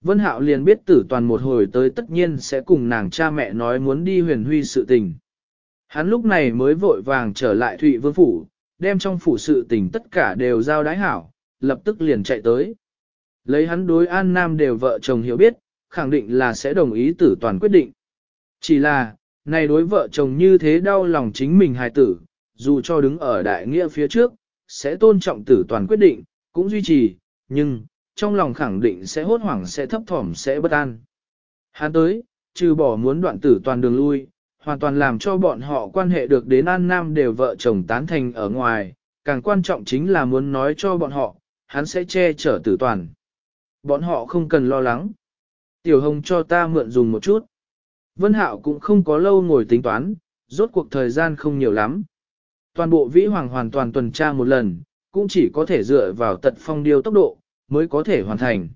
Vân Hạo liền biết tử toàn một hồi tới tất nhiên sẽ cùng nàng cha mẹ nói muốn đi huyền huy sự tình. Hắn lúc này mới vội vàng trở lại Thụy Vương Phủ, đem trong phủ sự tình tất cả đều giao đái hảo, lập tức liền chạy tới. Lấy hắn đối An Nam đều vợ chồng hiểu biết, khẳng định là sẽ đồng ý tử toàn quyết định. Chỉ là, này đối vợ chồng như thế đau lòng chính mình hài tử, dù cho đứng ở đại nghĩa phía trước, sẽ tôn trọng tử toàn quyết định, cũng duy trì, nhưng, trong lòng khẳng định sẽ hốt hoảng sẽ thấp thỏm sẽ bất an. Hắn tới, trừ bỏ muốn đoạn tử toàn đường lui, hoàn toàn làm cho bọn họ quan hệ được đến An Nam đều vợ chồng tán thành ở ngoài, càng quan trọng chính là muốn nói cho bọn họ, hắn sẽ che chở tử toàn. Bọn họ không cần lo lắng. Tiểu Hồng cho ta mượn dùng một chút. Vân Hạo cũng không có lâu ngồi tính toán, rốt cuộc thời gian không nhiều lắm. Toàn bộ vĩ hoàng hoàn toàn tuần tra một lần, cũng chỉ có thể dựa vào tật phong điêu tốc độ, mới có thể hoàn thành.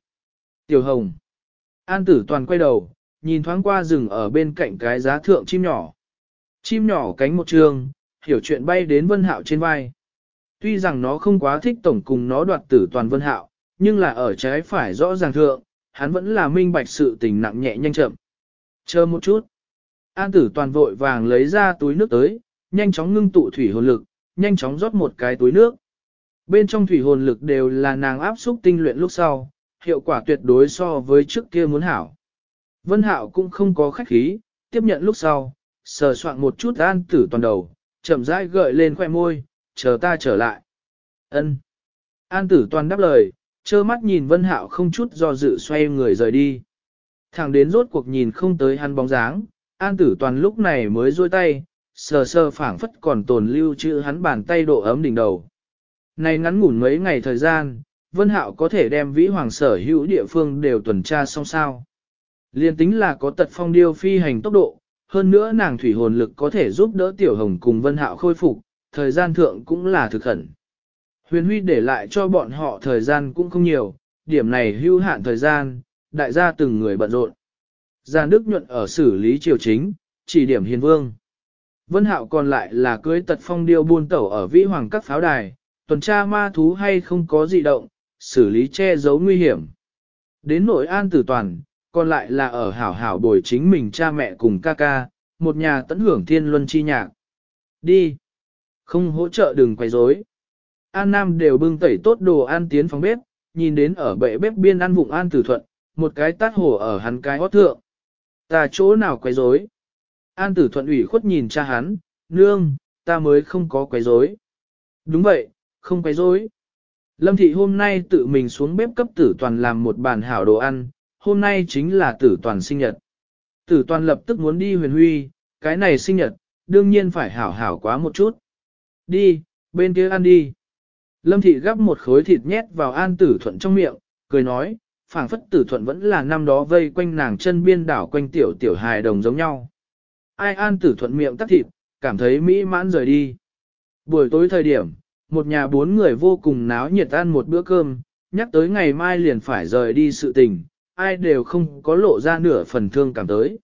Tiểu Hồng. An tử toàn quay đầu, nhìn thoáng qua rừng ở bên cạnh cái giá thượng chim nhỏ. Chim nhỏ cánh một trường, hiểu chuyện bay đến vân hạo trên vai. Tuy rằng nó không quá thích tổng cùng nó đoạt tử toàn vân hạo, nhưng là ở trái phải rõ ràng thượng, hắn vẫn là minh bạch sự tình nặng nhẹ nhanh chậm. Chờ một chút. An tử toàn vội vàng lấy ra túi nước tới, nhanh chóng ngưng tụ thủy hồn lực, nhanh chóng rót một cái túi nước. Bên trong thủy hồn lực đều là nàng áp xúc tinh luyện lúc sau, hiệu quả tuyệt đối so với trước kia muốn hảo. Vân Hạo cũng không có khách khí, tiếp nhận lúc sau, sờ soạn một chút an tử toàn đầu, chậm rãi gợi lên khoẻ môi, chờ ta trở lại. Ân. An tử toàn đáp lời, trơ mắt nhìn Vân Hạo không chút do dự xoay người rời đi. Thẳng đến rốt cuộc nhìn không tới hắn bóng dáng, An tử toàn lúc này mới duỗi tay, sờ sờ phảng phất còn tồn lưu chữ hắn bàn tay độ ấm đỉnh đầu. Này ngắn ngủn mấy ngày thời gian, Vân Hạo có thể đem vĩ hoàng sở hữu địa phương đều tuần tra xong sao. Liên tính là có tật phong điêu phi hành tốc độ, hơn nữa nàng thủy hồn lực có thể giúp đỡ Tiểu Hồng cùng Vân Hạo khôi phục, thời gian thượng cũng là thực khẩn. Huyền Huy để lại cho bọn họ thời gian cũng không nhiều, điểm này hưu hạn thời gian, đại gia từng người bận rộn. Giàn Đức nhuận ở xử lý triều chính, chỉ điểm hiền vương. Vân Hạo còn lại là cưới tật phong điêu buôn tẩu ở vĩ hoàng các pháo đài, tuần tra ma thú hay không có gì động, xử lý che giấu nguy hiểm. Đến nội an tử toàn, còn lại là ở hảo hảo bồi chính mình cha mẹ cùng ca ca, một nhà tận hưởng thiên luân chi nhạc. Đi! Không hỗ trợ đừng quay rối. An Nam đều bưng tẩy tốt đồ ăn tiến phòng bếp, nhìn đến ở bệ bếp biên ăn vụng An Tử Thuận, một cái tát hổ ở hắn cái hót thượng. Ta chỗ nào quấy rối? An Tử Thuận ủy khuất nhìn cha hắn, nương, ta mới không có quấy rối. Đúng vậy, không quấy rối. Lâm Thị hôm nay tự mình xuống bếp cấp tử toàn làm một bàn hảo đồ ăn, hôm nay chính là tử toàn sinh nhật. Tử toàn lập tức muốn đi huyền huy, cái này sinh nhật, đương nhiên phải hảo hảo quá một chút. Đi, bên kia ăn đi. Lâm thị gắp một khối thịt nhét vào an tử thuận trong miệng, cười nói, phảng phất tử thuận vẫn là năm đó vây quanh nàng chân biên đảo quanh tiểu tiểu hài đồng giống nhau. Ai an tử thuận miệng tắt thịt, cảm thấy mỹ mãn rời đi. Buổi tối thời điểm, một nhà bốn người vô cùng náo nhiệt ăn một bữa cơm, nhắc tới ngày mai liền phải rời đi sự tình, ai đều không có lộ ra nửa phần thương cảm tới.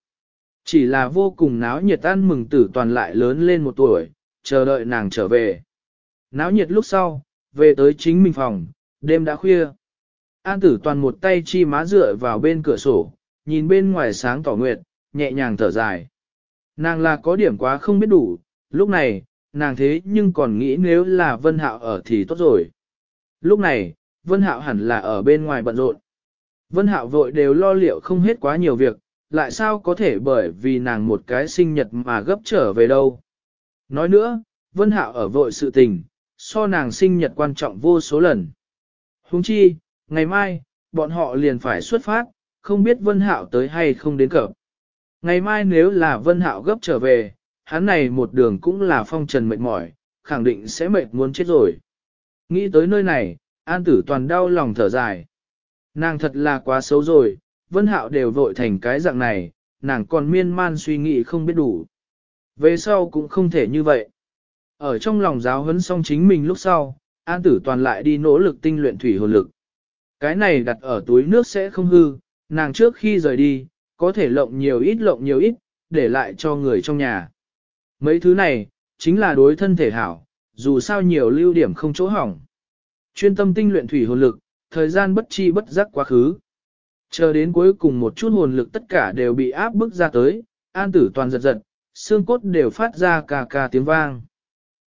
Chỉ là vô cùng náo nhiệt ăn mừng tử toàn lại lớn lên một tuổi, chờ đợi nàng trở về. Náo nhiệt lúc sau, về tới chính mình phòng, đêm đã khuya. An tử toàn một tay chi má dựa vào bên cửa sổ, nhìn bên ngoài sáng tỏ nguyệt, nhẹ nhàng thở dài. Nàng là có điểm quá không biết đủ, lúc này, nàng thế nhưng còn nghĩ nếu là Vân Hạo ở thì tốt rồi. Lúc này, Vân Hạo hẳn là ở bên ngoài bận rộn. Vân Hạo vội đều lo liệu không hết quá nhiều việc, lại sao có thể bởi vì nàng một cái sinh nhật mà gấp trở về đâu. Nói nữa, Vân Hạo ở vội sự tình, so nàng sinh nhật quan trọng vô số lần. Huống chi, ngày mai, bọn họ liền phải xuất phát, không biết Vân Hạo tới hay không đến cập. Ngày mai nếu là Vân Hạo gấp trở về, hắn này một đường cũng là phong trần mệt mỏi, khẳng định sẽ mệt muốn chết rồi. Nghĩ tới nơi này, An Tử toàn đau lòng thở dài. Nàng thật là quá xấu rồi, Vân Hạo đều vội thành cái dạng này, nàng còn miên man suy nghĩ không biết đủ. Về sau cũng không thể như vậy. Ở trong lòng giáo huấn xong chính mình lúc sau, An Tử toàn lại đi nỗ lực tinh luyện thủy hồn lực. Cái này đặt ở túi nước sẽ không hư, nàng trước khi rời đi, có thể lộng nhiều ít lộng nhiều ít, để lại cho người trong nhà. Mấy thứ này, chính là đối thân thể hảo, dù sao nhiều lưu điểm không chỗ hỏng. Chuyên tâm tinh luyện thủy hồn lực, thời gian bất chi bất giác quá khứ. Chờ đến cuối cùng một chút hồn lực tất cả đều bị áp bức ra tới, an tử toàn giật giật, xương cốt đều phát ra cà cà tiếng vang.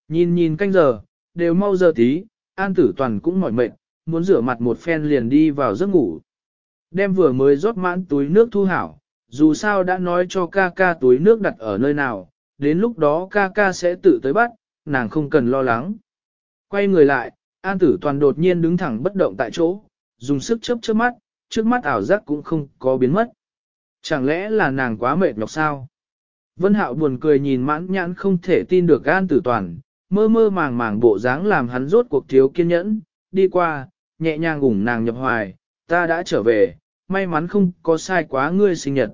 Nhìn nhìn canh giờ, đều mau giờ tí, an tử toàn cũng mỏi mệt, muốn rửa mặt một phen liền đi vào giấc ngủ. Đem vừa mới rót mãn túi nước thu hảo, dù sao đã nói cho ca ca túi nước đặt ở nơi nào, đến lúc đó ca ca sẽ tự tới bắt, nàng không cần lo lắng. Quay người lại, an tử toàn đột nhiên đứng thẳng bất động tại chỗ, dùng sức chớp chớp mắt, trước mắt ảo giác cũng không có biến mất. Chẳng lẽ là nàng quá mệt nhọc sao? Vân Hạo buồn cười nhìn mãn nhãn không thể tin được An Tử Toàn, mơ mơ màng màng bộ dáng làm hắn rốt cuộc thiếu kiên nhẫn, đi qua, nhẹ nhàng ủng nàng nhập hoài, ta đã trở về, may mắn không có sai quá ngươi sinh nhật.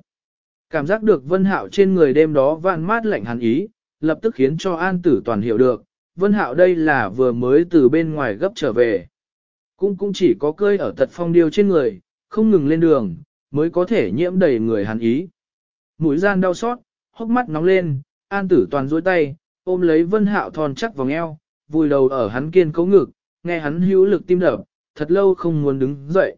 Cảm giác được Vân Hạo trên người đêm đó vạn mát lạnh hắn ý, lập tức khiến cho An Tử Toàn hiểu được, Vân Hạo đây là vừa mới từ bên ngoài gấp trở về. Cũng cũng chỉ có cơi ở tật phong điêu trên người, không ngừng lên đường, mới có thể nhiễm đầy người hắn ý. Mũi gian đau xót, hốc mắt nóng lên, An Tử Toàn duỗi tay, ôm lấy Vân Hạo thon chắc vòng eo, vùi đầu ở hắn kiên cấu ngực, nghe hắn hữu lực tim đập, thật lâu không muốn đứng dậy.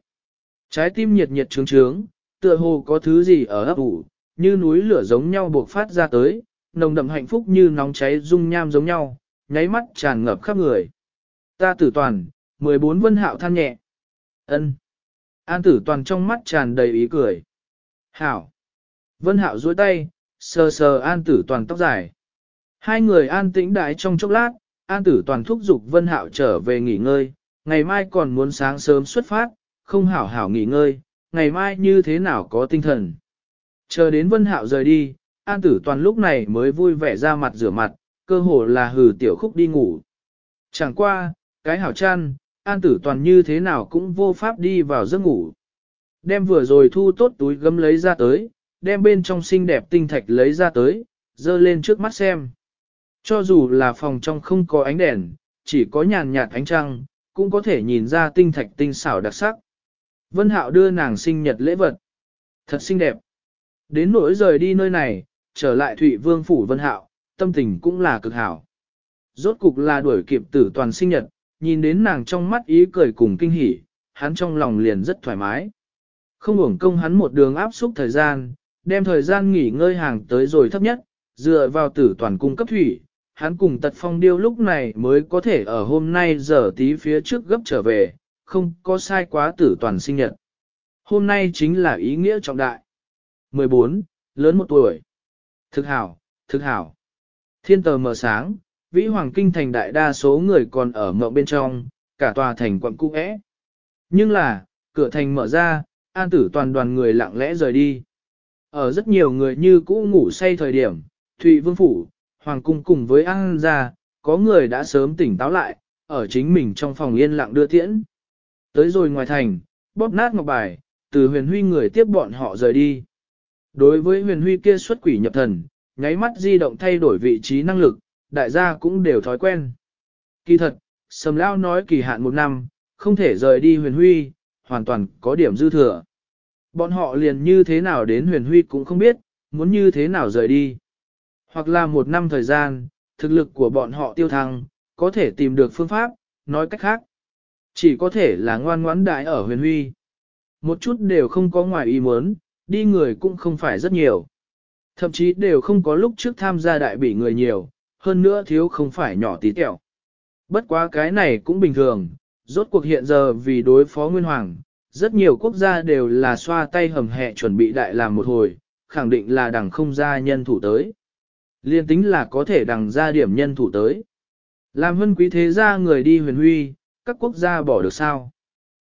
Trái tim nhiệt nhiệt trướng trướng, tựa hồ có thứ gì ở ấp ủ, như núi lửa giống nhau buộc phát ra tới, nồng đậm hạnh phúc như nóng cháy dung nham giống nhau, nháy mắt tràn ngập khắp người. Ta tử toàn, 14 vân hạo than nhẹ. ân An tử toàn trong mắt tràn đầy ý cười. Hảo. Vân hạo duỗi tay, sờ sờ an tử toàn tóc dài. Hai người an tĩnh đại trong chốc lát, an tử toàn thúc giục vân hạo trở về nghỉ ngơi, ngày mai còn muốn sáng sớm xuất phát, không hảo hảo nghỉ ngơi, ngày mai như thế nào có tinh thần. Chờ đến vân hạo rời đi, an tử toàn lúc này mới vui vẻ ra mặt rửa mặt, cơ hồ là hừ tiểu khúc đi ngủ. Chẳng qua, cái hảo chăn, an tử toàn như thế nào cũng vô pháp đi vào giấc ngủ. Đem vừa rồi thu tốt túi gấm lấy ra tới, đem bên trong xinh đẹp tinh thạch lấy ra tới, dơ lên trước mắt xem. Cho dù là phòng trong không có ánh đèn, chỉ có nhàn nhạt ánh trăng, cũng có thể nhìn ra tinh thạch tinh xảo đặc sắc. Vân Hạo đưa nàng sinh nhật lễ vật. Thật xinh đẹp. Đến nỗi rời đi nơi này, trở lại Thụy Vương Phủ Vân Hạo, tâm tình cũng là cực hảo. Rốt cục là đuổi kịp tử toàn sinh nhật, nhìn đến nàng trong mắt ý cười cùng kinh hỉ, hắn trong lòng liền rất thoải mái. Không uổng công hắn một đường áp xúc thời gian, đem thời gian nghỉ ngơi hàng tới rồi thấp nhất, dựa vào tử toàn cung cấp thủy, hắn cùng tật phong điêu lúc này mới có thể ở hôm nay giờ tí phía trước gấp trở về, không có sai quá tử toàn sinh nhật. Hôm nay chính là ý nghĩa trọng đại. 14. Lớn một tuổi. Thực hảo, thực hảo. Thiên tờ mở sáng, vĩ hoàng kinh thành đại đa số người còn ở mộng bên trong, cả tòa thành quận cũ ẽ. Nhưng là, cửa thành mở ra, an tử toàn đoàn người lặng lẽ rời đi. Ở rất nhiều người như cũ ngủ say thời điểm, Thụy Vương Phủ, Hoàng Cung cùng với An gia, có người đã sớm tỉnh táo lại, ở chính mình trong phòng yên lặng đưa tiễn. Tới rồi ngoài thành, bóp nát ngọc bài, từ huyền huy người tiếp bọn họ rời đi. Đối với huyền huy kia xuất quỷ nhập thần, nháy mắt di động thay đổi vị trí năng lực, đại gia cũng đều thói quen. Kỳ thật, Sầm Lao nói kỳ hạn một năm, không thể rời đi huyền huy, hoàn toàn có điểm dư thừa. Bọn họ liền như thế nào đến huyền huy cũng không biết, muốn như thế nào rời đi. Hoặc là một năm thời gian, thực lực của bọn họ tiêu thăng, có thể tìm được phương pháp, nói cách khác. Chỉ có thể là ngoan ngoãn đại ở huyền huy. Một chút đều không có ngoài ý muốn, đi người cũng không phải rất nhiều. Thậm chí đều không có lúc trước tham gia đại bỉ người nhiều, hơn nữa thiếu không phải nhỏ tí tẹo. Bất quá cái này cũng bình thường, rốt cuộc hiện giờ vì đối phó Nguyên Hoàng, rất nhiều quốc gia đều là xoa tay hầm hẹ chuẩn bị đại làm một hồi, khẳng định là đằng không ra nhân thủ tới. Liên tính là có thể đằng ra điểm nhân thủ tới. Làm hân quý thế gia người đi huyền huy, các quốc gia bỏ được sao?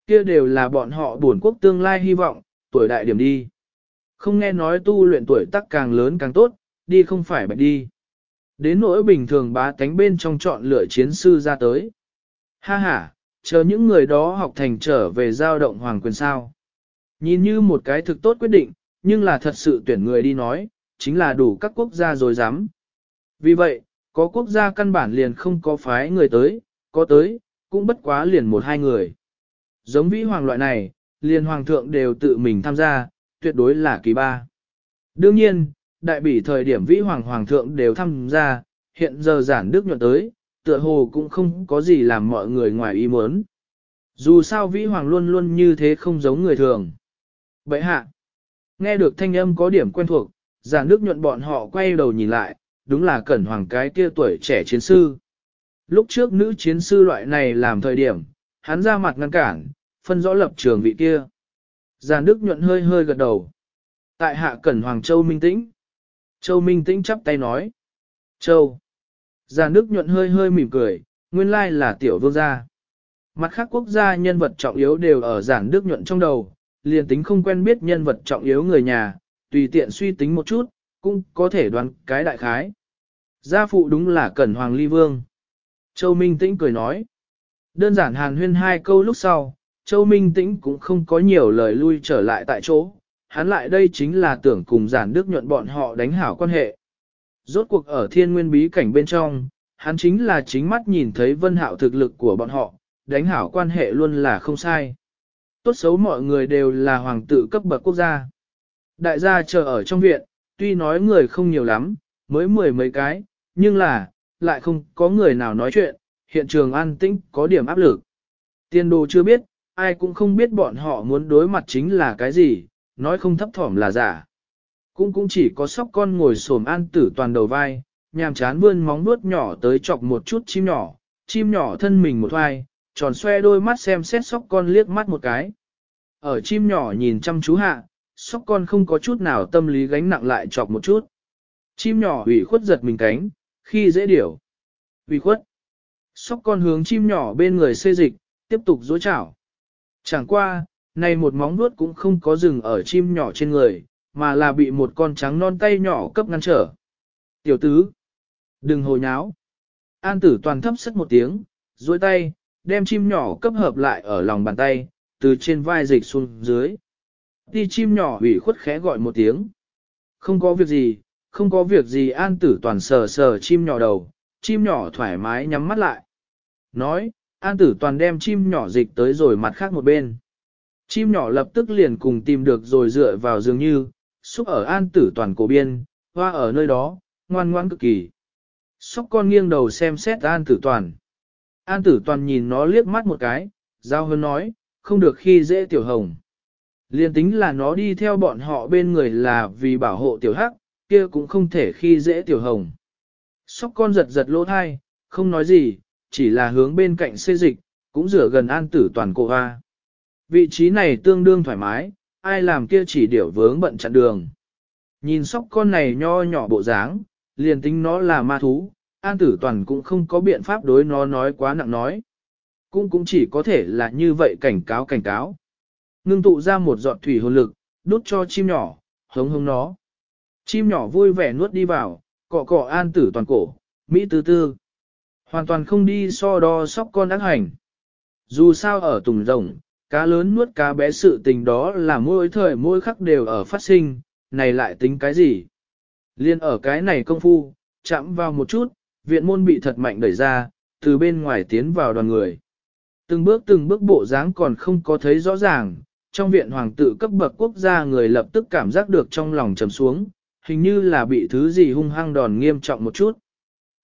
Kia đều là bọn họ buồn quốc tương lai hy vọng, tuổi đại điểm đi. Không nghe nói tu luyện tuổi tác càng lớn càng tốt, đi không phải bạch đi. Đến nỗi bình thường bá tánh bên trong chọn lựa chiến sư ra tới. Ha ha, chờ những người đó học thành trở về giao động hoàng quyền sao. Nhìn như một cái thực tốt quyết định, nhưng là thật sự tuyển người đi nói, chính là đủ các quốc gia rồi dám. Vì vậy, có quốc gia căn bản liền không có phái người tới, có tới, cũng bất quá liền một hai người. Giống vĩ hoàng loại này, liền hoàng thượng đều tự mình tham gia, tuyệt đối là kỳ ba. Đương nhiên, đại bỉ thời điểm vĩ hoàng hoàng thượng đều tham gia, hiện giờ giản đức nhuận tới, tựa hồ cũng không có gì làm mọi người ngoài ý muốn. Dù sao vĩ hoàng luôn luôn như thế không giống người thường. Vậy hạ, nghe được thanh âm có điểm quen thuộc, giản đức nhuận bọn họ quay đầu nhìn lại, đúng là cẩn hoàng cái kia tuổi trẻ chiến sư. Lúc trước nữ chiến sư loại này làm thời điểm, hắn ra mặt ngăn cản, phân rõ lập trường vị kia. Giàn Đức nhuận hơi hơi gật đầu. Tại hạ cẩn Hoàng Châu Minh Tĩnh. Châu Minh Tĩnh chắp tay nói. Châu. Giàn Đức nhuận hơi hơi mỉm cười, nguyên lai là tiểu vương gia. Mặt khác quốc gia nhân vật trọng yếu đều ở giản Đức nhuận trong đầu, liền tính không quen biết nhân vật trọng yếu người nhà, tùy tiện suy tính một chút, cũng có thể đoán cái đại khái. Gia phụ đúng là Cẩn Hoàng Ly Vương. Châu Minh Tĩnh cười nói. Đơn giản hàn huyên hai câu lúc sau, Châu Minh Tĩnh cũng không có nhiều lời lui trở lại tại chỗ, hắn lại đây chính là tưởng cùng giản đức nhuận bọn họ đánh hảo quan hệ. Rốt cuộc ở thiên nguyên bí cảnh bên trong, hắn chính là chính mắt nhìn thấy vân hạo thực lực của bọn họ, đánh hảo quan hệ luôn là không sai. Tốt xấu mọi người đều là hoàng tử cấp bậc quốc gia. Đại gia chờ ở trong viện, tuy nói người không nhiều lắm, mới mười mấy cái, nhưng là, lại không có người nào nói chuyện, hiện trường an tĩnh có điểm áp lực. Tiên đồ chưa biết, ai cũng không biết bọn họ muốn đối mặt chính là cái gì, nói không thấp thỏm là giả. Cũng cũng chỉ có sóc con ngồi xổm an tử toàn đầu vai, nhàm chán vươn móng vuốt nhỏ tới chọc một chút chim nhỏ, chim nhỏ thân mình một vai, tròn xoe đôi mắt xem xét sóc con liếc mắt một cái. Ở chim nhỏ nhìn chăm chú hạ, sóc con không có chút nào tâm lý gánh nặng lại chọc một chút. Chim nhỏ ủy khuất giật mình cánh, khi dễ điểu. Ủy khuất. Sóc con hướng chim nhỏ bên người xê dịch, tiếp tục dối chảo. Chẳng qua, này một móng vuốt cũng không có dừng ở chim nhỏ trên người, mà là bị một con trắng non tay nhỏ cấp ngăn trở. Tiểu tứ, đừng hồ nháo. An tử toàn thấp sất một tiếng, duỗi tay, đem chim nhỏ cấp hợp lại ở lòng bàn tay, từ trên vai dịch xuống dưới. Đi chim nhỏ ủy khuất khẽ gọi một tiếng. Không có việc gì, không có việc gì an tử toàn sờ sờ chim nhỏ đầu, chim nhỏ thoải mái nhắm mắt lại. Nói, an tử toàn đem chim nhỏ dịch tới rồi mặt khác một bên. Chim nhỏ lập tức liền cùng tìm được rồi dựa vào dường như, xúc ở an tử toàn cổ biên, hoa ở nơi đó, ngoan ngoan cực kỳ. Sóc con nghiêng đầu xem xét an tử toàn. An tử toàn nhìn nó liếc mắt một cái, giao hơn nói, không được khi dễ tiểu hồng. Liên tính là nó đi theo bọn họ bên người là vì bảo hộ tiểu hắc, kia cũng không thể khi dễ tiểu hồng. Sóc con giật giật lỗ thai, không nói gì, chỉ là hướng bên cạnh xê dịch, cũng rửa gần an tử toàn cổ hoa. Vị trí này tương đương thoải mái, ai làm kia chỉ điểu vướng bận chặn đường. Nhìn sóc con này nho nhỏ bộ dáng, liền tính nó là ma thú, an tử toàn cũng không có biện pháp đối nó nói quá nặng nói. Cũng cũng chỉ có thể là như vậy cảnh cáo cảnh cáo. Ngưng tụ ra một giọt thủy hồn lực, đút cho chim nhỏ, hống hống nó. Chim nhỏ vui vẻ nuốt đi vào, cọ cọ an tử toàn cổ, Mỹ tư tư. Hoàn toàn không đi so đo sóc con ác hành. Dù sao ở tùng rồng, cá lớn nuốt cá bé sự tình đó là mỗi thời mỗi khắc đều ở phát sinh, này lại tính cái gì? Liên ở cái này công phu, chạm vào một chút, viện môn bị thật mạnh đẩy ra, từ bên ngoài tiến vào đoàn người. Từng bước từng bước bộ dáng còn không có thấy rõ ràng, trong viện hoàng tử cấp bậc quốc gia người lập tức cảm giác được trong lòng trầm xuống, hình như là bị thứ gì hung hăng đòn nghiêm trọng một chút.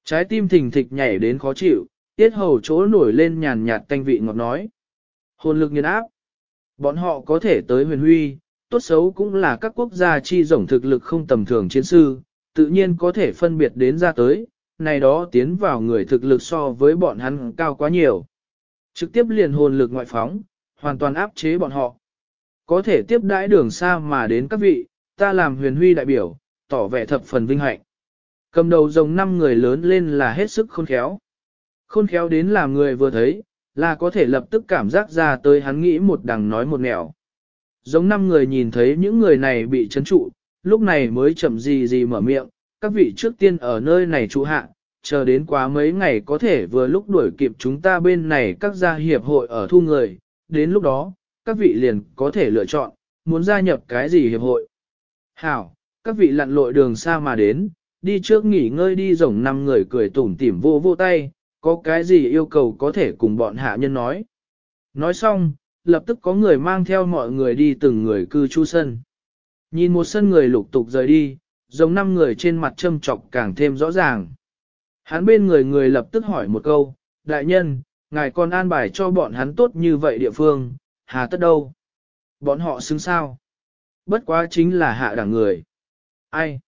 Trái tim thình thịch nhảy đến khó chịu, tiết hầu chỗ nổi lên nhàn nhạt tanh vị ngọt nói. Hồn lực nghiền áp. Bọn họ có thể tới huyền huy, tốt xấu cũng là các quốc gia chi rộng thực lực không tầm thường chiến sư, tự nhiên có thể phân biệt đến ra tới, này đó tiến vào người thực lực so với bọn hắn cao quá nhiều. Trực tiếp liền hồn lực ngoại phóng, hoàn toàn áp chế bọn họ. Có thể tiếp đãi đường xa mà đến các vị, ta làm huyền huy đại biểu, tỏ vẻ thập phần vinh hạnh. Cầm đầu rồng năm người lớn lên là hết sức khôn khéo. Khôn khéo đến làm người vừa thấy, là có thể lập tức cảm giác ra tới hắn nghĩ một đằng nói một nẻo. Giống năm người nhìn thấy những người này bị chấn trụ, lúc này mới chậm gì gì mở miệng, các vị trước tiên ở nơi này trụ hạ, chờ đến quá mấy ngày có thể vừa lúc đuổi kịp chúng ta bên này các gia hiệp hội ở thu người, đến lúc đó, các vị liền có thể lựa chọn, muốn gia nhập cái gì hiệp hội. Hảo, các vị lặn lội đường xa mà đến, đi trước nghỉ ngơi đi rồng năm người cười tủm tỉm vô vô tay, có cái gì yêu cầu có thể cùng bọn hạ nhân nói. Nói xong, lập tức có người mang theo mọi người đi từng người cư chu sân. Nhìn một sân người lục tục rời đi, giống năm người trên mặt châm trọc càng thêm rõ ràng. Hắn bên người người lập tức hỏi một câu, đại nhân, ngài còn an bài cho bọn hắn tốt như vậy địa phương, hà tất đâu? Bọn họ xứng sao? bất quá chính là hạ đẳng người. Ai?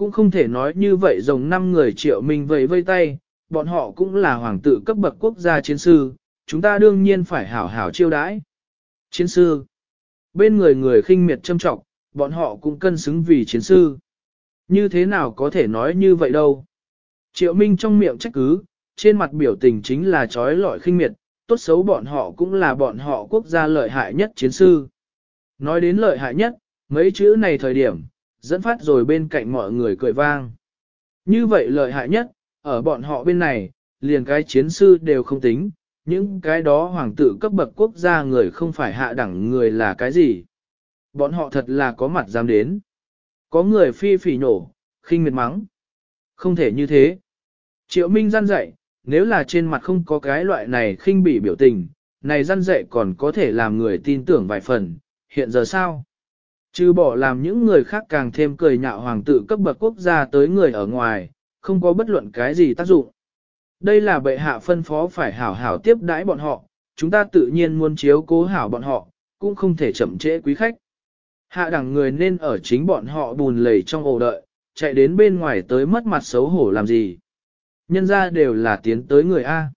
Cũng không thể nói như vậy rồng năm người triệu mình vẫy vây tay, bọn họ cũng là hoàng tử cấp bậc quốc gia chiến sư, chúng ta đương nhiên phải hảo hảo chiêu đãi. Chiến sư. Bên người người khinh miệt châm trọng, bọn họ cũng cân xứng vì chiến sư. Như thế nào có thể nói như vậy đâu? Triệu Minh trong miệng trách cứ, trên mặt biểu tình chính là trói lọi khinh miệt, tốt xấu bọn họ cũng là bọn họ quốc gia lợi hại nhất chiến sư. Nói đến lợi hại nhất, mấy chữ này thời điểm, dẫn phát rồi bên cạnh mọi người cười vang. Như vậy lợi hại nhất, ở bọn họ bên này, liền cái chiến sư đều không tính, những cái đó hoàng tử cấp bậc quốc gia người không phải hạ đẳng người là cái gì. Bọn họ thật là có mặt dám đến. Có người phi phỉ nổ, khinh miệt mắng. Không thể như thế. Triệu Minh gian dạy, nếu là trên mặt không có cái loại này khinh bỉ biểu tình, này gian dạy còn có thể làm người tin tưởng vài phần, hiện giờ sao? Chứ bỏ làm những người khác càng thêm cười nhạo hoàng tử cấp bậc quốc gia tới người ở ngoài, không có bất luận cái gì tác dụng. Đây là bệ hạ phân phó phải hảo hảo tiếp đãi bọn họ, chúng ta tự nhiên muốn chiếu cố hảo bọn họ, cũng không thể chậm trễ quý khách. Hạ đẳng người nên ở chính bọn họ bùn lầy trong ổ đợi, chạy đến bên ngoài tới mất mặt xấu hổ làm gì. Nhân ra đều là tiến tới người A.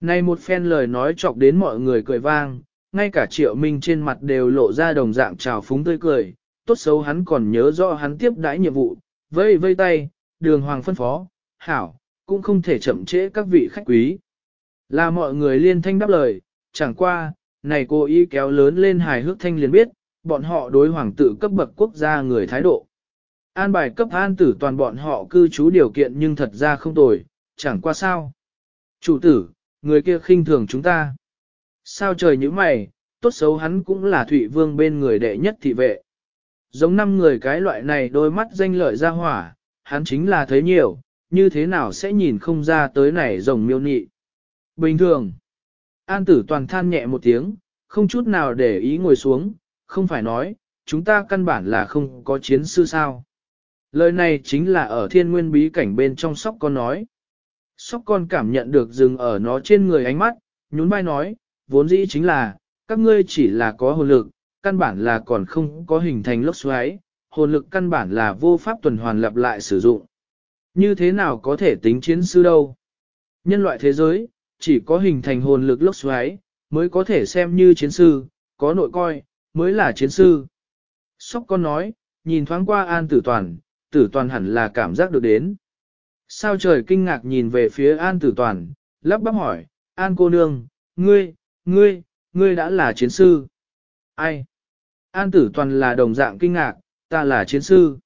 Này một phen lời nói chọc đến mọi người cười vang, ngay cả triệu minh trên mặt đều lộ ra đồng dạng trào phúng tươi cười, tốt xấu hắn còn nhớ rõ hắn tiếp đãi nhiệm vụ, vây vây tay, đường hoàng phân phó, hảo, cũng không thể chậm trễ các vị khách quý. Là mọi người liên thanh đáp lời, chẳng qua, này cô ý kéo lớn lên hài hước thanh liền biết, bọn họ đối hoàng tử cấp bậc quốc gia người thái độ. An bài cấp an tử toàn bọn họ cư trú điều kiện nhưng thật ra không tồi, chẳng qua sao. Chủ tử, người kia khinh thường chúng ta. Sao trời như mày, tốt xấu hắn cũng là thụy vương bên người đệ nhất thị vệ. Giống năm người cái loại này đôi mắt danh lợi ra hỏa, hắn chính là thấy nhiều, như thế nào sẽ nhìn không ra tới này rồng miêu nị. Bình thường, an tử toàn than nhẹ một tiếng, không chút nào để ý ngồi xuống, không phải nói, chúng ta căn bản là không có chiến sư sao. Lời này chính là ở thiên nguyên bí cảnh bên trong sóc con nói. Sóc con cảm nhận được dừng ở nó trên người ánh mắt, nhún vai nói, vốn dĩ chính là, các ngươi chỉ là có hồn lực, căn bản là còn không có hình thành lốc xoáy, hồn lực căn bản là vô pháp tuần hoàn lặp lại sử dụng. Như thế nào có thể tính chiến sư đâu? Nhân loại thế giới, chỉ có hình thành hồn lực lốc xoáy, mới có thể xem như chiến sư, có nội coi, mới là chiến sư. Sóc con nói, nhìn thoáng qua an tử toàn, tử toàn hẳn là cảm giác được đến. Sao trời kinh ngạc nhìn về phía an tử toàn, lắp bắp hỏi, an cô nương, ngươi, ngươi, ngươi đã là chiến sư. Ai? An tử toàn là đồng dạng kinh ngạc, ta là chiến sư.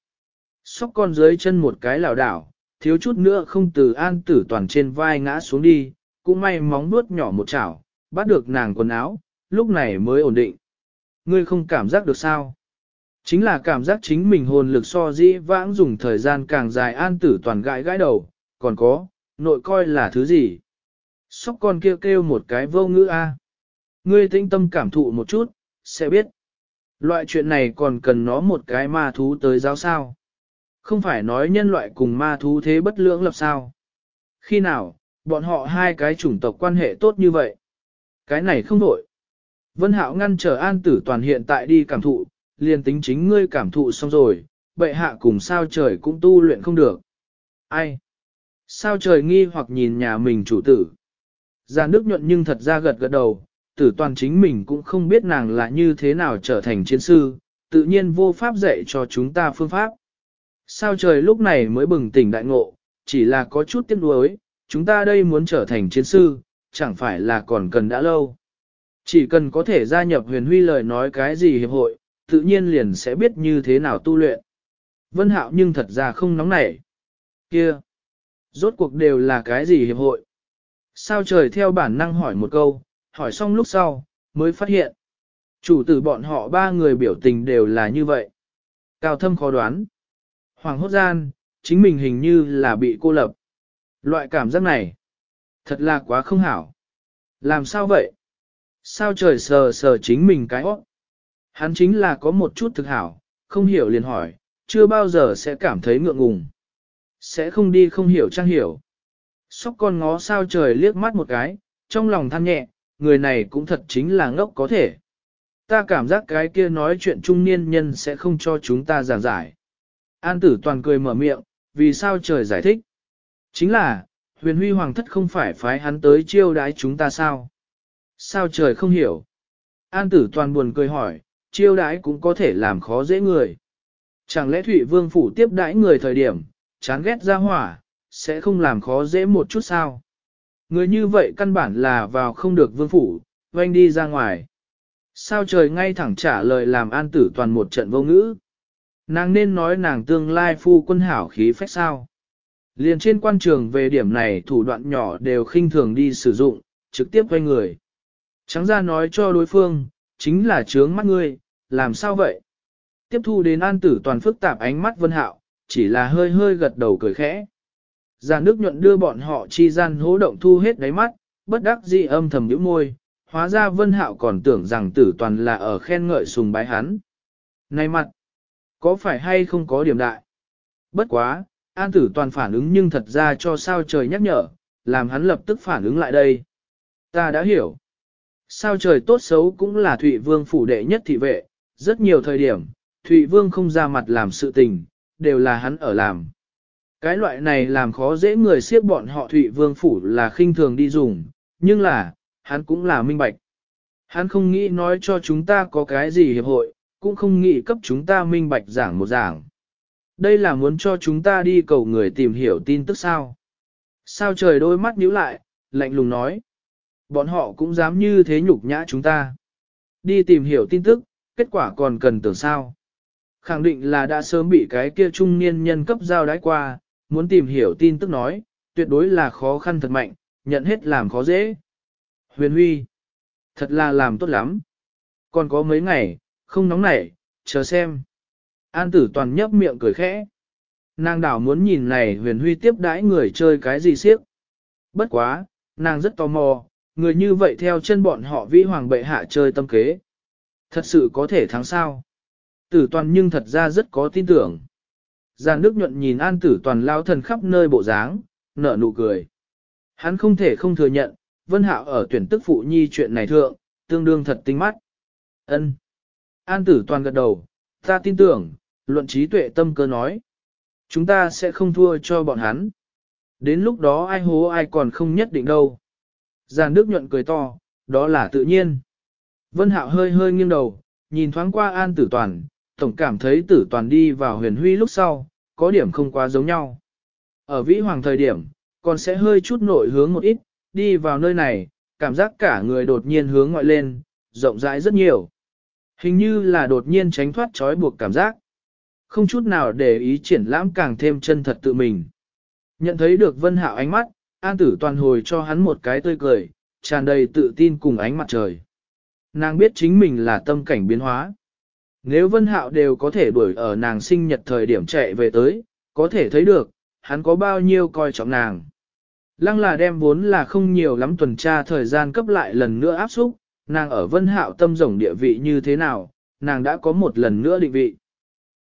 Sóc con dưới chân một cái lảo đảo, thiếu chút nữa không từ an tử toàn trên vai ngã xuống đi, cũng may móng nuốt nhỏ một chảo, bắt được nàng quần áo, lúc này mới ổn định. Ngươi không cảm giác được sao? Chính là cảm giác chính mình hồn lực so dĩ vãng dùng thời gian càng dài an tử toàn gãi gãi đầu, còn có, nội coi là thứ gì? Sóc con kia kêu, kêu một cái vô ngữ a. Ngươi tĩnh tâm cảm thụ một chút, sẽ biết. Loại chuyện này còn cần nó một cái ma thú tới giáo sao. Không phải nói nhân loại cùng ma thú thế bất lưỡng lập sao. Khi nào, bọn họ hai cái chủng tộc quan hệ tốt như vậy? Cái này không đổi. Vân Hạo ngăn trở an tử toàn hiện tại đi cảm thụ, liền tính chính ngươi cảm thụ xong rồi, bệ hạ cùng sao trời cũng tu luyện không được. Ai? Sao trời nghi hoặc nhìn nhà mình chủ tử. Giàn nước nhuận nhưng thật ra gật gật đầu, tử toàn chính mình cũng không biết nàng là như thế nào trở thành chiến sư, tự nhiên vô pháp dạy cho chúng ta phương pháp. Sao trời lúc này mới bừng tỉnh đại ngộ, chỉ là có chút tiếc nuối, chúng ta đây muốn trở thành chiến sư, chẳng phải là còn cần đã lâu. Chỉ cần có thể gia nhập huyền huy lời nói cái gì hiệp hội, tự nhiên liền sẽ biết như thế nào tu luyện. Vân hạo nhưng thật ra không nóng nảy. Kia! Rốt cuộc đều là cái gì hiệp hội? Sao trời theo bản năng hỏi một câu, hỏi xong lúc sau, mới phát hiện. Chủ tử bọn họ ba người biểu tình đều là như vậy. Cao thâm khó đoán. Hoàng hốt gian, chính mình hình như là bị cô lập. Loại cảm giác này, thật là quá không hảo. Làm sao vậy? Sao trời sờ sờ chính mình cái ốc? Hắn chính là có một chút thực hảo, không hiểu liền hỏi, chưa bao giờ sẽ cảm thấy ngượng ngùng. Sẽ không đi không hiểu trang hiểu. Sóc con ngó sao trời liếc mắt một cái, trong lòng than nhẹ, người này cũng thật chính là ngốc có thể. Ta cảm giác cái kia nói chuyện trung niên nhân sẽ không cho chúng ta giảng giải. An tử toàn cười mở miệng, vì sao trời giải thích? Chính là, huyền huy hoàng thất không phải phái hắn tới chiêu đái chúng ta sao? Sao trời không hiểu? An tử toàn buồn cười hỏi, chiêu đái cũng có thể làm khó dễ người. Chẳng lẽ Thụy Vương phủ tiếp đãi người thời điểm, chán ghét ra hỏa, sẽ không làm khó dễ một chút sao? Người như vậy căn bản là vào không được vương phủ, oanh đi ra ngoài. Sao trời ngay thẳng trả lời làm an tử toàn một trận vô ngữ. Nàng nên nói nàng tương lai phu quân hảo khí phách sao. Liền trên quan trường về điểm này thủ đoạn nhỏ đều khinh thường đi sử dụng, trực tiếp quay người. Trắng ra nói cho đối phương, chính là trướng mắt ngươi, làm sao vậy? Tiếp thu đến an tử toàn phức tạp ánh mắt vân hạo, chỉ là hơi hơi gật đầu cười khẽ. Già nước nhuận đưa bọn họ chi gian hố động thu hết đáy mắt, bất đắc dĩ âm thầm nhíu môi, hóa ra vân hạo còn tưởng rằng tử toàn là ở khen ngợi sùng bái hắn. Này mặt, có phải hay không có điểm đại? Bất quá, an tử toàn phản ứng nhưng thật ra cho sao trời nhắc nhở, làm hắn lập tức phản ứng lại đây. Ta đã hiểu. Sao trời tốt xấu cũng là Thụy Vương phủ đệ nhất thị vệ, rất nhiều thời điểm, Thụy Vương không ra mặt làm sự tình, đều là hắn ở làm. Cái loại này làm khó dễ người siết bọn họ Thụy Vương phủ là khinh thường đi dùng, nhưng là, hắn cũng là minh bạch. Hắn không nghĩ nói cho chúng ta có cái gì hiệp hội, cũng không nghĩ cấp chúng ta minh bạch giảng một giảng. Đây là muốn cho chúng ta đi cầu người tìm hiểu tin tức sao. Sao trời đôi mắt nhíu lại, lạnh lùng nói. Bọn họ cũng dám như thế nhục nhã chúng ta. Đi tìm hiểu tin tức, kết quả còn cần tưởng sao. Khẳng định là đã sớm bị cái kia trung niên nhân cấp giao đái qua, muốn tìm hiểu tin tức nói, tuyệt đối là khó khăn thật mạnh, nhận hết làm khó dễ. Huyền Huy, thật là làm tốt lắm. Còn có mấy ngày, không nóng nảy, chờ xem. An tử toàn nhấp miệng cười khẽ. Nàng đảo muốn nhìn này huyền huy tiếp đãi người chơi cái gì siếc. Bất quá, nàng rất tò mò, người như vậy theo chân bọn họ vĩ hoàng bệ hạ chơi tâm kế. Thật sự có thể thắng sao. Tử toàn nhưng thật ra rất có tin tưởng. Giàn nước nhuận nhìn an tử toàn lao thần khắp nơi bộ dáng, nở nụ cười. Hắn không thể không thừa nhận, Vân Hạo ở tuyển tức phụ nhi chuyện này thượng, tương đương thật tinh mắt. Ân. An tử toàn gật đầu, ta tin tưởng, luận trí tuệ tâm cơ nói. Chúng ta sẽ không thua cho bọn hắn. Đến lúc đó ai hố ai còn không nhất định đâu. Giàn Đức nhuận cười to, đó là tự nhiên. Vân Hạo hơi hơi nghiêng đầu, nhìn thoáng qua An Tử Toàn, tổng cảm thấy Tử Toàn đi vào huyền huy lúc sau, có điểm không quá giống nhau. Ở vĩ hoàng thời điểm, còn sẽ hơi chút nội hướng một ít, đi vào nơi này, cảm giác cả người đột nhiên hướng ngoại lên, rộng rãi rất nhiều. Hình như là đột nhiên tránh thoát trói buộc cảm giác. Không chút nào để ý triển lãm càng thêm chân thật tự mình. Nhận thấy được vân hạo ánh mắt, an tử toàn hồi cho hắn một cái tươi cười, tràn đầy tự tin cùng ánh mặt trời. Nàng biết chính mình là tâm cảnh biến hóa. Nếu vân hạo đều có thể đuổi ở nàng sinh nhật thời điểm chạy về tới, có thể thấy được, hắn có bao nhiêu coi trọng nàng. Lăng là đem vốn là không nhiều lắm tuần tra thời gian cấp lại lần nữa áp xúc, nàng ở vân hạo tâm rồng địa vị như thế nào, nàng đã có một lần nữa định vị.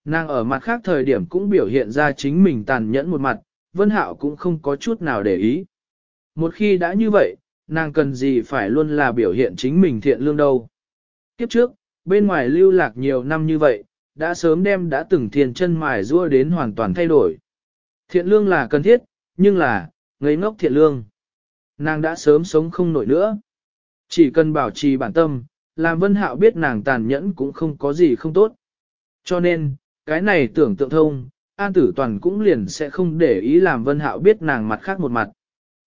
Nàng ở mặt khác thời điểm cũng biểu hiện ra chính mình tàn nhẫn một mặt, vân hạo cũng không có chút nào để ý. Một khi đã như vậy, nàng cần gì phải luôn là biểu hiện chính mình thiện lương đâu. Kiếp trước, bên ngoài lưu lạc nhiều năm như vậy, đã sớm đem đã từng thiền chân mài rua đến hoàn toàn thay đổi. Thiện lương là cần thiết, nhưng là, ngây ngốc thiện lương. Nàng đã sớm sống không nổi nữa. Chỉ cần bảo trì bản tâm, làm vân hạo biết nàng tàn nhẫn cũng không có gì không tốt. Cho nên, cái này tưởng tượng thông, an tử toàn cũng liền sẽ không để ý làm vân hạo biết nàng mặt khác một mặt.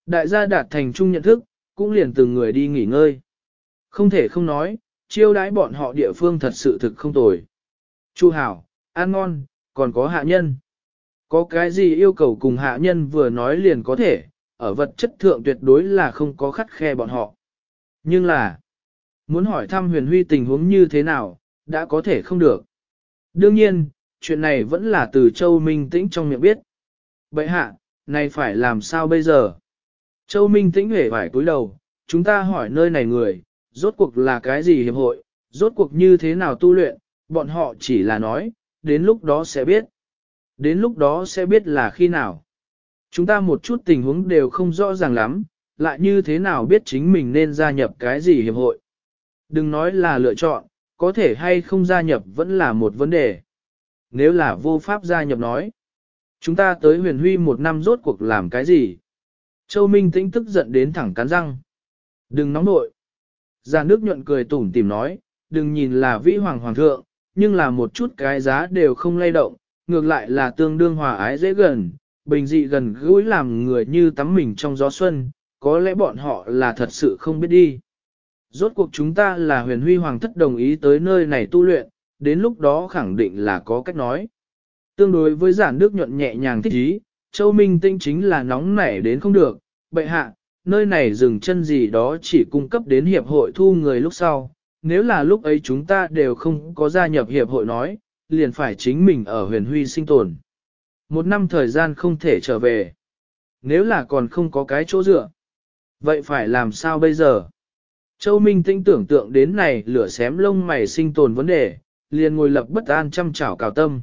Đại gia đạt thành chung nhận thức, cũng liền từng người đi nghỉ ngơi. Không thể không nói, chiêu đãi bọn họ địa phương thật sự thực không tồi. Chu hảo, ăn ngon, còn có hạ nhân. Có cái gì yêu cầu cùng hạ nhân vừa nói liền có thể, ở vật chất thượng tuyệt đối là không có khắt khe bọn họ. Nhưng là, muốn hỏi thăm huyền huy tình huống như thế nào, đã có thể không được. Đương nhiên, chuyện này vẫn là từ Châu Minh Tĩnh trong miệng biết. Bậy hạ, này phải làm sao bây giờ? Châu Minh Tĩnh hề phải cúi đầu, chúng ta hỏi nơi này người, rốt cuộc là cái gì hiệp hội, rốt cuộc như thế nào tu luyện, bọn họ chỉ là nói, đến lúc đó sẽ biết. Đến lúc đó sẽ biết là khi nào. Chúng ta một chút tình huống đều không rõ ràng lắm, lại như thế nào biết chính mình nên gia nhập cái gì hiệp hội. Đừng nói là lựa chọn, có thể hay không gia nhập vẫn là một vấn đề. Nếu là vô pháp gia nhập nói, chúng ta tới huyền huy một năm rốt cuộc làm cái gì? Châu Minh tĩnh tức giận đến thẳng cắn răng. Đừng nóng nội. Già nước nhuận cười tủm tìm nói, đừng nhìn là vĩ hoàng hoàng thượng, nhưng là một chút cái giá đều không lay động, ngược lại là tương đương hòa ái dễ gần, bình dị gần gũi làm người như tắm mình trong gió xuân, có lẽ bọn họ là thật sự không biết đi. Rốt cuộc chúng ta là huyền huy hoàng thất đồng ý tới nơi này tu luyện, đến lúc đó khẳng định là có cách nói. Tương đối với giản nước nhuận nhẹ nhàng thích ý, Châu Minh Tinh chính là nóng nảy đến không được, bệ hạ, nơi này dừng chân gì đó chỉ cung cấp đến hiệp hội thu người lúc sau, nếu là lúc ấy chúng ta đều không có gia nhập hiệp hội nói, liền phải chính mình ở huyền huy sinh tồn. Một năm thời gian không thể trở về. Nếu là còn không có cái chỗ dựa, vậy phải làm sao bây giờ? Châu Minh Tinh tưởng tượng đến này lửa xém lông mày sinh tồn vấn đề, liền ngồi lập bất an chăm chảo cào tâm.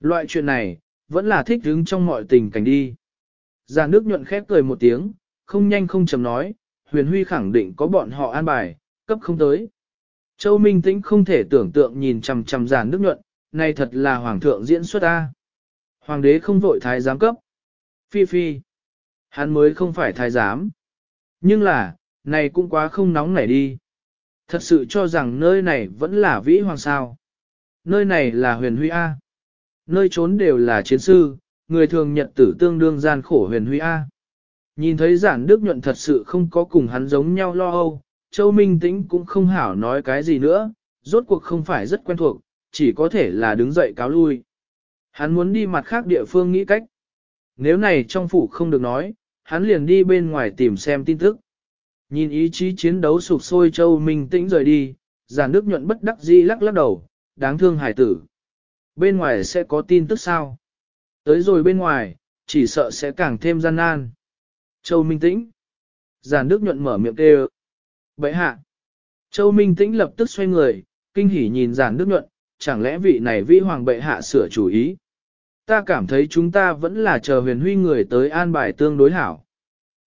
Loại chuyện này, vẫn là thích đứng trong mọi tình cảnh đi. Già nước nhuận khép cười một tiếng, không nhanh không chậm nói, huyền huy khẳng định có bọn họ an bài, cấp không tới. Châu Minh Tĩnh không thể tưởng tượng nhìn chằm chằm giàn nước nhuận, này thật là hoàng thượng diễn xuất A. Hoàng đế không vội thái giám cấp. Phi phi. Hắn mới không phải thái giám. Nhưng là, này cũng quá không nóng nảy đi. Thật sự cho rằng nơi này vẫn là vĩ hoàng sao. Nơi này là huyền huy A. Nơi trốn đều là chiến sư, người thường nhật tử tương đương gian khổ huyền huy A. Nhìn thấy giản đức nhuận thật sự không có cùng hắn giống nhau lo âu, Châu Minh Tĩnh cũng không hảo nói cái gì nữa, rốt cuộc không phải rất quen thuộc, chỉ có thể là đứng dậy cáo lui. Hắn muốn đi mặt khác địa phương nghĩ cách. Nếu này trong phủ không được nói, hắn liền đi bên ngoài tìm xem tin tức. Nhìn ý chí chiến đấu sụp sôi Châu Minh Tĩnh rời đi, giản đức nhuận bất đắc dĩ lắc lắc đầu, đáng thương hải tử. Bên ngoài sẽ có tin tức sao? Tới rồi bên ngoài, chỉ sợ sẽ càng thêm gian nan. Châu Minh Tĩnh. Giàn Đức nhuận mở miệng kêu. Bậy hạ. Châu Minh Tĩnh lập tức xoay người, kinh hỉ nhìn Giàn Đức nhuận, chẳng lẽ vị này Vi hoàng bệ hạ sửa chủ ý. Ta cảm thấy chúng ta vẫn là chờ huyền huy người tới an bài tương đối hảo.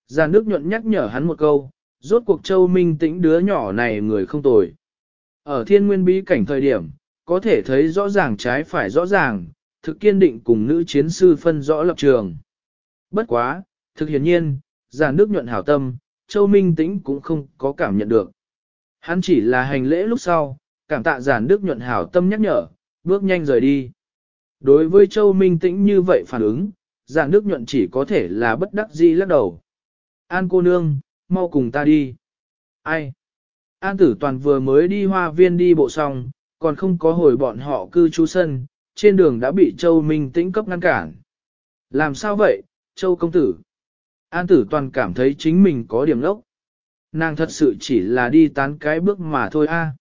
Giàn Đức nhuận nhắc nhở hắn một câu, rốt cuộc Châu Minh Tĩnh đứa nhỏ này người không tồi. Ở thiên nguyên bí cảnh thời điểm, có thể thấy rõ ràng trái phải rõ ràng, thực kiên định cùng nữ chiến sư phân rõ lập trường. Bất quá, thực hiển nhiên, giản nước nhuận hảo tâm, Châu Minh Tĩnh cũng không có cảm nhận được. Hắn chỉ là hành lễ lúc sau, cảm tạ giản nước nhuận hảo tâm nhắc nhở, bước nhanh rời đi. Đối với Châu Minh Tĩnh như vậy phản ứng, giản nước nhuận chỉ có thể là bất đắc dĩ lắc đầu. An cô nương, mau cùng ta đi. Ai? An tử toàn vừa mới đi hoa viên đi bộ xong, còn không có hồi bọn họ cư trú sân, trên đường đã bị Châu Minh Tĩnh cấp ngăn cản. Làm sao vậy, Châu công tử? An tử toàn cảm thấy chính mình có điểm lốc. Nàng thật sự chỉ là đi tán cái bước mà thôi a.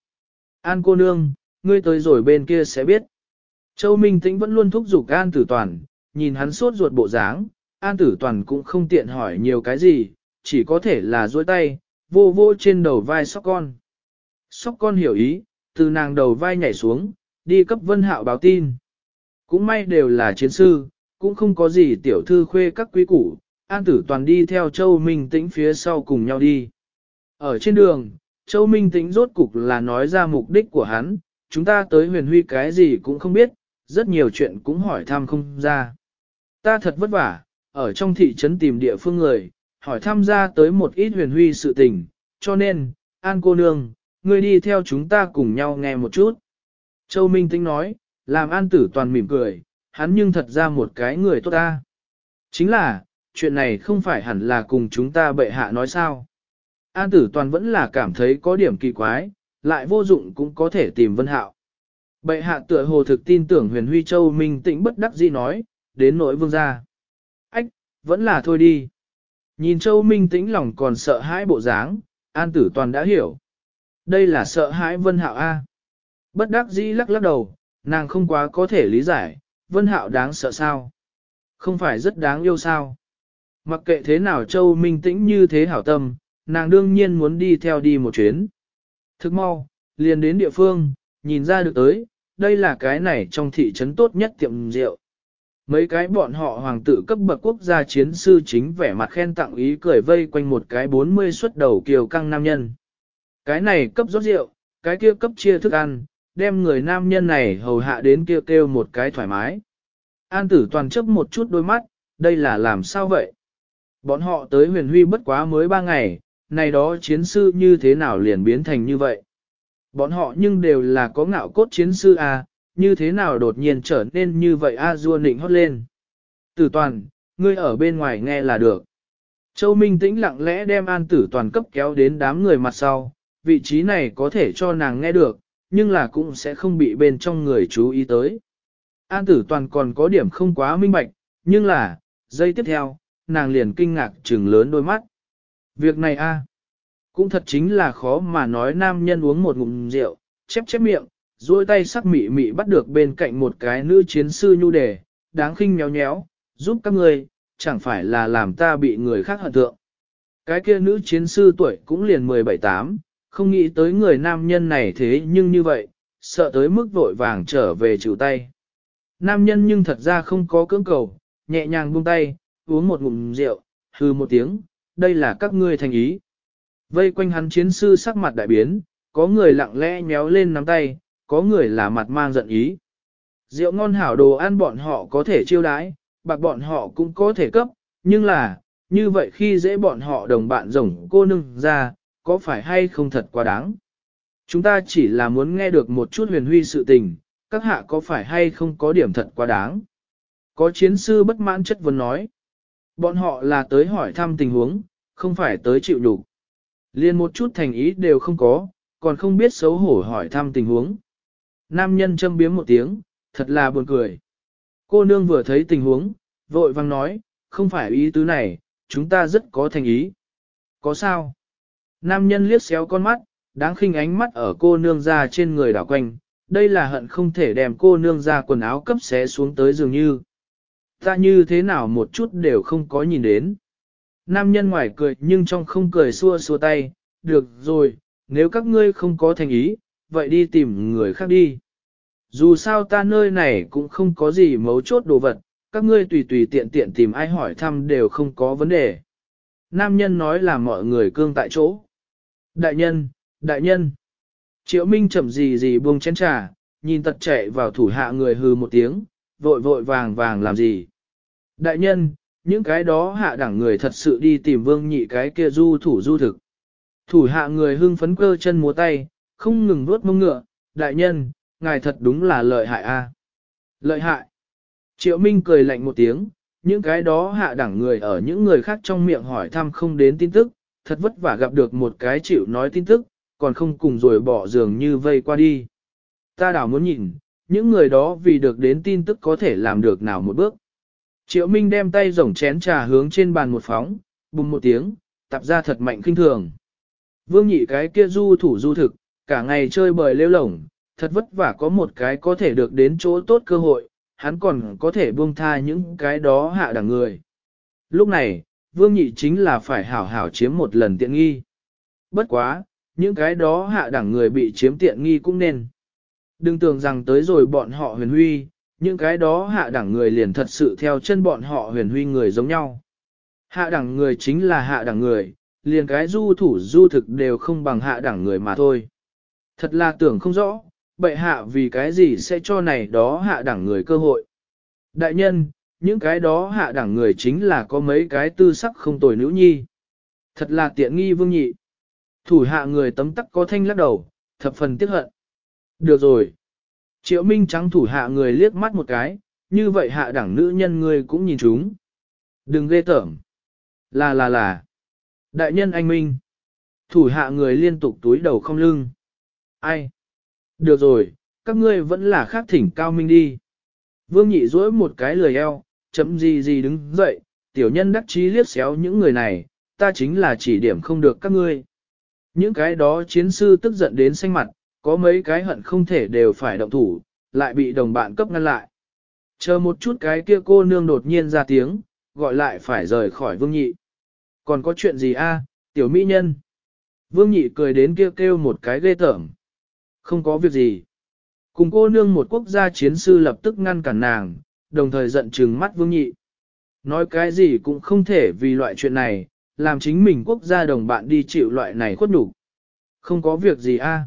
An cô nương, ngươi tới rồi bên kia sẽ biết. Châu Minh Tĩnh vẫn luôn thúc giục An tử toàn, nhìn hắn sốt ruột bộ dáng, An tử toàn cũng không tiện hỏi nhiều cái gì, chỉ có thể là duỗi tay, vô vô trên đầu vai sóc con. Sóc con hiểu ý, từ nàng đầu vai nhảy xuống, đi cấp vân hạo báo tin. Cũng may đều là chiến sư, cũng không có gì tiểu thư khuê các quý củ, an tử toàn đi theo Châu Minh Tĩnh phía sau cùng nhau đi. Ở trên đường, Châu Minh Tĩnh rốt cục là nói ra mục đích của hắn, chúng ta tới huyền huy cái gì cũng không biết, rất nhiều chuyện cũng hỏi thăm không ra. Ta thật vất vả, ở trong thị trấn tìm địa phương người, hỏi thăm ra tới một ít huyền huy sự tình, cho nên, An cô nương, ngươi đi theo chúng ta cùng nhau nghe một chút. Châu Minh Tĩnh nói, làm An tử toàn mỉm cười, hắn nhưng thật ra một cái người tốt ta. Chính là, chuyện này không phải hẳn là cùng chúng ta bệ hạ nói sao. An tử toàn vẫn là cảm thấy có điểm kỳ quái, lại vô dụng cũng có thể tìm vân hạo. Bệ hạ tựa hồ thực tin tưởng huyền huy châu minh tĩnh bất đắc dĩ nói, đến nỗi vương gia. Ách, vẫn là thôi đi. Nhìn châu minh tĩnh lòng còn sợ hãi bộ dáng, an tử toàn đã hiểu. Đây là sợ hãi vân hạo A. Bất đắc dĩ lắc lắc đầu, nàng không quá có thể lý giải, vân hạo đáng sợ sao. Không phải rất đáng yêu sao. Mặc kệ thế nào Châu Minh Tĩnh như thế hảo tâm, nàng đương nhiên muốn đi theo đi một chuyến. Thức mau, liền đến địa phương, nhìn ra được tới, đây là cái này trong thị trấn tốt nhất tiệm rượu. Mấy cái bọn họ hoàng tử cấp bậc quốc gia chiến sư chính vẻ mặt khen tặng ý cười vây quanh một cái 40 xuất đầu kiều căng nam nhân. Cái này cấp rót rượu, cái kia cấp chia thức ăn, đem người nam nhân này hầu hạ đến kia kêu, kêu một cái thoải mái. An tử toàn chấp một chút đôi mắt, đây là làm sao vậy? Bọn họ tới huyền huy bất quá mới ba ngày, này đó chiến sư như thế nào liền biến thành như vậy? Bọn họ nhưng đều là có ngạo cốt chiến sư à, như thế nào đột nhiên trở nên như vậy a à, dua nịnh hót lên. Tử toàn, ngươi ở bên ngoài nghe là được. Châu Minh tĩnh lặng lẽ đem an tử toàn cấp kéo đến đám người mặt sau, vị trí này có thể cho nàng nghe được, nhưng là cũng sẽ không bị bên trong người chú ý tới. An tử toàn còn có điểm không quá minh bạch, nhưng là, giây tiếp theo, nàng liền kinh ngạc trừng lớn đôi mắt. Việc này a, cũng thật chính là khó mà nói nam nhân uống một ngụm rượu, chép chép miệng, duỗi tay sắc mị mị bắt được bên cạnh một cái nữ chiến sư nhu đề, đáng khinh nhéo nhéo, giúp các ngươi, chẳng phải là làm ta bị người khác hận thượng. Cái kia nữ chiến sư tuổi cũng liền 17-8, không nghĩ tới người nam nhân này thế nhưng như vậy, sợ tới mức vội vàng trở về chịu tay. Nam nhân nhưng thật ra không có cưỡng cầu, nhẹ nhàng buông tay, uống một ngụm rượu, hư một tiếng, đây là các ngươi thành ý. Vây quanh hắn chiến sư sắc mặt đại biến, có người lặng lẽ nhéo lên nắm tay, có người là mặt mang giận ý. Rượu ngon hảo đồ ăn bọn họ có thể chiêu đãi, bạc bọn họ cũng có thể cấp, nhưng là, như vậy khi dễ bọn họ đồng bạn rồng cô nương ra, có phải hay không thật quá đáng. Chúng ta chỉ là muốn nghe được một chút huyền huy sự tình, các hạ có phải hay không có điểm thật quá đáng. Có chiến sư bất mãn chất vấn nói. Bọn họ là tới hỏi thăm tình huống, không phải tới chịu đủ. Liên một chút thành ý đều không có, còn không biết xấu hổ hỏi thăm tình huống. Nam nhân châm biếm một tiếng, thật là buồn cười. Cô nương vừa thấy tình huống, vội vang nói, không phải ý tứ này, chúng ta rất có thành ý. Có sao? Nam nhân liếc xéo con mắt, đáng khinh ánh mắt ở cô nương ra trên người đảo quanh, đây là hận không thể đem cô nương ra quần áo cấp xé xuống tới dường như. Ta như thế nào một chút đều không có nhìn đến. Nam nhân ngoài cười nhưng trong không cười xua xua tay, được rồi, nếu các ngươi không có thành ý, vậy đi tìm người khác đi. Dù sao ta nơi này cũng không có gì mấu chốt đồ vật, các ngươi tùy tùy tiện tiện tìm ai hỏi thăm đều không có vấn đề. Nam nhân nói là mọi người cương tại chỗ. Đại nhân, đại nhân. Triệu Minh chậm gì gì buông chén trà, nhìn tật chạy vào thủ hạ người hư một tiếng, vội vội vàng vàng làm gì. Đại nhân, những cái đó hạ đẳng người thật sự đi tìm vương nhị cái kia du thủ du thực. Thủ hạ người hưng phấn cơ chân múa tay, không ngừng vuốt mông ngựa, đại nhân, ngài thật đúng là lợi hại a. Lợi hại. Triệu Minh cười lạnh một tiếng, những cái đó hạ đẳng người ở những người khác trong miệng hỏi thăm không đến tin tức, thật vất vả gặp được một cái chịu nói tin tức, còn không cùng rồi bỏ giường như vây qua đi. Ta đảo muốn nhìn, những người đó vì được đến tin tức có thể làm được nào một bước. Triệu Minh đem tay rồng chén trà hướng trên bàn một phóng, bùng một tiếng, tập ra thật mạnh kinh thường. Vương nhị cái kia du thủ du thực, cả ngày chơi bời lêu lổng, thật vất vả có một cái có thể được đến chỗ tốt cơ hội, hắn còn có thể buông tha những cái đó hạ đẳng người. Lúc này, vương nhị chính là phải hảo hảo chiếm một lần tiện nghi. Bất quá, những cái đó hạ đẳng người bị chiếm tiện nghi cũng nên. Đừng tưởng rằng tới rồi bọn họ huyền huy, những cái đó hạ đẳng người liền thật sự theo chân bọn họ huyền huy người giống nhau. Hạ đẳng người chính là hạ đẳng người, liền cái du thủ du thực đều không bằng hạ đẳng người mà thôi. Thật là tưởng không rõ, bệ hạ vì cái gì sẽ cho này đó hạ đẳng người cơ hội. Đại nhân, những cái đó hạ đẳng người chính là có mấy cái tư sắc không tồi nữ nhi. Thật là tiện nghi vương nhị. Thủ hạ người tấm tắc có thanh lắc đầu, thập phần tiếc hận. Được rồi. Triệu Minh trắng thủ hạ người liếc mắt một cái, như vậy hạ đẳng nữ nhân người cũng nhìn chúng. Đừng ghê tởm. Là là là. Đại nhân anh Minh. Thủ hạ người liên tục túi đầu không lưng. Ai? Được rồi, các ngươi vẫn là khác thỉnh cao minh đi. Vương nhị duỗi một cái lười eo, chấm gì gì đứng dậy, tiểu nhân đắc chí liếc xéo những người này, ta chính là chỉ điểm không được các ngươi. Những cái đó chiến sư tức giận đến xanh mặt, có mấy cái hận không thể đều phải động thủ, lại bị đồng bạn cấp ngăn lại. Chờ một chút cái kia cô nương đột nhiên ra tiếng, gọi lại phải rời khỏi vương nhị. Còn có chuyện gì a, tiểu mỹ nhân? Vương nhị cười đến kêu kêu một cái ghê tởm. Không có việc gì. Cùng cô nương một quốc gia chiến sư lập tức ngăn cản nàng, đồng thời giận trừng mắt vương nhị. Nói cái gì cũng không thể vì loại chuyện này, làm chính mình quốc gia đồng bạn đi chịu loại này khuất nhục. Không có việc gì a.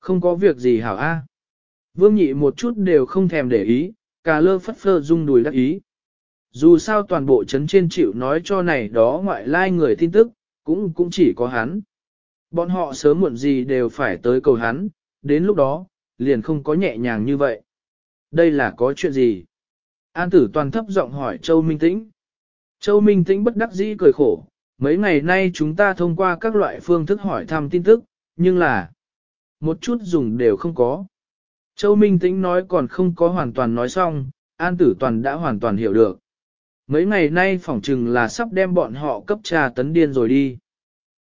Không có việc gì hảo a. Vương nhị một chút đều không thèm để ý, cà lơ phất phơ rung đùi đắc ý. Dù sao toàn bộ chấn trên chịu nói cho này đó ngoại lai người tin tức, cũng cũng chỉ có hắn. Bọn họ sớm muộn gì đều phải tới cầu hắn, đến lúc đó, liền không có nhẹ nhàng như vậy. Đây là có chuyện gì? An tử toàn thấp giọng hỏi Châu Minh Tĩnh. Châu Minh Tĩnh bất đắc dĩ cười khổ, mấy ngày nay chúng ta thông qua các loại phương thức hỏi thăm tin tức, nhưng là một chút dùng đều không có. Châu Minh Tĩnh nói còn không có hoàn toàn nói xong, An Tử Toàn đã hoàn toàn hiểu được. Mấy ngày nay phỏng chừng là sắp đem bọn họ cấp trà tấn điên rồi đi.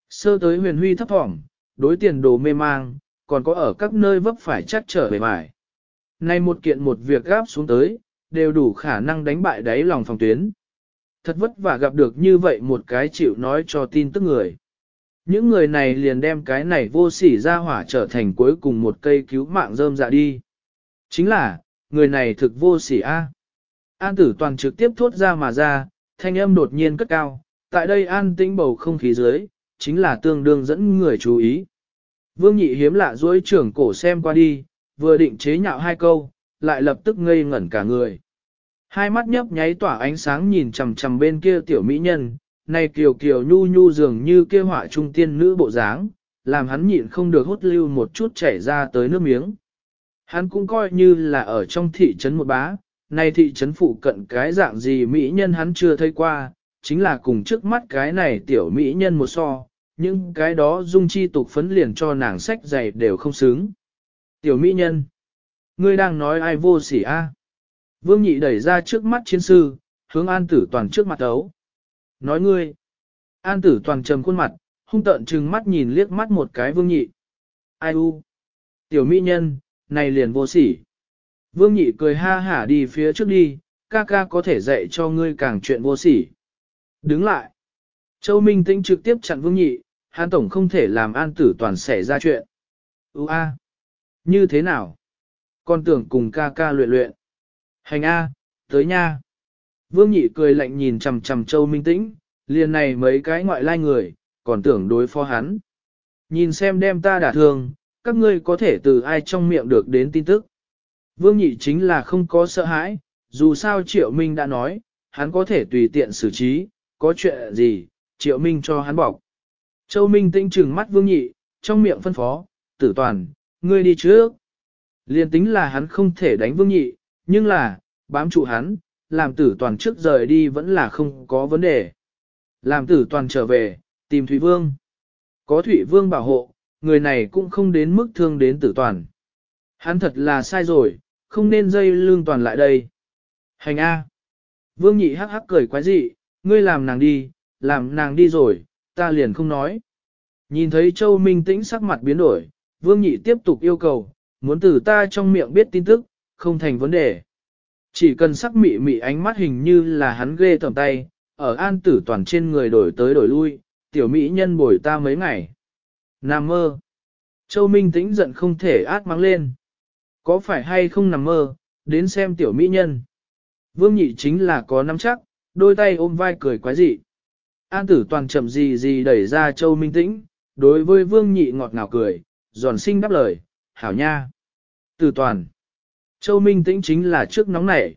Sơ tới huyền huy thấp thỏm, đối tiền đồ mê mang, còn có ở các nơi vấp phải chắc trở về mải. Nay một kiện một việc gáp xuống tới, đều đủ khả năng đánh bại đáy lòng phòng tuyến. Thật vất vả gặp được như vậy một cái chịu nói cho tin tức người. Những người này liền đem cái này vô sỉ ra hỏa trở thành cuối cùng một cây cứu mạng rơm dạ đi. Chính là, người này thực vô sỉ A. An tử toàn trực tiếp thốt ra mà ra, thanh âm đột nhiên cất cao, tại đây an tĩnh bầu không khí dưới, chính là tương đương dẫn người chú ý. Vương nhị hiếm lạ duỗi trưởng cổ xem qua đi, vừa định chế nhạo hai câu, lại lập tức ngây ngẩn cả người. Hai mắt nhấp nháy tỏa ánh sáng nhìn chằm chằm bên kia tiểu mỹ nhân, này kiều kiều nhu nhu dường như kia họa trung tiên nữ bộ dáng, làm hắn nhịn không được hút lưu một chút chảy ra tới nước miếng. Hắn cũng coi như là ở trong thị trấn một bá, này thị trấn phụ cận cái dạng gì mỹ nhân hắn chưa thấy qua, chính là cùng trước mắt cái này tiểu mỹ nhân một so, nhưng cái đó dung chi tục phấn liền cho nàng sách dày đều không xứng. Tiểu mỹ nhân, ngươi đang nói ai vô sỉ a? Vương nhị đẩy ra trước mắt chiến sư, hướng an tử toàn trước mặt ấu. Nói ngươi, an tử toàn trầm khuôn mặt, hung tợn trừng mắt nhìn liếc mắt một cái vương nhị. Ai u? Tiểu mỹ nhân, này liền vô sỉ. Vương nhị cười ha hả đi phía trước đi, ca ca có thể dạy cho ngươi càng chuyện vô sỉ. Đứng lại. Châu Minh Tĩnh trực tiếp chặn vương nhị, hàn tổng không thể làm an tử toàn xảy ra chuyện. Ú a. Như thế nào? Con tưởng cùng ca ca luyện luyện. Hành a, tới nha. Vương nhị cười lạnh nhìn chằm chằm Châu Minh Tĩnh, liền này mấy cái ngoại lai người, còn tưởng đối phó hắn. Nhìn xem đem ta đả thương, các ngươi có thể từ ai trong miệng được đến tin tức. Vương nhị chính là không có sợ hãi, dù sao Triệu Minh đã nói, hắn có thể tùy tiện xử trí, có chuyện gì, Triệu Minh cho hắn bọc. Châu Minh tinh trừng mắt Vương nhị, trong miệng phân phó, tử toàn, ngươi đi trước. Liên tính là hắn không thể đánh Vương nhị, nhưng là, bám trụ hắn, làm tử toàn trước rời đi vẫn là không có vấn đề. Làm tử toàn trở về, tìm Thủy Vương. Có Thủy Vương bảo hộ, người này cũng không đến mức thương đến tử toàn. Hắn thật là sai rồi, không nên dây lương toàn lại đây. Hành A. Vương nhị hắc hắc cười quái dị, ngươi làm nàng đi, làm nàng đi rồi, ta liền không nói. Nhìn thấy Châu Minh Tĩnh sắc mặt biến đổi, Vương nhị tiếp tục yêu cầu, muốn từ ta trong miệng biết tin tức, không thành vấn đề. Chỉ cần sắc mị mị ánh mắt hình như là hắn ghê tầm tay, ở an tử toàn trên người đổi tới đổi lui, tiểu mỹ nhân bồi ta mấy ngày. Nam mơ. Châu Minh tĩnh giận không thể át mắng lên. Có phải hay không nằm mơ, đến xem tiểu mỹ nhân. Vương nhị chính là có nắm chắc, đôi tay ôm vai cười quái dị. An tử toàn chậm gì gì đẩy ra Châu Minh tĩnh, đối với vương nhị ngọt ngào cười, giòn xinh đáp lời, hảo nha. Tử toàn. Châu Minh tĩnh chính là trước nóng nảy.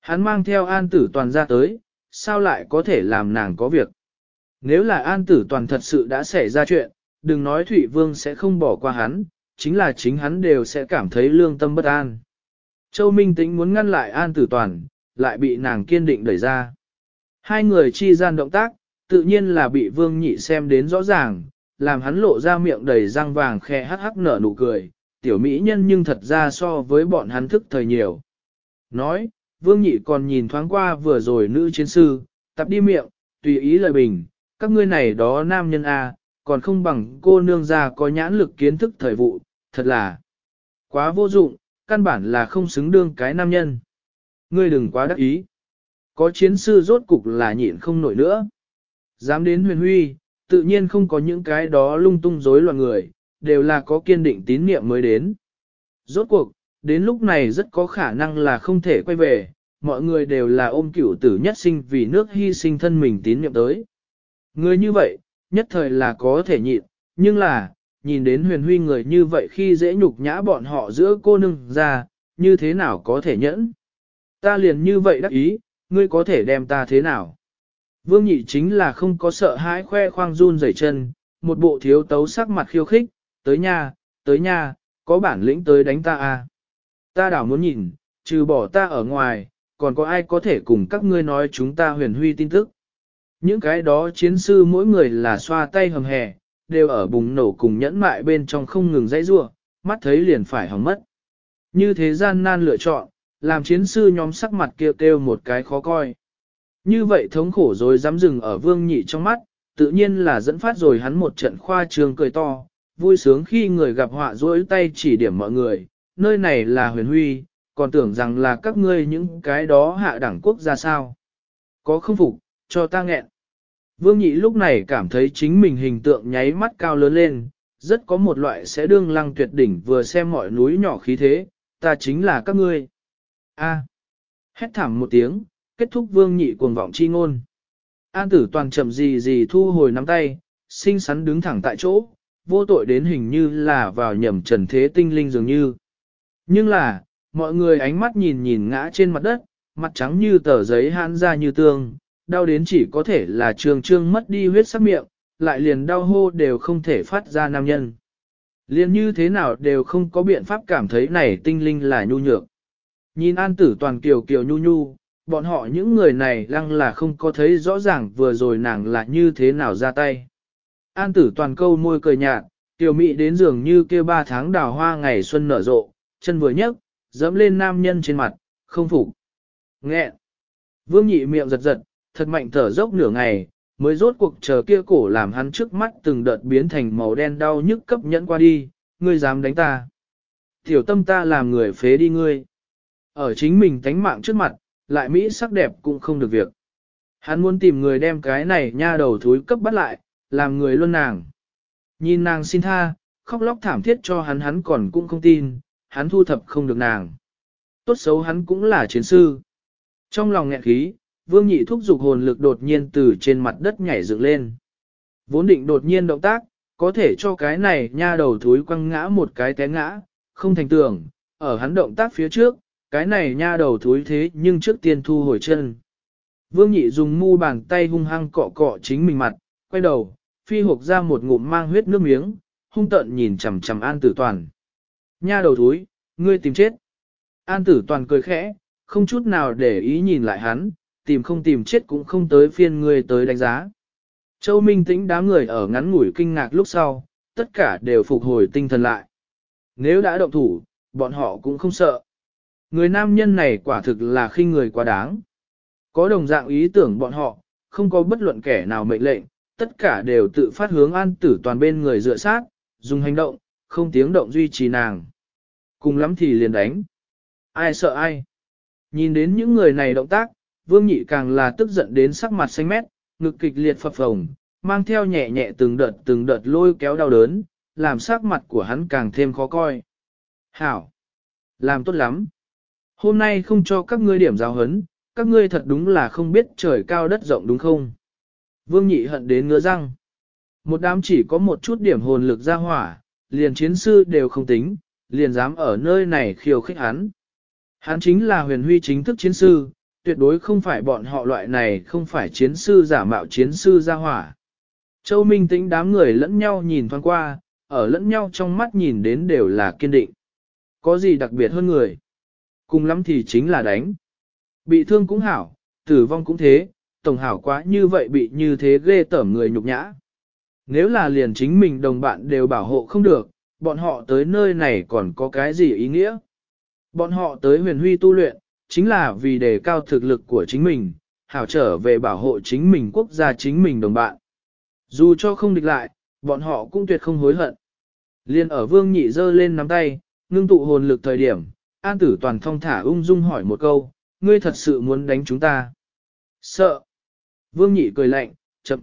Hắn mang theo an tử toàn ra tới, sao lại có thể làm nàng có việc. Nếu là an tử toàn thật sự đã xảy ra chuyện, đừng nói Thụy Vương sẽ không bỏ qua hắn, chính là chính hắn đều sẽ cảm thấy lương tâm bất an. Châu Minh Tĩnh muốn ngăn lại An Tử Toàn, lại bị nàng kiên định đẩy ra. Hai người chi gian động tác, tự nhiên là bị Vương Nhị xem đến rõ ràng, làm hắn lộ ra miệng đầy răng vàng khe hắc hắc nở nụ cười, tiểu mỹ nhân nhưng thật ra so với bọn hắn thức thời nhiều. Nói, Vương Nhị còn nhìn thoáng qua vừa rồi nữ chiến sư, tập đi miệng, tùy ý lời bình, các ngươi này đó nam nhân A, à, còn không bằng cô nương ra có nhãn lực kiến thức thời vụ, thật là quá vô dụng, căn bản là không xứng đương cái nam nhân. Ngươi đừng quá đắc ý. Có chiến sư rốt cục là nhịn không nổi nữa. Dám đến huyền huy, tự nhiên không có những cái đó lung tung rối loạn người, đều là có kiên định tín niệm mới đến. Rốt cuộc, đến lúc này rất có khả năng là không thể quay về, mọi người đều là ôm cửu tử nhất sinh vì nước hy sinh thân mình tín niệm tới. Người như vậy, nhất thời là có thể nhịn, nhưng là, nhìn đến huyền huy người như vậy khi dễ nhục nhã bọn họ giữa cô nương ra, như thế nào có thể nhẫn. Ta liền như vậy đắc ý, ngươi có thể đem ta thế nào. Vương nhị chính là không có sợ hãi khoe khoang run rẩy chân, một bộ thiếu tấu sắc mặt khiêu khích, tới nha, tới nha, có bản lĩnh tới đánh ta à. Ta đảo muốn nhìn, trừ bỏ ta ở ngoài, còn có ai có thể cùng các ngươi nói chúng ta huyền huy tin tức. Những cái đó chiến sư mỗi người là xoa tay hầm hè, đều ở bùng nổ cùng nhẫn mại bên trong không ngừng dãy rua, mắt thấy liền phải hỏng mất. Như thế gian nan lựa chọn, làm chiến sư nhóm sắc mặt kêu kêu một cái khó coi. Như vậy thống khổ rồi dám dừng ở vương nhị trong mắt, tự nhiên là dẫn phát rồi hắn một trận khoa trường cười to, vui sướng khi người gặp họa rỗi tay chỉ điểm mọi người, nơi này là huyền huy, còn tưởng rằng là các ngươi những cái đó hạ đẳng quốc gia sao. Có không phục, cho ta nghẹn. Vương nhị lúc này cảm thấy chính mình hình tượng nháy mắt cao lớn lên, rất có một loại sẽ đương lăng tuyệt đỉnh vừa xem mọi núi nhỏ khí thế, ta chính là các ngươi. A. Hét thảm một tiếng, kết thúc vương nhị cuồng vọng chi ngôn. An tử toàn chậm gì gì thu hồi nắm tay, xinh xắn đứng thẳng tại chỗ, vô tội đến hình như là vào nhầm trần thế tinh linh dường như. Nhưng là, mọi người ánh mắt nhìn nhìn ngã trên mặt đất, mặt trắng như tờ giấy hãn ra như tương, đau đến chỉ có thể là trường trương mất đi huyết sắc miệng, lại liền đau hô đều không thể phát ra nam nhân. Liền như thế nào đều không có biện pháp cảm thấy này tinh linh là nhu nhược. Nhìn an tử toàn kiều kiều nhu nhu, bọn họ những người này lăng là không có thấy rõ ràng vừa rồi nàng là như thế nào ra tay. An tử toàn câu môi cười nhạt, tiểu mị đến giường như kia ba tháng đào hoa ngày xuân nở rộ, chân vừa nhấc, dẫm lên nam nhân trên mặt, không phục. Nghẹn. Vương nhị miệng giật giật, thật mạnh thở dốc nửa ngày, mới rốt cuộc chờ kia cổ làm hắn trước mắt từng đợt biến thành màu đen đau nhức cấp nhẫn qua đi, ngươi dám đánh ta. Tiểu tâm ta làm người phế đi ngươi. Ở chính mình tánh mạng trước mặt, lại Mỹ sắc đẹp cũng không được việc. Hắn muốn tìm người đem cái này nha đầu thúi cấp bắt lại, làm người luôn nàng. Nhìn nàng xin tha, khóc lóc thảm thiết cho hắn hắn còn cũng không tin, hắn thu thập không được nàng. Tốt xấu hắn cũng là chiến sư. Trong lòng nghẹn khí, vương nhị thúc dục hồn lực đột nhiên từ trên mặt đất nhảy dựng lên. Vốn định đột nhiên động tác, có thể cho cái này nha đầu thúi quăng ngã một cái té ngã, không thành tưởng, ở hắn động tác phía trước, cái này nha đầu thúi thế nhưng trước tiên thu hồi chân. Vương nhị dùng mu bàn tay hung hăng cọ cọ chính mình mặt, quay đầu, phi hộp ra một ngụm mang huyết nước miếng, hung tợn nhìn chằm chằm an tử toàn. Nha đầu thúi, ngươi tìm chết. An tử toàn cười khẽ, không chút nào để ý nhìn lại hắn, tìm không tìm chết cũng không tới phiên ngươi tới đánh giá. Châu Minh tĩnh đám người ở ngắn ngủi kinh ngạc lúc sau, tất cả đều phục hồi tinh thần lại. Nếu đã động thủ, bọn họ cũng không sợ. Người nam nhân này quả thực là khinh người quá đáng. Có đồng dạng ý tưởng bọn họ, không có bất luận kẻ nào mệnh lệnh, tất cả đều tự phát hướng an tử toàn bên người dựa sát, dùng hành động, không tiếng động duy trì nàng. Cùng lắm thì liền đánh. Ai sợ ai? Nhìn đến những người này động tác, vương nhị càng là tức giận đến sắc mặt xanh mét, ngực kịch liệt phập phồng, mang theo nhẹ nhẹ từng đợt từng đợt lôi kéo đau đớn, làm sắc mặt của hắn càng thêm khó coi. Hảo! Làm tốt lắm! Hôm nay không cho các ngươi điểm giáo hấn, các ngươi thật đúng là không biết trời cao đất rộng đúng không? Vương nhị hận đến ngứa răng. Một đám chỉ có một chút điểm hồn lực ra hỏa, liền chiến sư đều không tính, liền dám ở nơi này khiêu khích hắn. Hắn chính là huyền huy chính thức chiến sư, tuyệt đối không phải bọn họ loại này không phải chiến sư giả mạo chiến sư ra hỏa. Châu Minh tĩnh đám người lẫn nhau nhìn thoáng qua, ở lẫn nhau trong mắt nhìn đến đều là kiên định. Có gì đặc biệt hơn người? Cùng lắm thì chính là đánh. Bị thương cũng hảo, tử vong cũng thế, tổng hảo quá như vậy bị như thế ghê tởm người nhục nhã. Nếu là liền chính mình đồng bạn đều bảo hộ không được, bọn họ tới nơi này còn có cái gì ý nghĩa? Bọn họ tới huyền huy tu luyện, chính là vì đề cao thực lực của chính mình, hảo trở về bảo hộ chính mình quốc gia chính mình đồng bạn. Dù cho không địch lại, bọn họ cũng tuyệt không hối hận. Liên ở vương nhị dơ lên nắm tay, ngưng tụ hồn lực thời điểm, an tử toàn thong thả ung dung hỏi một câu, ngươi thật sự muốn đánh chúng ta? Sợ. Vương nhị cười lạnh, chậm.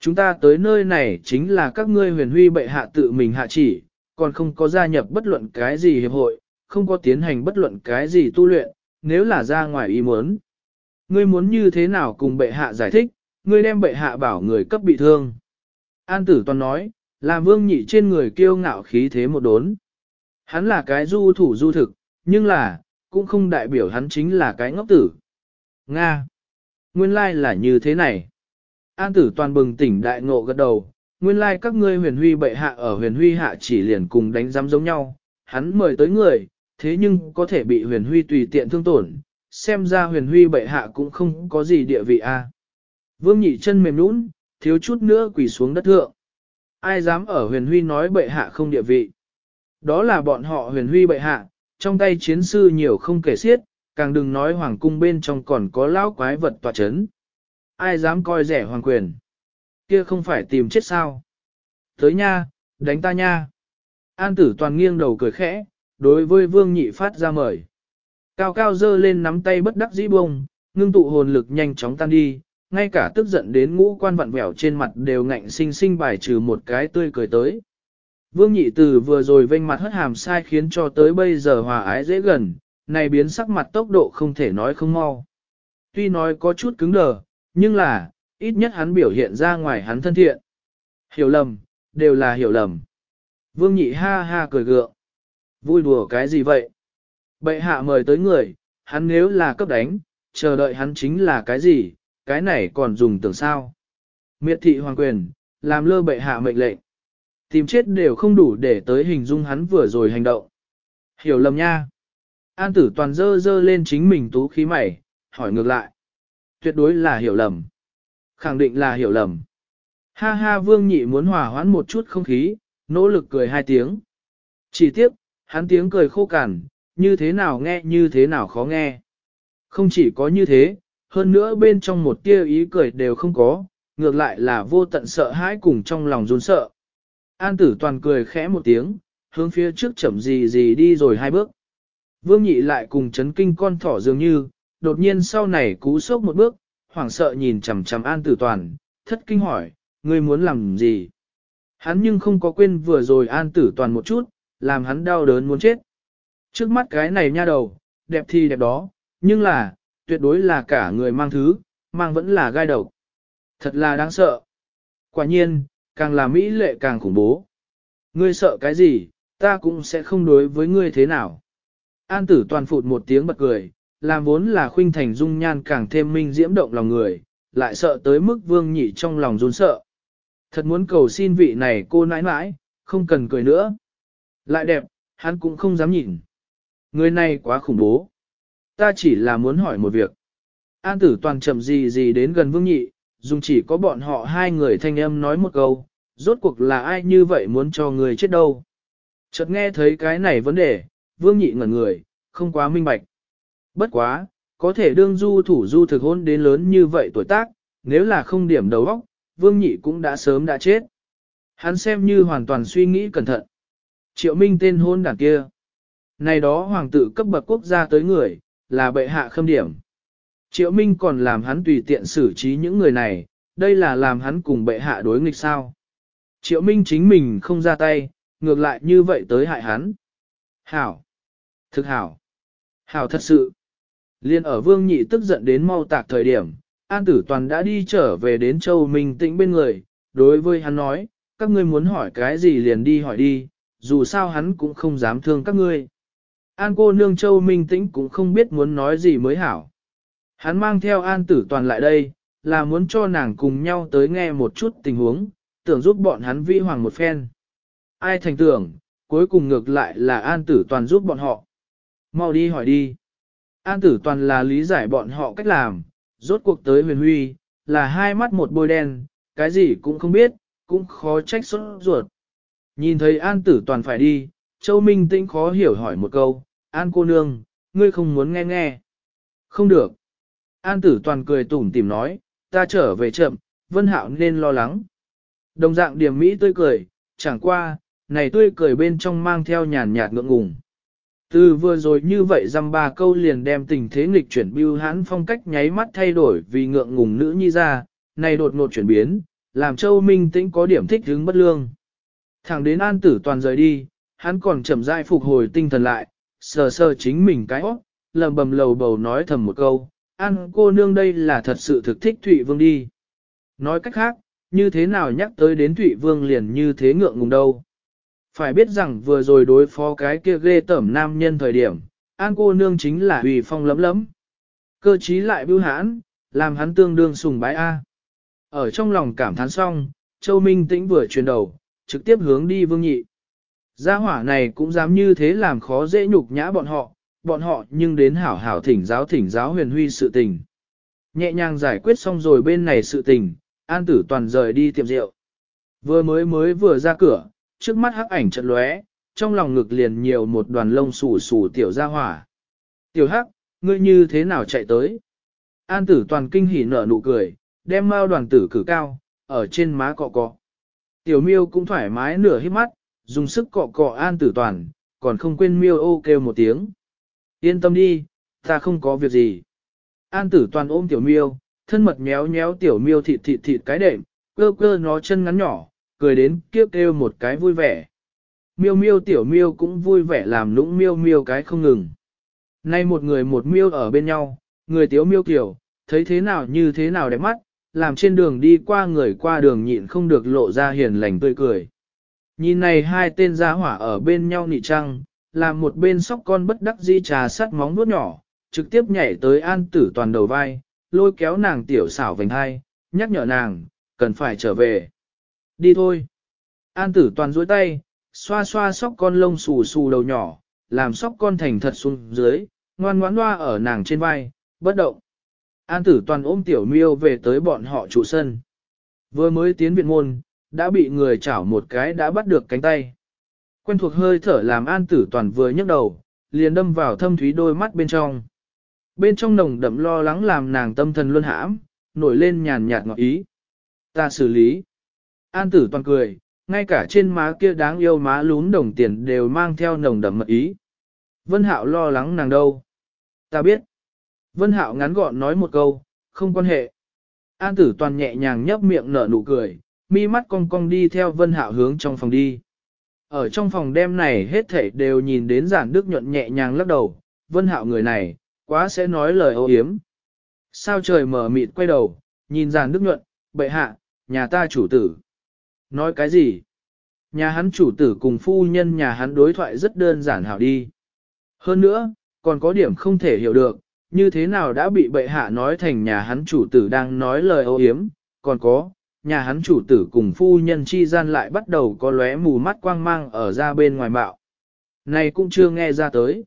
Chúng ta tới nơi này chính là các ngươi huyền huy bệ hạ tự mình hạ chỉ, còn không có gia nhập bất luận cái gì hiệp hội, không có tiến hành bất luận cái gì tu luyện, nếu là ra ngoài ý muốn. Ngươi muốn như thế nào cùng bệ hạ giải thích, ngươi đem bệ hạ bảo người cấp bị thương. An tử toàn nói, Làm vương nhị trên người kiêu ngạo khí thế một đốn. Hắn là cái du thủ du thực, nhưng là, cũng không đại biểu hắn chính là cái ngốc tử. Nga! Nguyên lai là như thế này. An tử toàn bừng tỉnh đại ngộ gật đầu, nguyên lai các ngươi huyền huy bệ hạ ở huyền huy hạ chỉ liền cùng đánh giám giống nhau, hắn mời tới người, thế nhưng có thể bị huyền huy tùy tiện thương tổn, xem ra huyền huy bệ hạ cũng không có gì địa vị a. Vương nhị chân mềm nũng, thiếu chút nữa quỳ xuống đất thượng. Ai dám ở huyền huy nói bệ hạ không địa vị. Đó là bọn họ huyền huy bệ hạ, trong tay chiến sư nhiều không kể xiết, càng đừng nói hoàng cung bên trong còn có lão quái vật tòa chấn. Ai dám coi rẻ hoàng quyền? Kia không phải tìm chết sao? Tới nha, đánh ta nha. An tử toàn nghiêng đầu cười khẽ, đối với vương nhị phát ra mời. Cao cao dơ lên nắm tay bất đắc dĩ bông, ngưng tụ hồn lực nhanh chóng tan đi, ngay cả tức giận đến ngũ quan vặn vẹo trên mặt đều ngạnh sinh sinh bài trừ một cái tươi cười tới. Vương nhị từ vừa rồi vênh mặt hất hàm sai khiến cho tới bây giờ hòa ái dễ gần, này biến sắc mặt tốc độ không thể nói không mau. Tuy nói có chút cứng đờ, nhưng là, ít nhất hắn biểu hiện ra ngoài hắn thân thiện. Hiểu lầm, đều là hiểu lầm. Vương nhị ha ha cười gượng. Vui đùa cái gì vậy? Bệ hạ mời tới người, hắn nếu là cấp đánh, chờ đợi hắn chính là cái gì, cái này còn dùng tưởng sao? Miệt thị hoàng quyền, làm lơ bệ hạ mệnh lệnh. Tìm chết đều không đủ để tới hình dung hắn vừa rồi hành động. Hiểu lầm nha. An tử toàn dơ dơ lên chính mình tú khí mày, hỏi ngược lại. Tuyệt đối là hiểu lầm. Khẳng định là hiểu lầm. Ha ha vương nhị muốn hòa hoãn một chút không khí, nỗ lực cười hai tiếng. Chỉ tiếc, hắn tiếng cười khô cằn, như thế nào nghe như thế nào khó nghe. Không chỉ có như thế, hơn nữa bên trong một tia ý cười đều không có, ngược lại là vô tận sợ hãi cùng trong lòng run sợ. An tử toàn cười khẽ một tiếng, hướng phía trước chậm gì gì đi rồi hai bước. Vương nhị lại cùng chấn kinh con thỏ dường như, đột nhiên sau này cú sốc một bước, hoảng sợ nhìn chằm chằm an tử toàn, thất kinh hỏi, ngươi muốn làm gì? Hắn nhưng không có quên vừa rồi an tử toàn một chút, làm hắn đau đớn muốn chết. Trước mắt cái này nha đầu, đẹp thì đẹp đó, nhưng là, tuyệt đối là cả người mang thứ, mang vẫn là gai độc. Thật là đáng sợ. Quả nhiên, càng là mỹ lệ càng khủng bố. Ngươi sợ cái gì, ta cũng sẽ không đối với ngươi thế nào. An tử toàn phụt một tiếng bật cười, làm vốn là khuynh thành dung nhan càng thêm minh diễm động lòng người, lại sợ tới mức vương nhị trong lòng run sợ. Thật muốn cầu xin vị này cô nãi nãi, không cần cười nữa. Lại đẹp, hắn cũng không dám nhìn. Người này quá khủng bố. Ta chỉ là muốn hỏi một việc. An tử toàn chậm gì gì đến gần vương nhị, dùng chỉ có bọn họ hai người thanh âm nói một câu, rốt cuộc là ai như vậy muốn cho người chết đâu. Chợt nghe thấy cái này vấn đề, vương nhị ngẩn người, không quá minh bạch. Bất quá, có thể đương du thủ du thực hôn đến lớn như vậy tuổi tác, nếu là không điểm đầu óc, vương nhị cũng đã sớm đã chết. Hắn xem như hoàn toàn suy nghĩ cẩn thận. Triệu Minh tên hôn đảng kia. Này đó hoàng tử cấp bậc quốc gia tới người, là bệ hạ khâm điểm. Triệu Minh còn làm hắn tùy tiện xử trí những người này, đây là làm hắn cùng bệ hạ đối nghịch sao. Triệu Minh chính mình không ra tay, ngược lại như vậy tới hại hắn. Hảo! Thực hảo! Hảo thật sự! Liên ở vương nhị tức giận đến mau tạc thời điểm, An Tử Toàn đã đi trở về đến Châu Minh Tĩnh bên người, đối với hắn nói, các ngươi muốn hỏi cái gì liền đi hỏi đi, dù sao hắn cũng không dám thương các ngươi. An cô nương Châu Minh Tĩnh cũng không biết muốn nói gì mới hảo. Hắn mang theo An Tử Toàn lại đây, là muốn cho nàng cùng nhau tới nghe một chút tình huống, tưởng giúp bọn hắn vi hoàng một phen. Ai thành tưởng, cuối cùng ngược lại là An Tử Toàn giúp bọn họ. Mau đi hỏi đi. An Tử Toàn là lý giải bọn họ cách làm, rốt cuộc tới huyền huy, là hai mắt một bôi đen, cái gì cũng không biết, cũng khó trách sốt ruột. Nhìn thấy An Tử Toàn phải đi, Châu Minh Tĩnh khó hiểu hỏi một câu, An cô nương, ngươi không muốn nghe nghe. Không được. An Tử Toàn cười tủm tỉm nói, ta trở về chậm, Vân Hạo nên lo lắng. Đồng dạng điểm Mỹ tươi cười, chẳng qua, này tươi cười bên trong mang theo nhàn nhạt ngượng ngùng. Từ vừa rồi như vậy dăm ba câu liền đem tình thế nghịch chuyển bưu hãn phong cách nháy mắt thay đổi vì ngượng ngùng nữ nhi ra, này đột ngột chuyển biến, làm Châu Minh Tĩnh có điểm thích hứng bất lương. Thẳng đến an tử toàn rời đi, hắn còn chậm rãi phục hồi tinh thần lại, sờ sờ chính mình cái óc, lầm bầm lầu bầu nói thầm một câu, an cô nương đây là thật sự thực thích Thụy Vương đi. Nói cách khác, như thế nào nhắc tới đến Thụy Vương liền như thế ngượng ngùng đâu. Phải biết rằng vừa rồi đối phó cái kia ghê tẩm nam nhân thời điểm, an cô nương chính là hủy phong lấm lấm. Cơ trí lại bưu hãn, làm hắn tương đương sùng bái A. Ở trong lòng cảm thán xong, Châu Minh Tĩnh vừa chuyển đầu, trực tiếp hướng đi vương nhị. Gia hỏa này cũng dám như thế làm khó dễ nhục nhã bọn họ, bọn họ nhưng đến hảo hảo thỉnh giáo thỉnh giáo huyền huy sự tình. Nhẹ nhàng giải quyết xong rồi bên này sự tình, an tử toàn rời đi tiệm rượu. Vừa mới mới vừa ra cửa, trước mắt hắc ảnh trận lóe, trong lòng ngực liền nhiều một đoàn lông xù xù tiểu gia hỏa. Tiểu hắc, ngươi như thế nào chạy tới? An tử toàn kinh hỉ nở nụ cười, đem mao đoàn tử cử cao, ở trên má cọ cọ. Tiểu miêu cũng thoải mái nửa hít mắt, dùng sức cọ cọ an tử toàn, còn không quên miêu ô kêu một tiếng. Yên tâm đi, ta không có việc gì. An tử toàn ôm tiểu miêu, thân mật méo méo tiểu miêu thịt thịt thịt cái đệm, cơ cơ nó chân ngắn nhỏ, cười đến kiếp kêu một cái vui vẻ. Miêu miêu tiểu miêu cũng vui vẻ làm lũng miêu miêu cái không ngừng. Nay một người một miêu ở bên nhau, người tiểu miêu kiểu, thấy thế nào như thế nào đẹp mắt, làm trên đường đi qua người qua đường nhịn không được lộ ra hiền lành tươi cười. Nhìn này hai tên gia hỏa ở bên nhau nị trăng, làm một bên sóc con bất đắc di trà sắt móng vuốt nhỏ, trực tiếp nhảy tới an tử toàn đầu vai, lôi kéo nàng tiểu xảo vành hai, nhắc nhở nàng, cần phải trở về. Đi thôi. An tử toàn duỗi tay, xoa xoa sóc con lông xù xù đầu nhỏ, làm sóc con thành thật xuống dưới, ngoan ngoãn loa ở nàng trên vai, bất động. An tử toàn ôm tiểu miêu về tới bọn họ trụ sân. Vừa mới tiến viện môn, đã bị người chảo một cái đã bắt được cánh tay. Quen thuộc hơi thở làm an tử toàn vừa nhấc đầu, liền đâm vào thâm thúy đôi mắt bên trong. Bên trong nồng đậm lo lắng làm nàng tâm thần luôn hãm, nổi lên nhàn nhạt ngọt ý. Ta xử lý. An tử toàn cười, ngay cả trên má kia đáng yêu má lún đồng tiền đều mang theo nồng đậm mật ý. Vân Hạo lo lắng nàng đâu. Ta biết. Vân Hạo ngắn gọn nói một câu, không quan hệ. An tử toàn nhẹ nhàng nhấp miệng nở nụ cười, mi mắt cong cong đi theo Vân Hạo hướng trong phòng đi. Ở trong phòng đêm này hết thảy đều nhìn đến giản đức nhuận nhẹ nhàng lắc đầu, Vân Hạo người này, quá sẽ nói lời ô hiếm. Sao trời mở mịt quay đầu, nhìn giản đức nhuận, bệ hạ, nhà ta chủ tử. Nói cái gì? Nhà hắn chủ tử cùng phu nhân nhà hắn đối thoại rất đơn giản hảo đi. Hơn nữa, còn có điểm không thể hiểu được, như thế nào đã bị bệ hạ nói thành nhà hắn chủ tử đang nói lời ô hiếm, còn có, nhà hắn chủ tử cùng phu nhân chi gian lại bắt đầu có lóe mù mắt quang mang ở ra bên ngoài bạo. Này cũng chưa nghe ra tới.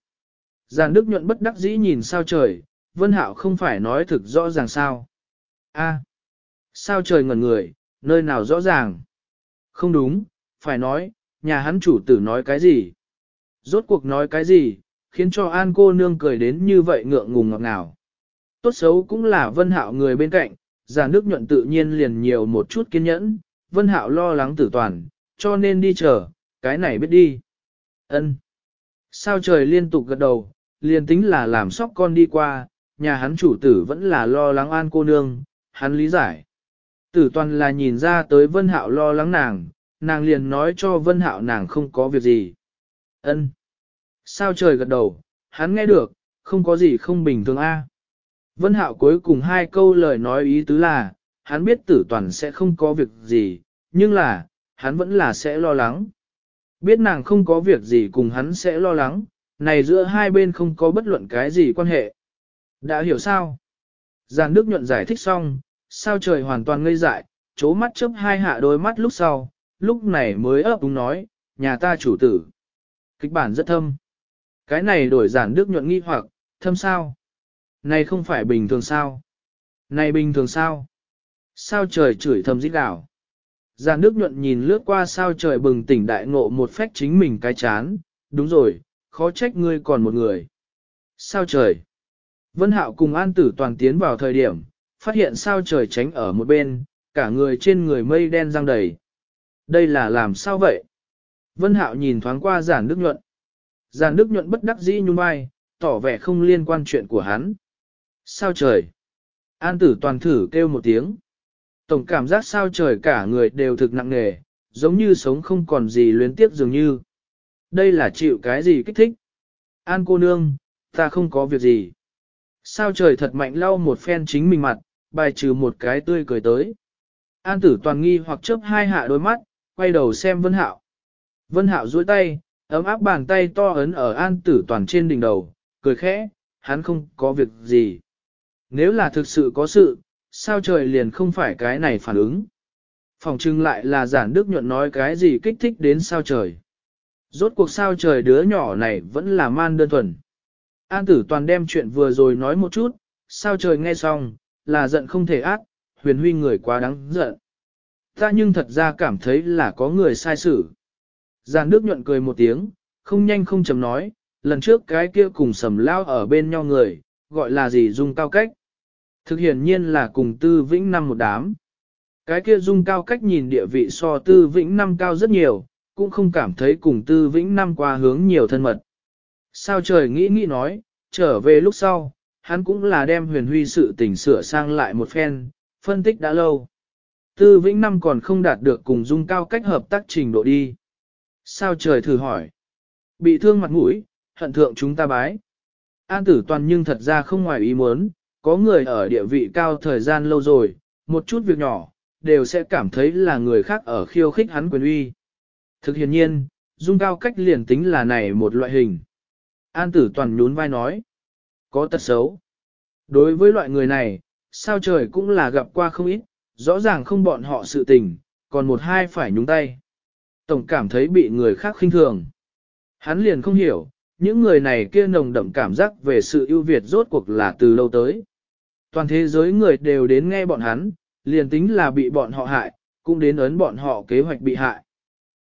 Giàn Đức nhuận bất đắc dĩ nhìn sao trời, Vân Hạo không phải nói thực rõ ràng sao. A, sao trời ngẩn người, nơi nào rõ ràng. Không đúng, phải nói, nhà hắn chủ tử nói cái gì. Rốt cuộc nói cái gì, khiến cho An cô nương cười đến như vậy ngượng ngùng ngọt ngào. Tốt xấu cũng là Vân Hạo người bên cạnh, già nước nhuận tự nhiên liền nhiều một chút kiên nhẫn, Vân Hạo lo lắng tử toàn, cho nên đi chờ, cái này biết đi. Ân. Sao trời liên tục gật đầu, liền tính là làm sóc con đi qua, nhà hắn chủ tử vẫn là lo lắng an cô nương, hắn lý giải. Tử toàn là nhìn ra tới Vân Hạo lo lắng nàng, nàng liền nói cho Vân Hạo nàng không có việc gì. Ân. Sao trời gật đầu, hắn nghe được, không có gì không bình thường a. Vân Hạo cuối cùng hai câu lời nói ý tứ là, hắn biết tử toàn sẽ không có việc gì, nhưng là, hắn vẫn là sẽ lo lắng. Biết nàng không có việc gì cùng hắn sẽ lo lắng, này giữa hai bên không có bất luận cái gì quan hệ. Đã hiểu sao? Giàn Đức nhuận giải thích xong, sao trời hoàn toàn ngây dại, chố mắt chớp hai hạ đôi mắt lúc sau, lúc này mới ấp đúng nói, nhà ta chủ tử. Kịch bản rất thâm. Cái này đổi giản Đức nhuận nghi hoặc, thâm sao? Này không phải bình thường sao? Này bình thường sao? Sao trời chửi thầm dít đảo? Giàn Đức nhuận nhìn lướt qua sao trời bừng tỉnh đại ngộ một phách chính mình cái chán, đúng rồi, khó trách ngươi còn một người. Sao trời? Vân Hạo cùng An Tử toàn tiến vào thời điểm, phát hiện sao trời tránh ở một bên, cả người trên người mây đen răng đầy. Đây là làm sao vậy? Vân Hạo nhìn thoáng qua giản Đức nhuận. Giản Đức nhuận bất đắc dĩ nhún vai, tỏ vẻ không liên quan chuyện của hắn. Sao trời? An tử toàn thử kêu một tiếng. Tổng cảm giác sao trời cả người đều thực nặng nề, giống như sống không còn gì luyến tiếp dường như. Đây là chịu cái gì kích thích? An cô nương, ta không có việc gì. Sao trời thật mạnh lau một phen chính mình mặt, bài trừ một cái tươi cười tới. An tử toàn nghi hoặc chớp hai hạ đôi mắt, quay đầu xem Vân Hạo. Vân Hạo duỗi tay, ấm áp bàn tay to ấn ở an tử toàn trên đỉnh đầu, cười khẽ, hắn không có việc gì. Nếu là thực sự có sự, sao trời liền không phải cái này phản ứng. Phòng trưng lại là giản đức nhuận nói cái gì kích thích đến sao trời. Rốt cuộc sao trời đứa nhỏ này vẫn là man đơn thuần. An tử toàn đem chuyện vừa rồi nói một chút, sao trời nghe xong, là giận không thể ác, huyền huy người quá đáng giận. Ta nhưng thật ra cảm thấy là có người sai xử. Giàn Đức nhuận cười một tiếng, không nhanh không chầm nói, lần trước cái kia cùng sầm lao ở bên nhau người, gọi là gì dung cao cách. Thực hiện nhiên là cùng tư vĩnh năm một đám. Cái kia dung cao cách nhìn địa vị so tư vĩnh năm cao rất nhiều, cũng không cảm thấy cùng tư vĩnh năm qua hướng nhiều thân mật. Sao trời nghĩ nghĩ nói, trở về lúc sau, hắn cũng là đem huyền huy sự tình sửa sang lại một phen, phân tích đã lâu. Tư vĩnh năm còn không đạt được cùng dung cao cách hợp tác trình độ đi. Sao trời thử hỏi. Bị thương mặt mũi, hận thượng chúng ta bái. An tử toàn nhưng thật ra không ngoài ý muốn, có người ở địa vị cao thời gian lâu rồi, một chút việc nhỏ, đều sẽ cảm thấy là người khác ở khiêu khích hắn quyền uy. Thực hiện nhiên, dung cao cách liền tính là này một loại hình. An tử toàn nhún vai nói, có tật xấu. Đối với loại người này, sao trời cũng là gặp qua không ít, rõ ràng không bọn họ sự tình, còn một hai phải nhúng tay. Tổng cảm thấy bị người khác khinh thường. Hắn liền không hiểu, những người này kia nồng đậm cảm giác về sự ưu việt rốt cuộc là từ lâu tới. Toàn thế giới người đều đến nghe bọn hắn, liền tính là bị bọn họ hại, cũng đến ấn bọn họ kế hoạch bị hại.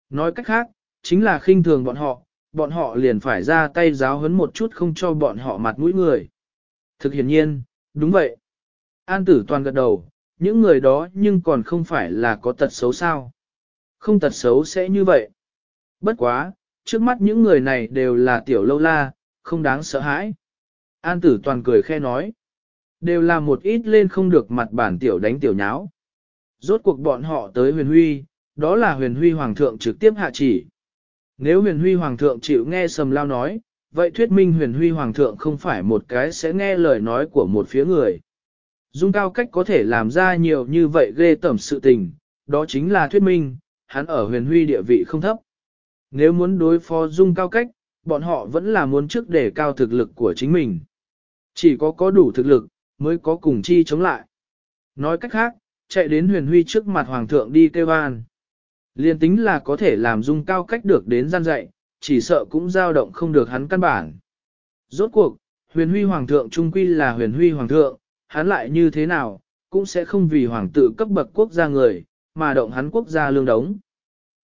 Nói cách khác, chính là khinh thường bọn họ, bọn họ liền phải ra tay giáo hấn một chút không cho bọn họ mặt mũi người. Thực hiển nhiên, đúng vậy. An tử toàn gật đầu, những người đó nhưng còn không phải là có tật xấu sao. Không tật xấu sẽ như vậy. Bất quá, trước mắt những người này đều là tiểu lâu la, không đáng sợ hãi. An tử toàn cười khe nói. Đều là một ít lên không được mặt bản tiểu đánh tiểu nháo. Rốt cuộc bọn họ tới huyền huy, đó là huyền huy hoàng thượng trực tiếp hạ chỉ. Nếu huyền huy hoàng thượng chịu nghe sầm lao nói, vậy thuyết minh huyền huy hoàng thượng không phải một cái sẽ nghe lời nói của một phía người. Dung cao cách có thể làm ra nhiều như vậy ghê tẩm sự tình, đó chính là thuyết minh, hắn ở huyền huy địa vị không thấp. Nếu muốn đối phó dung cao cách, bọn họ vẫn là muốn trước để cao thực lực của chính mình. Chỉ có có đủ thực lực, mới có cùng chi chống lại. Nói cách khác, chạy đến huyền huy trước mặt hoàng thượng đi kêu an. Liên tính là có thể làm dung cao cách được đến gian dạy, chỉ sợ cũng dao động không được hắn căn bản. Rốt cuộc, huyền huy hoàng thượng trung quy là huyền huy hoàng thượng, hắn lại như thế nào, cũng sẽ không vì hoàng tử cấp bậc quốc gia người, mà động hắn quốc gia lương đống.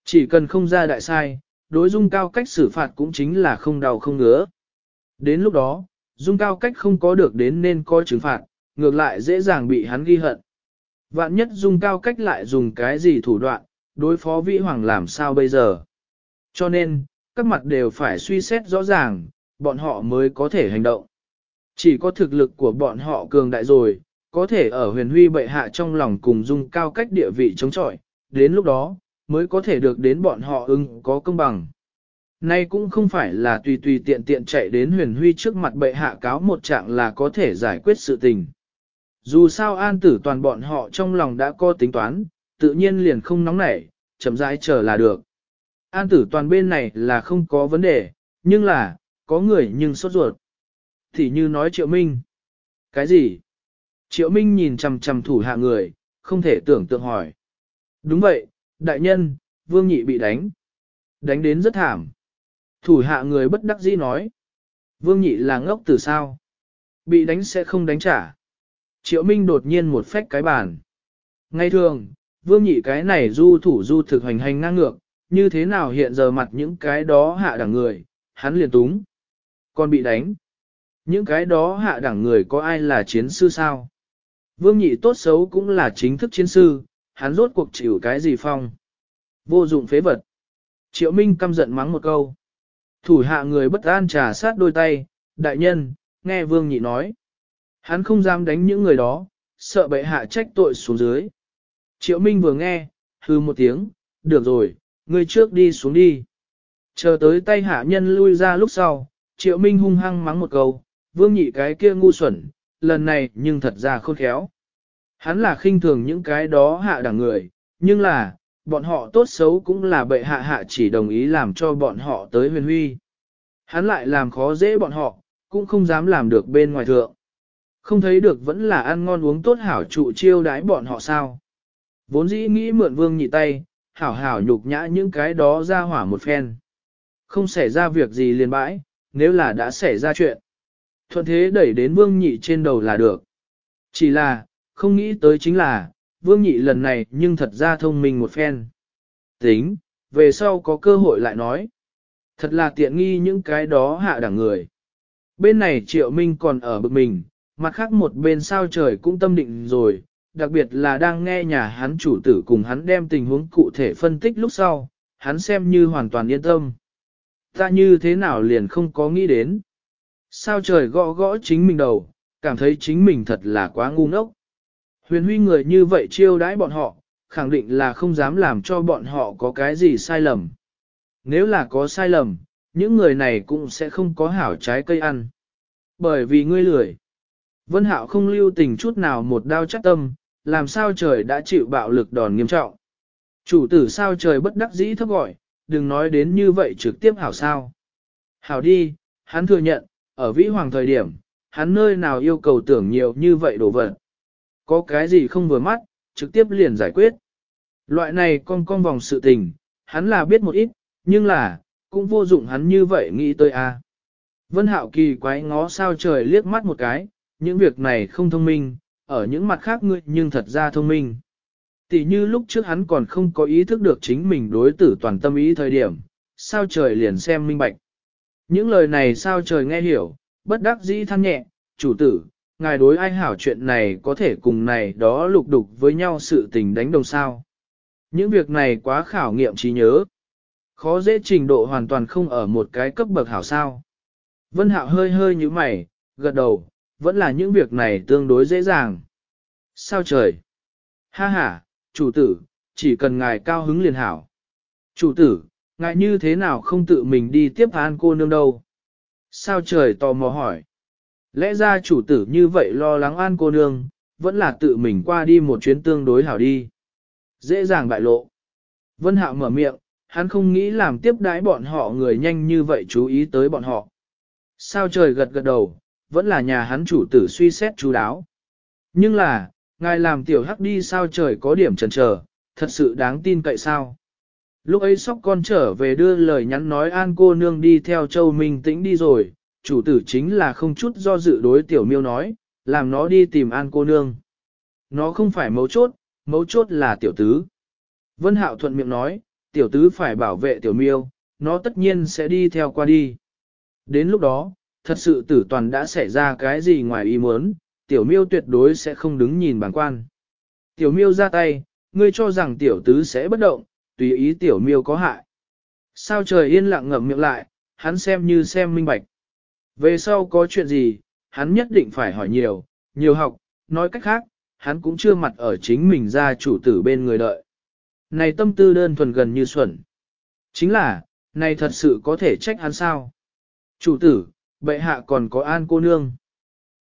Chỉ cần không ra đại sai, đối dung cao cách xử phạt cũng chính là không đau không ngứa. Đến lúc đó, dung cao cách không có được đến nên coi trừng phạt, ngược lại dễ dàng bị hắn ghi hận. Vạn nhất dung cao cách lại dùng cái gì thủ đoạn, đối phó vĩ hoàng làm sao bây giờ. Cho nên, các mặt đều phải suy xét rõ ràng, bọn họ mới có thể hành động. Chỉ có thực lực của bọn họ cường đại rồi, có thể ở huyền huy bệ hạ trong lòng cùng dung cao cách địa vị chống chọi, đến lúc đó, mới có thể được đến bọn họ ưng có công bằng. Nay cũng không phải là tùy tùy tiện tiện chạy đến huyền huy trước mặt bệ hạ cáo một trạng là có thể giải quyết sự tình. Dù sao an tử toàn bọn họ trong lòng đã có tính toán, tự nhiên liền không nóng nảy, chậm rãi chờ là được. An tử toàn bên này là không có vấn đề, nhưng là, có người nhưng sốt ruột. Thì như nói triệu minh. Cái gì? Triệu minh nhìn chằm chằm thủ hạ người, không thể tưởng tượng hỏi. Đúng vậy, đại nhân, vương nhị bị đánh. Đánh đến rất thảm. Thủ hạ người bất đắc dĩ nói. Vương nhị là ngốc từ sao? Bị đánh sẽ không đánh trả. Triệu Minh đột nhiên một phách cái bàn. Ngay thường, vương nhị cái này du thủ du thực hành hành ngang ngược, như thế nào hiện giờ mặt những cái đó hạ đẳng người, hắn liền túng. Còn bị đánh. Những cái đó hạ đẳng người có ai là chiến sư sao? Vương nhị tốt xấu cũng là chính thức chiến sư, hắn rốt cuộc chịu cái gì phong. Vô dụng phế vật. Triệu Minh căm giận mắng một câu. Thủ hạ người bất an trà sát đôi tay, đại nhân, nghe vương nhị nói. Hắn không dám đánh những người đó, sợ bệ hạ trách tội xuống dưới. Triệu Minh vừa nghe, hư một tiếng, được rồi, ngươi trước đi xuống đi. Chờ tới tay hạ nhân lui ra lúc sau, Triệu Minh hung hăng mắng một câu, vương nhị cái kia ngu xuẩn, lần này nhưng thật ra khôn khéo. Hắn là khinh thường những cái đó hạ đẳng người, nhưng là, bọn họ tốt xấu cũng là bệ hạ hạ chỉ đồng ý làm cho bọn họ tới huyền huy. Hắn lại làm khó dễ bọn họ, cũng không dám làm được bên ngoài thượng. Không thấy được vẫn là ăn ngon uống tốt hảo trụ chiêu đái bọn họ sao. Vốn dĩ nghĩ mượn vương nhị tay, hảo hảo nhục nhã những cái đó ra hỏa một phen. Không xảy ra việc gì liền bãi, nếu là đã xảy ra chuyện. Thuận thế đẩy đến vương nhị trên đầu là được. Chỉ là, không nghĩ tới chính là, vương nhị lần này nhưng thật ra thông minh một phen. Tính, về sau có cơ hội lại nói. Thật là tiện nghi những cái đó hạ đẳng người. Bên này triệu minh còn ở bực mình, mặt khác một bên sao trời cũng tâm định rồi, đặc biệt là đang nghe nhà hắn chủ tử cùng hắn đem tình huống cụ thể phân tích lúc sau, hắn xem như hoàn toàn yên tâm. Ta như thế nào liền không có nghĩ đến. Sao trời gõ gõ chính mình đầu, cảm thấy chính mình thật là quá ngu ngốc. Huyền huy người như vậy chiêu đãi bọn họ, khẳng định là không dám làm cho bọn họ có cái gì sai lầm. Nếu là có sai lầm, những người này cũng sẽ không có hảo trái cây ăn. Bởi vì ngươi lười. Vân Hạo không lưu tình chút nào một đao chắc tâm, làm sao trời đã chịu bạo lực đòn nghiêm trọng. Chủ tử sao trời bất đắc dĩ thấp gọi, đừng nói đến như vậy trực tiếp hảo sao. Hảo đi, hắn thừa nhận, ở vĩ hoàng thời điểm, hắn nơi nào yêu cầu tưởng nhiều như vậy đồ vật. Có cái gì không vừa mắt, trực tiếp liền giải quyết. Loại này con con vòng sự tình, hắn là biết một ít, nhưng là, cũng vô dụng hắn như vậy nghĩ tới a. Vân Hạo kỳ quái ngó sao trời liếc mắt một cái, những việc này không thông minh, ở những mặt khác ngươi nhưng thật ra thông minh. Tỷ như lúc trước hắn còn không có ý thức được chính mình đối tử toàn tâm ý thời điểm, sao trời liền xem minh bạch. Những lời này sao trời nghe hiểu, bất đắc dĩ than nhẹ, chủ tử, ngài đối ai hảo chuyện này có thể cùng này đó lục đục với nhau sự tình đánh đồng sao. Những việc này quá khảo nghiệm trí nhớ. Khó dễ trình độ hoàn toàn không ở một cái cấp bậc hảo sao. Vân Hạo hơi hơi như mày, gật đầu, vẫn là những việc này tương đối dễ dàng. Sao trời? Ha ha, chủ tử, chỉ cần ngài cao hứng liền hảo. Chủ tử, ngài như thế nào không tự mình đi tiếp an cô nương đâu? Sao trời tò mò hỏi. Lẽ ra chủ tử như vậy lo lắng an cô nương, vẫn là tự mình qua đi một chuyến tương đối hảo đi. Dễ dàng bại lộ. Vân Hạo mở miệng, hắn không nghĩ làm tiếp đái bọn họ người nhanh như vậy chú ý tới bọn họ. Sao trời gật gật đầu, vẫn là nhà hắn chủ tử suy xét chú đáo. Nhưng là, ngài làm tiểu hắc đi sao trời có điểm chần trở, thật sự đáng tin cậy sao. Lúc ấy sóc con trở về đưa lời nhắn nói an cô nương đi theo châu Minh tĩnh đi rồi, chủ tử chính là không chút do dự đối tiểu miêu nói, làm nó đi tìm an cô nương. Nó không phải mấu chốt, mấu chốt là tiểu tứ. Vân Hạo thuận miệng nói, tiểu tứ phải bảo vệ tiểu miêu, nó tất nhiên sẽ đi theo qua đi. Đến lúc đó, thật sự tử toàn đã xảy ra cái gì ngoài ý muốn, tiểu miêu tuyệt đối sẽ không đứng nhìn bản quan. Tiểu miêu ra tay, ngươi cho rằng tiểu tứ sẽ bất động, tùy ý tiểu miêu có hại. Sao trời yên lặng ngậm miệng lại, hắn xem như xem minh bạch. Về sau có chuyện gì, hắn nhất định phải hỏi nhiều, nhiều học, nói cách khác, hắn cũng chưa mặt ở chính mình ra chủ tử bên người đợi. Này tâm tư đơn thuần gần như xuẩn. Chính là, này thật sự có thể trách hắn sao? Chủ tử, bệ hạ còn có an cô nương.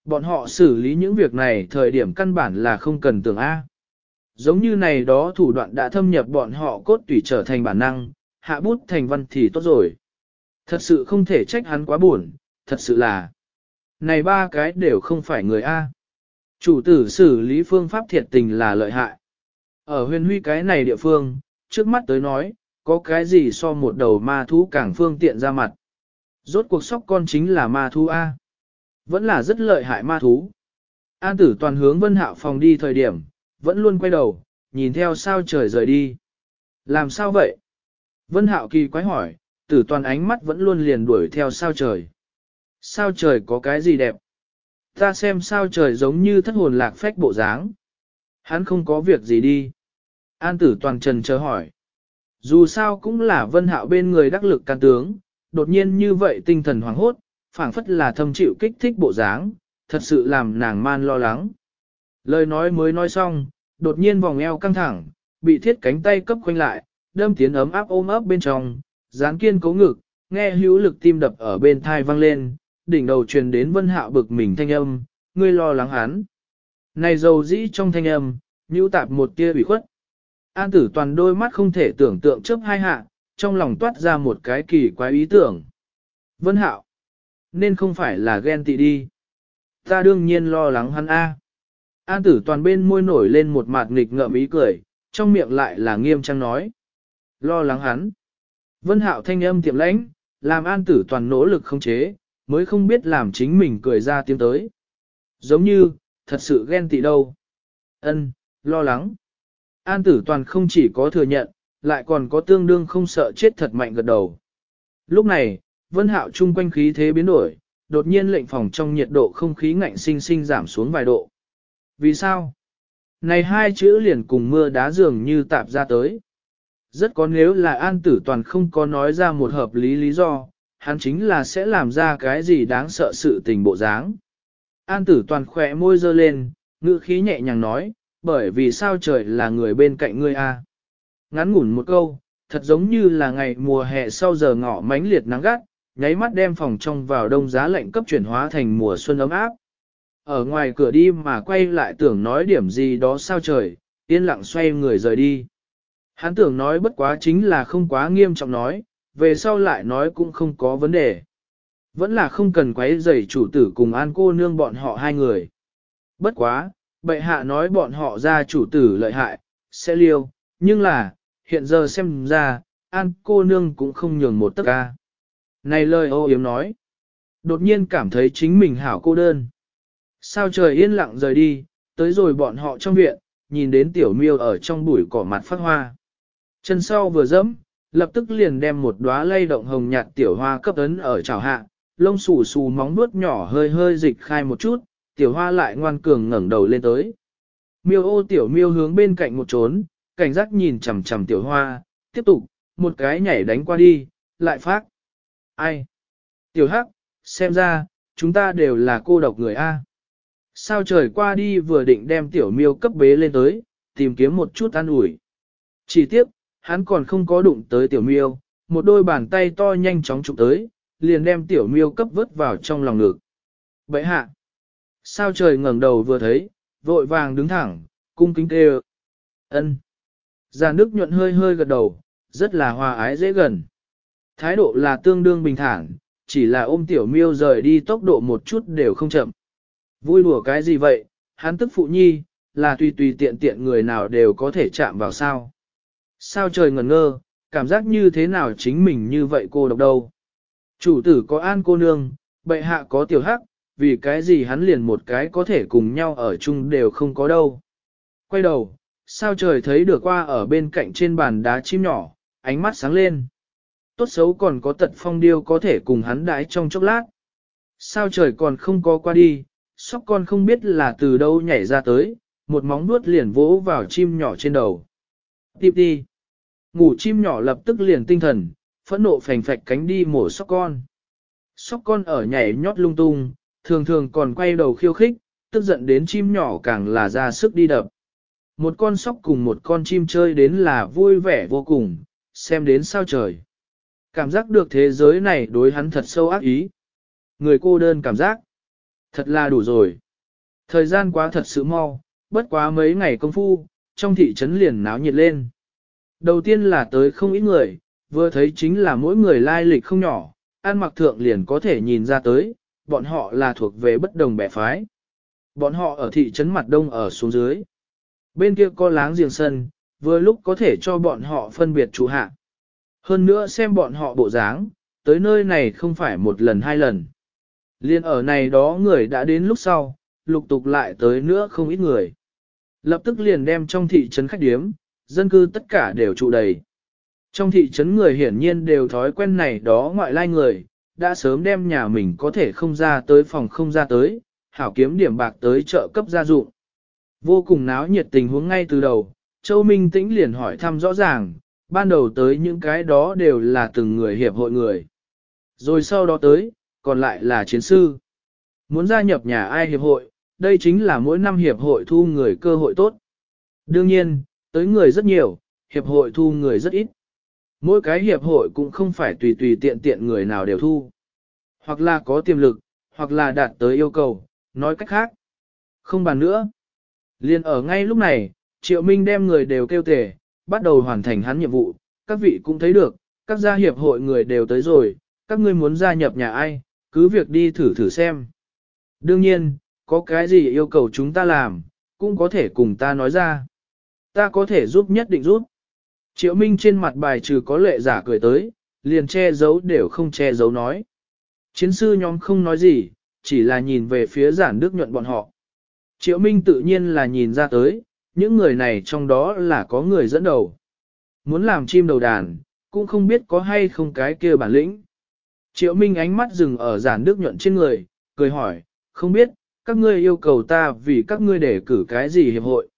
Bọn họ xử lý những việc này thời điểm căn bản là không cần tưởng A. Giống như này đó thủ đoạn đã thâm nhập bọn họ cốt tùy trở thành bản năng, hạ bút thành văn thì tốt rồi. Thật sự không thể trách hắn quá buồn, thật sự là. Này ba cái đều không phải người A. Chủ tử xử lý phương pháp thiệt tình là lợi hại. Ở huyền huy cái này địa phương, trước mắt tới nói, có cái gì so một đầu ma thú càng phương tiện ra mặt. Rốt cuộc sóc con chính là ma thú A. Vẫn là rất lợi hại ma thú. An tử toàn hướng vân hạo phòng đi thời điểm, vẫn luôn quay đầu, nhìn theo sao trời rời đi. Làm sao vậy? Vân hạo kỳ quái hỏi, tử toàn ánh mắt vẫn luôn liền đuổi theo sao trời. Sao trời có cái gì đẹp? Ta xem sao trời giống như thất hồn lạc phách bộ dáng. Hắn không có việc gì đi. An tử toàn trần chờ hỏi. Dù sao cũng là vân hạo bên người đắc lực can tướng, đột nhiên như vậy tinh thần hoảng hốt, phảng phất là thâm chịu kích thích bộ dáng, thật sự làm nàng man lo lắng. Lời nói mới nói xong, đột nhiên vòng eo căng thẳng, bị thiết cánh tay cấp quanh lại, đâm tiến ấm áp ôm ấp bên trong, dán kiên cố ngực, nghe hữu lực tim đập ở bên thai vang lên, đỉnh đầu truyền đến vân hạo bực mình thanh âm, ngươi lo lắng hắn. Này dầu dĩ trong thanh âm, nhũ tạp một tia ủy khuất. An tử toàn đôi mắt không thể tưởng tượng chớp hai hạ, trong lòng toát ra một cái kỳ quái ý tưởng. Vân hạo, nên không phải là ghen tị đi. Ta đương nhiên lo lắng hắn A. An tử toàn bên môi nổi lên một mặt nghịch ngợm ý cười, trong miệng lại là nghiêm trang nói. Lo lắng hắn. Vân hạo thanh âm tiệm lãnh, làm an tử toàn nỗ lực không chế, mới không biết làm chính mình cười ra tiếng tới. Giống như, thật sự ghen tị đâu. Ân, lo lắng. An tử toàn không chỉ có thừa nhận, lại còn có tương đương không sợ chết thật mạnh gật đầu. Lúc này, vân hạo chung quanh khí thế biến đổi, đột nhiên lệnh phòng trong nhiệt độ không khí ngạnh sinh sinh giảm xuống vài độ. Vì sao? Này hai chữ liền cùng mưa đá dường như tạp ra tới. Rất có nếu là an tử toàn không có nói ra một hợp lý lý do, hắn chính là sẽ làm ra cái gì đáng sợ sự tình bộ dáng. An tử toàn khỏe môi dơ lên, ngữ khí nhẹ nhàng nói, bởi vì sao trời là người bên cạnh ngươi a. Ngắn ngủn một câu, thật giống như là ngày mùa hè sau giờ ngọ mánh liệt nắng gắt, nháy mắt đem phòng trong vào đông giá lạnh cấp chuyển hóa thành mùa xuân ấm áp. Ở ngoài cửa đi mà quay lại tưởng nói điểm gì đó sao trời, yên lặng xoay người rời đi. Hắn tưởng nói bất quá chính là không quá nghiêm trọng nói, về sau lại nói cũng không có vấn đề. Vẫn là không cần quấy rầy chủ tử cùng an cô nương bọn họ hai người. Bất quá, bệ hạ nói bọn họ ra chủ tử lợi hại, sẽ liêu, nhưng là, hiện giờ xem ra, an cô nương cũng không nhường một tấc ca. Này lời ô yếm nói, đột nhiên cảm thấy chính mình hảo cô đơn. Sao trời yên lặng rời đi, tới rồi bọn họ trong viện, nhìn đến tiểu miêu ở trong bụi cỏ mặt phát hoa. Chân sau vừa dẫm, lập tức liền đem một đóa lay động hồng nhạt tiểu hoa cấp ấn ở chảo hạ, lông xù xù móng nuốt nhỏ hơi hơi dịch khai một chút, tiểu hoa lại ngoan cường ngẩng đầu lên tới. Miêu ô tiểu miêu hướng bên cạnh một trốn, cảnh giác nhìn chằm chằm tiểu hoa, tiếp tục, một cái nhảy đánh qua đi, lại phát. Ai? Tiểu hắc, xem ra, chúng ta đều là cô độc người A. Sao trời qua đi vừa định đem tiểu miêu cấp bế lên tới, tìm kiếm một chút an ủi. Chỉ tiếc, hắn còn không có đụng tới tiểu miêu, một đôi bàn tay to nhanh chóng chụp tới, liền đem tiểu miêu cấp vớt vào trong lòng ngực. Vậy hạ, sao trời ngẩng đầu vừa thấy, vội vàng đứng thẳng, cung kính kêu. ân. Già nước nhuận hơi hơi gật đầu, rất là hòa ái dễ gần. Thái độ là tương đương bình thản, chỉ là ôm tiểu miêu rời đi tốc độ một chút đều không chậm. Vui đùa cái gì vậy, hắn tức phụ nhi, là tùy tùy tiện tiện người nào đều có thể chạm vào sao. Sao trời ngẩn ngơ, cảm giác như thế nào chính mình như vậy cô độc đâu. Chủ tử có an cô nương, bệ hạ có tiểu hắc, vì cái gì hắn liền một cái có thể cùng nhau ở chung đều không có đâu. Quay đầu, sao trời thấy được qua ở bên cạnh trên bàn đá chim nhỏ, ánh mắt sáng lên. Tốt xấu còn có tật phong điêu có thể cùng hắn đái trong chốc lát. Sao trời còn không có qua đi, sóc con không biết là từ đâu nhảy ra tới, một móng nuốt liền vỗ vào chim nhỏ trên đầu. Tiếp đi. Ngủ chim nhỏ lập tức liền tinh thần, phẫn nộ phành phạch cánh đi mổ sóc con. Sóc con ở nhảy nhót lung tung, thường thường còn quay đầu khiêu khích, tức giận đến chim nhỏ càng là ra sức đi đập. Một con sóc cùng một con chim chơi đến là vui vẻ vô cùng, xem đến sao trời. Cảm giác được thế giới này đối hắn thật sâu ác ý. Người cô đơn cảm giác. Thật là đủ rồi. Thời gian quá thật sự mau, bất quá mấy ngày công phu, trong thị trấn liền náo nhiệt lên. Đầu tiên là tới không ít người, vừa thấy chính là mỗi người lai lịch không nhỏ, ăn mặc thượng liền có thể nhìn ra tới, bọn họ là thuộc về bất đồng bẻ phái. Bọn họ ở thị trấn mặt đông ở xuống dưới. Bên kia có láng giềng sân, vừa lúc có thể cho bọn họ phân biệt chủ hạ. Hơn nữa xem bọn họ bộ dáng, tới nơi này không phải một lần hai lần. Liên ở này đó người đã đến lúc sau, lục tục lại tới nữa không ít người. Lập tức liền đem trong thị trấn khách điếm, dân cư tất cả đều trụ đầy. Trong thị trấn người hiển nhiên đều thói quen này đó ngoại lai người, đã sớm đem nhà mình có thể không ra tới phòng không ra tới, hảo kiếm điểm bạc tới chợ cấp gia dụng. Vô cùng náo nhiệt tình huống ngay từ đầu, Châu Minh Tĩnh liền hỏi thăm rõ ràng, ban đầu tới những cái đó đều là từng người hiệp hội người. Rồi sau đó tới, còn lại là chiến sư. Muốn gia nhập nhà ai hiệp hội, đây chính là mỗi năm hiệp hội thu người cơ hội tốt. Đương nhiên, tới người rất nhiều, hiệp hội thu người rất ít. Mỗi cái hiệp hội cũng không phải tùy tùy tiện tiện người nào đều thu. Hoặc là có tiềm lực, hoặc là đạt tới yêu cầu, nói cách khác. Không bàn nữa. Liên ở ngay lúc này, Triệu Minh đem người đều kêu tề, bắt đầu hoàn thành hắn nhiệm vụ, các vị cũng thấy được, các gia hiệp hội người đều tới rồi, các ngươi muốn gia nhập nhà ai, cứ việc đi thử thử xem. Đương nhiên, có cái gì yêu cầu chúng ta làm, cũng có thể cùng ta nói ra. Ta có thể giúp nhất định giúp. Triệu Minh trên mặt bài trừ có lệ giả cười tới, liền che giấu đều không che giấu nói. Chiến sư nhóm không nói gì, chỉ là nhìn về phía giản đức nhuận bọn họ. Triệu Minh tự nhiên là nhìn ra tới, những người này trong đó là có người dẫn đầu. Muốn làm chim đầu đàn, cũng không biết có hay không cái kia bản lĩnh. Triệu Minh ánh mắt dừng ở giản đức nhuận trên người, cười hỏi, không biết, các ngươi yêu cầu ta vì các ngươi để cử cái gì hiệp hội.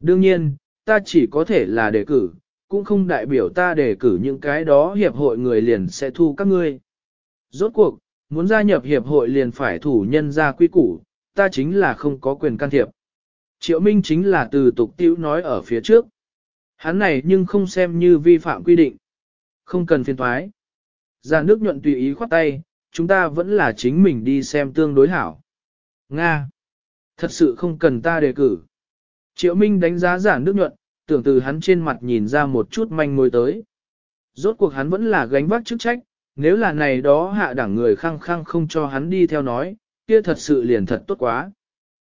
Đương nhiên, ta chỉ có thể là đề cử, cũng không đại biểu ta đề cử những cái đó hiệp hội người liền sẽ thu các ngươi. Rốt cuộc, muốn gia nhập hiệp hội liền phải thủ nhân ra quy củ, ta chính là không có quyền can thiệp. Triệu Minh chính là từ tục tiêu nói ở phía trước. Hắn này nhưng không xem như vi phạm quy định. Không cần phiền thoái. Già nước nhuận tùy ý khoát tay, chúng ta vẫn là chính mình đi xem tương đối hảo. Nga. Thật sự không cần ta đề cử. Triệu Minh đánh giá giả nước nhuận, tưởng từ hắn trên mặt nhìn ra một chút manh mối tới. Rốt cuộc hắn vẫn là gánh vác chức trách, nếu là này đó hạ đẳng người khăng khăng không cho hắn đi theo nói, kia thật sự liền thật tốt quá.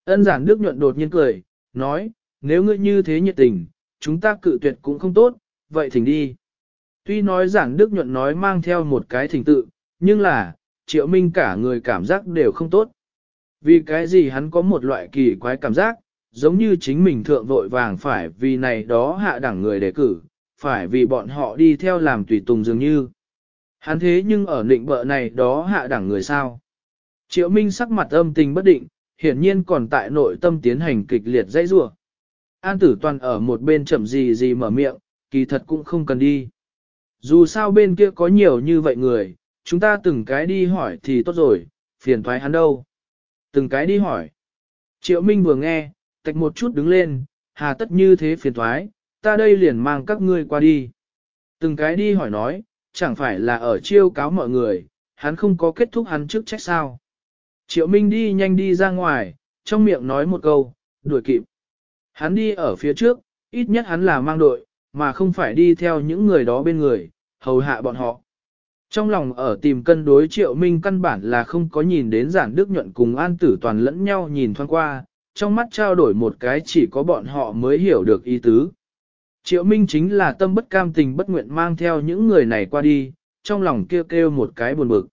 Ân giản đức nhuận đột nhiên cười, nói, nếu ngươi như thế nhiệt tình, chúng ta cự tuyệt cũng không tốt, vậy thỉnh đi. Tuy nói giản đức nhuận nói mang theo một cái thỉnh tự, nhưng là, triệu minh cả người cảm giác đều không tốt. Vì cái gì hắn có một loại kỳ quái cảm giác, giống như chính mình thượng vội vàng phải vì này đó hạ đẳng người đề cử, phải vì bọn họ đi theo làm tùy tùng dường như. Hắn thế nhưng ở định bợ này đó hạ đẳng người sao. Triệu Minh sắc mặt âm tình bất định, hiển nhiên còn tại nội tâm tiến hành kịch liệt dây rủa. An tử toàn ở một bên chậm gì gì mở miệng, kỳ thật cũng không cần đi. Dù sao bên kia có nhiều như vậy người, chúng ta từng cái đi hỏi thì tốt rồi, phiền thoái hắn đâu. Từng cái đi hỏi. Triệu Minh vừa nghe, tạch một chút đứng lên, hà tất như thế phiền thoái, ta đây liền mang các ngươi qua đi. Từng cái đi hỏi nói, chẳng phải là ở chiêu cáo mọi người, hắn không có kết thúc hắn trước trách sao. Triệu Minh đi nhanh đi ra ngoài, trong miệng nói một câu, đuổi kịp. Hắn đi ở phía trước, ít nhất hắn là mang đội, mà không phải đi theo những người đó bên người, hầu hạ bọn họ. Trong lòng ở tìm cân đối Triệu Minh căn bản là không có nhìn đến giản đức nhuận cùng an tử toàn lẫn nhau nhìn thoáng qua, trong mắt trao đổi một cái chỉ có bọn họ mới hiểu được ý tứ. Triệu Minh chính là tâm bất cam tình bất nguyện mang theo những người này qua đi, trong lòng kêu kêu một cái buồn bực.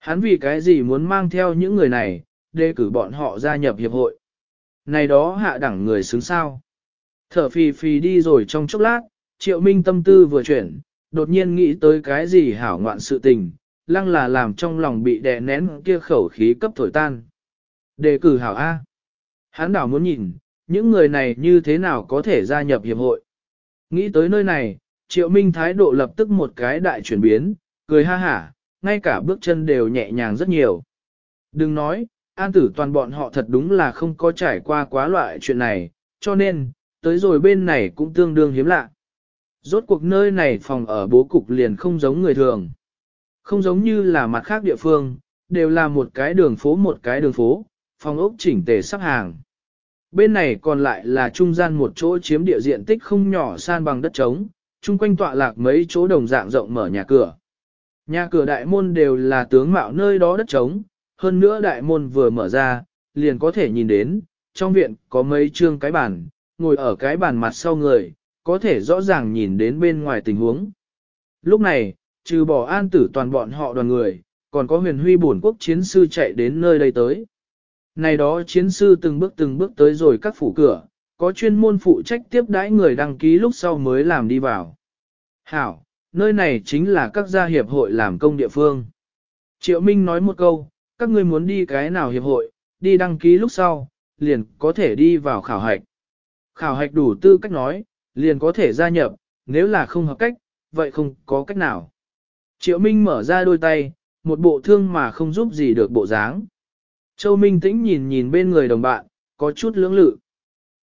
Hắn vì cái gì muốn mang theo những người này, đề cử bọn họ gia nhập hiệp hội. Này đó hạ đẳng người xứng sao. Thở phì phì đi rồi trong chốc lát, Triệu Minh tâm tư vừa chuyển, đột nhiên nghĩ tới cái gì hảo ngoạn sự tình, lăng là làm trong lòng bị đè nén kia khẩu khí cấp thổi tan. Đề cử hảo A. Hắn đảo muốn nhìn, những người này như thế nào có thể gia nhập hiệp hội. Nghĩ tới nơi này, Triệu Minh thái độ lập tức một cái đại chuyển biến, cười ha hả, ngay cả bước chân đều nhẹ nhàng rất nhiều. Đừng nói, an tử toàn bọn họ thật đúng là không có trải qua quá loại chuyện này, cho nên, tới rồi bên này cũng tương đương hiếm lạ. Rốt cuộc nơi này phòng ở bố cục liền không giống người thường. Không giống như là mặt khác địa phương, đều là một cái đường phố một cái đường phố, phòng ốc chỉnh tề sắp hàng. Bên này còn lại là trung gian một chỗ chiếm địa diện tích không nhỏ san bằng đất trống, chung quanh tọa lạc mấy chỗ đồng dạng rộng mở nhà cửa. Nhà cửa đại môn đều là tướng mạo nơi đó đất trống, hơn nữa đại môn vừa mở ra, liền có thể nhìn đến, trong viện có mấy trương cái bàn, ngồi ở cái bàn mặt sau người, có thể rõ ràng nhìn đến bên ngoài tình huống. Lúc này, trừ bỏ an tử toàn bọn họ đoàn người, còn có huyền huy bổn quốc chiến sư chạy đến nơi đây tới. Này đó chiến sư từng bước từng bước tới rồi các phủ cửa, có chuyên môn phụ trách tiếp đãi người đăng ký lúc sau mới làm đi vào. Hảo, nơi này chính là các gia hiệp hội làm công địa phương. Triệu Minh nói một câu, các ngươi muốn đi cái nào hiệp hội, đi đăng ký lúc sau, liền có thể đi vào khảo hạch. Khảo hạch đủ tư cách nói, liền có thể gia nhập, nếu là không hợp cách, vậy không có cách nào. Triệu Minh mở ra đôi tay, một bộ thương mà không giúp gì được bộ dáng. Châu Minh tĩnh nhìn nhìn bên người đồng bạn, có chút lưỡng lự.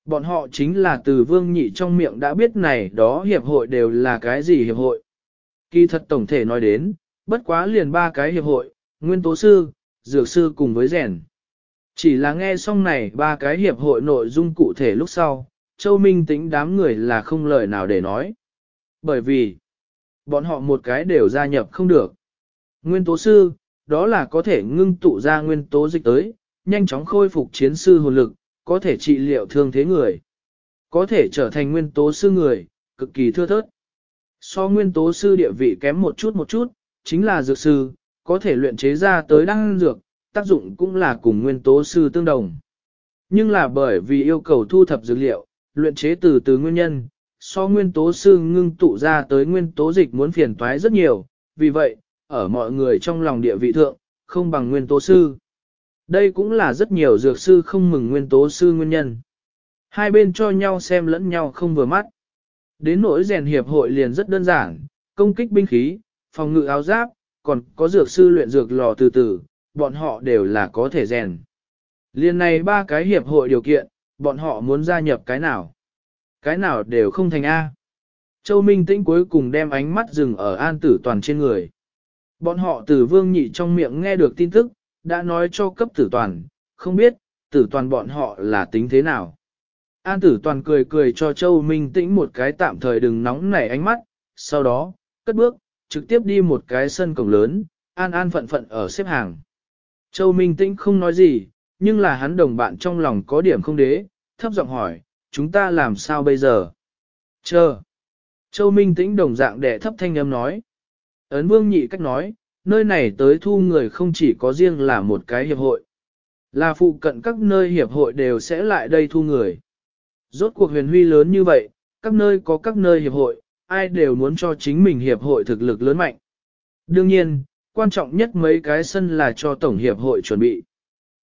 Bọn họ chính là từ vương nhị trong miệng đã biết này đó hiệp hội đều là cái gì hiệp hội. Kỳ thật tổng thể nói đến, bất quá liền ba cái hiệp hội, nguyên tố sư, dược sư cùng với rèn. Chỉ là nghe xong này ba cái hiệp hội nội dung cụ thể lúc sau, Châu Minh tính đám người là không lời nào để nói. Bởi vì, bọn họ một cái đều gia nhập không được. Nguyên tố sư, đó là có thể ngưng tụ ra nguyên tố dịch tới, nhanh chóng khôi phục chiến sư hồn lực, có thể trị liệu thương thế người. Có thể trở thành nguyên tố sư người, cực kỳ thưa thớt. So nguyên tố sư địa vị kém một chút một chút, chính là dược sư, có thể luyện chế ra tới đăng dược, tác dụng cũng là cùng nguyên tố sư tương đồng. Nhưng là bởi vì yêu cầu thu thập dược liệu, luyện chế từ từ nguyên nhân, so nguyên tố sư ngưng tụ ra tới nguyên tố dịch muốn phiền toái rất nhiều, vì vậy, ở mọi người trong lòng địa vị thượng, không bằng nguyên tố sư. Đây cũng là rất nhiều dược sư không mừng nguyên tố sư nguyên nhân. Hai bên cho nhau xem lẫn nhau không vừa mắt. Đến nỗi rèn hiệp hội liền rất đơn giản, công kích binh khí, phòng ngự áo giáp, còn có dược sư luyện dược lò từ từ, bọn họ đều là có thể rèn. Liên này ba cái hiệp hội điều kiện, bọn họ muốn gia nhập cái nào? Cái nào đều không thành A. Châu Minh Tĩnh cuối cùng đem ánh mắt dừng ở an tử toàn trên người. Bọn họ từ vương nhị trong miệng nghe được tin tức, đã nói cho cấp tử toàn, không biết, tử toàn bọn họ là tính thế nào. An tử toàn cười cười cho Châu Minh Tĩnh một cái tạm thời đừng nóng nảy ánh mắt, sau đó, cất bước, trực tiếp đi một cái sân cổng lớn, an an phận phận ở xếp hàng. Châu Minh Tĩnh không nói gì, nhưng là hắn đồng bạn trong lòng có điểm không đế, thấp giọng hỏi, chúng ta làm sao bây giờ? Chờ. Châu Minh Tĩnh đồng dạng đẻ thấp thanh âm nói. Ấn vương nhị cách nói, nơi này tới thu người không chỉ có riêng là một cái hiệp hội. Là phụ cận các nơi hiệp hội đều sẽ lại đây thu người. Rốt cuộc huyền huy lớn như vậy, các nơi có các nơi hiệp hội, ai đều muốn cho chính mình hiệp hội thực lực lớn mạnh. Đương nhiên, quan trọng nhất mấy cái sân là cho tổng hiệp hội chuẩn bị.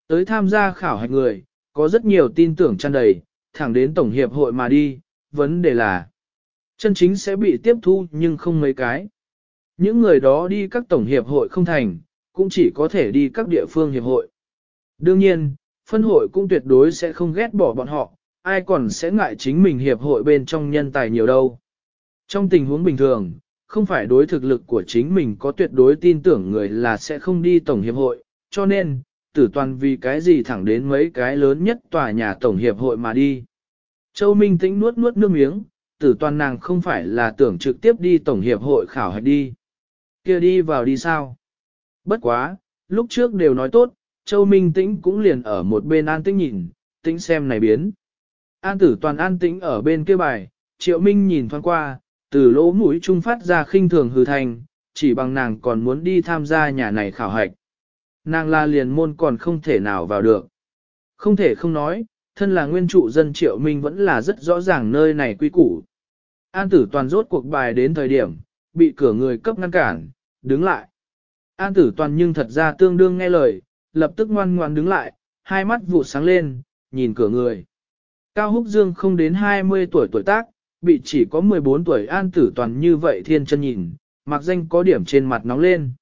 Tới tham gia khảo hạch người, có rất nhiều tin tưởng tràn đầy, thẳng đến tổng hiệp hội mà đi, vấn đề là chân chính sẽ bị tiếp thu nhưng không mấy cái. Những người đó đi các tổng hiệp hội không thành, cũng chỉ có thể đi các địa phương hiệp hội. Đương nhiên, phân hội cũng tuyệt đối sẽ không ghét bỏ bọn họ, ai còn sẽ ngại chính mình hiệp hội bên trong nhân tài nhiều đâu. Trong tình huống bình thường, không phải đối thực lực của chính mình có tuyệt đối tin tưởng người là sẽ không đi tổng hiệp hội, cho nên, tử toàn vì cái gì thẳng đến mấy cái lớn nhất tòa nhà tổng hiệp hội mà đi. Châu Minh Tĩnh nuốt nuốt nước miếng, tử toàn nàng không phải là tưởng trực tiếp đi tổng hiệp hội khảo hạch đi. kia đi vào đi sao? Bất quá, lúc trước đều nói tốt, Châu Minh Tĩnh cũng liền ở một bên an tĩnh nhìn, tĩnh xem này biến. An tử toàn an tĩnh ở bên kia bài, Triệu Minh nhìn thoáng qua, từ lỗ mũi trung phát ra khinh thường hư thành, chỉ bằng nàng còn muốn đi tham gia nhà này khảo hạch. Nàng la liền môn còn không thể nào vào được. Không thể không nói, thân là nguyên trụ dân Triệu Minh vẫn là rất rõ ràng nơi này quy củ. An tử toàn rốt cuộc bài đến thời điểm, bị cửa người cấp ngăn cản, đứng lại. An tử toàn nhưng thật ra tương đương nghe lời, lập tức ngoan ngoan đứng lại, hai mắt vụ sáng lên, nhìn cửa người. Cao Húc Dương không đến 20 tuổi tuổi tác, bị chỉ có 14 tuổi an tử toàn như vậy thiên chân nhìn, mặc danh có điểm trên mặt nóng lên.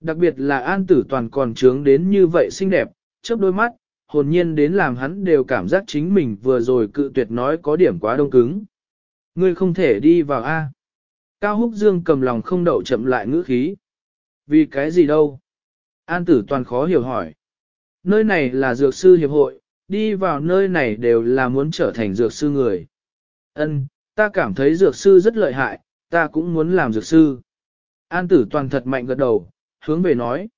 Đặc biệt là an tử toàn còn trướng đến như vậy xinh đẹp, chớp đôi mắt, hồn nhiên đến làm hắn đều cảm giác chính mình vừa rồi cự tuyệt nói có điểm quá đông cứng. Ngươi không thể đi vào A. Cao Húc Dương cầm lòng không đậu chậm lại ngữ khí. Vì cái gì đâu? An tử toàn khó hiểu hỏi. Nơi này là dược sư hiệp hội, đi vào nơi này đều là muốn trở thành dược sư người. Ân, ta cảm thấy dược sư rất lợi hại, ta cũng muốn làm dược sư. An tử toàn thật mạnh gật đầu, hướng về nói.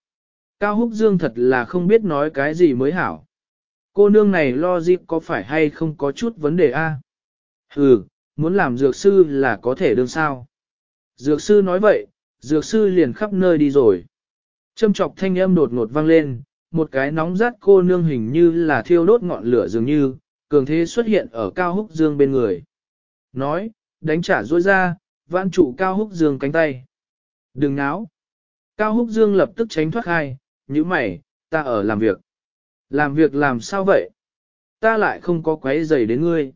Cao Húc Dương thật là không biết nói cái gì mới hảo. Cô nương này lo dịp có phải hay không có chút vấn đề a? Ừ, muốn làm dược sư là có thể đương sao. Dược sư nói vậy, dược sư liền khắp nơi đi rồi. Châm chọc thanh âm đột ngột vang lên, một cái nóng rát cô nương hình như là thiêu đốt ngọn lửa dường như, cường thế xuất hiện ở cao húc dương bên người. Nói, đánh trả rối ra, vãn trụ cao húc dương cánh tay. Đừng náo. Cao húc dương lập tức tránh thoát hai, như mày, ta ở làm việc. Làm việc làm sao vậy? Ta lại không có quấy giày đến ngươi.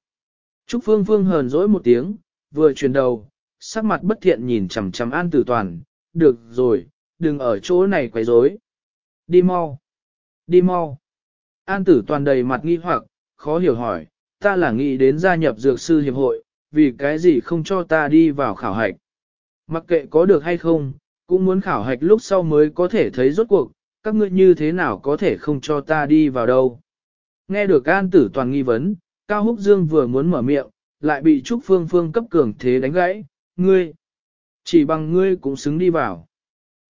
Trúc Phương Phương hờn dỗi một tiếng, vừa chuyển đầu, sắc mặt bất thiện nhìn chằm chằm An Tử Toàn, được rồi, đừng ở chỗ này quấy rối. Đi mau. Đi mau. An Tử Toàn đầy mặt nghi hoặc, khó hiểu hỏi, ta là nghĩ đến gia nhập dược sư hiệp hội, vì cái gì không cho ta đi vào khảo hạch. Mặc kệ có được hay không, cũng muốn khảo hạch lúc sau mới có thể thấy rốt cuộc, các ngươi như thế nào có thể không cho ta đi vào đâu. nghe được An Tử Toàn nghi vấn, Cao Húc Dương vừa muốn mở miệng, lại bị Trúc Phương Phương cấp cường thế đánh gãy, ngươi, chỉ bằng ngươi cũng xứng đi vào.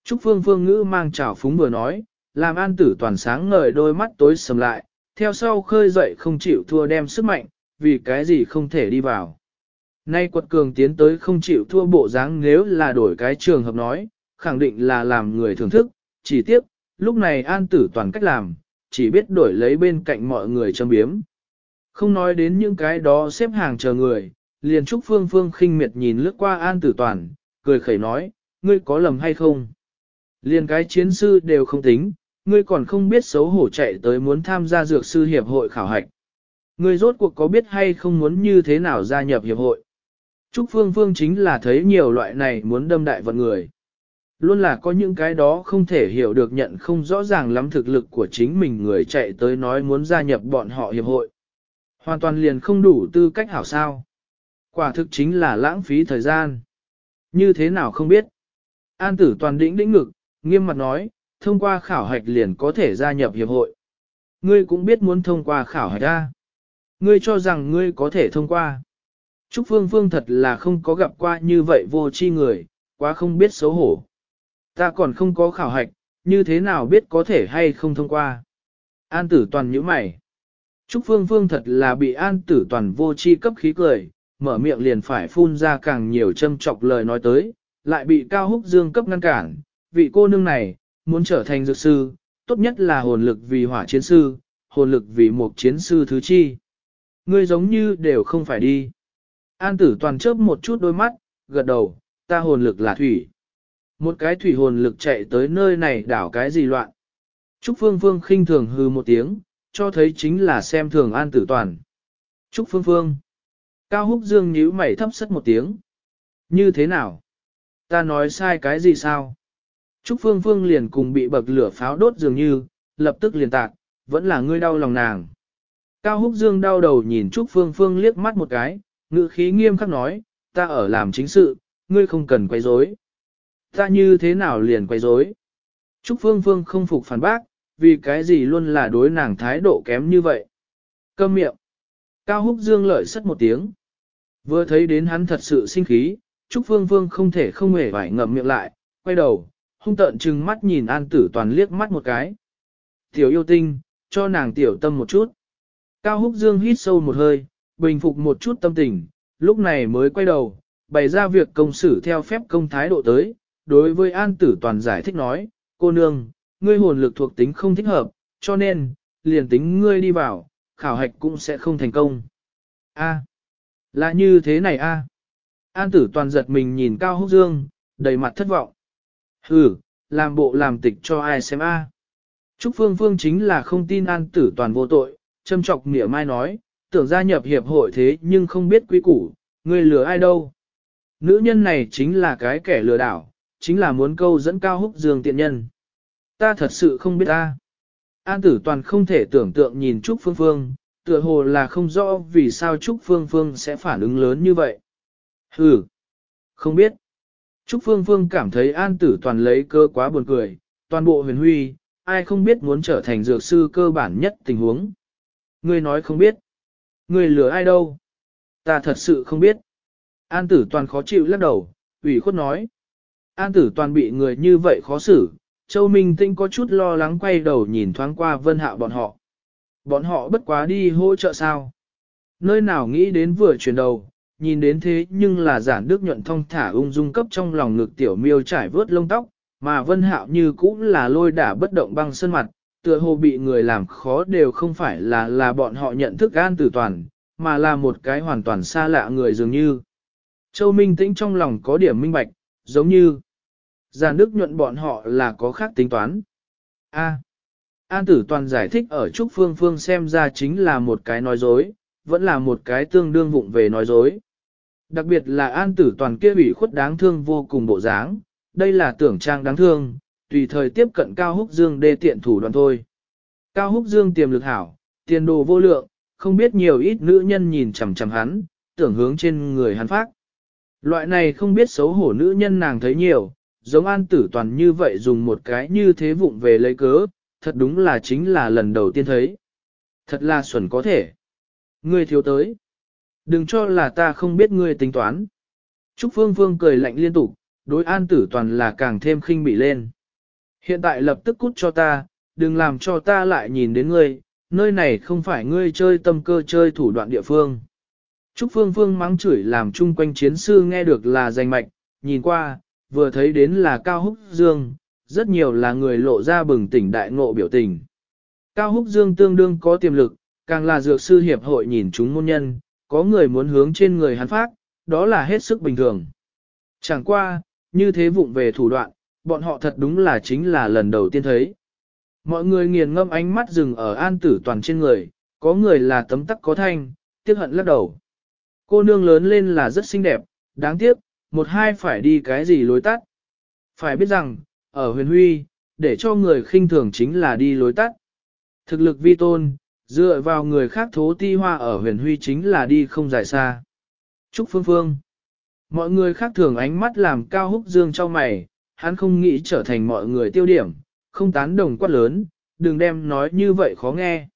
Trúc Phương Phương ngữ mang trào phúng vừa nói, làm An Tử Toàn sáng ngời đôi mắt tối sầm lại, theo sau khơi dậy không chịu thua đem sức mạnh, vì cái gì không thể đi vào. Nay quật cường tiến tới không chịu thua bộ dáng nếu là đổi cái trường hợp nói, khẳng định là làm người thưởng thức, chỉ tiếp, lúc này an tử toàn cách làm, chỉ biết đổi lấy bên cạnh mọi người châm biếm. Không nói đến những cái đó xếp hàng chờ người, liền trúc phương phương khinh miệt nhìn lướt qua an tử toàn, cười khẩy nói, ngươi có lầm hay không? Liền cái chiến sư đều không tính, ngươi còn không biết xấu hổ chạy tới muốn tham gia dược sư hiệp hội khảo hạch. Ngươi rốt cuộc có biết hay không muốn như thế nào gia nhập hiệp hội? Trúc Phương Phương chính là thấy nhiều loại này muốn đâm đại vận người. Luôn là có những cái đó không thể hiểu được nhận không rõ ràng lắm thực lực của chính mình người chạy tới nói muốn gia nhập bọn họ hiệp hội. Hoàn toàn liền không đủ tư cách hảo sao. Quả thực chính là lãng phí thời gian. Như thế nào không biết. An tử toàn đĩnh đĩnh ngực, nghiêm mặt nói, thông qua khảo hạch liền có thể gia nhập hiệp hội. Ngươi cũng biết muốn thông qua khảo hạch ra. Ngươi cho rằng ngươi có thể thông qua. Trúc Phương Phương thật là không có gặp qua như vậy vô tri người, quá không biết xấu hổ. Ta còn không có khảo hạch, như thế nào biết có thể hay không thông qua. An tử toàn nhíu mày. Trúc Phương Phương thật là bị an tử toàn vô tri cấp khí cười, mở miệng liền phải phun ra càng nhiều châm chọc lời nói tới, lại bị Cao Húc Dương cấp ngăn cản. Vị cô nương này, muốn trở thành dược sư, tốt nhất là hồn lực vì hỏa chiến sư, hồn lực vì một chiến sư thứ chi. Ngươi giống như đều không phải đi. An tử toàn chớp một chút đôi mắt, gật đầu, ta hồn lực là thủy. Một cái thủy hồn lực chạy tới nơi này đảo cái gì loạn. Trúc Phương Phương khinh thường hư một tiếng, cho thấy chính là xem thường an tử toàn. Trúc Phương Phương. Cao Húc Dương nhíu mày thấp sất một tiếng. Như thế nào? Ta nói sai cái gì sao? Trúc Phương Phương liền cùng bị bậc lửa pháo đốt dường như, lập tức liền tạc, vẫn là ngươi đau lòng nàng. Cao Húc Dương đau đầu nhìn Trúc Phương Phương liếc mắt một cái, ngữ khí nghiêm khắc nói, ta ở làm chính sự, ngươi không cần quay rối. Ta như thế nào liền quay rối? Trúc Phương Phương không phục phản bác, vì cái gì luôn là đối nàng thái độ kém như vậy. Câm miệng. Cao Húc Dương lợi sất một tiếng. Vừa thấy đến hắn thật sự sinh khí, Trúc Phương Phương không thể không hề phải ngậm miệng lại, quay đầu, hung tợn trừng mắt nhìn An Tử Toàn liếc mắt một cái. Tiểu yêu tinh, cho nàng tiểu tâm một chút. Cao Húc Dương hít sâu một hơi, bình phục một chút tâm tình, lúc này mới quay đầu, bày ra việc công xử theo phép công thái độ tới, đối với An Tử Toàn giải thích nói, cô nương, ngươi hồn lực thuộc tính không thích hợp, cho nên, liền tính ngươi đi vào, khảo hạch cũng sẽ không thành công. A, là như thế này a. An Tử Toàn giật mình nhìn Cao Húc Dương, đầy mặt thất vọng. Hừ, làm bộ làm tịch cho ai xem a. Trúc Phương Phương chính là không tin An Tử Toàn vô tội, châm chọc nghĩa mai nói, tưởng gia nhập hiệp hội thế nhưng không biết quý củ, người lừa ai đâu. Nữ nhân này chính là cái kẻ lừa đảo, chính là muốn câu dẫn cao húc dương tiện nhân. Ta thật sự không biết ta. An tử toàn không thể tưởng tượng nhìn Trúc Phương Phương, tựa hồ là không rõ vì sao Trúc Phương Phương sẽ phản ứng lớn như vậy. Hừ, không biết. Trúc Phương Phương cảm thấy An tử toàn lấy cơ quá buồn cười, toàn bộ huyền huy, ai không biết muốn trở thành dược sư cơ bản nhất tình huống. Ngươi nói không biết. Ngươi lừa ai đâu? Ta thật sự không biết. An tử toàn khó chịu lắc đầu, ủy khuất nói. An tử toàn bị người như vậy khó xử, Châu Minh Tinh có chút lo lắng quay đầu nhìn thoáng qua vân Hạ bọn họ. Bọn họ bất quá đi hỗ trợ sao? Nơi nào nghĩ đến vừa chuyển đầu, nhìn đến thế nhưng là giản đức nhuận thông thả ung dung cấp trong lòng ngực tiểu miêu trải vớt lông tóc, mà vân hạo như cũng là lôi đả bất động băng sân mặt, tựa hồ bị người làm khó đều không phải là là bọn họ nhận thức an tử toàn, mà là một cái hoàn toàn xa lạ người dường như. Châu Minh Tĩnh trong lòng có điểm minh bạch, giống như Giàn Đức nhuận bọn họ là có khác tính toán. A. An tử toàn giải thích ở Trúc Phương Phương xem ra chính là một cái nói dối, vẫn là một cái tương đương vụng về nói dối. Đặc biệt là an tử toàn kia bị khuất đáng thương vô cùng bộ dáng, đây là tưởng trang đáng thương, tùy thời tiếp cận Cao Húc Dương đê tiện thủ đoàn thôi. Cao Húc Dương tiềm lực hảo, tiền đồ vô lượng, không biết nhiều ít nữ nhân nhìn chằm chằm hắn, tưởng hướng trên người hắn phát. Loại này không biết xấu hổ nữ nhân nàng thấy nhiều, giống an tử toàn như vậy dùng một cái như thế vụng về lấy cớ, thật đúng là chính là lần đầu tiên thấy. Thật là xuẩn có thể. Ngươi thiếu tới. Đừng cho là ta không biết ngươi tính toán. Trúc Phương Phương cười lạnh liên tục, đối an tử toàn là càng thêm khinh bị lên. Hiện tại lập tức cút cho ta, đừng làm cho ta lại nhìn đến ngươi, nơi này không phải ngươi chơi tâm cơ chơi thủ đoạn địa phương. Trúc Phương Phương mắng chửi làm chung quanh chiến sư nghe được là danh mạch, nhìn qua, vừa thấy đến là Cao Húc Dương, rất nhiều là người lộ ra bừng tỉnh đại ngộ biểu tình. Cao Húc Dương tương đương có tiềm lực, càng là dược sư hiệp hội nhìn chúng môn nhân, có người muốn hướng trên người hắn phát, đó là hết sức bình thường. Chẳng qua, như thế vụng về thủ đoạn, bọn họ thật đúng là chính là lần đầu tiên thấy. Mọi người nghiền ngâm ánh mắt dừng ở an tử toàn trên người, có người là tấm tắc có thanh, tiếc hận lắc đầu. Cô nương lớn lên là rất xinh đẹp, đáng tiếc, một hai phải đi cái gì lối tắt. Phải biết rằng, ở huyền huy, để cho người khinh thường chính là đi lối tắt. Thực lực vi tôn, dựa vào người khác thố ti hoa ở huyền huy chính là đi không dài xa. Trúc Phương Phương Mọi người khác thường ánh mắt làm cao húc dương cho mày, hắn không nghĩ trở thành mọi người tiêu điểm, không tán đồng quát lớn, đừng đem nói như vậy khó nghe.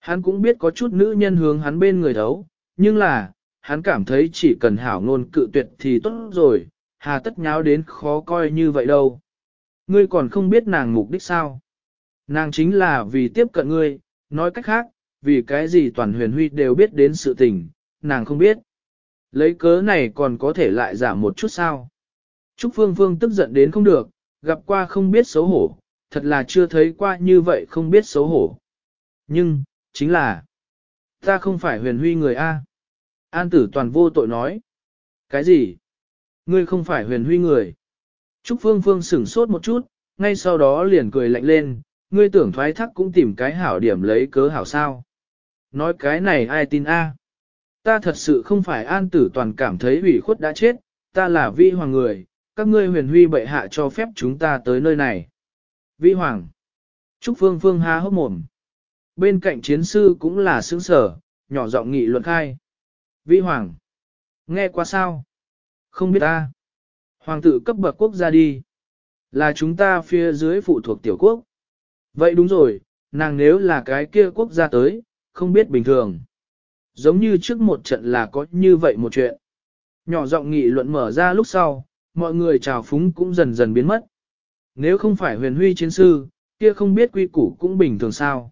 Hắn cũng biết có chút nữ nhân hướng hắn bên người thấu, nhưng là, hắn cảm thấy chỉ cần hảo ngôn cự tuyệt thì tốt rồi, hà tất nháo đến khó coi như vậy đâu. Ngươi còn không biết nàng mục đích sao. Nàng chính là vì tiếp cận ngươi, nói cách khác, vì cái gì toàn huyền huy đều biết đến sự tình, nàng không biết. Lấy cớ này còn có thể lại giảm một chút sao. Trúc Phương Phương tức giận đến không được, gặp qua không biết xấu hổ, thật là chưa thấy qua như vậy không biết xấu hổ. Nhưng, chính là, ta không phải huyền huy người A. An tử toàn vô tội nói. Cái gì? Ngươi không phải huyền huy người. Trúc Phương Phương sửng sốt một chút, ngay sau đó liền cười lạnh lên, ngươi tưởng thoái thác cũng tìm cái hảo điểm lấy cớ hảo sao. Nói cái này ai tin A. Ta thật sự không phải an tử toàn cảm thấy ủy khuất đã chết, ta là vi hoàng người, các ngươi huyền huy bệ hạ cho phép chúng ta tới nơi này. Vi hoàng. Trúc Phương Phương há hốc mồm. Bên cạnh chiến sư cũng là sướng sở, nhỏ giọng nghị luận khai. Vi hoàng. Nghe qua sao? Không biết ta. Hoàng tử cấp bậc quốc gia đi. Là chúng ta phía dưới phụ thuộc tiểu quốc. Vậy đúng rồi, nàng nếu là cái kia quốc gia tới, không biết bình thường. Giống như trước một trận là có như vậy một chuyện. Nhỏ giọng nghị luận mở ra lúc sau, mọi người trào phúng cũng dần dần biến mất. Nếu không phải huyền huy chiến sư, kia không biết quy củ cũng bình thường sao.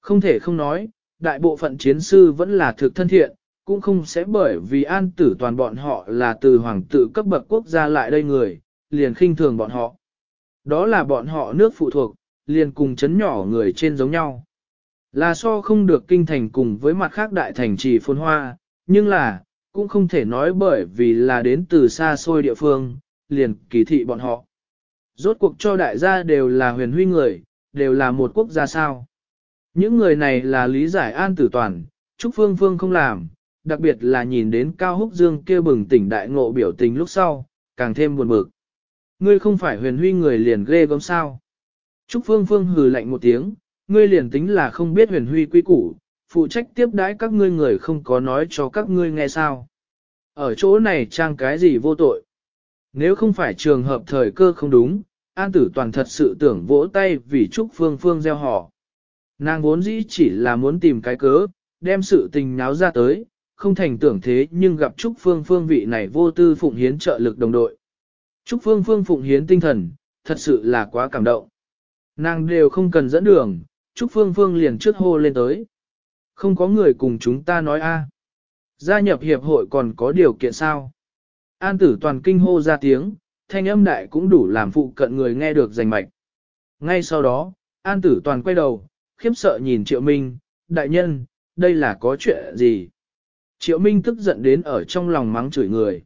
Không thể không nói, đại bộ phận chiến sư vẫn là thực thân thiện, cũng không sẽ bởi vì an tử toàn bọn họ là từ hoàng tử cấp bậc quốc gia lại đây người, liền khinh thường bọn họ. Đó là bọn họ nước phụ thuộc, liền cùng chấn nhỏ người trên giống nhau. Là so không được kinh thành cùng với mặt khác đại thành trì phồn hoa, nhưng là, cũng không thể nói bởi vì là đến từ xa xôi địa phương, liền kỳ thị bọn họ. Rốt cuộc cho đại gia đều là huyền huy người, đều là một quốc gia sao. Những người này là lý giải an tử toàn, Trúc Phương Phương không làm, đặc biệt là nhìn đến Cao Húc Dương kia bừng tỉnh đại ngộ biểu tình lúc sau, càng thêm buồn bực. Ngươi không phải huyền huy người liền ghê gớm sao. Trúc Phương Phương hừ lạnh một tiếng, ngươi liền tính là không biết huyền huy quy củ, phụ trách tiếp đãi các ngươi người không có nói cho các ngươi nghe sao. Ở chỗ này trang cái gì vô tội. Nếu không phải trường hợp thời cơ không đúng, An Tử Toàn thật sự tưởng vỗ tay vì Trúc Phương Phương gieo họ. Nàng vốn dĩ chỉ là muốn tìm cái cớ, đem sự tình náo ra tới, không thành tưởng thế nhưng gặp Trúc Phương Phương vị này vô tư phụng hiến trợ lực đồng đội. Trúc Phương Phương phụng hiến tinh thần, thật sự là quá cảm động. Nàng đều không cần dẫn đường, Trúc Phương Phương liền trước hô lên tới. Không có người cùng chúng ta nói a. Gia nhập hiệp hội còn có điều kiện sao? An tử toàn kinh hô ra tiếng, thanh âm đại cũng đủ làm phụ cận người nghe được rành mạch. Ngay sau đó, An tử toàn quay đầu, khiếp sợ nhìn Triệu Minh, đại nhân, đây là có chuyện gì? Triệu Minh tức giận đến ở trong lòng mắng chửi người.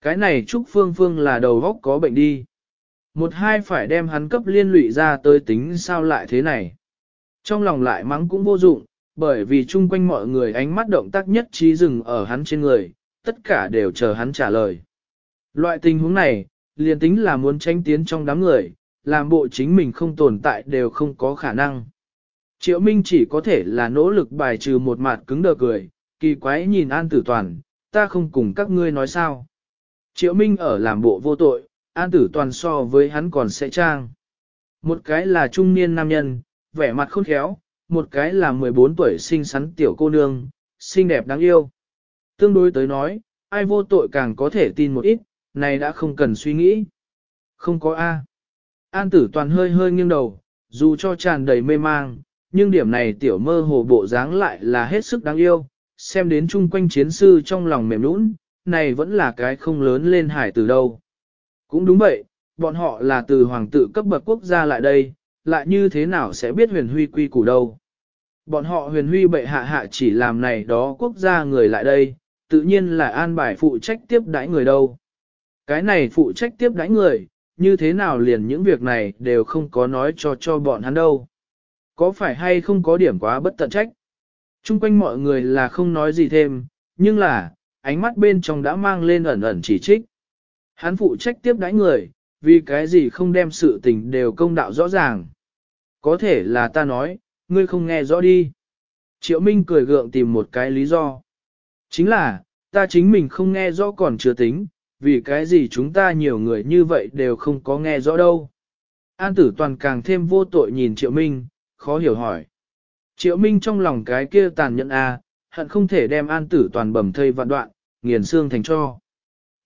Cái này Trúc Phương Phương là đầu góc có bệnh đi. Một hai phải đem hắn cấp liên lụy ra tới tính sao lại thế này. Trong lòng lại mắng cũng vô dụng, bởi vì chung quanh mọi người ánh mắt động tác nhất trí dừng ở hắn trên người, tất cả đều chờ hắn trả lời. Loại tình huống này, liền tính là muốn tranh tiến trong đám người, làm bộ chính mình không tồn tại đều không có khả năng. Triệu Minh chỉ có thể là nỗ lực bài trừ một mặt cứng đờ cười, kỳ quái nhìn An Tử Toàn, ta không cùng các ngươi nói sao. Triệu Minh ở làm bộ vô tội, An Tử Toàn so với hắn còn sẽ trang. Một cái là trung niên nam nhân, vẻ mặt khôn khéo, một cái là 14 tuổi xinh xắn tiểu cô nương, xinh đẹp đáng yêu. Tương đối tới nói, ai vô tội càng có thể tin một ít, này đã không cần suy nghĩ. Không có A. An tử toàn hơi hơi nghiêng đầu, dù cho tràn đầy mê mang, nhưng điểm này tiểu mơ hồ bộ dáng lại là hết sức đáng yêu, xem đến chung quanh chiến sư trong lòng mềm nũng, này vẫn là cái không lớn lên hải từ đâu. Cũng đúng vậy, bọn họ là từ hoàng tử cấp bậc quốc gia lại đây, lại như thế nào sẽ biết huyền huy quy củ đâu. Bọn họ huyền huy bệ hạ hạ chỉ làm này đó quốc gia người lại đây, tự nhiên là an bài phụ trách tiếp đãi người đâu. Cái này phụ trách tiếp đãi người, như thế nào liền những việc này đều không có nói cho cho bọn hắn đâu. Có phải hay không có điểm quá bất tận trách? Trung quanh mọi người là không nói gì thêm, nhưng là, ánh mắt bên trong đã mang lên ẩn ẩn chỉ trích. Hắn phụ trách tiếp đãi người, vì cái gì không đem sự tình đều công đạo rõ ràng. Có thể là ta nói, ngươi không nghe rõ đi. Triệu Minh cười gượng tìm một cái lý do. Chính là, ta chính mình không nghe rõ còn chưa tính, vì cái gì chúng ta nhiều người như vậy đều không có nghe rõ đâu. An tử toàn càng thêm vô tội nhìn Triệu Minh, khó hiểu hỏi. Triệu Minh trong lòng cái kia tàn nhẫn a, à, hận không thể đem an tử toàn bầm thây vạn đoạn, nghiền xương thành cho.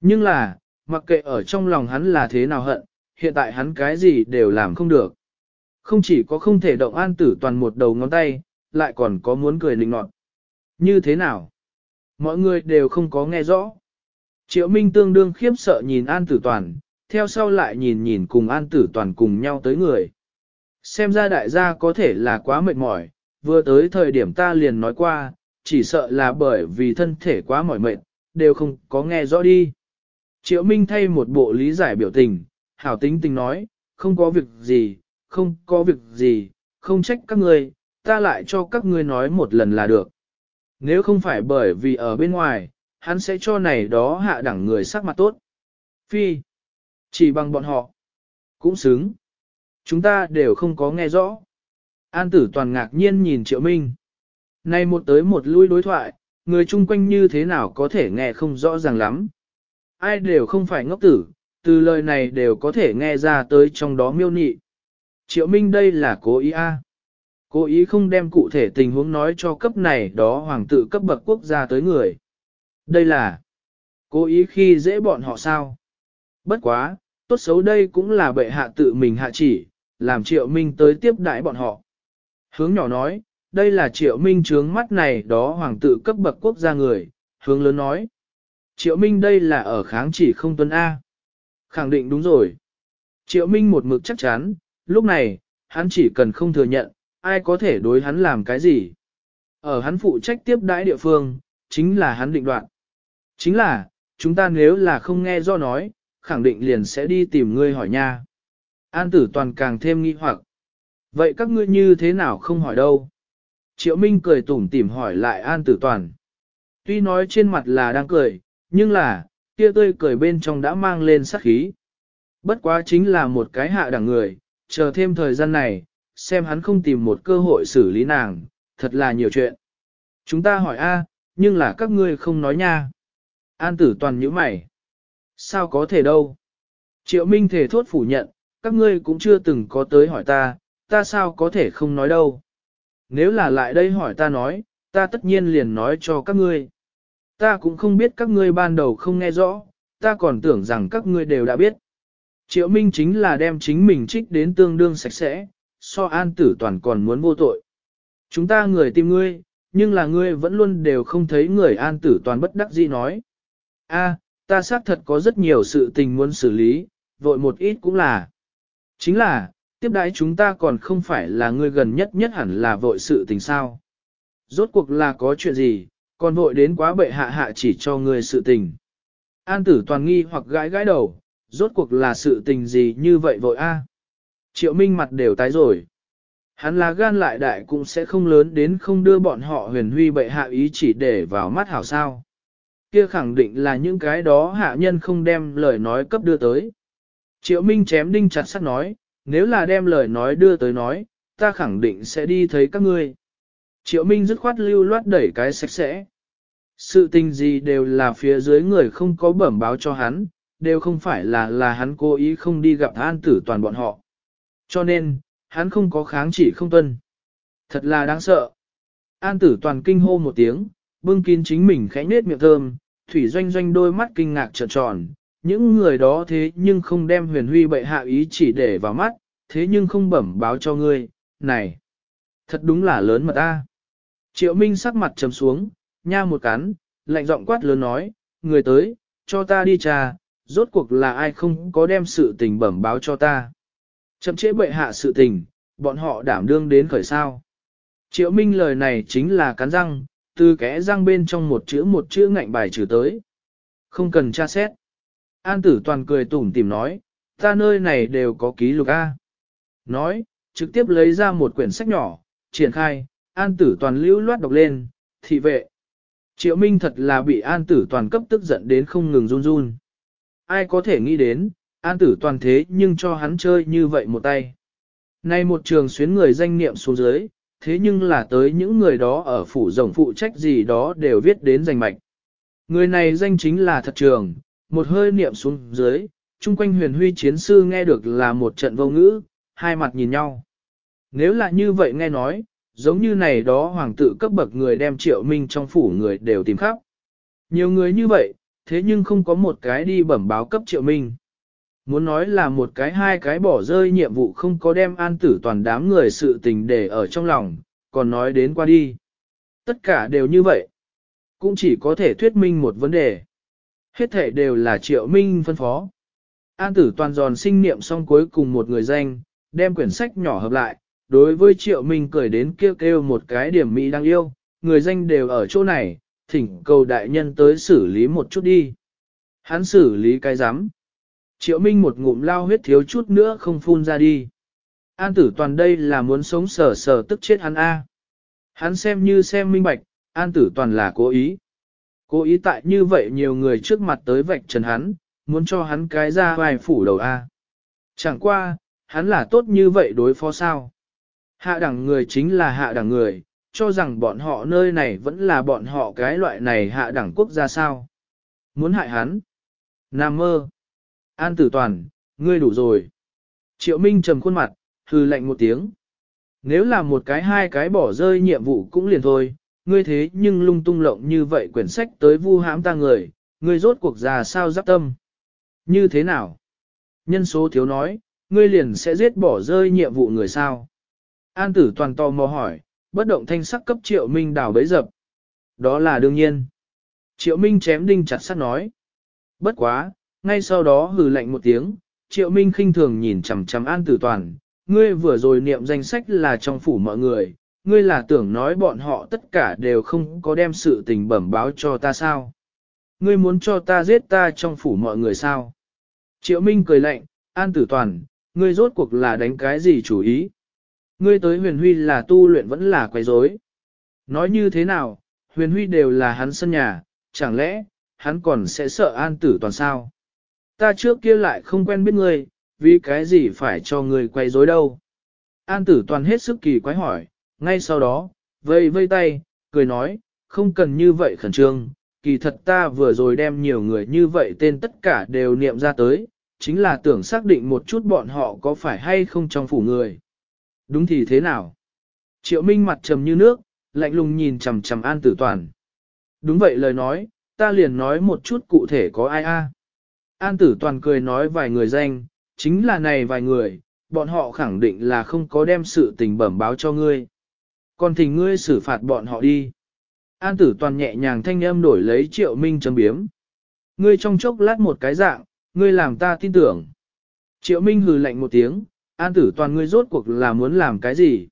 Nhưng là, mặc kệ ở trong lòng hắn là thế nào hận, hiện tại hắn cái gì đều làm không được. Không chỉ có không thể động an tử toàn một đầu ngón tay, lại còn có muốn cười nịnh nọt. Như thế nào? Mọi người đều không có nghe rõ. Triệu Minh tương đương khiếp sợ nhìn an tử toàn, theo sau lại nhìn nhìn cùng an tử toàn cùng nhau tới người. Xem ra đại gia có thể là quá mệt mỏi, vừa tới thời điểm ta liền nói qua, chỉ sợ là bởi vì thân thể quá mỏi mệt, đều không có nghe rõ đi. Triệu Minh thay một bộ lý giải biểu tình, hảo tính tình nói, không có việc gì, không có việc gì, không trách các ngươi, ta lại cho các ngươi nói một lần là được. Nếu không phải bởi vì ở bên ngoài, hắn sẽ cho này đó hạ đẳng người sắc mặt tốt. Phi, chỉ bằng bọn họ, cũng xứng. Chúng ta đều không có nghe rõ. An tử toàn ngạc nhiên nhìn triệu minh. Nay một tới một lui đối thoại, người chung quanh như thế nào có thể nghe không rõ ràng lắm. Ai đều không phải ngốc tử, từ lời này đều có thể nghe ra tới trong đó miêu nị. Triệu Minh đây là cố ý a, Cố ý không đem cụ thể tình huống nói cho cấp này đó hoàng tự cấp bậc quốc gia tới người. Đây là cố ý khi dễ bọn họ sao. Bất quá, tốt xấu đây cũng là bệ hạ tự mình hạ chỉ, làm Triệu Minh tới tiếp đãi bọn họ. Hướng nhỏ nói, đây là Triệu Minh trướng mắt này đó hoàng tự cấp bậc quốc gia người, hướng lớn nói. Triệu Minh đây là ở kháng chỉ không tuân A. Khẳng định đúng rồi. Triệu Minh một mực chắc chắn, lúc này, hắn chỉ cần không thừa nhận, ai có thể đối hắn làm cái gì. Ở hắn phụ trách tiếp đãi địa phương, chính là hắn định đoạn. Chính là, chúng ta nếu là không nghe do nói, khẳng định liền sẽ đi tìm ngươi hỏi nha. An tử toàn càng thêm nghi hoặc. Vậy các ngươi như thế nào không hỏi đâu? Triệu Minh cười tủm tỉm hỏi lại An tử toàn. Tuy nói trên mặt là đang cười, nhưng là, kia tươi cười bên trong đã mang lên sát khí. Bất quá chính là một cái hạ đẳng người, chờ thêm thời gian này, xem hắn không tìm một cơ hội xử lý nàng, thật là nhiều chuyện. Chúng ta hỏi a, nhưng là các ngươi không nói nha. An tử toàn nhíu mày. Sao có thể đâu? Triệu Minh thể thốt phủ nhận, các ngươi cũng chưa từng có tới hỏi ta, ta sao có thể không nói đâu. Nếu là lại đây hỏi ta nói, ta tất nhiên liền nói cho các ngươi. Ta cũng không biết các ngươi ban đầu không nghe rõ, ta còn tưởng rằng các ngươi đều đã biết. Triệu Minh chính là đem chính mình trích đến tương đương sạch sẽ, so an tử toàn còn muốn vô tội. Chúng ta người tìm ngươi, nhưng là ngươi vẫn luôn đều không thấy người an tử toàn bất đắc dĩ nói. A, ta xác thật có rất nhiều sự tình muốn xử lý, vội một ít cũng là. Chính là, tiếp đãi chúng ta còn không phải là ngươi gần nhất nhất hẳn là vội sự tình sao. Rốt cuộc là có chuyện gì, còn vội đến quá bệ hạ hạ chỉ cho ngươi sự tình. An tử toàn nghi hoặc gãi gãi đầu, rốt cuộc là sự tình gì như vậy vội a? Triệu Minh mặt đều tái rồi. Hắn là gan lại đại cũng sẽ không lớn đến không đưa bọn họ huyền huy bệ hạ ý chỉ để vào mắt hảo sao. Kia khẳng định là những cái đó hạ nhân không đem lời nói cấp đưa tới. Triệu Minh chém đinh chặt sắt nói, nếu là đem lời nói đưa tới nói, ta khẳng định sẽ đi thấy các ngươi. Triệu Minh dứt khoát lưu loát đẩy cái sạch sẽ. Sự tình gì đều là phía dưới người không có bẩm báo cho hắn, đều không phải là là hắn cố ý không đi gặp an tử toàn bọn họ. Cho nên, hắn không có kháng chỉ không tuân. Thật là đáng sợ. An tử toàn kinh hô một tiếng, bưng kín chính mình khẽ nết miệng thơm, thủy doanh doanh đôi mắt kinh ngạc trợn tròn. Những người đó thế nhưng không đem huyền huy bệ hạ ý chỉ để vào mắt, thế nhưng không bẩm báo cho ngươi, này. Thật đúng là lớn mà ta. Triệu Minh sắc mặt trầm xuống, nha một cắn, lạnh giọng quát lớn nói, người tới, cho ta đi trà, rốt cuộc là ai không có đem sự tình bẩm báo cho ta. Chậm chế bệ hạ sự tình, bọn họ đảm đương đến khởi sao. Triệu Minh lời này chính là cắn răng, từ kẽ răng bên trong một chữ một chữ ngạnh bài trừ tới. Không cần tra xét. An tử toàn cười tủm tìm nói, ta nơi này đều có ký lục A. Nói, trực tiếp lấy ra một quyển sách nhỏ, triển khai, an tử toàn lưu loát đọc lên, thị vệ. Triệu Minh thật là bị an tử toàn cấp tức giận đến không ngừng run run. Ai có thể nghĩ đến, an tử toàn thế nhưng cho hắn chơi như vậy một tay. Nay một trường xuyến người danh niệm xuống dưới, thế nhưng là tới những người đó ở phủ rồng phụ trách gì đó đều viết đến danh mạch. Người này danh chính là thật trường, một hơi niệm xuống dưới, chung quanh huyền huy chiến sư nghe được là một trận vô ngữ, hai mặt nhìn nhau. Nếu là như vậy nghe nói, giống như này đó hoàng tử cấp bậc người đem triệu minh trong phủ người đều tìm khắp. Nhiều người như vậy, thế nhưng không có một cái đi bẩm báo cấp triệu minh. Muốn nói là một cái hai cái bỏ rơi nhiệm vụ không có đem an tử toàn đám người sự tình để ở trong lòng, còn nói đến qua đi. Tất cả đều như vậy. Cũng chỉ có thể thuyết minh một vấn đề. Hết thể đều là triệu minh phân phó. An tử toàn giòn sinh niệm xong cuối cùng một người danh, đem quyển sách nhỏ hợp lại, đối với triệu minh cười đến kêu kêu một cái điểm mỹ đang yêu, người danh đều ở chỗ này, thỉnh cầu đại nhân tới xử lý một chút đi. Hắn xử lý cái giám. Triệu Minh một ngụm lao huyết thiếu chút nữa không phun ra đi. An tử toàn đây là muốn sống sờ sờ tức chết hắn A. Hắn xem như xem minh bạch, an tử toàn là cố ý. Cố ý tại như vậy nhiều người trước mặt tới vạch trần hắn, muốn cho hắn cái ra vài phủ đầu A. Chẳng qua, hắn là tốt như vậy đối phó sao. Hạ đẳng người chính là hạ đẳng người, cho rằng bọn họ nơi này vẫn là bọn họ cái loại này hạ đẳng quốc gia sao. Muốn hại hắn. Nam mơ. An tử toàn, ngươi đủ rồi. Triệu Minh trầm khuôn mặt, hư lạnh một tiếng. Nếu là một cái hai cái bỏ rơi nhiệm vụ cũng liền thôi, ngươi thế nhưng lung tung lộng như vậy quyển sách tới vu hãm ta người, ngươi rốt cuộc già sao giáp tâm. Như thế nào? Nhân số thiếu nói, ngươi liền sẽ giết bỏ rơi nhiệm vụ người sao? An tử toàn to mò hỏi, bất động thanh sắc cấp triệu minh đào bấy dập. Đó là đương nhiên. Triệu minh chém đinh chặt sắt nói. Bất quá, ngay sau đó hừ lạnh một tiếng, triệu minh khinh thường nhìn chằm chằm an tử toàn, ngươi vừa rồi niệm danh sách là trong phủ mọi người, ngươi là tưởng nói bọn họ tất cả đều không có đem sự tình bẩm báo cho ta sao? Ngươi muốn cho ta giết ta trong phủ mọi người sao? Triệu Minh cười lạnh, an tử toàn, ngươi rốt cuộc là đánh cái gì chủ ý? Ngươi tới huyền huy là tu luyện vẫn là quấy rối. Nói như thế nào, huyền huy đều là hắn sân nhà, chẳng lẽ, hắn còn sẽ sợ an tử toàn sao? Ta trước kia lại không quen biết ngươi, vì cái gì phải cho ngươi quay rối đâu. An tử toàn hết sức kỳ quái hỏi, ngay sau đó, vây vây tay, cười nói, không cần như vậy khẩn trương, kỳ thật ta vừa rồi đem nhiều người như vậy tên tất cả đều niệm ra tới, chính là tưởng xác định một chút bọn họ có phải hay không trong phủ người. Đúng thì thế nào? Triệu Minh mặt trầm như nước, lạnh lùng nhìn chằm chằm An Tử Toàn. Đúng vậy lời nói, ta liền nói một chút cụ thể có ai a. An Tử Toàn cười nói vài người danh, chính là này vài người, bọn họ khẳng định là không có đem sự tình bẩm báo cho ngươi. Còn thỉnh ngươi xử phạt bọn họ đi. An Tử Toàn nhẹ nhàng thanh âm đổi lấy Triệu Minh chấm biếm. Ngươi trong chốc lát một cái dạng, ngươi làm ta tin tưởng. Triệu Minh hừ lạnh một tiếng, An tử toàn ngươi rốt cuộc là muốn làm cái gì?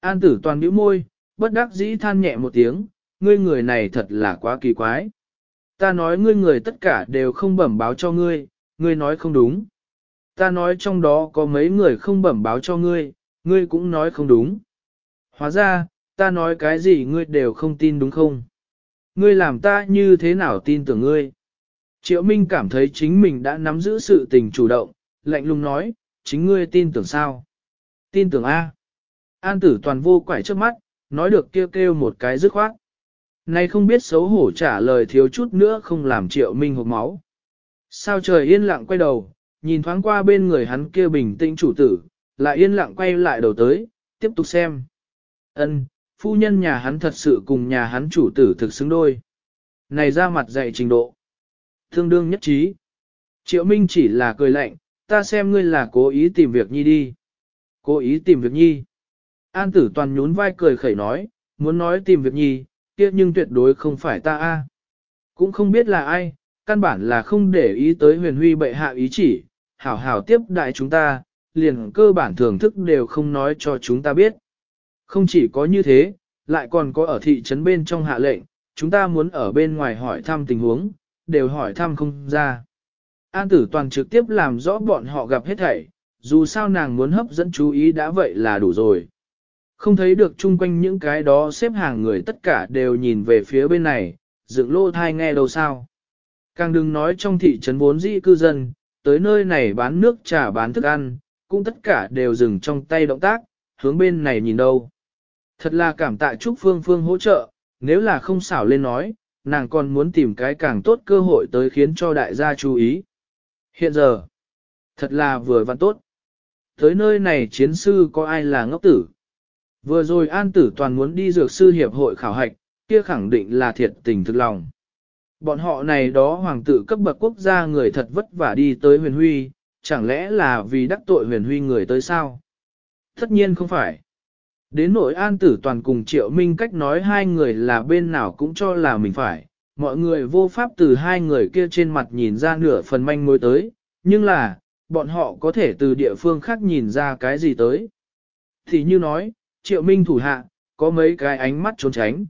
An tử toàn bĩu môi, bất đắc dĩ than nhẹ một tiếng, ngươi người này thật là quá kỳ quái. Ta nói ngươi người tất cả đều không bẩm báo cho ngươi, ngươi nói không đúng. Ta nói trong đó có mấy người không bẩm báo cho ngươi, ngươi cũng nói không đúng. Hóa ra, ta nói cái gì ngươi đều không tin đúng không? Ngươi làm ta như thế nào tin tưởng ngươi? Triệu Minh cảm thấy chính mình đã nắm giữ sự tình chủ động, lạnh lùng nói, chính ngươi tin tưởng sao? Tin tưởng A. An tử toàn vô quải trước mắt, nói được kêu kêu một cái dứt khoát. Này không biết xấu hổ trả lời thiếu chút nữa không làm triệu minh hộp máu. Sao trời yên lặng quay đầu, nhìn thoáng qua bên người hắn kia bình tĩnh chủ tử, lại yên lặng quay lại đầu tới, tiếp tục xem. Ân, phu nhân nhà hắn thật sự cùng nhà hắn chủ tử thực xứng đôi. Này ra mặt dạy trình độ. Thương đương nhất trí. Triệu Minh chỉ là cười lạnh, ta xem ngươi là cố ý tìm việc nhi đi. Cố ý tìm việc nhi. An tử toàn nhún vai cười khẩy nói, muốn nói tìm việc nhi, kia nhưng tuyệt đối không phải ta a. Cũng không biết là ai, căn bản là không để ý tới huyền huy bệ hạ ý chỉ, hảo hảo tiếp đại chúng ta, liền cơ bản thưởng thức đều không nói cho chúng ta biết. Không chỉ có như thế, lại còn có ở thị trấn bên trong hạ lệnh, chúng ta muốn ở bên ngoài hỏi thăm tình huống, đều hỏi thăm không ra. An tử toàn trực tiếp làm rõ bọn họ gặp hết thảy, dù sao nàng muốn hấp dẫn chú ý đã vậy là đủ rồi. Không thấy được chung quanh những cái đó xếp hàng người tất cả đều nhìn về phía bên này, dựng lô thai nghe đâu sao. Càng đừng nói trong thị trấn vốn dĩ cư dân, tới nơi này bán nước trà bán thức ăn, cũng tất cả đều dừng trong tay động tác, hướng bên này nhìn đâu. Thật là cảm tạ Trúc Phương Phương hỗ trợ, nếu là không xảo lên nói, nàng còn muốn tìm cái càng tốt cơ hội tới khiến cho đại gia chú ý. Hiện giờ, thật là vừa văn tốt. Tới nơi này chiến sư có ai là ngốc tử? Vừa rồi An Tử Toàn muốn đi dược sư hiệp hội khảo hạch, kia khẳng định là thiệt tình thực lòng. Bọn họ này đó hoàng tử cấp bậc quốc gia người thật vất vả đi tới huyền huy, chẳng lẽ là vì đắc tội huyền huy người tới sao? Tất nhiên không phải. Đến nội an tử toàn cùng triệu minh cách nói hai người là bên nào cũng cho là mình phải, mọi người vô pháp từ hai người kia trên mặt nhìn ra nửa phần manh mối tới, nhưng là, bọn họ có thể từ địa phương khác nhìn ra cái gì tới. Thì như nói, triệu minh thủ hạ, có mấy cái ánh mắt trốn tránh.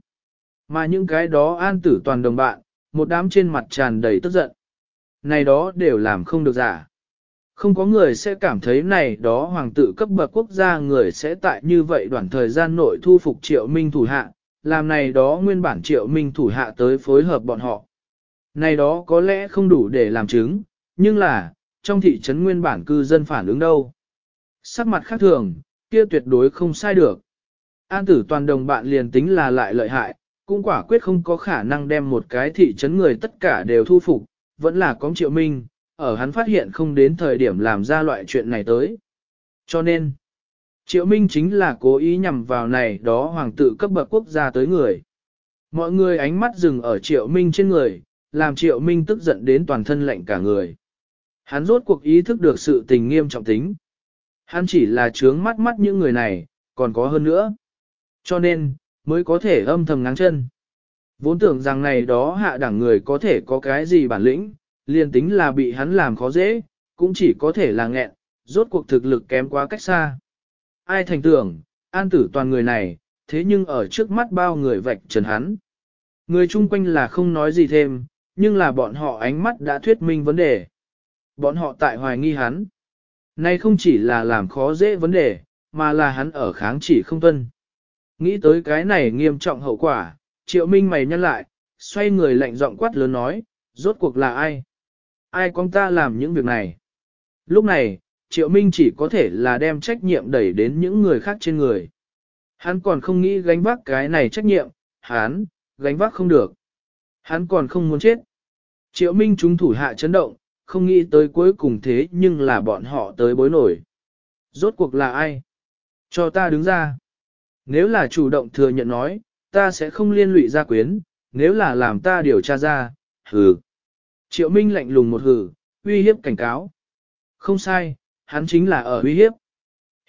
Mà những cái đó an tử toàn đồng bạn, một đám trên mặt tràn đầy tức giận. Này đó đều làm không được giả. Không có người sẽ cảm thấy này đó hoàng tử cấp bậc quốc gia người sẽ tại như vậy đoạn thời gian nội thu phục triệu minh thủ hạ, làm này đó nguyên bản triệu minh thủ hạ tới phối hợp bọn họ. Này đó có lẽ không đủ để làm chứng, nhưng là, trong thị trấn nguyên bản cư dân phản ứng đâu. Sắc mặt khác thường, kia tuyệt đối không sai được. An tử toàn đồng bạn liền tính là lại lợi hại, cũng quả quyết không có khả năng đem một cái thị trấn người tất cả đều thu phục, vẫn là có triệu minh, ở hắn phát hiện không đến thời điểm làm ra loại chuyện này tới. Cho nên, triệu minh chính là cố ý nhằm vào này đó hoàng tử cấp bậc quốc gia tới người. Mọi người ánh mắt dừng ở triệu minh trên người, làm triệu minh tức giận đến toàn thân lạnh cả người. Hắn rốt cuộc ý thức được sự tình nghiêm trọng tính. Hắn chỉ là trướng mắt mắt những người này, còn có hơn nữa. Cho nên, mới có thể âm thầm ngáng chân. Vốn tưởng rằng này đó hạ đẳng người có thể có cái gì bản lĩnh, liền tính là bị hắn làm khó dễ, cũng chỉ có thể là nghẹn, rốt cuộc thực lực kém quá cách xa. Ai thành tưởng, an tử toàn người này, thế nhưng ở trước mắt bao người vạch trần hắn. Người chung quanh là không nói gì thêm, nhưng là bọn họ ánh mắt đã thuyết minh vấn đề. Bọn họ tại hoài nghi hắn. Nay không chỉ là làm khó dễ vấn đề, mà là hắn ở kháng chỉ không tuân. Nghĩ tới cái này nghiêm trọng hậu quả, triệu minh mày nhăn lại, xoay người lạnh giọng quát lớn nói, rốt cuộc là ai? Ai con ta làm những việc này? Lúc này, triệu minh chỉ có thể là đem trách nhiệm đẩy đến những người khác trên người. Hắn còn không nghĩ gánh vác cái này trách nhiệm, hắn, gánh vác không được. Hắn còn không muốn chết. Triệu minh chúng thủ hạ chấn động, không nghĩ tới cuối cùng thế nhưng là bọn họ tới bối nổi. Rốt cuộc là ai? Cho ta đứng ra. Nếu là chủ động thừa nhận nói, ta sẽ không liên lụy gia quyến, nếu là làm ta điều tra ra, hừ. Triệu Minh lạnh lùng một hừ, uy hiếp cảnh cáo. Không sai, hắn chính là ở uy hiếp.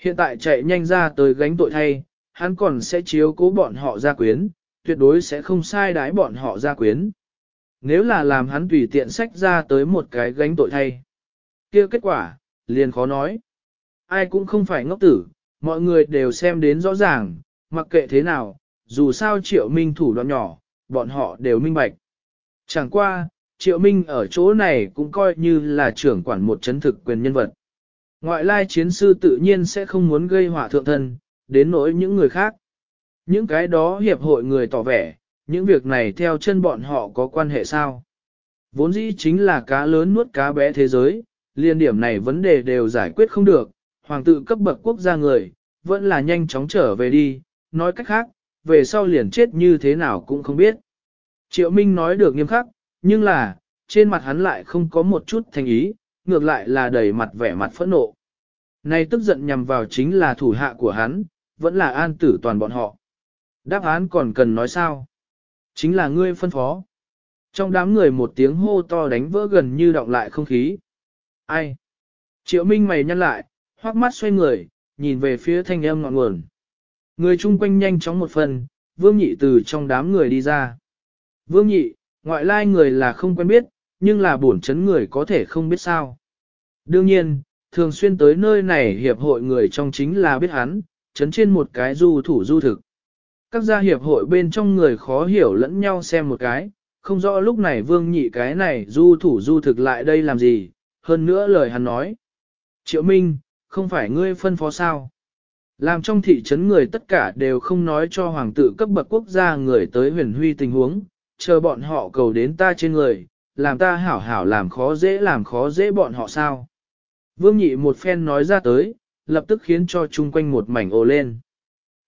Hiện tại chạy nhanh ra tới gánh tội thay, hắn còn sẽ chiếu cố bọn họ ra quyến, tuyệt đối sẽ không sai đái bọn họ ra quyến. Nếu là làm hắn tùy tiện sách ra tới một cái gánh tội thay. kia kết quả, liền khó nói. Ai cũng không phải ngốc tử, mọi người đều xem đến rõ ràng, mặc kệ thế nào, dù sao triệu minh thủ đoạn nhỏ, bọn họ đều minh bạch. Chẳng qua, triệu minh ở chỗ này cũng coi như là trưởng quản một chấn thực quyền nhân vật. Ngoại lai chiến sư tự nhiên sẽ không muốn gây họa thượng thân, đến nỗi những người khác. Những cái đó hiệp hội người tỏ vẻ, những việc này theo chân bọn họ có quan hệ sao? Vốn dĩ chính là cá lớn nuốt cá bé thế giới, liên điểm này vấn đề đều giải quyết không được, hoàng tự cấp bậc quốc gia người, vẫn là nhanh chóng trở về đi, nói cách khác, về sau liền chết như thế nào cũng không biết. Triệu Minh nói được nghiêm khắc, nhưng là, trên mặt hắn lại không có một chút thành ý, ngược lại là đầy mặt vẻ mặt phẫn nộ. nay tức giận nhằm vào chính là thủ hạ của hắn, vẫn là an tử toàn bọn họ. Đáp án còn cần nói sao? Chính là ngươi phân phó. Trong đám người một tiếng hô to đánh vỡ gần như động lại không khí. Ai? Triệu Minh mày nhăn lại, hoắc mắt xoay người, nhìn về phía thanh âm ngọn nguồn. Người chung quanh nhanh chóng một phần, Vương Nhị từ trong đám người đi ra. Vương Nhị, ngoại lai người là không quen biết, nhưng là bổn chấn người có thể không biết sao. Đương nhiên, thường xuyên tới nơi này hiệp hội người trong chính là biết hắn, chấn trên một cái du thủ du thực. Các gia hiệp hội bên trong người khó hiểu lẫn nhau xem một cái, không rõ lúc này vương nhị cái này du thủ du thực lại đây làm gì, hơn nữa lời hắn nói. Triệu Minh, không phải ngươi phân phó sao. Làm trong thị trấn người tất cả đều không nói cho hoàng tử cấp bậc quốc gia người tới huyền huy tình huống, chờ bọn họ cầu đến ta trên người, làm ta hảo hảo làm khó dễ làm khó dễ bọn họ sao. Vương nhị một phen nói ra tới, lập tức khiến cho chung quanh một mảnh ồ lên.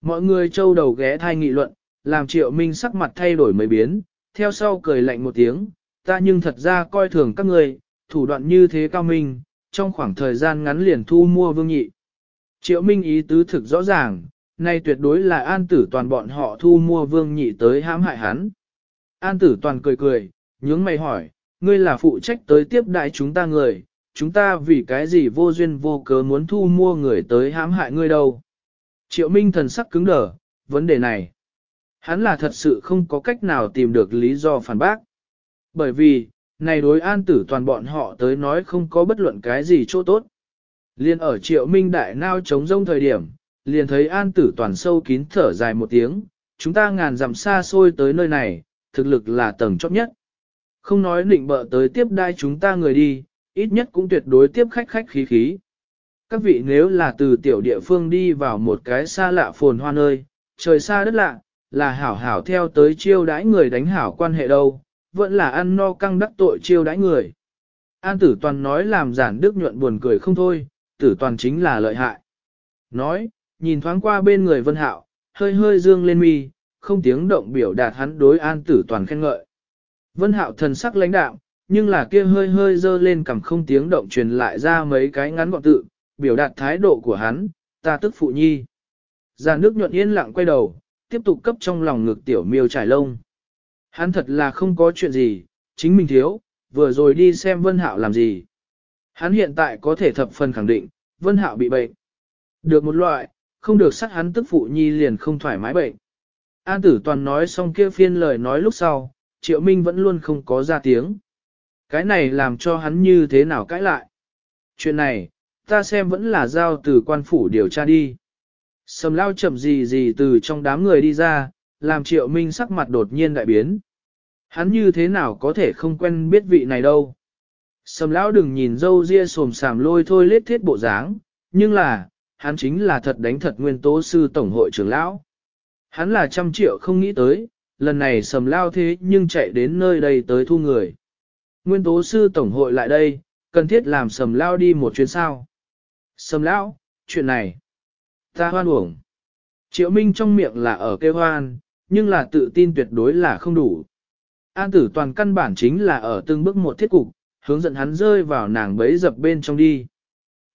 Mọi người trâu đầu ghé thai nghị luận, làm triệu minh sắc mặt thay đổi mấy biến, theo sau cười lạnh một tiếng, ta nhưng thật ra coi thường các người, thủ đoạn như thế cao minh, trong khoảng thời gian ngắn liền thu mua vương nhị. Triệu minh ý tứ thực rõ ràng, nay tuyệt đối là an tử toàn bọn họ thu mua vương nhị tới hãm hại hắn. An tử toàn cười cười, nhướng mày hỏi, ngươi là phụ trách tới tiếp đại chúng ta người, chúng ta vì cái gì vô duyên vô cớ muốn thu mua người tới hãm hại ngươi đâu. Triệu Minh thần sắc cứng đờ, vấn đề này. Hắn là thật sự không có cách nào tìm được lý do phản bác. Bởi vì, này đối an tử toàn bọn họ tới nói không có bất luận cái gì chỗ tốt. Liên ở triệu minh đại nao chống rông thời điểm, liền thấy an tử toàn sâu kín thở dài một tiếng, chúng ta ngàn dặm xa xôi tới nơi này, thực lực là tầng chót nhất. Không nói định bợ tới tiếp đai chúng ta người đi, ít nhất cũng tuyệt đối tiếp khách khách khí khí. Các vị nếu là từ tiểu địa phương đi vào một cái xa lạ phồn hoa nơi, trời xa đất lạ, là hảo hảo theo tới chiêu đãi người đánh hảo quan hệ đâu, vẫn là ăn no căng đắc tội chiêu đãi người. An tử toàn nói làm giản đức nhuận buồn cười không thôi, tử toàn chính là lợi hại. Nói, nhìn thoáng qua bên người vân hạo, hơi hơi dương lên mi, không tiếng động biểu đạt hắn đối an tử toàn khen ngợi. Vân hạo thần sắc lãnh đạo, nhưng là kia hơi hơi dơ lên cằm không tiếng động truyền lại ra mấy cái ngắn gọn tự, biểu đạt thái độ của hắn, ta tức phụ nhi. Già nước nhuận yên lặng quay đầu, tiếp tục cấp trong lòng ngực tiểu miêu trải lông. Hắn thật là không có chuyện gì, chính mình thiếu, vừa rồi đi xem Vân Hạo làm gì. Hắn hiện tại có thể thập phần khẳng định, Vân Hạo bị bệnh. Được một loại, không được sát hắn tức phụ nhi liền không thoải mái bệnh. An tử toàn nói xong kia phiên lời nói lúc sau, triệu minh vẫn luôn không có ra tiếng. Cái này làm cho hắn như thế nào cãi lại. Chuyện này, ta xem vẫn là giao từ quan phủ điều tra đi. Sầm lao chậm gì gì từ trong đám người đi ra, làm triệu minh sắc mặt đột nhiên đại biến. Hắn như thế nào có thể không quen biết vị này đâu. Sầm lão đừng nhìn dâu ria sồm sàm lôi thôi lết thiết bộ dáng, nhưng là, hắn chính là thật đánh thật nguyên tố sư tổng hội trưởng lão. Hắn là trăm triệu không nghĩ tới, lần này sầm lao thế nhưng chạy đến nơi đây tới thu người. Nguyên tố sư tổng hội lại đây, cần thiết làm sầm lao đi một chuyến sao. Sầm lão, chuyện này, ta hoan uổng. Triệu Minh trong miệng là ở kêu hoan, nhưng là tự tin tuyệt đối là không đủ. An tử toàn căn bản chính là ở từng bước một thiết cục, hướng dẫn hắn rơi vào nàng bấy dập bên trong đi.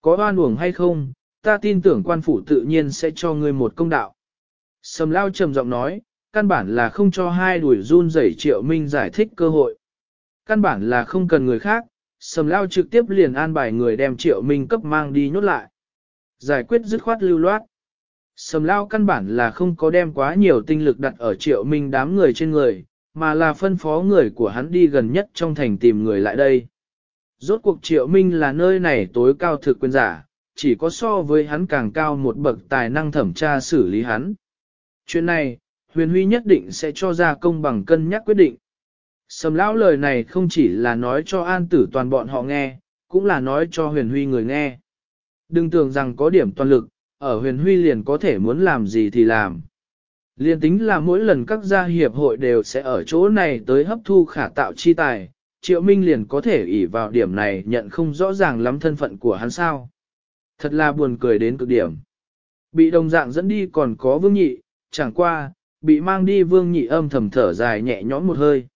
Có hoan uổng hay không, ta tin tưởng quan phủ tự nhiên sẽ cho ngươi một công đạo. Sầm lao trầm giọng nói, căn bản là không cho hai đuổi run rẩy triệu minh giải thích cơ hội. Căn bản là không cần người khác, sầm lao trực tiếp liền an bài người đem triệu minh cấp mang đi nhốt lại. Giải quyết dứt khoát lưu loát. Sầm lao căn bản là không có đem quá nhiều tinh lực đặt ở triệu minh đám người trên người, mà là phân phó người của hắn đi gần nhất trong thành tìm người lại đây. Rốt cuộc triệu minh là nơi này tối cao thực quyền giả, chỉ có so với hắn càng cao một bậc tài năng thẩm tra xử lý hắn. Chuyện này, huyền huy nhất định sẽ cho ra công bằng cân nhắc quyết định. Sầm lão lời này không chỉ là nói cho an tử toàn bọn họ nghe, cũng là nói cho huyền huy người nghe. Đừng tưởng rằng có điểm toàn lực, ở huyền huy liền có thể muốn làm gì thì làm. Liên tính là mỗi lần các gia hiệp hội đều sẽ ở chỗ này tới hấp thu khả tạo chi tài, triệu minh liền có thể ỷ vào điểm này nhận không rõ ràng lắm thân phận của hắn sao. Thật là buồn cười đến cực điểm. Bị đồng dạng dẫn đi còn có vương nhị, chẳng qua, bị mang đi vương nhị âm thầm thở dài nhẹ nhõm một hơi.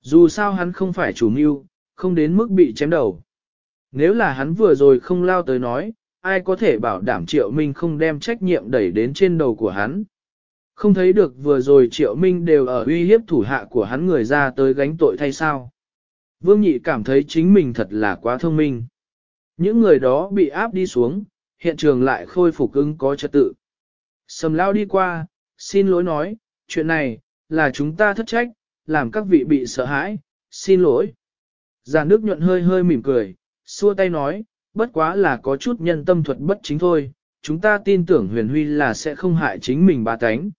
Dù sao hắn không phải chủ mưu, không đến mức bị chém đầu. Nếu là hắn vừa rồi không lao tới nói, ai có thể bảo đảm triệu minh không đem trách nhiệm đẩy đến trên đầu của hắn. Không thấy được vừa rồi triệu minh đều ở uy hiếp thủ hạ của hắn người ra tới gánh tội thay sao. Vương nhị cảm thấy chính mình thật là quá thông minh. Những người đó bị áp đi xuống, hiện trường lại khôi phục ứng có trật tự. Sầm lao đi qua, xin lỗi nói, chuyện này, là chúng ta thất trách, làm các vị bị sợ hãi, xin lỗi. Già nước nhuận hơi hơi mỉm cười, xua tay nói, bất quá là có chút nhân tâm thuật bất chính thôi, chúng ta tin tưởng huyền huy là sẽ không hại chính mình ba cánh.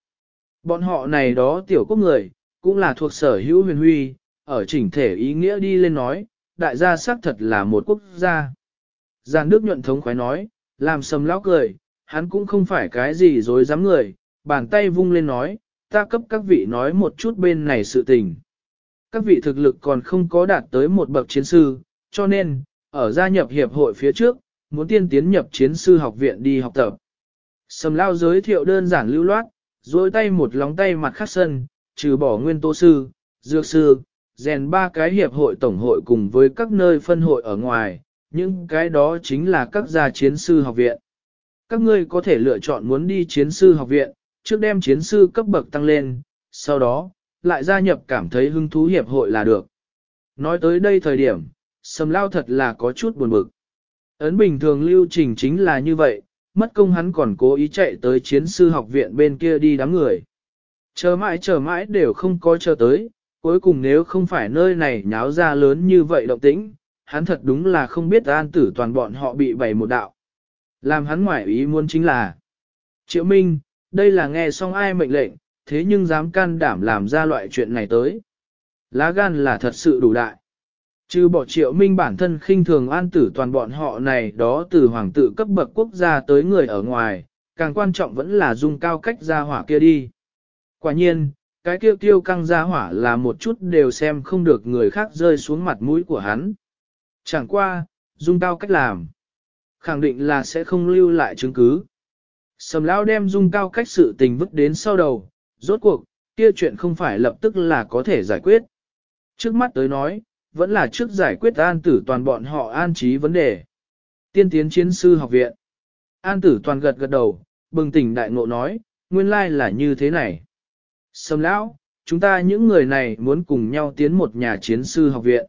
Bọn họ này đó tiểu quốc người, cũng là thuộc sở hữu huyền huy, ở chỉnh thể ý nghĩa đi lên nói, đại gia xác thật là một quốc gia. Giàn Đức nhuận thống khoái nói, làm sầm lão cười, hắn cũng không phải cái gì dối dám người, bàn tay vung lên nói, ta cấp các vị nói một chút bên này sự tình. Các vị thực lực còn không có đạt tới một bậc chiến sư, cho nên, ở gia nhập hiệp hội phía trước, muốn tiên tiến nhập chiến sư học viện đi học tập. Sầm lao giới thiệu đơn giản lưu loát, dối tay một lóng tay mặt khắc sân, trừ bỏ nguyên tô sư, dược sư, rèn ba cái hiệp hội tổng hội cùng với các nơi phân hội ở ngoài, những cái đó chính là các gia chiến sư học viện. Các ngươi có thể lựa chọn muốn đi chiến sư học viện, trước đem chiến sư cấp bậc tăng lên, sau đó, lại gia nhập cảm thấy hứng thú hiệp hội là được. Nói tới đây thời điểm, sầm lao thật là có chút buồn bực. Ấn bình thường lưu trình chính là như vậy, mất công hắn còn cố ý chạy tới chiến sư học viện bên kia đi đám người. Chờ mãi chờ mãi đều không có chờ tới, cuối cùng nếu không phải nơi này nháo ra lớn như vậy động tĩnh, hắn thật đúng là không biết an tử toàn bọn họ bị bày một đạo. Làm hắn ngoại ý muốn chính là Triệu Minh, đây là nghe xong ai mệnh lệnh, thế nhưng dám can đảm làm ra loại chuyện này tới. Lá gan là thật sự đủ đại. Chứ bỏ triệu minh bản thân khinh thường an tử toàn bọn họ này đó từ hoàng tử cấp bậc quốc gia tới người ở ngoài, càng quan trọng vẫn là dung cao cách ra hỏa kia đi. Quả nhiên, cái tiêu tiêu căng ra hỏa là một chút đều xem không được người khác rơi xuống mặt mũi của hắn. Chẳng qua, dung cao cách làm. Khẳng định là sẽ không lưu lại chứng cứ. Sầm lão đem dung cao cách sự tình vứt đến sau đầu, rốt cuộc, kia chuyện không phải lập tức là có thể giải quyết. Trước mắt tới nói, vẫn là trước giải quyết an tử toàn bọn họ an trí vấn đề. Tiên tiến chiến sư học viện. An tử toàn gật gật đầu, bừng tỉnh đại ngộ nói, nguyên lai là như thế này. Sầm lão, chúng ta những người này muốn cùng nhau tiến một nhà chiến sư học viện.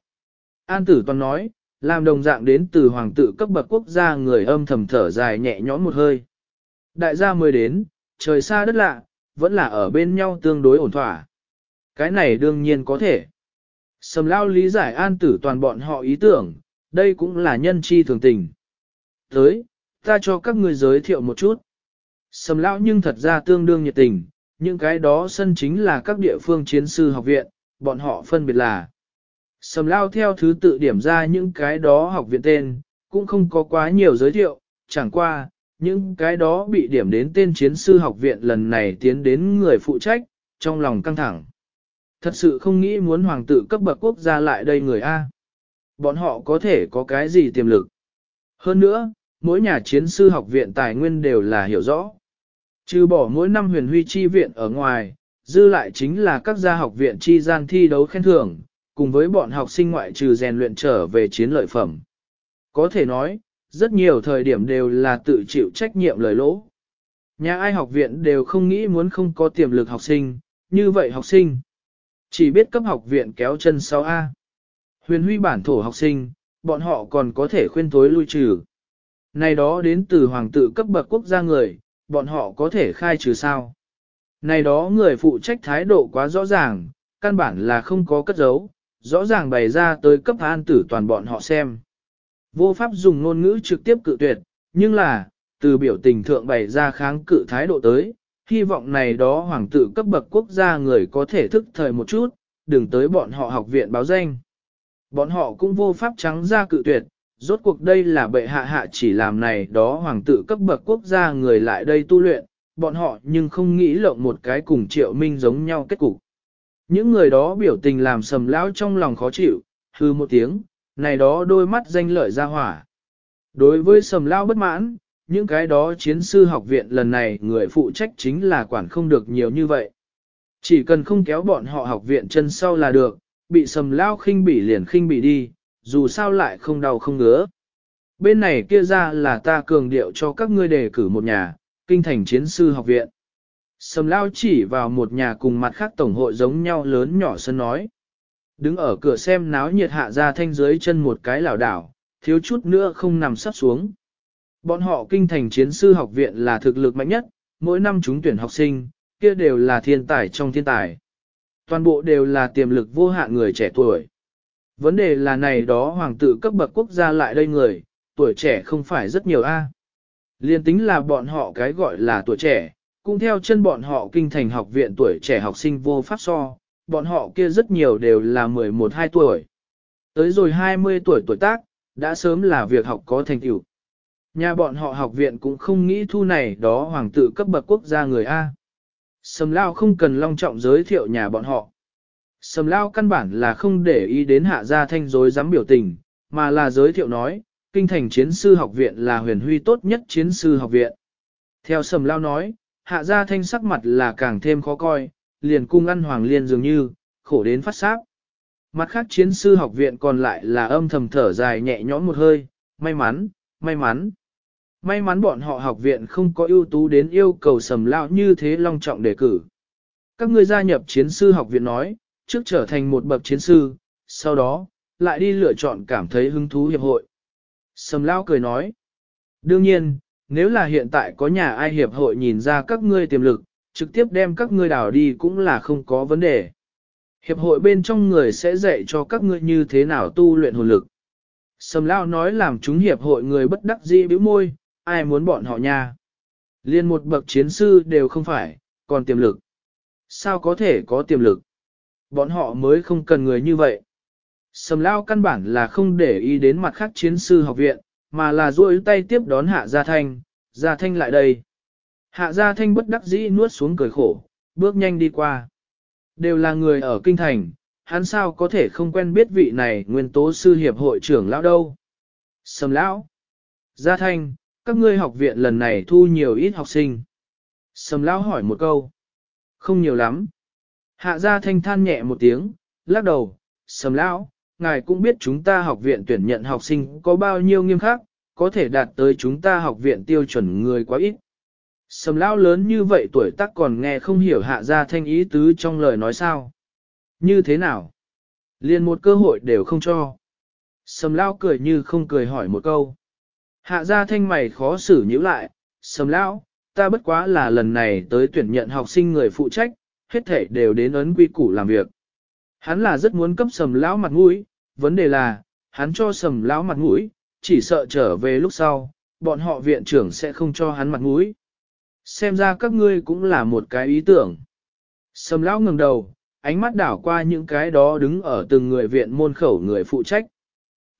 An tử toàn nói, làm đồng dạng đến từ hoàng tử cấp bậc quốc gia người âm thầm thở dài nhẹ nhõm một hơi. Đại gia mới đến, trời xa đất lạ, vẫn là ở bên nhau tương đối ổn thỏa. Cái này đương nhiên có thể. Sầm lao lý giải an tử toàn bọn họ ý tưởng, đây cũng là nhân chi thường tình. Tới, ta cho các người giới thiệu một chút. Sầm Lão nhưng thật ra tương đương nhiệt tình, những cái đó sân chính là các địa phương chiến sư học viện, bọn họ phân biệt là. Sầm lao theo thứ tự điểm ra những cái đó học viện tên, cũng không có quá nhiều giới thiệu, chẳng qua, những cái đó bị điểm đến tên chiến sư học viện lần này tiến đến người phụ trách, trong lòng căng thẳng. Thật sự không nghĩ muốn hoàng tử cấp bậc quốc gia lại đây người A. Bọn họ có thể có cái gì tiềm lực. Hơn nữa, mỗi nhà chiến sư học viện tài nguyên đều là hiểu rõ. Trừ bỏ mỗi năm huyền huy chi viện ở ngoài, dư lại chính là các gia học viện chi gian thi đấu khen thưởng, cùng với bọn học sinh ngoại trừ rèn luyện trở về chiến lợi phẩm. Có thể nói, rất nhiều thời điểm đều là tự chịu trách nhiệm lời lỗ. Nhà ai học viện đều không nghĩ muốn không có tiềm lực học sinh, như vậy học sinh. Chỉ biết cấp học viện kéo chân sau A. Huyền huy bản thổ học sinh, bọn họ còn có thể khuyên thối lui trừ. Này đó đến từ hoàng tự cấp bậc quốc gia người, bọn họ có thể khai trừ sao. Này đó người phụ trách thái độ quá rõ ràng, căn bản là không có cất giấu, rõ ràng bày ra tới cấp an tử toàn bọn họ xem. Vô pháp dùng ngôn ngữ trực tiếp cự tuyệt, nhưng là, từ biểu tình thượng bày ra kháng cự thái độ tới, hy vọng này đó hoàng tử cấp bậc quốc gia người có thể thức thời một chút, đừng tới bọn họ học viện báo danh. Bọn họ cũng vô pháp trắng ra cự tuyệt, rốt cuộc đây là bệ hạ hạ chỉ làm này đó hoàng tử cấp bậc quốc gia người lại đây tu luyện, bọn họ nhưng không nghĩ lộng một cái cùng triệu minh giống nhau kết cục. Những người đó biểu tình làm sầm lão trong lòng khó chịu, hư một tiếng, này đó đôi mắt danh lợi ra hỏa. Đối với sầm lao bất mãn, những cái đó chiến sư học viện lần này người phụ trách chính là quản không được nhiều như vậy. Chỉ cần không kéo bọn họ học viện chân sau là được, bị sầm lao khinh bỉ liền khinh bỉ đi, dù sao lại không đau không ngứa. Bên này kia ra là ta cường điệu cho các ngươi đề cử một nhà, kinh thành chiến sư học viện. Sầm lao chỉ vào một nhà cùng mặt khác tổng hội giống nhau lớn nhỏ sân nói. Đứng ở cửa xem náo nhiệt hạ ra thanh dưới chân một cái lảo đảo, thiếu chút nữa không nằm sắp xuống. Bọn họ kinh thành chiến sư học viện là thực lực mạnh nhất, mỗi năm chúng tuyển học sinh, kia đều là thiên tài trong thiên tài. Toàn bộ đều là tiềm lực vô hạn người trẻ tuổi. Vấn đề là này đó hoàng tử cấp bậc quốc gia lại đây người, tuổi trẻ không phải rất nhiều a. Liên tính là bọn họ cái gọi là tuổi trẻ, cũng theo chân bọn họ kinh thành học viện tuổi trẻ học sinh vô pháp so, bọn họ kia rất nhiều đều là 11-2 tuổi. Tới rồi 20 tuổi tuổi tác, đã sớm là việc học có thành tựu. Nhà bọn họ học viện cũng không nghĩ thu này đó hoàng tử cấp bậc quốc gia người A. Sầm Lao không cần long trọng giới thiệu nhà bọn họ. Sầm Lao căn bản là không để ý đến hạ gia thanh dối dám biểu tình, mà là giới thiệu nói, kinh thành chiến sư học viện là huyền huy tốt nhất chiến sư học viện. Theo Sầm Lao nói, hạ gia thanh sắc mặt là càng thêm khó coi, liền cung ăn hoàng liên dường như, khổ đến phát sáp. Mặt khác chiến sư học viện còn lại là âm thầm thở dài nhẹ nhõm một hơi, may mắn, may mắn. May mắn bọn họ học viện không có ưu tú đến yêu cầu sầm lao như thế long trọng đề cử. Các ngươi gia nhập chiến sư học viện nói, trước trở thành một bậc chiến sư, sau đó, lại đi lựa chọn cảm thấy hứng thú hiệp hội. Sầm lao cười nói, đương nhiên, nếu là hiện tại có nhà ai hiệp hội nhìn ra các ngươi tiềm lực, trực tiếp đem các ngươi đảo đi cũng là không có vấn đề. Hiệp hội bên trong người sẽ dạy cho các ngươi như thế nào tu luyện hồn lực. Sầm lao nói làm chúng hiệp hội người bất đắc dĩ bĩu môi, ai muốn bọn họ nha. Liên một bậc chiến sư đều không phải, còn tiềm lực. Sao có thể có tiềm lực? Bọn họ mới không cần người như vậy. Sầm lao căn bản là không để ý đến mặt khác chiến sư học viện, mà là duỗi tay tiếp đón hạ gia thanh, gia thanh lại đây. Hạ gia thanh bất đắc dĩ nuốt xuống cười khổ, bước nhanh đi qua. Đều là người ở kinh thành, hắn sao có thể không quen biết vị này nguyên tố sư hiệp hội trưởng lão đâu. Sầm lão. Gia thanh, các ngươi học viện lần này thu nhiều ít học sinh. Sầm lão hỏi một câu. Không nhiều lắm. Hạ gia thanh than nhẹ một tiếng, lắc đầu, sầm lão, ngài cũng biết chúng ta học viện tuyển nhận học sinh có bao nhiêu nghiêm khắc, có thể đạt tới chúng ta học viện tiêu chuẩn người quá ít. Sầm lão lớn như vậy tuổi tác còn nghe không hiểu hạ gia thanh ý tứ trong lời nói sao. Như thế nào? Liên một cơ hội đều không cho. Sầm lão cười như không cười hỏi một câu. Hạ gia thanh mày khó xử nhíu lại, sầm lão, ta bất quá là lần này tới tuyển nhận học sinh người phụ trách, hết thể đều đến ấn quy củ làm việc. Hắn là rất muốn cấp sầm lão mặt mũi, vấn đề là, hắn cho sầm lão mặt mũi, chỉ sợ trở về lúc sau, bọn họ viện trưởng sẽ không cho hắn mặt mũi. Xem ra các ngươi cũng là một cái ý tưởng. Sầm lão ngẩng đầu, ánh mắt đảo qua những cái đó đứng ở từng người viện môn khẩu người phụ trách.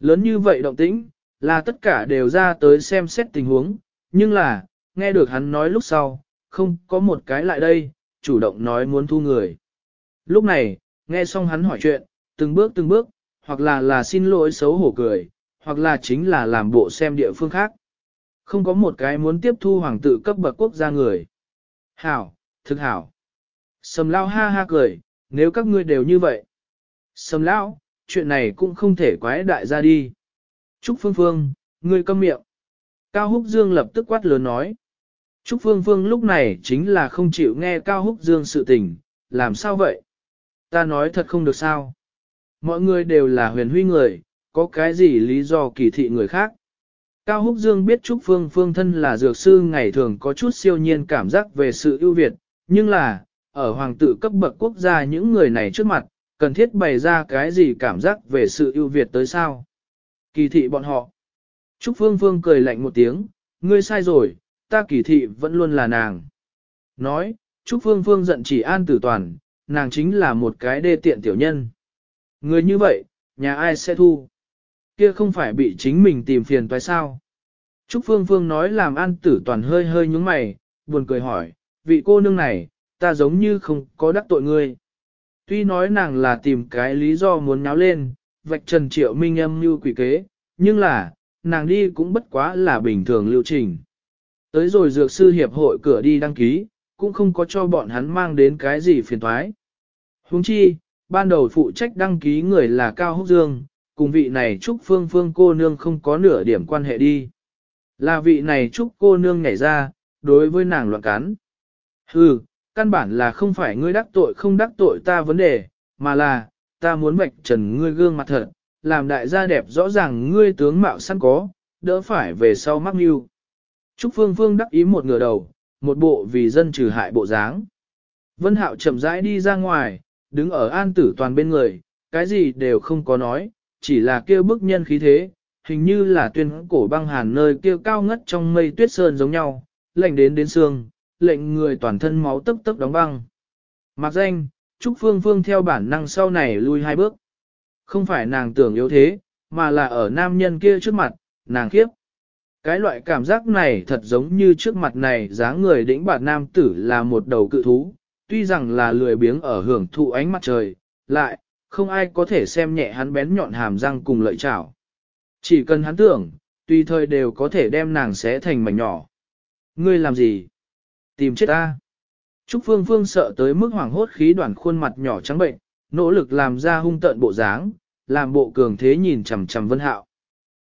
Lớn như vậy động tĩnh, là tất cả đều ra tới xem xét tình huống, nhưng là, nghe được hắn nói lúc sau, không có một cái lại đây, chủ động nói muốn thu người. Lúc này, nghe xong hắn hỏi chuyện, từng bước từng bước, hoặc là là xin lỗi xấu hổ cười, hoặc là chính là làm bộ xem địa phương khác. Không có một cái muốn tiếp thu hoàng tử cấp bậc quốc gia người. Hảo, thực hảo. Sầm lao ha ha cười, nếu các ngươi đều như vậy. Sầm lão, chuyện này cũng không thể quái đại ra đi. Trúc Phương Phương, ngươi câm miệng. Cao Húc Dương lập tức quát lớn nói. Trúc Phương Phương lúc này chính là không chịu nghe Cao Húc Dương sự tình, làm sao vậy? Ta nói thật không được sao. Mọi người đều là huyền huy người, có cái gì lý do kỳ thị người khác? Cao Húc Dương biết Trúc Phương Phương thân là dược sư ngày thường có chút siêu nhiên cảm giác về sự ưu việt, nhưng là, ở hoàng tự cấp bậc quốc gia những người này trước mặt, cần thiết bày ra cái gì cảm giác về sự ưu việt tới sao? Kỳ thị bọn họ. Trúc Phương Phương cười lạnh một tiếng, ngươi sai rồi, ta kỳ thị vẫn luôn là nàng. Nói, Trúc Phương Phương giận chỉ an tử toàn, nàng chính là một cái đê tiện tiểu nhân. Người như vậy, nhà ai sẽ thu? Kia không phải bị chính mình tìm phiền toái sao? Trúc Phương Phương nói làm an tử toàn hơi hơi nhúng mày, buồn cười hỏi, vị cô nương này, ta giống như không có đắc tội ngươi. Tuy nói nàng là tìm cái lý do muốn nháo lên, vạch trần triệu minh âm như quỷ kế, nhưng là, nàng đi cũng bất quá là bình thường lưu trình. Tới rồi dược sư hiệp hội cửa đi đăng ký, cũng không có cho bọn hắn mang đến cái gì phiền thoái. Huống chi, ban đầu phụ trách đăng ký người là Cao Húc Dương, cùng vị này Trúc Phương Phương cô nương không có nửa điểm quan hệ đi. Là vị này Trúc cô nương nhảy ra, đối với nàng loạn cắn. Hừ, căn bản là không phải ngươi đắc tội không đắc tội ta vấn đề, mà là, ta muốn vạch trần ngươi gương mặt thật, làm đại gia đẹp rõ ràng ngươi tướng mạo sẵn có, đỡ phải về sau mắc mưu. Trúc Phương Phương đắc ý một ngửa đầu, một bộ vì dân trừ hại bộ dáng. Vân Hạo chậm rãi đi ra ngoài, đứng ở an tử toàn bên người, cái gì đều không có nói, chỉ là kêu bức nhân khí thế, hình như là tuyên cổ băng hàn nơi kêu cao ngất trong mây tuyết sơn giống nhau, lệnh đến đến xương, lệnh người toàn thân máu tấp tấp đóng băng. Mặc danh, Trúc Phương Phương theo bản năng sau này lui hai bước. Không phải nàng tưởng yếu thế, mà là ở nam nhân kia trước mặt, nàng khiếp. Cái loại cảm giác này thật giống như trước mặt này dáng người đĩnh bạt nam tử là một đầu cự thú, tuy rằng là lười biếng ở hưởng thụ ánh mặt trời, lại, không ai có thể xem nhẹ hắn bén nhọn hàm răng cùng lợi chảo. Chỉ cần hắn tưởng, tùy thời đều có thể đem nàng xé thành mảnh nhỏ. Ngươi làm gì? Tìm chết ta. Trúc Phương Phương sợ tới mức hoảng hốt khí đoàn khuôn mặt nhỏ trắng bệnh, nỗ lực làm ra hung tợn bộ dáng, làm bộ cường thế nhìn chằm chằm Vân Hạo.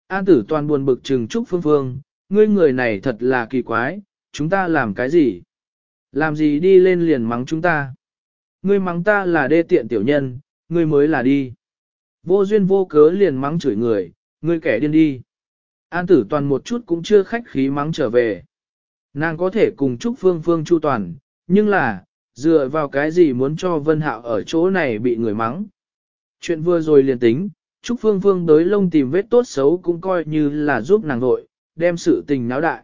An tử toàn buồn bực trừng Trúc Phương Phương, ngươi người này thật là kỳ quái, chúng ta làm cái gì? Làm gì đi lên liền mắng chúng ta? Ngươi mắng ta là đê tiện tiểu nhân, ngươi mới là đi. Vô duyên vô cớ liền mắng chửi người, ngươi kẻ điên đi. An tử toàn một chút cũng chưa khách khí mắng trở về. Nàng có thể cùng Trúc Phương Phương chu toàn, nhưng là, dựa vào cái gì muốn cho Vân Hạo ở chỗ này bị người mắng. Chuyện vừa rồi liền tính, Trúc Phương Phương đối lông tìm vết tốt xấu cũng coi như là giúp nàng vội, đem sự tình náo đại.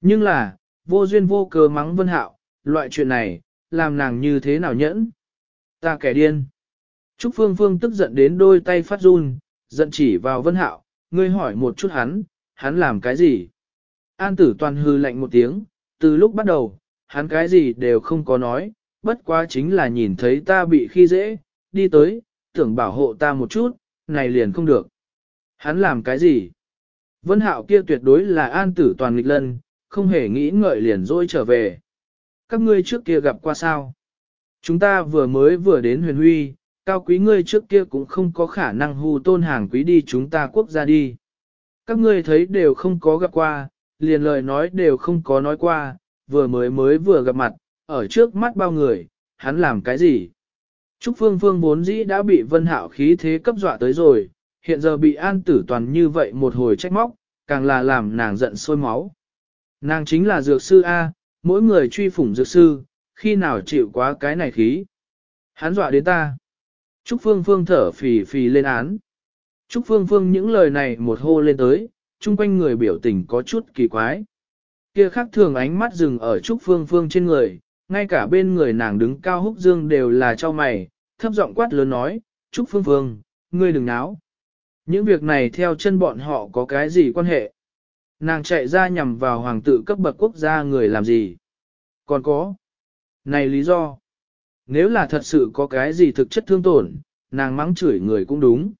Nhưng là, vô duyên vô cớ mắng Vân Hạo, loại chuyện này, làm nàng như thế nào nhẫn? Ta kẻ điên. Trúc Phương Phương tức giận đến đôi tay phát run, giận chỉ vào Vân Hạo, ngươi hỏi một chút hắn, hắn làm cái gì? An tử toàn hư lạnh một tiếng, từ lúc bắt đầu, hắn cái gì đều không có nói, bất quá chính là nhìn thấy ta bị khi dễ, đi tới, tưởng bảo hộ ta một chút, này liền không được. Hắn làm cái gì? Vân hạo kia tuyệt đối là an tử toàn nghịch lân, không hề nghĩ ngợi liền dôi trở về. Các ngươi trước kia gặp qua sao? Chúng ta vừa mới vừa đến huyền huy, cao quý ngươi trước kia cũng không có khả năng hù tôn hàng quý đi chúng ta quốc gia đi. Các ngươi thấy đều không có gặp qua, liền lời nói đều không có nói qua, vừa mới mới vừa gặp mặt, ở trước mắt bao người, hắn làm cái gì? Trúc Phương Phương vốn dĩ đã bị vân hạo khí thế cấp dọa tới rồi, hiện giờ bị an tử toàn như vậy một hồi trách móc, càng là làm nàng giận sôi máu. Nàng chính là dược sư A, mỗi người truy phủng dược sư, khi nào chịu quá cái này khí. Hắn dọa đến ta. Trúc Phương Phương thở phì phì lên án. Trúc Phương Phương những lời này một hô lên tới, chung quanh người biểu tình có chút kỳ quái. Kia khác thường ánh mắt dừng ở Trúc Phương Phương trên người, ngay cả bên người nàng đứng cao húc dương đều là cho mày, thấp giọng quát lớn nói, Trúc Phương Phương, ngươi đừng náo. Những việc này theo chân bọn họ có cái gì quan hệ? Nàng chạy ra nhằm vào hoàng tự cấp bậc quốc gia người làm gì? Còn có. Này lý do. Nếu là thật sự có cái gì thực chất thương tổn, nàng mắng chửi người cũng đúng.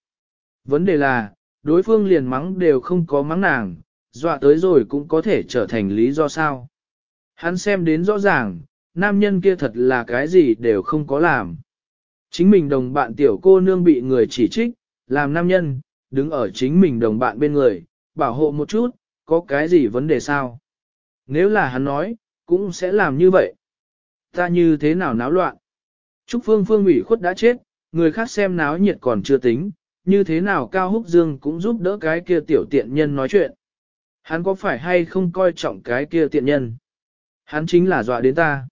Vấn đề là, đối phương liền mắng đều không có mắng nàng, dọa tới rồi cũng có thể trở thành lý do sao. Hắn xem đến rõ ràng, nam nhân kia thật là cái gì đều không có làm. Chính mình đồng bạn tiểu cô nương bị người chỉ trích, làm nam nhân, đứng ở chính mình đồng bạn bên người, bảo hộ một chút, có cái gì vấn đề sao? Nếu là hắn nói, cũng sẽ làm như vậy. Ta như thế nào náo loạn? Trúc Phương Phương ủy khuất đã chết, người khác xem náo nhiệt còn chưa tính, như thế nào Cao Húc Dương cũng giúp đỡ cái kia tiểu tiện nhân nói chuyện. Hắn có phải hay không coi trọng cái kia tiện nhân? Hắn chính là dọa đến ta.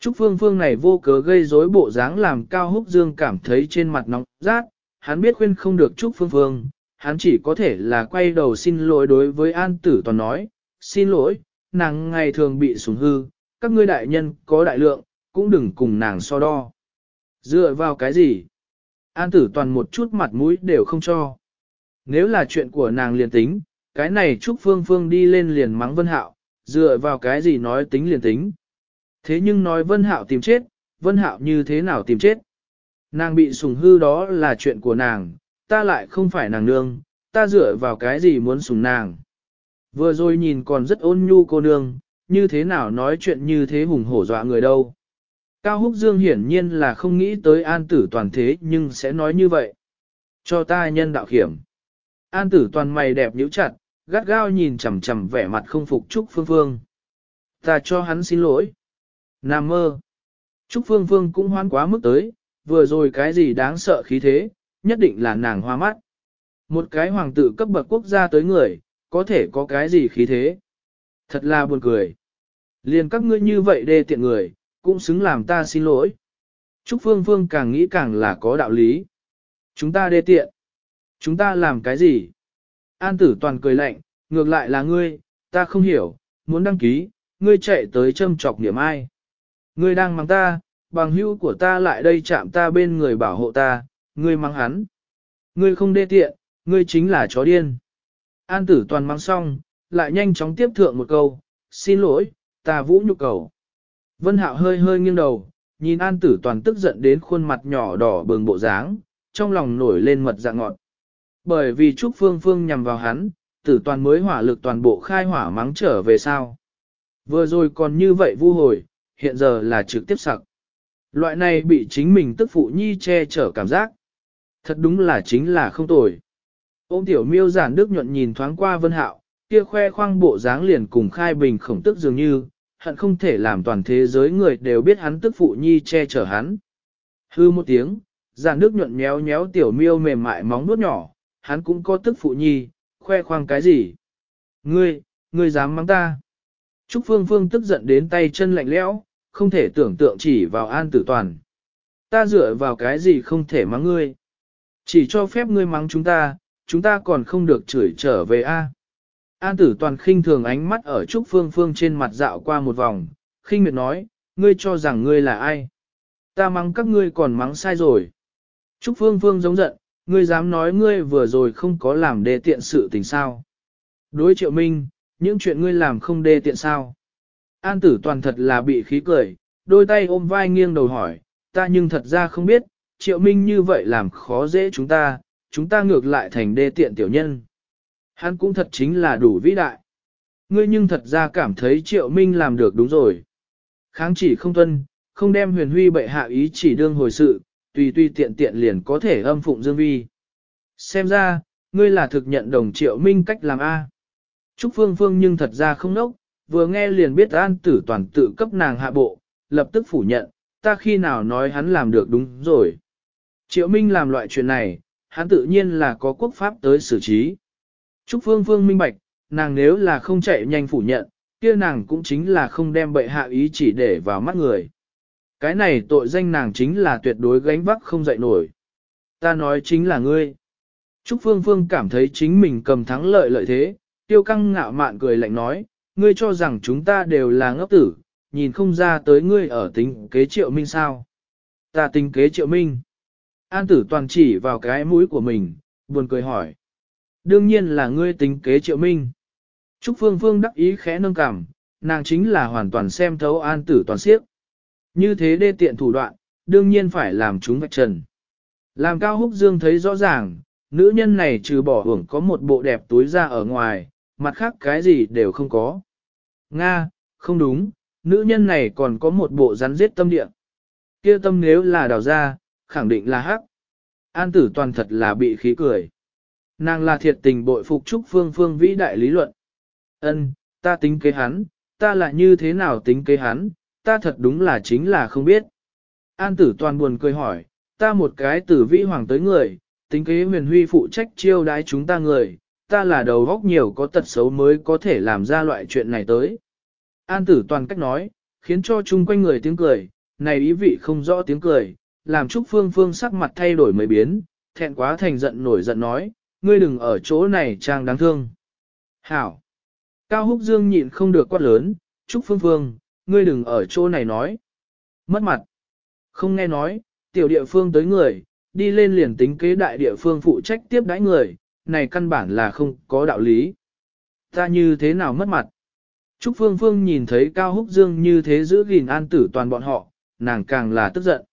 Trúc Phương Phương này vô cớ gây rối bộ dáng làm Cao Húc Dương cảm thấy trên mặt nóng rát, hắn biết khuyên không được Trúc Phương Phương, hắn chỉ có thể là quay đầu xin lỗi đối với An Tử Toàn nói, xin lỗi, nàng ngày thường bị sủng hư, các ngươi đại nhân có đại lượng, cũng đừng cùng nàng so đo. Dựa vào cái gì? An Tử Toàn một chút mặt mũi đều không cho. Nếu là chuyện của nàng liền tính, cái này Trúc Phương Phương đi lên liền mắng Vân Hạo, dựa vào cái gì nói tính liền tính. Thế nhưng nói Vân Hạo tìm chết, Vân Hạo như thế nào tìm chết? Nàng bị sủng hư đó là chuyện của nàng, ta lại không phải nàng nương, ta dựa vào cái gì muốn sủng nàng. Vừa rồi nhìn còn rất ôn nhu cô nương, như thế nào nói chuyện như thế hùng hổ dọa người đâu. Cao Húc Dương hiển nhiên là không nghĩ tới an tử toàn thế nhưng sẽ nói như vậy. Cho ta nhân đạo hiểm. An tử toàn mày đẹp nhíu chặt, gắt gao nhìn chằm chằm vẻ mặt không phục Trúc Phương Phương. Ta cho hắn xin lỗi. Nam mơ. Trúc Phương Phương cũng hoan quá mức tới, vừa rồi cái gì đáng sợ khí thế, nhất định là nàng hoa mắt. Một cái hoàng tử cấp bậc quốc gia tới người, có thể có cái gì khí thế. Thật là buồn cười. Liền các ngươi như vậy đê tiện người, cũng xứng làm ta xin lỗi. Trúc Phương Phương càng nghĩ càng là có đạo lý. Chúng ta đê tiện. Chúng ta làm cái gì? An tử toàn cười lạnh, ngược lại là ngươi, ta không hiểu, muốn đăng ký, ngươi chạy tới châm chọc niệm ai. Ngươi đang mắng ta, bằng hữu của ta lại đây chạm ta bên người bảo hộ ta, ngươi mắng hắn. Ngươi không đê tiện, ngươi chính là chó điên. An tử toàn mắng xong, lại nhanh chóng tiếp thượng một câu, xin lỗi, ta vũ nhục cầu. Vân hạo hơi hơi nghiêng đầu, nhìn an tử toàn tức giận đến khuôn mặt nhỏ đỏ bừng bộ dáng, trong lòng nổi lên mật dạng ngọt. Bởi vì Trúc Phương Phương nhằm vào hắn, tử toàn mới hỏa lực toàn bộ khai hỏa mắng trở về sao. Vừa rồi còn như vậy vu hồi, hiện giờ là trực tiếp sặc. Loại này bị chính mình tức phụ nhi che chở cảm giác. Thật đúng là chính là không tồi. Ôm tiểu miêu giản đức nhuận nhìn thoáng qua vân hạo, kia khoe khoang bộ dáng liền cùng khai bình khổng tức dường như, hận không thể làm toàn thế giới người đều biết hắn tức phụ nhi che chở hắn. Hư một tiếng, giàn nước nhuận méo méo tiểu miêu mềm mại móng nuốt nhỏ, hắn cũng có tức phụ nhi, khoe khoang cái gì? Ngươi, ngươi dám mắng ta? Trúc Phương Phương tức giận đến tay chân lạnh lẽo, không thể tưởng tượng chỉ vào an tử toàn. Ta dựa vào cái gì không thể mắng ngươi? Chỉ cho phép ngươi mắng chúng ta, chúng ta còn không được chửi trở về a. An tử toàn khinh thường ánh mắt ở Trúc Phương Phương trên mặt dạo qua một vòng, khinh miệt nói, ngươi cho rằng ngươi là ai? Ta mắng các ngươi còn mắng sai rồi. Trúc Phương Phương giống giận, ngươi dám nói ngươi vừa rồi không có làm đê tiện sự tình sao. Đối triệu minh, những chuyện ngươi làm không đê tiện sao. An tử toàn thật là bị khí cười, đôi tay ôm vai nghiêng đầu hỏi, ta nhưng thật ra không biết, triệu minh như vậy làm khó dễ chúng ta, chúng ta ngược lại thành đê tiện tiểu nhân. Hắn cũng thật chính là đủ vĩ đại. Ngươi nhưng thật ra cảm thấy triệu minh làm được đúng rồi. Kháng chỉ không tuân, không đem huyền huy bệ hạ ý chỉ đương hồi sự, tùy tùy tiện tiện liền có thể âm phụng dương vi. Xem ra, ngươi là thực nhận đồng triệu minh cách làm A. Trúc Phương Phương nhưng thật ra không nốc, vừa nghe liền biết an tử toàn tự cấp nàng hạ bộ, lập tức phủ nhận, ta khi nào nói hắn làm được đúng rồi. Triệu Minh làm loại chuyện này, hắn tự nhiên là có quốc pháp tới xử trí. Trúc Phương Phương minh bạch, nàng nếu là không chạy nhanh phủ nhận, kia nàng cũng chính là không đem bệ hạ ý chỉ để vào mắt người. Cái này tội danh nàng chính là tuyệt đối gánh vác không dậy nổi. Ta nói chính là ngươi. Trúc Phương Phương cảm thấy chính mình cầm thắng lợi lợi thế, tiêu căng ngạo mạn cười lạnh nói, ngươi cho rằng chúng ta đều là ngốc tử, nhìn không ra tới ngươi ở tính kế triệu minh sao. Ta tính kế triệu minh. An tử toàn chỉ vào cái mũi của mình, buồn cười hỏi. Đương nhiên là ngươi tính kế triệu minh. Trúc Phương Phương đắc ý khẽ nâng cảm, nàng chính là hoàn toàn xem thấu an tử toàn siếp. Như thế đê tiện thủ đoạn, đương nhiên phải làm chúng vạch trần. Làm cao húc dương thấy rõ ràng, nữ nhân này trừ bỏ hưởng có một bộ đẹp túi ra ở ngoài, mặt khác cái gì đều không có. Nga, không đúng, nữ nhân này còn có một bộ rắn giết tâm địa. Kia tâm nếu là đào ra, khẳng định là hắc. An tử toàn thật là bị khí cười. Nàng là thiệt tình bội phục trúc phương phương vĩ đại lý luận. Ân, ta tính kế hắn, ta là như thế nào tính kế hắn, ta thật đúng là chính là không biết. An tử toàn buồn cười hỏi, ta một cái tử vĩ hoàng tới người, tính kế huyền huy phụ trách chiêu đái chúng ta người, ta là đầu góc nhiều có tật xấu mới có thể làm ra loại chuyện này tới. An tử toàn cách nói, khiến cho chung quanh người tiếng cười, này ý vị không rõ tiếng cười, làm Trúc Phương Phương sắc mặt thay đổi mới biến, thẹn quá thành giận nổi giận nói, ngươi đừng ở chỗ này trang đáng thương. Hảo! Cao Húc Dương nhịn không được quát lớn, Trúc Phương Phương, ngươi đừng ở chỗ này nói. Mất mặt! Không nghe nói, tiểu địa phương tới người, đi lên liền tính kế đại địa phương phụ trách tiếp đãi người, này căn bản là không có đạo lý. Ta như thế nào mất mặt? Trúc Phương Phương nhìn thấy Cao Húc Dương như thế giữ gìn an tử toàn bọn họ, nàng càng là tức giận.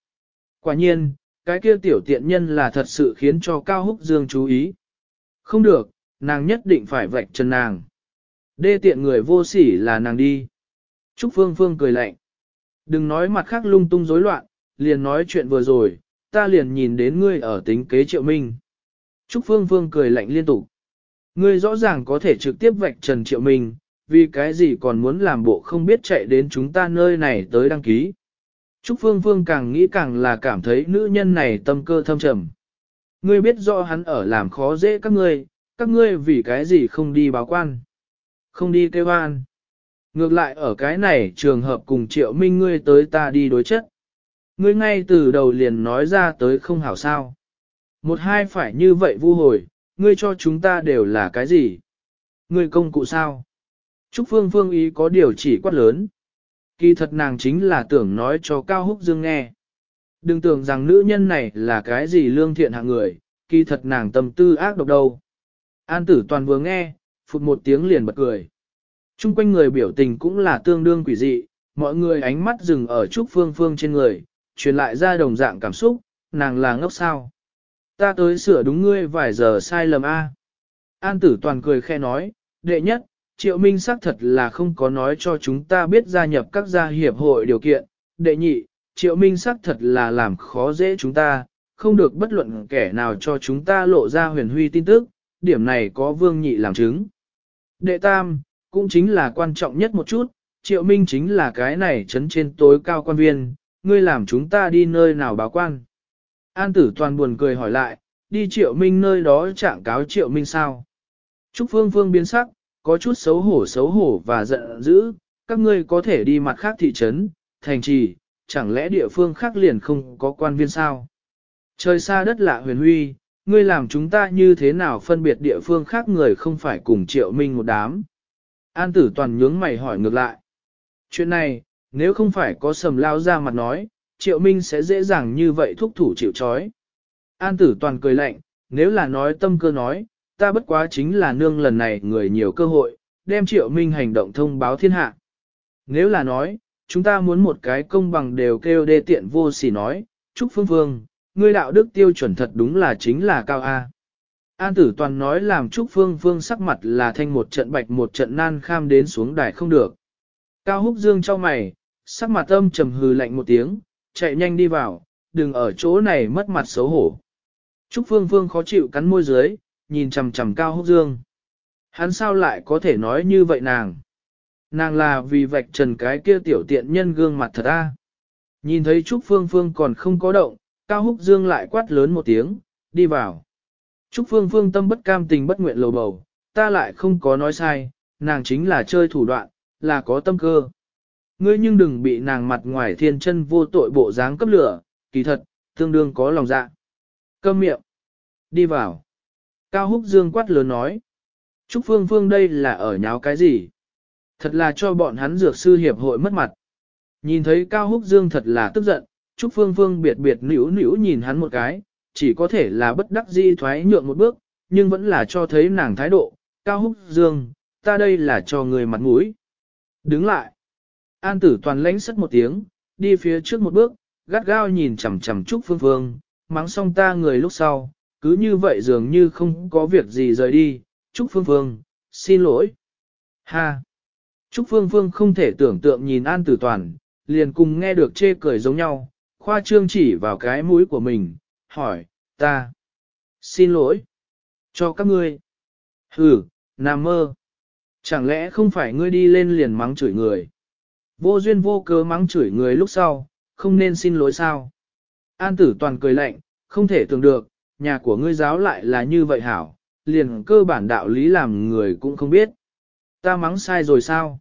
Quả nhiên, cái kia tiểu tiện nhân là thật sự khiến cho Cao Húc Dương chú ý. Không được, nàng nhất định phải vạch chân nàng. Đê tiện người vô sỉ là nàng đi. Trúc Phương Phương cười lạnh. Đừng nói mặt khác lung tung rối loạn, liền nói chuyện vừa rồi, ta liền nhìn đến ngươi ở tính kế triệu minh. Trúc Phương Phương cười lạnh liên tục. Ngươi rõ ràng có thể trực tiếp vạch trần triệu minh, vì cái gì còn muốn làm bộ không biết chạy đến chúng ta nơi này tới đăng ký. Trúc Phương Phương càng nghĩ càng là cảm thấy nữ nhân này tâm cơ thâm trầm. Ngươi biết rõ hắn ở làm khó dễ các ngươi, các ngươi vì cái gì không đi báo quan. Không đi kêu an. Ngược lại ở cái này trường hợp cùng triệu minh ngươi tới ta đi đối chất. Ngươi ngay từ đầu liền nói ra tới không hảo sao. Một hai phải như vậy vu hồi, ngươi cho chúng ta đều là cái gì? Ngươi công cụ sao? Trúc Phương Phương ý có điều chỉ quát lớn. Kỳ thật nàng chính là tưởng nói cho Cao Húc Dương nghe. Đừng tưởng rằng nữ nhân này là cái gì lương thiện hạng người, kỳ thật nàng tâm tư ác độc đâu. An tử toàn vừa nghe, phụt một tiếng liền bật cười. Trung quanh người biểu tình cũng là tương đương quỷ dị, mọi người ánh mắt dừng ở Trúc Phương Phương trên người, truyền lại ra đồng dạng cảm xúc, nàng là ngốc sao. Ta tới sửa đúng ngươi vài giờ sai lầm a. An tử toàn cười khe nói, đệ nhất, triệu minh xác thật là không có nói cho chúng ta biết gia nhập các gia hiệp hội điều kiện. Đệ nhị, triệu minh xác thật là làm khó dễ chúng ta, không được bất luận kẻ nào cho chúng ta lộ ra huyền huy tin tức, điểm này có vương nhị làm chứng. Đệ tam, cũng chính là quan trọng nhất một chút, triệu minh chính là cái này chấn trên tối cao quan viên, ngươi làm chúng ta đi nơi nào báo quan. An tử toàn buồn cười hỏi lại, đi triệu minh nơi đó trạng cáo triệu minh sao. Trúc phương phương biến sắc, có chút xấu hổ xấu hổ và giận dữ, các ngươi có thể đi mặt khác thị trấn, thành trì, chẳng lẽ địa phương khác liền không có quan viên sao? Trời xa đất lạ huyền huy, ngươi làm chúng ta như thế nào phân biệt địa phương khác người không phải cùng triệu minh một đám? An tử toàn nhướng mày hỏi ngược lại. Chuyện này, nếu không phải có sầm lao ra mặt nói, triệu minh sẽ dễ dàng như vậy thúc thủ chịu chói. An tử toàn cười lạnh, nếu là nói tâm cơ nói, ta bất quá chính là nương lần này người nhiều cơ hội, đem triệu minh hành động thông báo thiên hạ. Nếu là nói, chúng ta muốn một cái công bằng đều kêu đê tiện vô sỉ nói, chúc phương vương ngươi đạo đức tiêu chuẩn thật đúng là chính là cao A. An tử toàn nói làm Trúc Phương vương sắc mặt là thanh một trận bạch một trận nan kham đến xuống đài không được. Cao húc dương cho mày, sắc mặt âm trầm hừ lạnh một tiếng, chạy nhanh đi vào, đừng ở chỗ này mất mặt xấu hổ. Trúc Phương Phương khó chịu cắn môi dưới, nhìn chằm chằm Cao húc dương. Hắn sao lại có thể nói như vậy nàng? Nàng là vì vạch trần cái kia tiểu tiện nhân gương mặt thật a. Nhìn thấy Trúc Phương Phương còn không có động, Cao Húc Dương lại quát lớn một tiếng, đi vào. Trúc Phương Phương tâm bất cam tình bất nguyện lầu bầu, ta lại không có nói sai, nàng chính là chơi thủ đoạn, là có tâm cơ. Ngươi nhưng đừng bị nàng mặt ngoài thiên chân vô tội bộ dáng cấp lửa, kỳ thật, tương đương có lòng dạ. Câm miệng. Đi vào. Cao Húc Dương quát lớn nói. Trúc Phương Phương đây là ở nháo cái gì? Thật là cho bọn hắn dược sư hiệp hội mất mặt. Nhìn thấy Cao Húc Dương thật là tức giận, Trúc Phương Phương biệt biệt nỉu nỉu nhìn hắn một cái, chỉ có thể là bất đắc dĩ thoái nhượng một bước, nhưng vẫn là cho thấy nàng thái độ, Cao Húc Dương, ta đây là cho người mặt mũi. Đứng lại. An tử toàn lãnh sất một tiếng, đi phía trước một bước, gắt gao nhìn chằm chằm Trúc Phương Phương, mắng xong ta người lúc sau, cứ như vậy dường như không có việc gì rời đi, Trúc Phương Phương, xin lỗi. Ha! Trúc Phương Phương không thể tưởng tượng nhìn An tử toàn, liền cùng nghe được chê cười giống nhau, khoa trương chỉ vào cái mũi của mình, hỏi, ta, xin lỗi, cho các ngươi. Hừ, nằm mơ. Chẳng lẽ không phải ngươi đi lên liền mắng chửi người? Vô duyên vô cớ mắng chửi người lúc sau, không nên xin lỗi sao? An tử toàn cười lạnh, không thể tưởng được, nhà của ngươi giáo lại là như vậy hảo, liền cơ bản đạo lý làm người cũng không biết. Ta mắng sai rồi sao?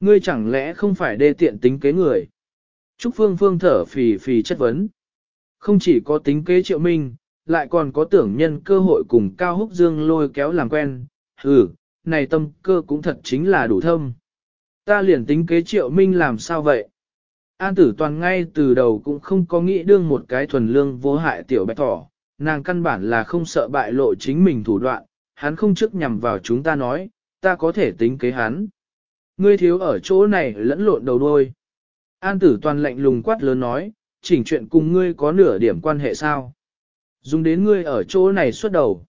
Ngươi chẳng lẽ không phải đê tiện tính kế người? Trúc Phương Phương thở phì phì chất vấn. Không chỉ có tính kế triệu minh, lại còn có tưởng nhân cơ hội cùng Cao Húc Dương lôi kéo làm quen. Ừ, này tâm cơ cũng thật chính là đủ thâm. Ta liền tính kế triệu minh làm sao vậy? An tử toàn ngay từ đầu cũng không có nghĩ đương một cái thuần lương vô hại tiểu bạch thỏ, nàng căn bản là không sợ bại lộ chính mình thủ đoạn, hắn không trước nhằm vào chúng ta nói, ta có thể tính kế hắn. Ngươi thiếu ở chỗ này lẫn lộn đầu đôi. An tử toàn lạnh lùng quát lớn nói, chỉnh chuyện cùng ngươi có nửa điểm quan hệ sao? Dùng đến ngươi ở chỗ này suốt đầu.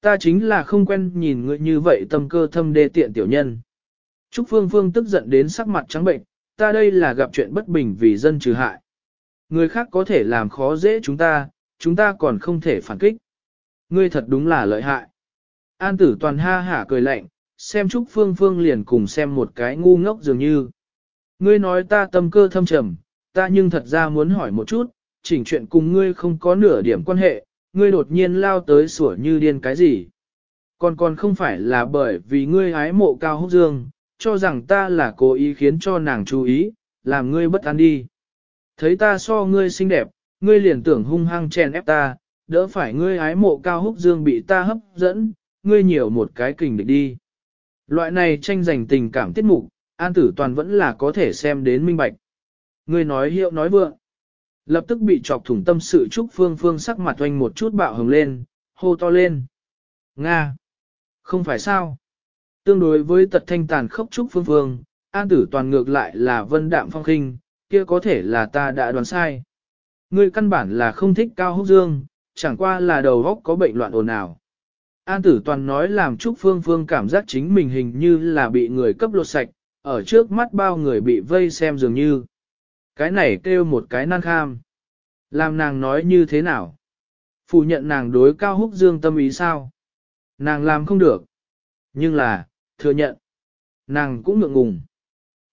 Ta chính là không quen nhìn ngươi như vậy tâm cơ thâm đê tiện tiểu nhân. Trúc Phương Phương tức giận đến sắc mặt trắng bệnh, ta đây là gặp chuyện bất bình vì dân trừ hại. Người khác có thể làm khó dễ chúng ta, chúng ta còn không thể phản kích. Ngươi thật đúng là lợi hại. An tử toàn ha hả cười lạnh, xem Trúc Phương Phương liền cùng xem một cái ngu ngốc dường như. Ngươi nói ta tâm cơ thâm trầm, ta nhưng thật ra muốn hỏi một chút, chỉnh chuyện cùng ngươi không có nửa điểm quan hệ, ngươi đột nhiên lao tới sủa như điên cái gì. Còn còn không phải là bởi vì ngươi ái mộ cao húc dương, cho rằng ta là cố ý khiến cho nàng chú ý, làm ngươi bất an đi. Thấy ta so ngươi xinh đẹp, ngươi liền tưởng hung hăng chèn ép ta, đỡ phải ngươi ái mộ cao húc dương bị ta hấp dẫn, ngươi nhiều một cái kình địch đi. Loại này tranh giành tình cảm tiết mục, an tử toàn vẫn là có thể xem đến minh bạch. Người nói hiệu nói vượng. Lập tức bị chọc thủng tâm sự Trúc Phương Phương sắc mặt oanh một chút bạo hồng lên, hô to lên. Nga! Không phải sao? Tương đối với tật thanh tàn khốc Trúc Phương Phương, an tử toàn ngược lại là vân đạm phong khinh, kia có thể là ta đã đoán sai. Ngươi căn bản là không thích cao húc dương, chẳng qua là đầu góc có bệnh loạn ồn ào. An tử toàn nói làm Trúc Phương Phương cảm giác chính mình hình như là bị người cấp lột sạch, ở trước mắt bao người bị vây xem dường như. Cái này kêu một cái nan kham. Làm nàng nói như thế nào? Phủ nhận nàng đối cao húc dương tâm ý sao? Nàng làm không được. Nhưng là, thừa nhận. Nàng cũng ngượng ngùng.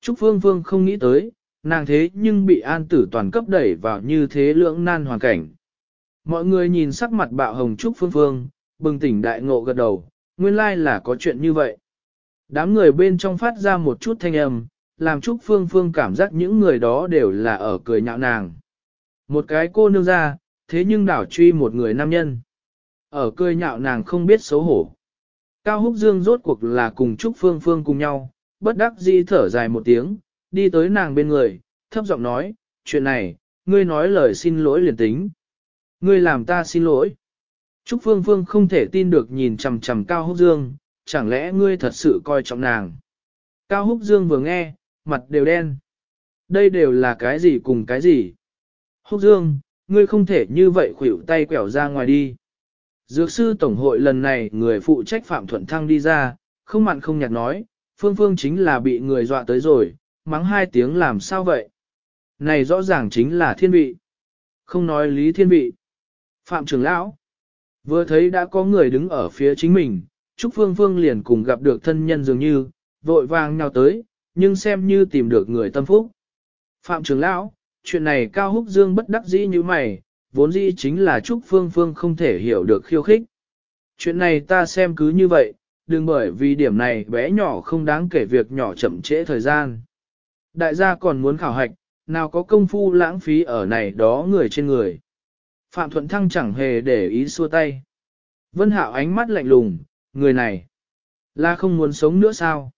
Trúc Phương Phương không nghĩ tới, nàng thế nhưng bị an tử toàn cấp đẩy vào như thế lưỡng nan hoàn cảnh. Mọi người nhìn sắc mặt bạo hồng Trúc Phương Phương, bừng tỉnh đại ngộ gật đầu, nguyên lai là có chuyện như vậy. Đám người bên trong phát ra một chút thanh âm, làm Trúc Phương Phương cảm giác những người đó đều là ở cười nhạo nàng. Một cái cô nương ra, thế nhưng đảo truy một người nam nhân. Ở cười nhạo nàng không biết xấu hổ. Cao Húc Dương rốt cuộc là cùng Trúc Phương Phương cùng nhau, bất đắc dĩ thở dài một tiếng, đi tới nàng bên người, thấp giọng nói, chuyện này, ngươi nói lời xin lỗi liền tính. Ngươi làm ta xin lỗi. Trúc Phương Phương không thể tin được nhìn chằm chằm Cao Húc Dương, chẳng lẽ ngươi thật sự coi trọng nàng. Cao Húc Dương vừa nghe, mặt đều đen. Đây đều là cái gì cùng cái gì? Húc Dương, ngươi không thể như vậy khuỷu tay quẻo ra ngoài đi. Dược sư Tổng hội lần này người phụ trách Phạm Thuận Thăng đi ra, không mặn không nhạt nói, Phương Phương chính là bị người dọa tới rồi, mắng hai tiếng làm sao vậy? Này rõ ràng chính là thiên vị. Không nói lý thiên vị. Phạm trưởng lão. Vừa thấy đã có người đứng ở phía chính mình, Trúc Phương Phương liền cùng gặp được thân nhân dường như, vội vàng nhào tới, nhưng xem như tìm được người tâm phúc. Phạm trưởng lão, chuyện này Cao Húc Dương bất đắc dĩ như mày, vốn dĩ chính là Trúc Phương Phương không thể hiểu được khiêu khích. Chuyện này ta xem cứ như vậy, đừng bởi vì điểm này bé nhỏ không đáng kể việc nhỏ chậm trễ thời gian. Đại gia còn muốn khảo hạch, nào có công phu lãng phí ở này đó người trên người. Phạm Thuận Thăng chẳng hề để ý xua tay. Vân Hạo ánh mắt lạnh lùng, người này, là không muốn sống nữa sao?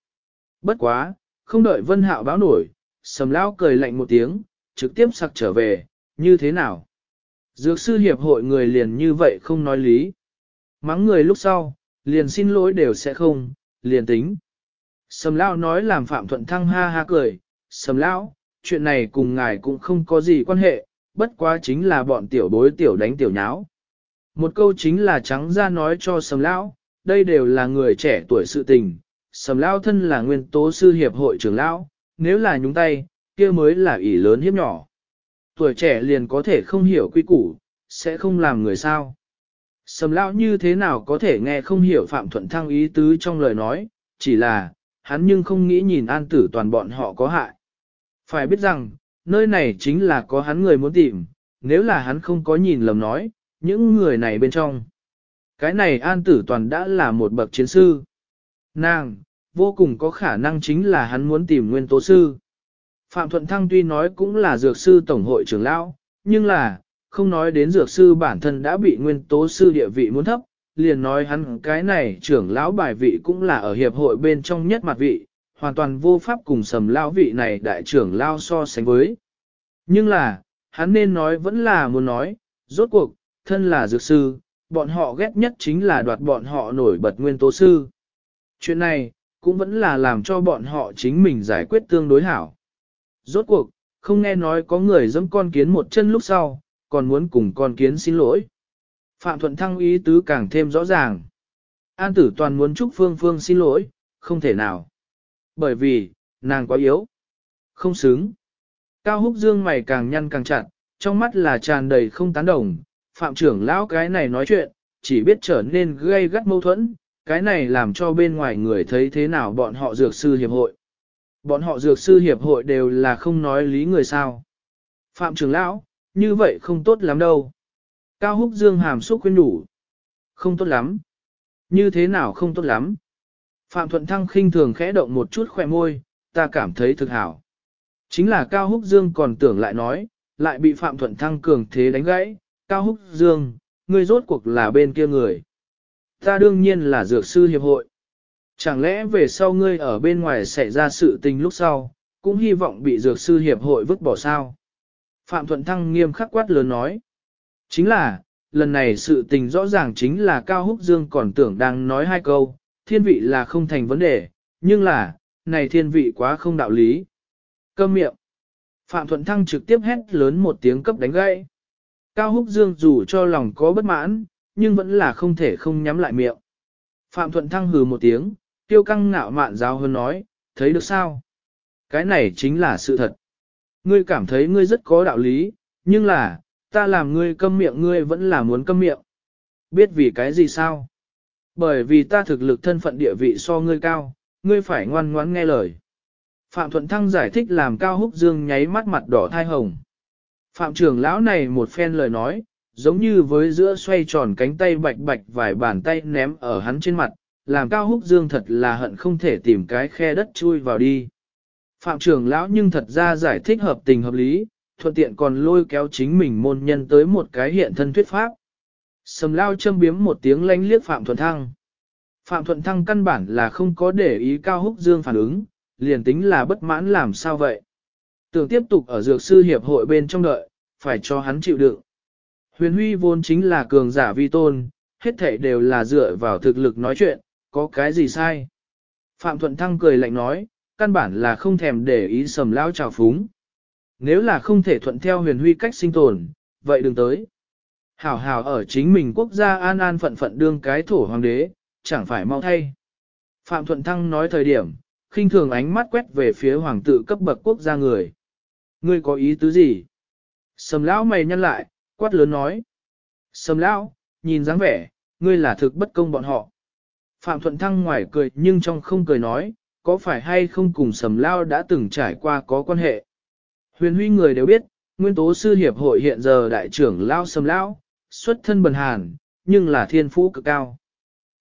Bất quá, không đợi Vân Hạo báo nổi, Sầm Lão cười lạnh một tiếng, trực tiếp sặc trở về, như thế nào? Dược sư hiệp hội người liền như vậy không nói lý. Mắng người lúc sau, liền xin lỗi đều sẽ không, liền tính. Sầm Lão nói làm Phạm Thuận Thăng ha ha cười, Sầm Lão, chuyện này cùng ngài cũng không có gì quan hệ, bất quá chính là bọn tiểu bối tiểu đánh tiểu nháo. Một câu chính là trắng ra nói cho Sầm Lão, đây đều là người trẻ tuổi sự tình, Sầm Lão thân là nguyên tố sư hiệp hội trưởng Lão, nếu là nhúng tay, kia mới là ỷ lớn hiếp nhỏ. Tuổi trẻ liền có thể không hiểu quy củ, sẽ không làm người sao. Sầm lão như thế nào có thể nghe không hiểu Phạm Thuận Thăng ý tứ trong lời nói, chỉ là, hắn nhưng không nghĩ nhìn an tử toàn bọn họ có hại. Phải biết rằng, nơi này chính là có hắn người muốn tìm, nếu là hắn không có nhìn lầm nói, những người này bên trong. Cái này an tử toàn đã là một bậc chiến sư. Nàng, vô cùng có khả năng chính là hắn muốn tìm nguyên tố sư. Phạm Thuận Thăng tuy nói cũng là dược sư tổng hội trưởng lão, nhưng là, không nói đến dược sư bản thân đã bị nguyên tố sư địa vị muốn thấp, liền nói hắn cái này trưởng lão bài vị cũng là ở hiệp hội bên trong nhất mặt vị, hoàn toàn vô pháp cùng sầm lao vị này đại trưởng lao so sánh với. Nhưng là, hắn nên nói vẫn là muốn nói, rốt cuộc, thân là dược sư, bọn họ ghét nhất chính là đoạt bọn họ nổi bật nguyên tố sư. Chuyện này, cũng vẫn là làm cho bọn họ chính mình giải quyết tương đối hảo. Rốt cuộc, không nghe nói có người dẫm con kiến một chân lúc sau, còn muốn cùng con kiến xin lỗi. Phạm Thuận Thăng ý tứ càng thêm rõ ràng. An tử toàn muốn chúc Phương Phương xin lỗi, không thể nào. Bởi vì, nàng quá yếu. Không xứng. Cao húc dương mày càng nhăn càng chặt, trong mắt là tràn đầy không tán đồng. Phạm trưởng lão cái này nói chuyện, chỉ biết trở nên gây gắt mâu thuẫn, cái này làm cho bên ngoài người thấy thế nào bọn họ dược sư hiệp hội. Bọn họ dược sư hiệp hội đều là không nói lý người sao. Phạm trưởng lão, như vậy không tốt lắm đâu. Cao húc dương hàm xúc khuyên đủ. Không tốt lắm. Như thế nào không tốt lắm? Phạm Thuận Thăng khinh thường khẽ động một chút khỏe môi, ta cảm thấy thực hảo. Chính là Cao Húc Dương còn tưởng lại nói, lại bị Phạm Thuận Thăng cường thế đánh gãy. Cao Húc Dương, ngươi rốt cuộc là bên kia người. Ta đương nhiên là dược sư hiệp hội. Chẳng lẽ về sau ngươi ở bên ngoài xảy ra sự tình lúc sau, cũng hy vọng bị dược sư hiệp hội vứt bỏ sao? Phạm Thuận Thăng nghiêm khắc quát lớn nói. Chính là, lần này sự tình rõ ràng chính là Cao Húc Dương còn tưởng đang nói hai câu, thiên vị là không thành vấn đề, nhưng là, này thiên vị quá không đạo lý. Câm miệng. Phạm Thuận Thăng trực tiếp hét lớn một tiếng cấp đánh gãy. Cao Húc Dương dù cho lòng có bất mãn, nhưng vẫn là không thể không nhắm lại miệng. Phạm Thuận Thăng hừ một tiếng, tiêu căng ngạo mạn giáo hơn nói, thấy được sao? Cái này chính là sự thật. Ngươi cảm thấy ngươi rất có đạo lý, nhưng là, ta làm ngươi câm miệng ngươi vẫn là muốn câm miệng. Biết vì cái gì sao? Bởi vì ta thực lực thân phận địa vị so ngươi cao, ngươi phải ngoan ngoãn nghe lời. Phạm Thuận Thăng giải thích làm Cao Húc Dương nháy mắt mặt đỏ thai hồng. Phạm trưởng lão này một phen lời nói, giống như với giữa xoay tròn cánh tay bạch bạch vài bàn tay ném ở hắn trên mặt, làm Cao Húc Dương thật là hận không thể tìm cái khe đất chui vào đi. Phạm trưởng lão nhưng thật ra giải thích hợp tình hợp lý, thuận tiện còn lôi kéo chính mình môn nhân tới một cái hiện thân thuyết pháp. Sầm lao châm biếm một tiếng lánh liếc Phạm Thuận Thăng. Phạm Thuận Thăng căn bản là không có để ý Cao Húc Dương phản ứng, liền tính là bất mãn làm sao vậy. Tưởng tiếp tục ở dược sư hiệp hội bên trong đợi, phải cho hắn chịu đựng. Huyền Huy vốn chính là cường giả vi tôn, hết thảy đều là dựa vào thực lực nói chuyện, có cái gì sai. Phạm Thuận Thăng cười lạnh nói, căn bản là không thèm để ý sầm lao trào phúng. Nếu là không thể thuận theo huyền huy cách sinh tồn, vậy đừng tới. Hảo hảo ở chính mình quốc gia an an phận phận đương cái thổ hoàng đế, chẳng phải mau thay. Phạm Thuận Thăng nói thời điểm, khinh thường ánh mắt quét về phía hoàng tự cấp bậc quốc gia người. Ngươi có ý tứ gì? Sầm lão mày nhăn lại, quát lớn nói. Sầm lão, nhìn dáng vẻ, ngươi là thực bất công bọn họ. Phạm Thuận Thăng ngoài cười nhưng trong không cười nói, có phải hay không cùng sầm lao đã từng trải qua có quan hệ. Huyền huy người đều biết, nguyên tố sư hiệp hội hiện giờ đại trưởng lao sầm lao, xuất thân bần hàn, nhưng là thiên phú cực cao.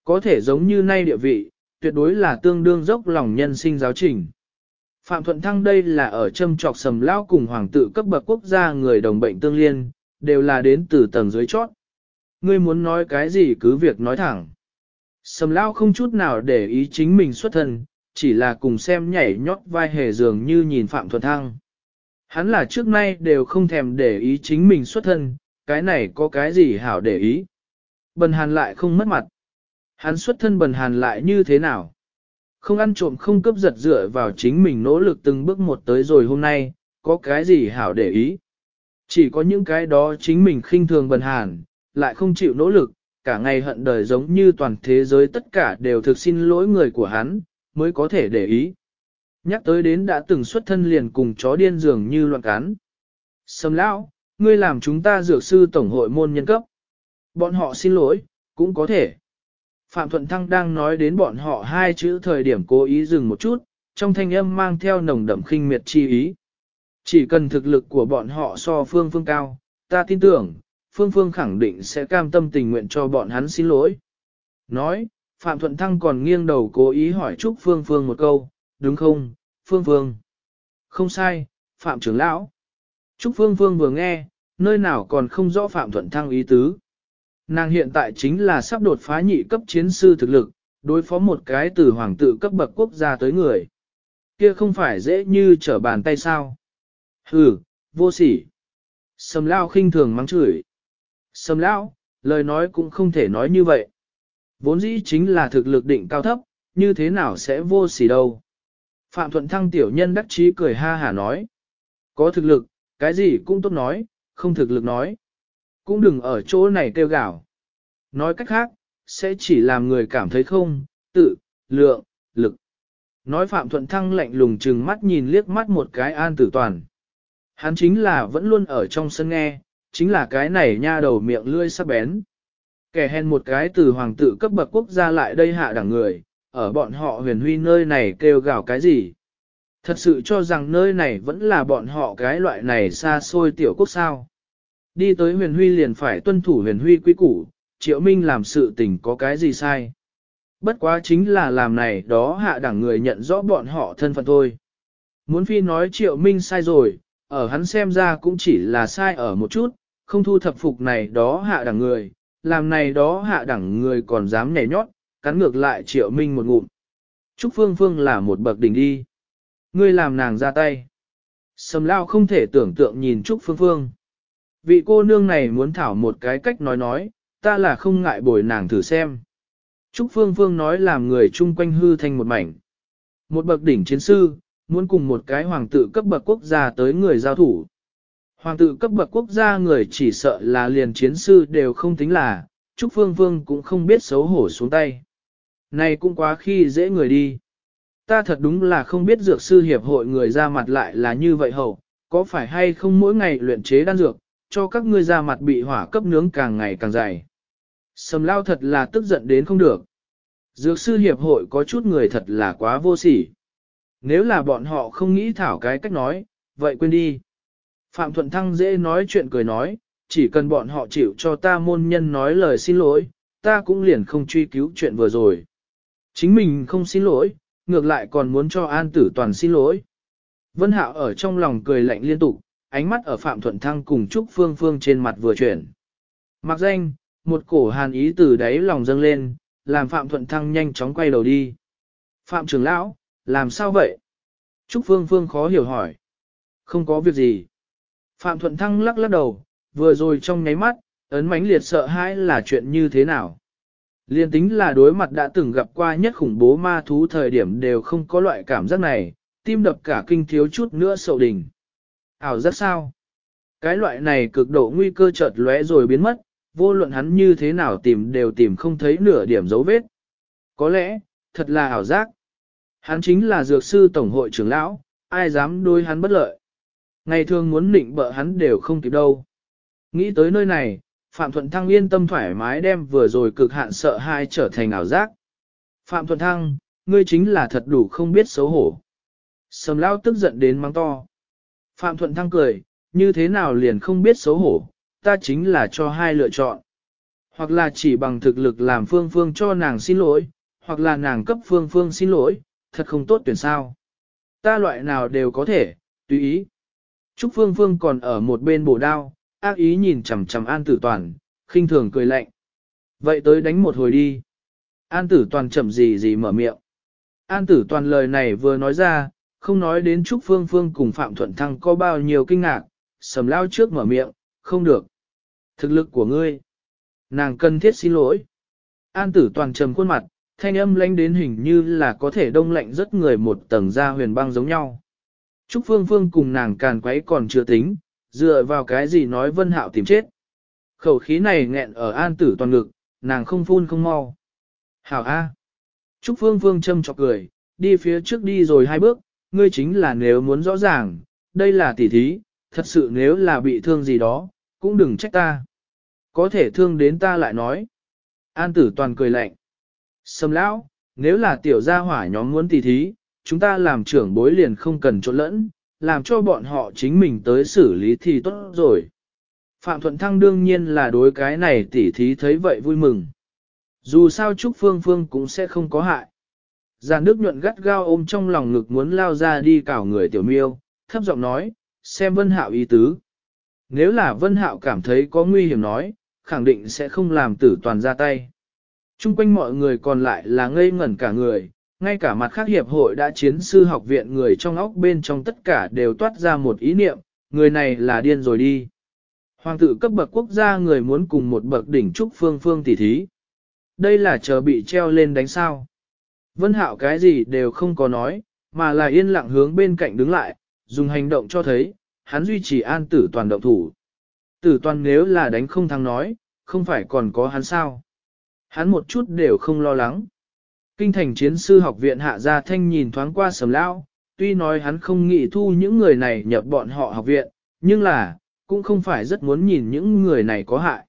Có thể giống như nay địa vị, tuyệt đối là tương đương dốc lòng nhân sinh giáo trình. Phạm Thuận Thăng đây là ở châm trọc sầm lao cùng hoàng Tử cấp bậc quốc gia người đồng bệnh tương liên, đều là đến từ tầng dưới chót. Ngươi muốn nói cái gì cứ việc nói thẳng. Sầm lao không chút nào để ý chính mình xuất thân, chỉ là cùng xem nhảy nhót vai hề dường như nhìn Phạm Thuận Thăng. Hắn là trước nay đều không thèm để ý chính mình xuất thân, cái này có cái gì hảo để ý. Bần hàn lại không mất mặt. Hắn xuất thân bần hàn lại như thế nào? Không ăn trộm không cướp giật dựa vào chính mình nỗ lực từng bước một tới rồi hôm nay, có cái gì hảo để ý. Chỉ có những cái đó chính mình khinh thường bần hàn, lại không chịu nỗ lực, cả ngày hận đời giống như toàn thế giới tất cả đều thực xin lỗi người của hắn, mới có thể để ý. Nhắc tới đến đã từng xuất thân liền cùng chó điên dường như loạn cán. Sầm lão, ngươi làm chúng ta dược sư tổng hội môn nhân cấp. Bọn họ xin lỗi, cũng có thể. Phạm Thuận Thăng đang nói đến bọn họ hai chữ thời điểm cố ý dừng một chút, trong thanh âm mang theo nồng đậm khinh miệt chi ý. Chỉ cần thực lực của bọn họ so phương phương cao, ta tin tưởng, phương phương khẳng định sẽ cam tâm tình nguyện cho bọn hắn xin lỗi. Nói, Phạm Thuận Thăng còn nghiêng đầu cố ý hỏi Trúc Phương Phương một câu, đúng không, Phương Phương? Không sai, Phạm trưởng lão. Trúc Phương Phương vừa nghe, nơi nào còn không rõ Phạm Thuận Thăng ý tứ. Nàng hiện tại chính là sắp đột phá nhị cấp chiến sư thực lực, đối phó một cái từ hoàng tự cấp bậc quốc gia tới người. Kia không phải dễ như trở bàn tay sao. Hừ, vô sỉ. Sầm lao khinh thường mắng chửi. Sầm lao, lời nói cũng không thể nói như vậy. Vốn dĩ chính là thực lực định cao thấp, như thế nào sẽ vô sỉ đâu. Phạm Thuận Thăng tiểu nhân đắc chí cười ha hả nói. Có thực lực, cái gì cũng tốt nói, không thực lực nói. Cũng đừng ở chỗ này kêu gào. Nói cách khác, sẽ chỉ làm người cảm thấy không, tự, lượng, lực. Nói Phạm Thuận Thăng lạnh lùng trừng mắt nhìn liếc mắt một cái an tử toàn. Hắn chính là vẫn luôn ở trong sân nghe, chính là cái này nha đầu miệng lươi sắc bén. Kẻ hèn một cái từ hoàng tử cấp bậc quốc gia lại đây hạ đẳng người, ở bọn họ huyền huy nơi này kêu gào cái gì. Thật sự cho rằng nơi này vẫn là bọn họ cái loại này xa xôi tiểu quốc sao. Đi tới huyền huy liền phải tuân thủ huyền huy quy củ, triệu minh làm sự tình có cái gì sai. Bất quá chính là làm này đó hạ đẳng người nhận rõ bọn họ thân phận thôi. Muốn phi nói triệu minh sai rồi, ở hắn xem ra cũng chỉ là sai ở một chút, không thu thập phục này đó hạ đẳng người, làm này đó hạ đẳng người còn dám nhảy nhót, cắn ngược lại triệu minh một ngụm. Trúc Phương Phương là một bậc đỉnh đi. Ngươi làm nàng ra tay. Sầm lao không thể tưởng tượng nhìn Trúc Phương Phương. Vị cô nương này muốn thảo một cái cách nói nói, ta là không ngại bồi nàng thử xem. Trúc Phương Phương nói làm người chung quanh hư thành một mảnh. Một bậc đỉnh chiến sư, muốn cùng một cái hoàng tử cấp bậc quốc gia tới người giao thủ. Hoàng tử cấp bậc quốc gia người chỉ sợ là liền chiến sư đều không tính là, Trúc Phương Phương cũng không biết xấu hổ xuống tay. Này cũng quá khi dễ người đi. Ta thật đúng là không biết dược sư hiệp hội người ra mặt lại là như vậy hầu, có phải hay không mỗi ngày luyện chế đan dược, cho các ngươi ra mặt bị hỏa cấp nướng càng ngày càng dày. Sầm lao thật là tức giận đến không được. Dược sư hiệp hội có chút người thật là quá vô sỉ. Nếu là bọn họ không nghĩ thảo cái cách nói, vậy quên đi. Phạm Thuận Thăng dễ nói chuyện cười nói, chỉ cần bọn họ chịu cho ta môn nhân nói lời xin lỗi, ta cũng liền không truy cứu chuyện vừa rồi. Chính mình không xin lỗi, ngược lại còn muốn cho An Tử Toàn xin lỗi. Vân Hạo ở trong lòng cười lạnh liên tục, ánh mắt ở Phạm Thuận Thăng cùng Trúc Phương Phương trên mặt vừa chuyển. Mặc danh, một cổ hàn ý từ đáy lòng dâng lên, làm Phạm Thuận Thăng nhanh chóng quay đầu đi. Phạm trưởng lão, làm sao vậy? Trúc Phương Phương khó hiểu hỏi. Không có việc gì. Phạm Thuận Thăng lắc lắc đầu, vừa rồi trong nháy mắt, ấn mãnh liệt sợ hãi là chuyện như thế nào. Liên tính là đối mặt đã từng gặp qua nhất khủng bố ma thú thời điểm đều không có loại cảm giác này, tim đập cả kinh thiếu chút nữa sầu đỉnh. Ảo giác sao? Cái loại này cực độ nguy cơ chợt lóe rồi biến mất, vô luận hắn như thế nào tìm đều tìm không thấy nửa điểm dấu vết. Có lẽ, thật là ảo giác. Hắn chính là dược sư tổng hội trưởng lão, ai dám đối hắn bất lợi. Ngày thường muốn nịnh bợ hắn đều không kịp đâu. Nghĩ tới nơi này, Phạm Thuận Thăng yên tâm thoải mái đem vừa rồi cực hạn sợ hai trở thành ảo giác. Phạm Thuận Thăng, ngươi chính là thật đủ không biết xấu hổ. Sầm lao tức giận đến mắng to. Phạm Thuận Thăng cười, như thế nào liền không biết xấu hổ, ta chính là cho hai lựa chọn. Hoặc là chỉ bằng thực lực làm phương phương cho nàng xin lỗi, hoặc là nàng cấp phương phương xin lỗi, thật không tốt tuyển sao. Ta loại nào đều có thể, tùy ý. Trúc Phương Phương còn ở một bên bổ đao, ác ý nhìn chằm chằm An Tử Toàn, khinh thường cười lạnh. Vậy tới đánh một hồi đi. An Tử Toàn chậm gì gì mở miệng. An Tử Toàn lời này vừa nói ra, không nói đến Trúc Phương Phương cùng Phạm Thuận Thăng có bao nhiêu kinh ngạc, sầm lao trước mở miệng, không được. Thực lực của ngươi. Nàng cần thiết xin lỗi. An Tử Toàn trầm khuôn mặt, thanh âm lanh đến hình như là có thể đông lạnh rất người một tầng da huyền băng giống nhau. Trúc Phương Phương cùng nàng càn quấy còn chưa tính, dựa vào cái gì nói Vân Hạo tìm chết. Khẩu khí này nghẹn ở an tử toàn ngực, nàng không phun không mau. Hảo A. Trúc Phương Phương châm chọc cười, đi phía trước đi rồi hai bước, ngươi chính là nếu muốn rõ ràng, đây là tỉ thí, thật sự nếu là bị thương gì đó, cũng đừng trách ta. Có thể thương đến ta lại nói. An tử toàn cười lạnh. Sầm lão, nếu là tiểu gia hỏa nhóm muốn tỉ thí, chúng ta làm trưởng bối liền không cần trộn lẫn, làm cho bọn họ chính mình tới xử lý thì tốt rồi. Phạm Thuận Thăng đương nhiên là đối cái này tỉ thí thấy vậy vui mừng. Dù sao Trúc Phương Phương cũng sẽ không có hại. Già nước nhuận gắt gao ôm trong lòng ngực muốn lao ra đi cào người tiểu miêu, thấp giọng nói, xem Vân Hạo ý tứ. Nếu là Vân Hạo cảm thấy có nguy hiểm nói, khẳng định sẽ không làm tử toàn ra tay. Trung quanh mọi người còn lại là ngây ngẩn cả người, ngay cả mặt khác hiệp hội đã chiến sư học viện người trong óc bên trong tất cả đều toát ra một ý niệm, người này là điên rồi đi. Hoàng tử cấp bậc quốc gia người muốn cùng một bậc đỉnh trúc phương phương tỷ thí. Đây là chờ bị treo lên đánh sao. Vân hạo cái gì đều không có nói, mà là yên lặng hướng bên cạnh đứng lại, dùng hành động cho thấy, hắn duy trì an tử toàn động thủ. Tử toàn nếu là đánh không thắng nói, không phải còn có hắn sao. Hắn một chút đều không lo lắng. Kinh thành chiến sư học viện hạ gia thanh nhìn thoáng qua sầm lao, tuy nói hắn không nghĩ thu những người này nhập bọn họ học viện, nhưng là, cũng không phải rất muốn nhìn những người này có hại.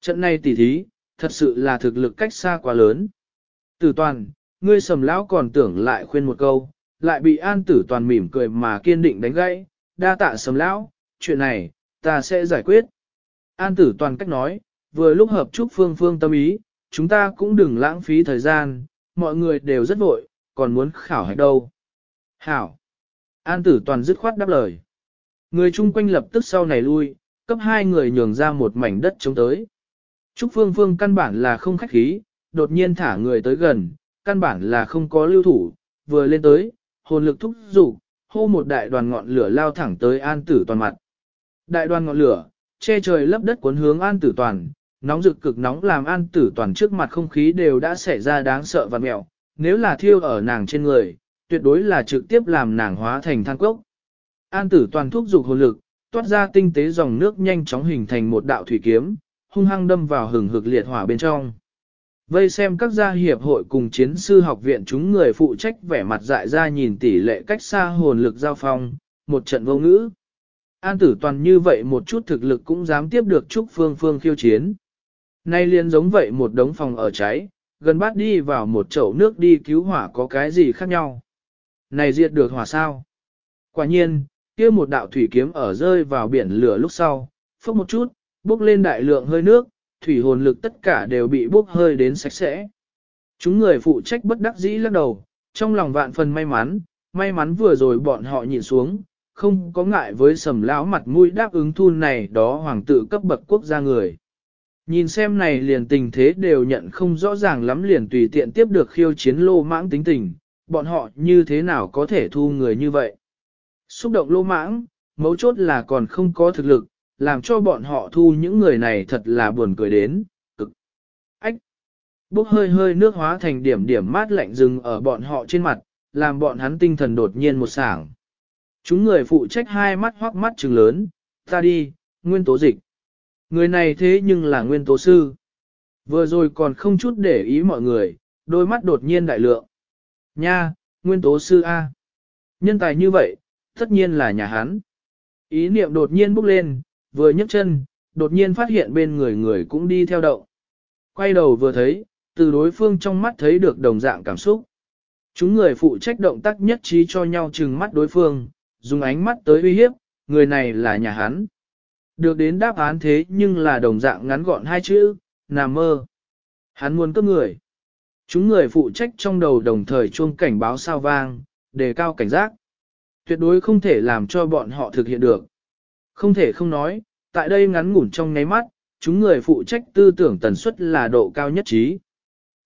Trận này tỉ thí, thật sự là thực lực cách xa quá lớn. Tử toàn, ngươi sầm lão còn tưởng lại khuyên một câu, lại bị an tử toàn mỉm cười mà kiên định đánh gãy, đa tạ sầm lão, chuyện này, ta sẽ giải quyết. An tử toàn cách nói, vừa lúc hợp chúc phương phương tâm ý, chúng ta cũng đừng lãng phí thời gian, mọi người đều rất vội, còn muốn khảo hạch đâu. Hảo. An tử toàn dứt khoát đáp lời. Người chung quanh lập tức sau này lui, cấp hai người nhường ra một mảnh đất chống tới. Trúc Phương Phương căn bản là không khách khí, đột nhiên thả người tới gần, căn bản là không có lưu thủ, vừa lên tới, hồn lực thúc dục hô một đại đoàn ngọn lửa lao thẳng tới an tử toàn mặt. Đại đoàn ngọn lửa, che trời lấp đất cuốn hướng an tử toàn, nóng rực cực nóng làm an tử toàn trước mặt không khí đều đã xảy ra đáng sợ và mẹo, nếu là thiêu ở nàng trên người, tuyệt đối là trực tiếp làm nàng hóa thành than cốc. An tử toàn thúc dục hồn lực, toát ra tinh tế dòng nước nhanh chóng hình thành một đạo thủy kiếm, hung hăng đâm vào hừng hực liệt hỏa bên trong. Vây xem các gia hiệp hội cùng chiến sư học viện chúng người phụ trách vẻ mặt dại ra nhìn tỷ lệ cách xa hồn lực giao phong, một trận vô ngữ. An tử toàn như vậy một chút thực lực cũng dám tiếp được Trúc Phương Phương khiêu chiến. Nay liền giống vậy một đống phòng ở cháy, gần bát đi vào một chậu nước đi cứu hỏa có cái gì khác nhau. Này diệt được hỏa sao? Quả nhiên, kia một đạo thủy kiếm ở rơi vào biển lửa lúc sau, phốc một chút, bốc lên đại lượng hơi nước, thủy hồn lực tất cả đều bị bốc hơi đến sạch sẽ. Chúng người phụ trách bất đắc dĩ lắc đầu, trong lòng vạn phần may mắn, may mắn vừa rồi bọn họ nhìn xuống, không có ngại với sầm lão mặt mũi đáp ứng thu này đó hoàng tử cấp bậc quốc gia người. Nhìn xem này liền tình thế đều nhận không rõ ràng lắm liền tùy tiện tiếp được khiêu chiến lô mãng tính tình, bọn họ như thế nào có thể thu người như vậy. Xúc động lô mãng, mấu chốt là còn không có thực lực, làm cho bọn họ thu những người này thật là buồn cười đến, cực. Ách! Bốc hơi hơi nước hóa thành điểm điểm mát lạnh rừng ở bọn họ trên mặt, làm bọn hắn tinh thần đột nhiên một sảng. Chúng người phụ trách hai mắt hoắc mắt trừng lớn, ta đi, nguyên tố dịch. Người này thế nhưng là nguyên tố sư. Vừa rồi còn không chút để ý mọi người, đôi mắt đột nhiên đại lượng. Nha, nguyên tố sư A. Nhân tài như vậy, tất nhiên là nhà hắn. Ý niệm đột nhiên bốc lên, vừa nhấc chân, đột nhiên phát hiện bên người người cũng đi theo động. Quay đầu vừa thấy, từ đối phương trong mắt thấy được đồng dạng cảm xúc. Chúng người phụ trách động tác nhất trí cho nhau chừng mắt đối phương, dùng ánh mắt tới uy hiếp, người này là nhà hắn. Được đến đáp án thế nhưng là đồng dạng ngắn gọn hai chữ, nằm mơ. Hắn muốn cướp người. Chúng người phụ trách trong đầu đồng thời chuông cảnh báo sao vang, đề cao cảnh giác. Tuyệt đối không thể làm cho bọn họ thực hiện được. Không thể không nói, tại đây ngắn ngủn trong nháy mắt, chúng người phụ trách tư tưởng tần suất là độ cao nhất trí.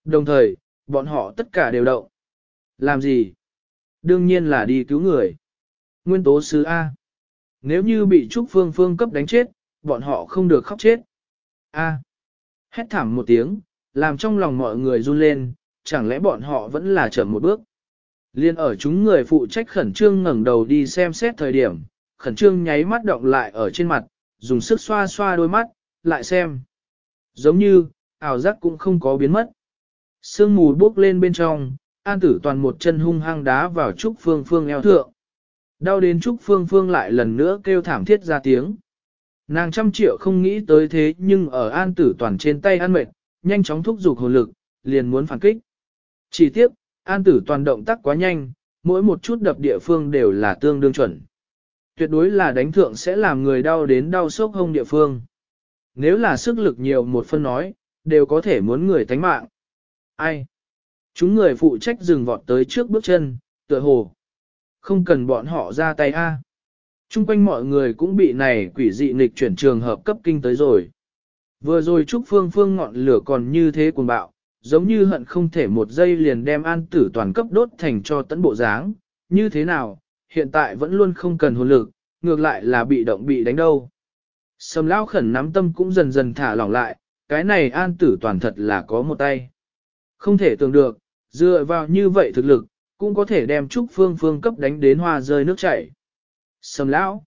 Đồng thời, bọn họ tất cả đều động. Làm gì? Đương nhiên là đi cứu người. Nguyên tố sứ A. Nếu như bị Trúc Phương Phương cấp đánh chết, bọn họ không được khóc chết. A. Hét thảm một tiếng, làm trong lòng mọi người run lên, chẳng lẽ bọn họ vẫn là chậm một bước. Liên ở chúng người phụ trách khẩn trương ngẩng đầu đi xem xét thời điểm, khẩn trương nháy mắt động lại ở trên mặt, dùng sức xoa xoa đôi mắt, lại xem. Giống như, ảo giác cũng không có biến mất. Sương mù bốc lên bên trong, an tử toàn một chân hung hăng đá vào Trúc Phương Phương eo thượng. Đau đến Trúc Phương Phương lại lần nữa kêu thảm thiết ra tiếng. Nàng trăm triệu không nghĩ tới thế nhưng ở an tử toàn trên tay ăn mệt, nhanh chóng thúc giục hồn lực, liền muốn phản kích. Chỉ tiếc, an tử toàn động tác quá nhanh, mỗi một chút đập địa phương đều là tương đương chuẩn. Tuyệt đối là đánh thượng sẽ làm người đau đến đau sốc hông địa phương. Nếu là sức lực nhiều một phân nói, đều có thể muốn người tánh mạng. Ai? Chúng người phụ trách dừng vọt tới trước bước chân, tựa hồ. Không cần bọn họ ra tay a. Trung quanh mọi người cũng bị này quỷ dị nghịch chuyển trường hợp cấp kinh tới rồi. Vừa rồi Trúc Phương Phương ngọn lửa còn như thế cuồng bạo, giống như hận không thể một giây liền đem an tử toàn cấp đốt thành cho tấn bộ dáng, như thế nào, hiện tại vẫn luôn không cần hồn lực, ngược lại là bị động bị đánh đâu. Sầm Lão khẩn nắm tâm cũng dần dần thả lỏng lại, cái này an tử toàn thật là có một tay. Không thể tưởng được, dựa vào như vậy thực lực, cũng có thể đem Trúc Phương Phương cấp đánh đến hoa rơi nước chảy. Sầm lão,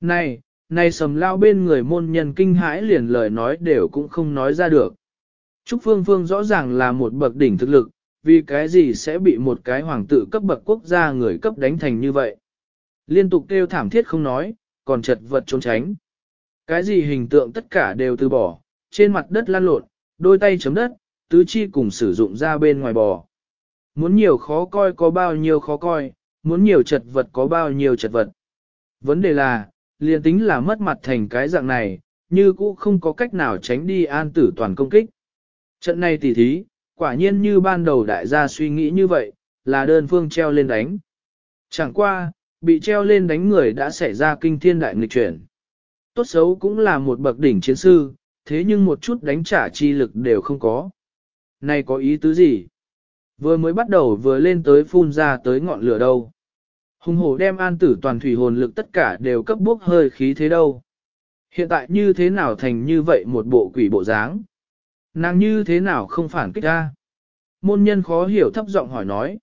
này, này sầm Lão bên người môn nhân kinh hãi liền lời nói đều cũng không nói ra được. Trúc Phương Phương rõ ràng là một bậc đỉnh thực lực, vì cái gì sẽ bị một cái hoàng tử cấp bậc quốc gia người cấp đánh thành như vậy. Liên tục kêu thảm thiết không nói, còn chật vật trốn tránh. Cái gì hình tượng tất cả đều từ bỏ, trên mặt đất lăn lộn, đôi tay chấm đất, tứ chi cùng sử dụng ra bên ngoài bò. Muốn nhiều khó coi có bao nhiêu khó coi, muốn nhiều chật vật có bao nhiêu chật vật. Vấn đề là, liền tính là mất mặt thành cái dạng này, như cũ không có cách nào tránh đi an tử toàn công kích. Trận này tỉ thí, quả nhiên như ban đầu đại gia suy nghĩ như vậy, là đơn phương treo lên đánh. Chẳng qua, bị treo lên đánh người đã xảy ra kinh thiên đại nghịch chuyển. Tốt xấu cũng là một bậc đỉnh chiến sư, thế nhưng một chút đánh trả chi lực đều không có. Này có ý tứ gì? Vừa mới bắt đầu vừa lên tới phun ra tới ngọn lửa đâu. Hùng hổ đem an tử toàn thủy hồn lực tất cả đều cấp bốc hơi khí thế đâu. Hiện tại như thế nào thành như vậy một bộ quỷ bộ dáng? Nàng như thế nào không phản kích ta? Môn nhân khó hiểu thấp giọng hỏi nói.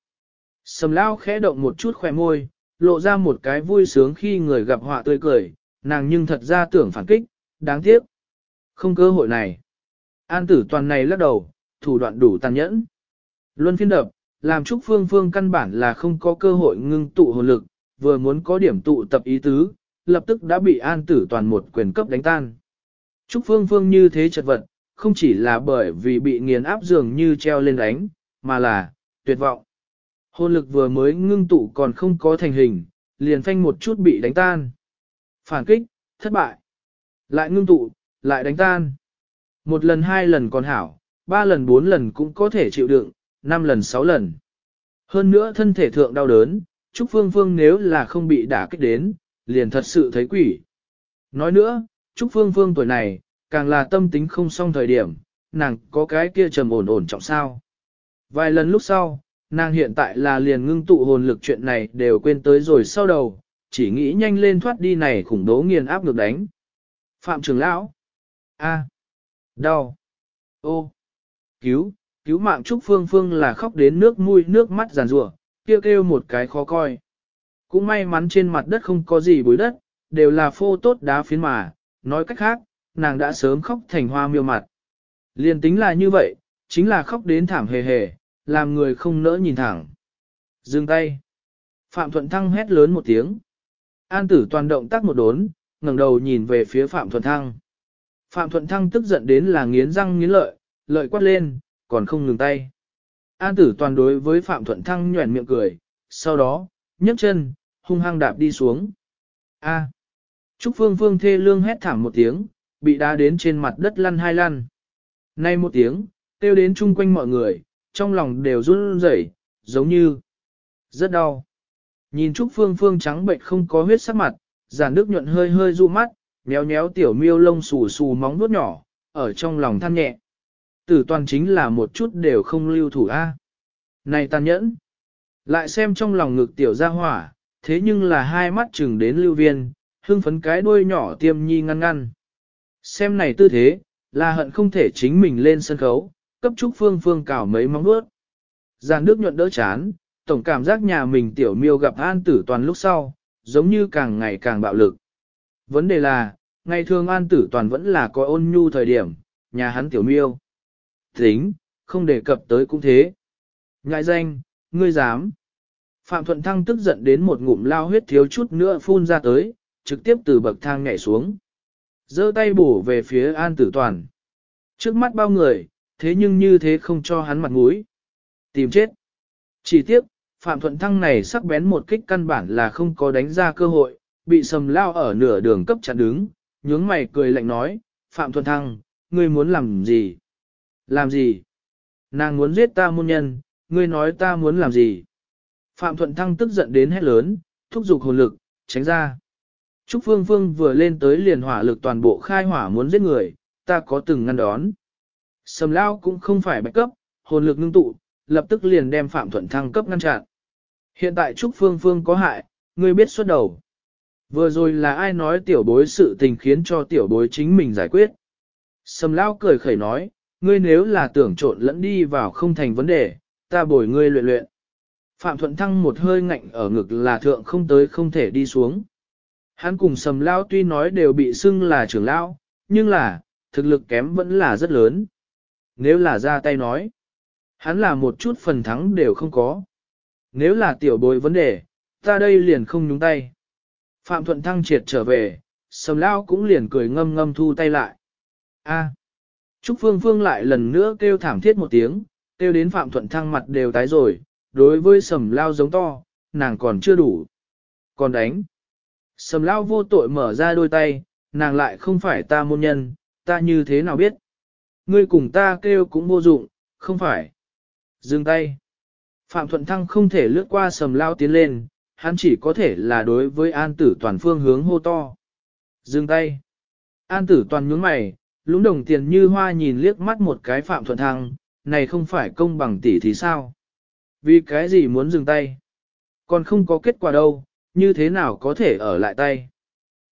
Sầm lao khẽ động một chút khỏe môi, lộ ra một cái vui sướng khi người gặp họa tươi cười, nàng nhưng thật ra tưởng phản kích, đáng tiếc. Không cơ hội này. An tử toàn này lắc đầu, thủ đoạn đủ tàn nhẫn. Luân phiên đập, làm Trúc Phương Phương căn bản là không có cơ hội ngưng tụ hồn lực, vừa muốn có điểm tụ tập ý tứ, lập tức đã bị An Tử Toàn một quyền cấp đánh tan. Trúc Phương Phương như thế chật vật, không chỉ là bởi vì bị nghiền áp dường như treo lên đánh, mà là tuyệt vọng. Hồn lực vừa mới ngưng tụ còn không có thành hình, liền phanh một chút bị đánh tan. Phản kích, thất bại. Lại ngưng tụ, lại đánh tan. Một lần hai lần còn hảo, ba lần bốn lần cũng có thể chịu đựng, năm lần sáu lần. Hơn nữa thân thể thượng đau đớn, Trúc Phương Phương nếu là không bị đả kích đến, liền thật sự thấy quỷ. Nói nữa, Trúc Phương Phương tuổi này, càng là tâm tính không xong thời điểm, nàng có cái kia trầm ổn ổn trọng sao. Vài lần lúc sau, nàng hiện tại là liền ngưng tụ hồn lực chuyện này đều quên tới rồi sau đầu, chỉ nghĩ nhanh lên thoát đi này khủng đố nghiền áp được đánh. Phạm trưởng lão. A. Đau. Ô. Cứu, cứu mạng Trúc Phương Phương là khóc đến nước mũi nước mắt giàn rủa, kêu kêu một cái khó coi. Cũng may mắn trên mặt đất không có gì bối đất, đều là phô tốt đá phiến mà, nói cách khác, nàng đã sớm khóc thành hoa miêu mặt. Liên tính là như vậy, chính là khóc đến thảm hề hề, làm người không nỡ nhìn thẳng. Dừng tay. Phạm Thuận Thăng hét lớn một tiếng. An tử toàn động tác một đốn, ngẩng đầu nhìn về phía Phạm Thuận Thăng. Phạm Thuận Thăng tức giận đến là nghiến răng nghiến lợi, lợi quát lên, còn không ngừng tay. An tử toàn đối với Phạm Thuận Thăng nhoẻn miệng cười, sau đó, nhấc chân, hung hăng đạp đi xuống. A. Trúc Phương Phương thê lương hét thảm một tiếng, bị đá đến trên mặt đất lăn hai lăn. Nay một tiếng, kêu đến chung quanh mọi người, trong lòng đều run rẩy, giống như rất đau. Nhìn Trúc Phương Phương trắng bệnh không có huyết sắc mặt, giản nước nhuận hơi hơi du mắt, méo méo tiểu miêu lông xù xù móng nuốt nhỏ, ở trong lòng than nhẹ. Tử toàn chính là một chút đều không lưu thủ A. Này tàn nhẫn. Lại xem trong lòng ngực tiểu ra hỏa, thế nhưng là hai mắt chừng đến lưu viên, hưng phấn cái đuôi nhỏ tiêm nhi ngăn ngăn. Xem này tư thế, là hận không thể chính mình lên sân khấu, cấp trúc phương phương cào mấy móng bước. Giàn nước nhuận đỡ chán, tổng cảm giác nhà mình tiểu miêu gặp an tử toàn lúc sau, giống như càng ngày càng bạo lực. Vấn đề là, ngày thường an tử toàn vẫn là có ôn nhu thời điểm, nhà hắn tiểu miêu. Tính, không đề cập tới cũng thế. Ngại danh, ngươi dám. Phạm Thuận Thăng tức giận đến một ngụm lao huyết thiếu chút nữa phun ra tới, trực tiếp từ bậc thang nhảy xuống giơ tay bổ về phía An Tử Toàn. Trước mắt bao người, thế nhưng như thế không cho hắn mặt mũi. Tìm chết. Chỉ tiếc, Phạm Thuận Thăng này sắc bén một kích căn bản là không có đánh ra cơ hội, bị sầm lao ở nửa đường cấp chặn đứng, nhướng mày cười lạnh nói, Phạm Thuận Thăng, ngươi muốn làm gì? Làm gì? Nàng muốn giết ta môn nhân, ngươi nói ta muốn làm gì? Phạm Thuận Thăng tức giận đến hét lớn, thúc giục hồn lực, tránh ra. Trúc Phương Phương vừa lên tới liền hỏa lực toàn bộ khai hỏa muốn giết người, ta có từng ngăn đón. Sầm lao cũng không phải bạch cấp, hồn lực ngưng tụ, lập tức liền đem Phạm Thuận Thăng cấp ngăn chặn. Hiện tại Trúc Phương Phương có hại, ngươi biết xuất đầu. Vừa rồi là ai nói tiểu bối sự tình khiến cho tiểu bối chính mình giải quyết. Sầm lao cười khẩy nói, ngươi nếu là tưởng trộn lẫn đi vào không thành vấn đề, ta bồi ngươi luyện luyện. Phạm Thuận Thăng một hơi ngạnh ở ngực là thượng không tới không thể đi xuống. Hắn cùng sầm lao tuy nói đều bị xưng là trưởng lao, nhưng là, thực lực kém vẫn là rất lớn. Nếu là ra tay nói, hắn là một chút phần thắng đều không có. Nếu là tiểu bối vấn đề, ta đây liền không nhúng tay. Phạm Thuận Thăng triệt trở về, sầm lao cũng liền cười ngâm ngâm thu tay lại. A. Trúc Phương Phương lại lần nữa kêu thảm thiết một tiếng, kêu đến Phạm Thuận Thăng mặt đều tái rồi, đối với sầm lao giống to, nàng còn chưa đủ. Còn đánh. Sầm lao vô tội mở ra đôi tay, nàng lại không phải ta môn nhân, ta như thế nào biết. Ngươi cùng ta kêu cũng vô dụng, không phải. Dừng tay. Phạm Thuận Thăng không thể lướt qua sầm lao tiến lên, hắn chỉ có thể là đối với an tử toàn phương hướng hô to. Dừng tay. An tử toàn nhướng mày, lũng đồng tiền như hoa nhìn liếc mắt một cái Phạm Thuận Thăng, này không phải công bằng tỷ thì sao? Vì cái gì muốn dừng tay? Còn không có kết quả đâu, như thế nào có thể ở lại tay?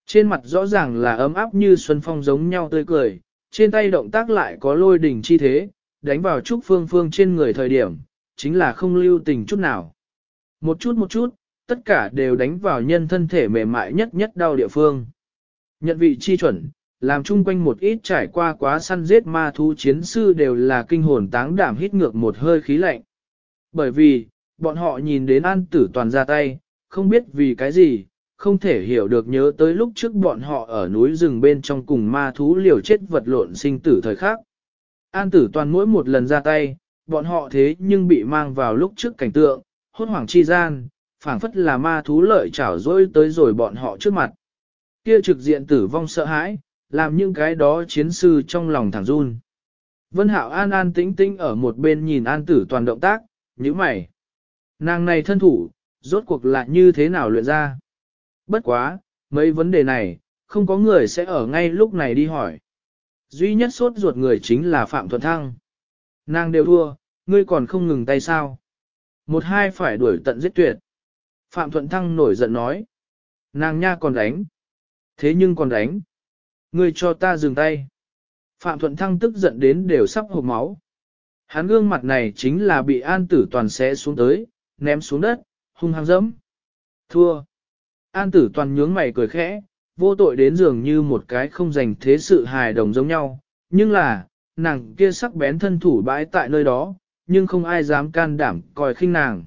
Trên mặt rõ ràng là ấm áp như xuân phong giống nhau tươi cười, trên tay động tác lại có lôi đỉnh chi thế, đánh vào Trúc Phương Phương trên người thời điểm, chính là không lưu tình chút nào. Một chút một chút, tất cả đều đánh vào nhân thân thể mềm mại nhất nhất đau địa phương. Nhận vị chi chuẩn, làm chung quanh một ít trải qua quá săn giết ma thú chiến sư đều là kinh hồn táng đảm hít ngược một hơi khí lạnh. Bởi vì, bọn họ nhìn đến an tử toàn ra tay, không biết vì cái gì, không thể hiểu được nhớ tới lúc trước bọn họ ở núi rừng bên trong cùng ma thú liều chết vật lộn sinh tử thời khắc. An tử toàn mỗi một lần ra tay, bọn họ thế nhưng bị mang vào lúc trước cảnh tượng, hốt hoảng chi gian, phảng phất là ma thú lợi chảo dối tới rồi bọn họ trước mặt. Kia trực diện tử vong sợ hãi, làm những cái đó chiến sư trong lòng thẳng run. Vân Hạo an an tĩnh tĩnh ở một bên nhìn an tử toàn động tác, như mày. Nàng này thân thủ, rốt cuộc là như thế nào luyện ra? Bất quá, mấy vấn đề này, không có người sẽ ở ngay lúc này đi hỏi. Duy nhất sốt ruột người chính là Phạm Thuận Thăng. Nàng đều thua, ngươi còn không ngừng tay sao? Một hai phải đuổi tận giết tuyệt. Phạm Thuận Thăng nổi giận nói. Nàng nha còn đánh. Thế nhưng còn đánh. Ngươi cho ta dừng tay. Phạm Thuận Thăng tức giận đến đều sắp hộp máu. Hắn gương mặt này chính là bị an tử toàn xé xuống tới, ném xuống đất, hung hăng dẫm. Thua. An tử toàn nhướng mày cười khẽ, vô tội đến dường như một cái không dành thế sự hài đồng giống nhau. Nhưng là, nàng kia sắc bén thân thủ bãi tại nơi đó, nhưng không ai dám can đảm coi khinh nàng.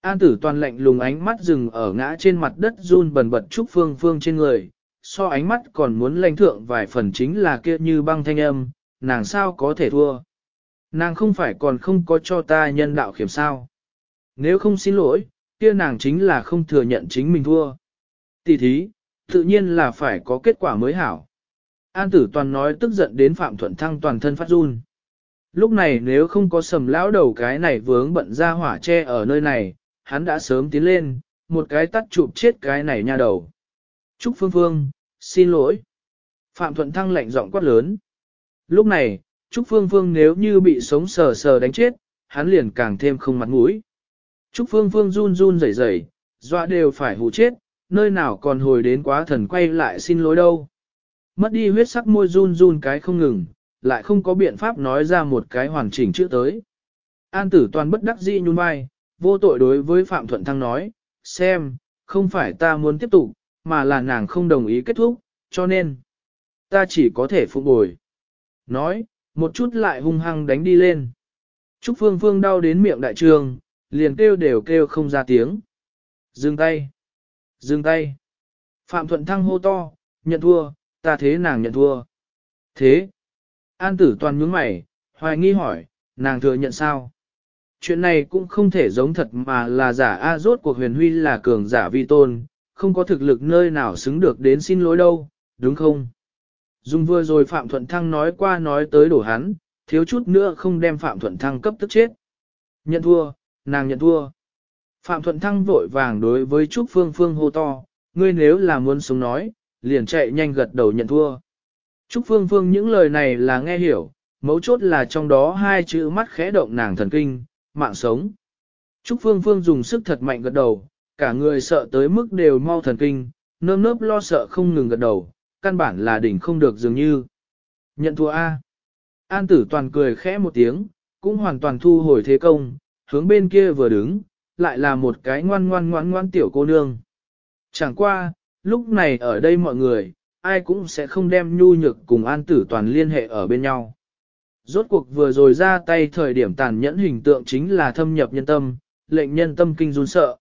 An tử toàn lạnh lùng ánh mắt dừng ở ngã trên mặt đất run bần bật trúc phương phương trên người, so ánh mắt còn muốn lãnh thượng vài phần chính là kia như băng thanh âm, nàng sao có thể thua. Nàng không phải còn không có cho ta nhân đạo khiểm sao. Nếu không xin lỗi, kia nàng chính là không thừa nhận chính mình thua. Tỷ thí, tự nhiên là phải có kết quả mới hảo. An tử toàn nói tức giận đến Phạm Thuận Thăng toàn thân phát run. Lúc này nếu không có sầm lão đầu cái này vướng bận ra hỏa che ở nơi này, hắn đã sớm tiến lên, một cái tắt chụp chết cái này nha đầu. Trúc Phương Phương, xin lỗi. Phạm Thuận Thăng lạnh giọng quát lớn. Lúc này, Trúc Phương Phương nếu như bị sống sờ sờ đánh chết, hắn liền càng thêm không mặt mũi. Trúc Phương Phương run run rẩy rẩy, dọa đều phải hù chết, nơi nào còn hồi đến quá thần quay lại xin lỗi đâu. Mất đi huyết sắc môi run run cái không ngừng, lại không có biện pháp nói ra một cái hoàn chỉnh chữ tới. An tử toàn bất đắc dĩ nhún vai, vô tội đối với Phạm Thuận Thăng nói, xem, không phải ta muốn tiếp tục, mà là nàng không đồng ý kết thúc, cho nên, ta chỉ có thể phục bồi. Nói, một chút lại hung hăng đánh đi lên. Trúc Phương Phương đau đến miệng đại trường, liền kêu đều kêu không ra tiếng. Dừng tay. Dừng tay. Phạm Thuận Thăng hô to, nhận thua, ta thế nàng nhận thua. Thế. An tử toàn nhướng mày, hoài nghi hỏi, nàng thừa nhận sao? Chuyện này cũng không thể giống thật mà là giả A rốt cuộc huyền huy là cường giả vi tôn, không có thực lực nơi nào xứng được đến xin lỗi đâu, đúng không? Dung vừa rồi Phạm Thuận Thăng nói qua nói tới đổ hắn, thiếu chút nữa không đem Phạm Thuận Thăng cấp tức chết. Nhận thua, nàng nhận thua. Phạm Thuận Thăng vội vàng đối với Trúc Phương Phương hô to, ngươi nếu là muốn sống nói, liền chạy nhanh gật đầu nhận thua. Trúc Phương Phương những lời này là nghe hiểu, mấu chốt là trong đó hai chữ mắt khẽ động nàng thần kinh, mạng sống. Trúc Phương Phương dùng sức thật mạnh gật đầu, cả người sợ tới mức đều mau thần kinh, nơm nớp lo sợ không ngừng gật đầu, căn bản là đỉnh không được dường như. Nhận thua A. An tử toàn cười khẽ một tiếng, cũng hoàn toàn thu hồi thế công, hướng bên kia vừa đứng, lại là một cái ngoan ngoan ngoan ngoan tiểu cô nương. Chẳng qua, lúc này ở đây mọi người, ai cũng sẽ không đem nhu nhược cùng an tử toàn liên hệ ở bên nhau. Rốt cuộc vừa rồi ra tay thời điểm tàn nhẫn hình tượng chính là thâm nhập nhân tâm, lệnh nhân tâm kinh run sợ.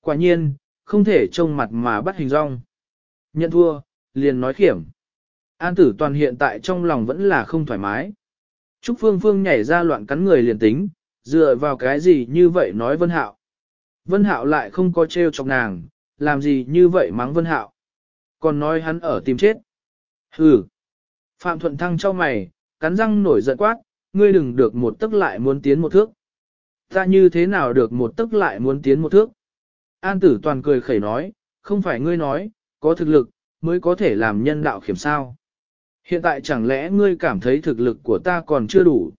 Quả nhiên, không thể trông mặt mà bắt hình rong. Nhận thua, liền nói khiểm. An tử toàn hiện tại trong lòng vẫn là không thoải mái. Trúc Phương Phương nhảy ra loạn cắn người liền tính, dựa vào cái gì như vậy nói Vân Hạo. Vân Hạo lại không có trêu chọc nàng, làm gì như vậy mắng Vân Hạo. Còn nói hắn ở tìm chết. Hừ. Phạm Thuận Thăng cho mày, cắn răng nổi giận quát, ngươi đừng được một tức lại muốn tiến một thước. Ta như thế nào được một tức lại muốn tiến một thước? An tử toàn cười khẩy nói, không phải ngươi nói, có thực lực, mới có thể làm nhân đạo khiểm sao. Hiện tại chẳng lẽ ngươi cảm thấy thực lực của ta còn chưa đủ?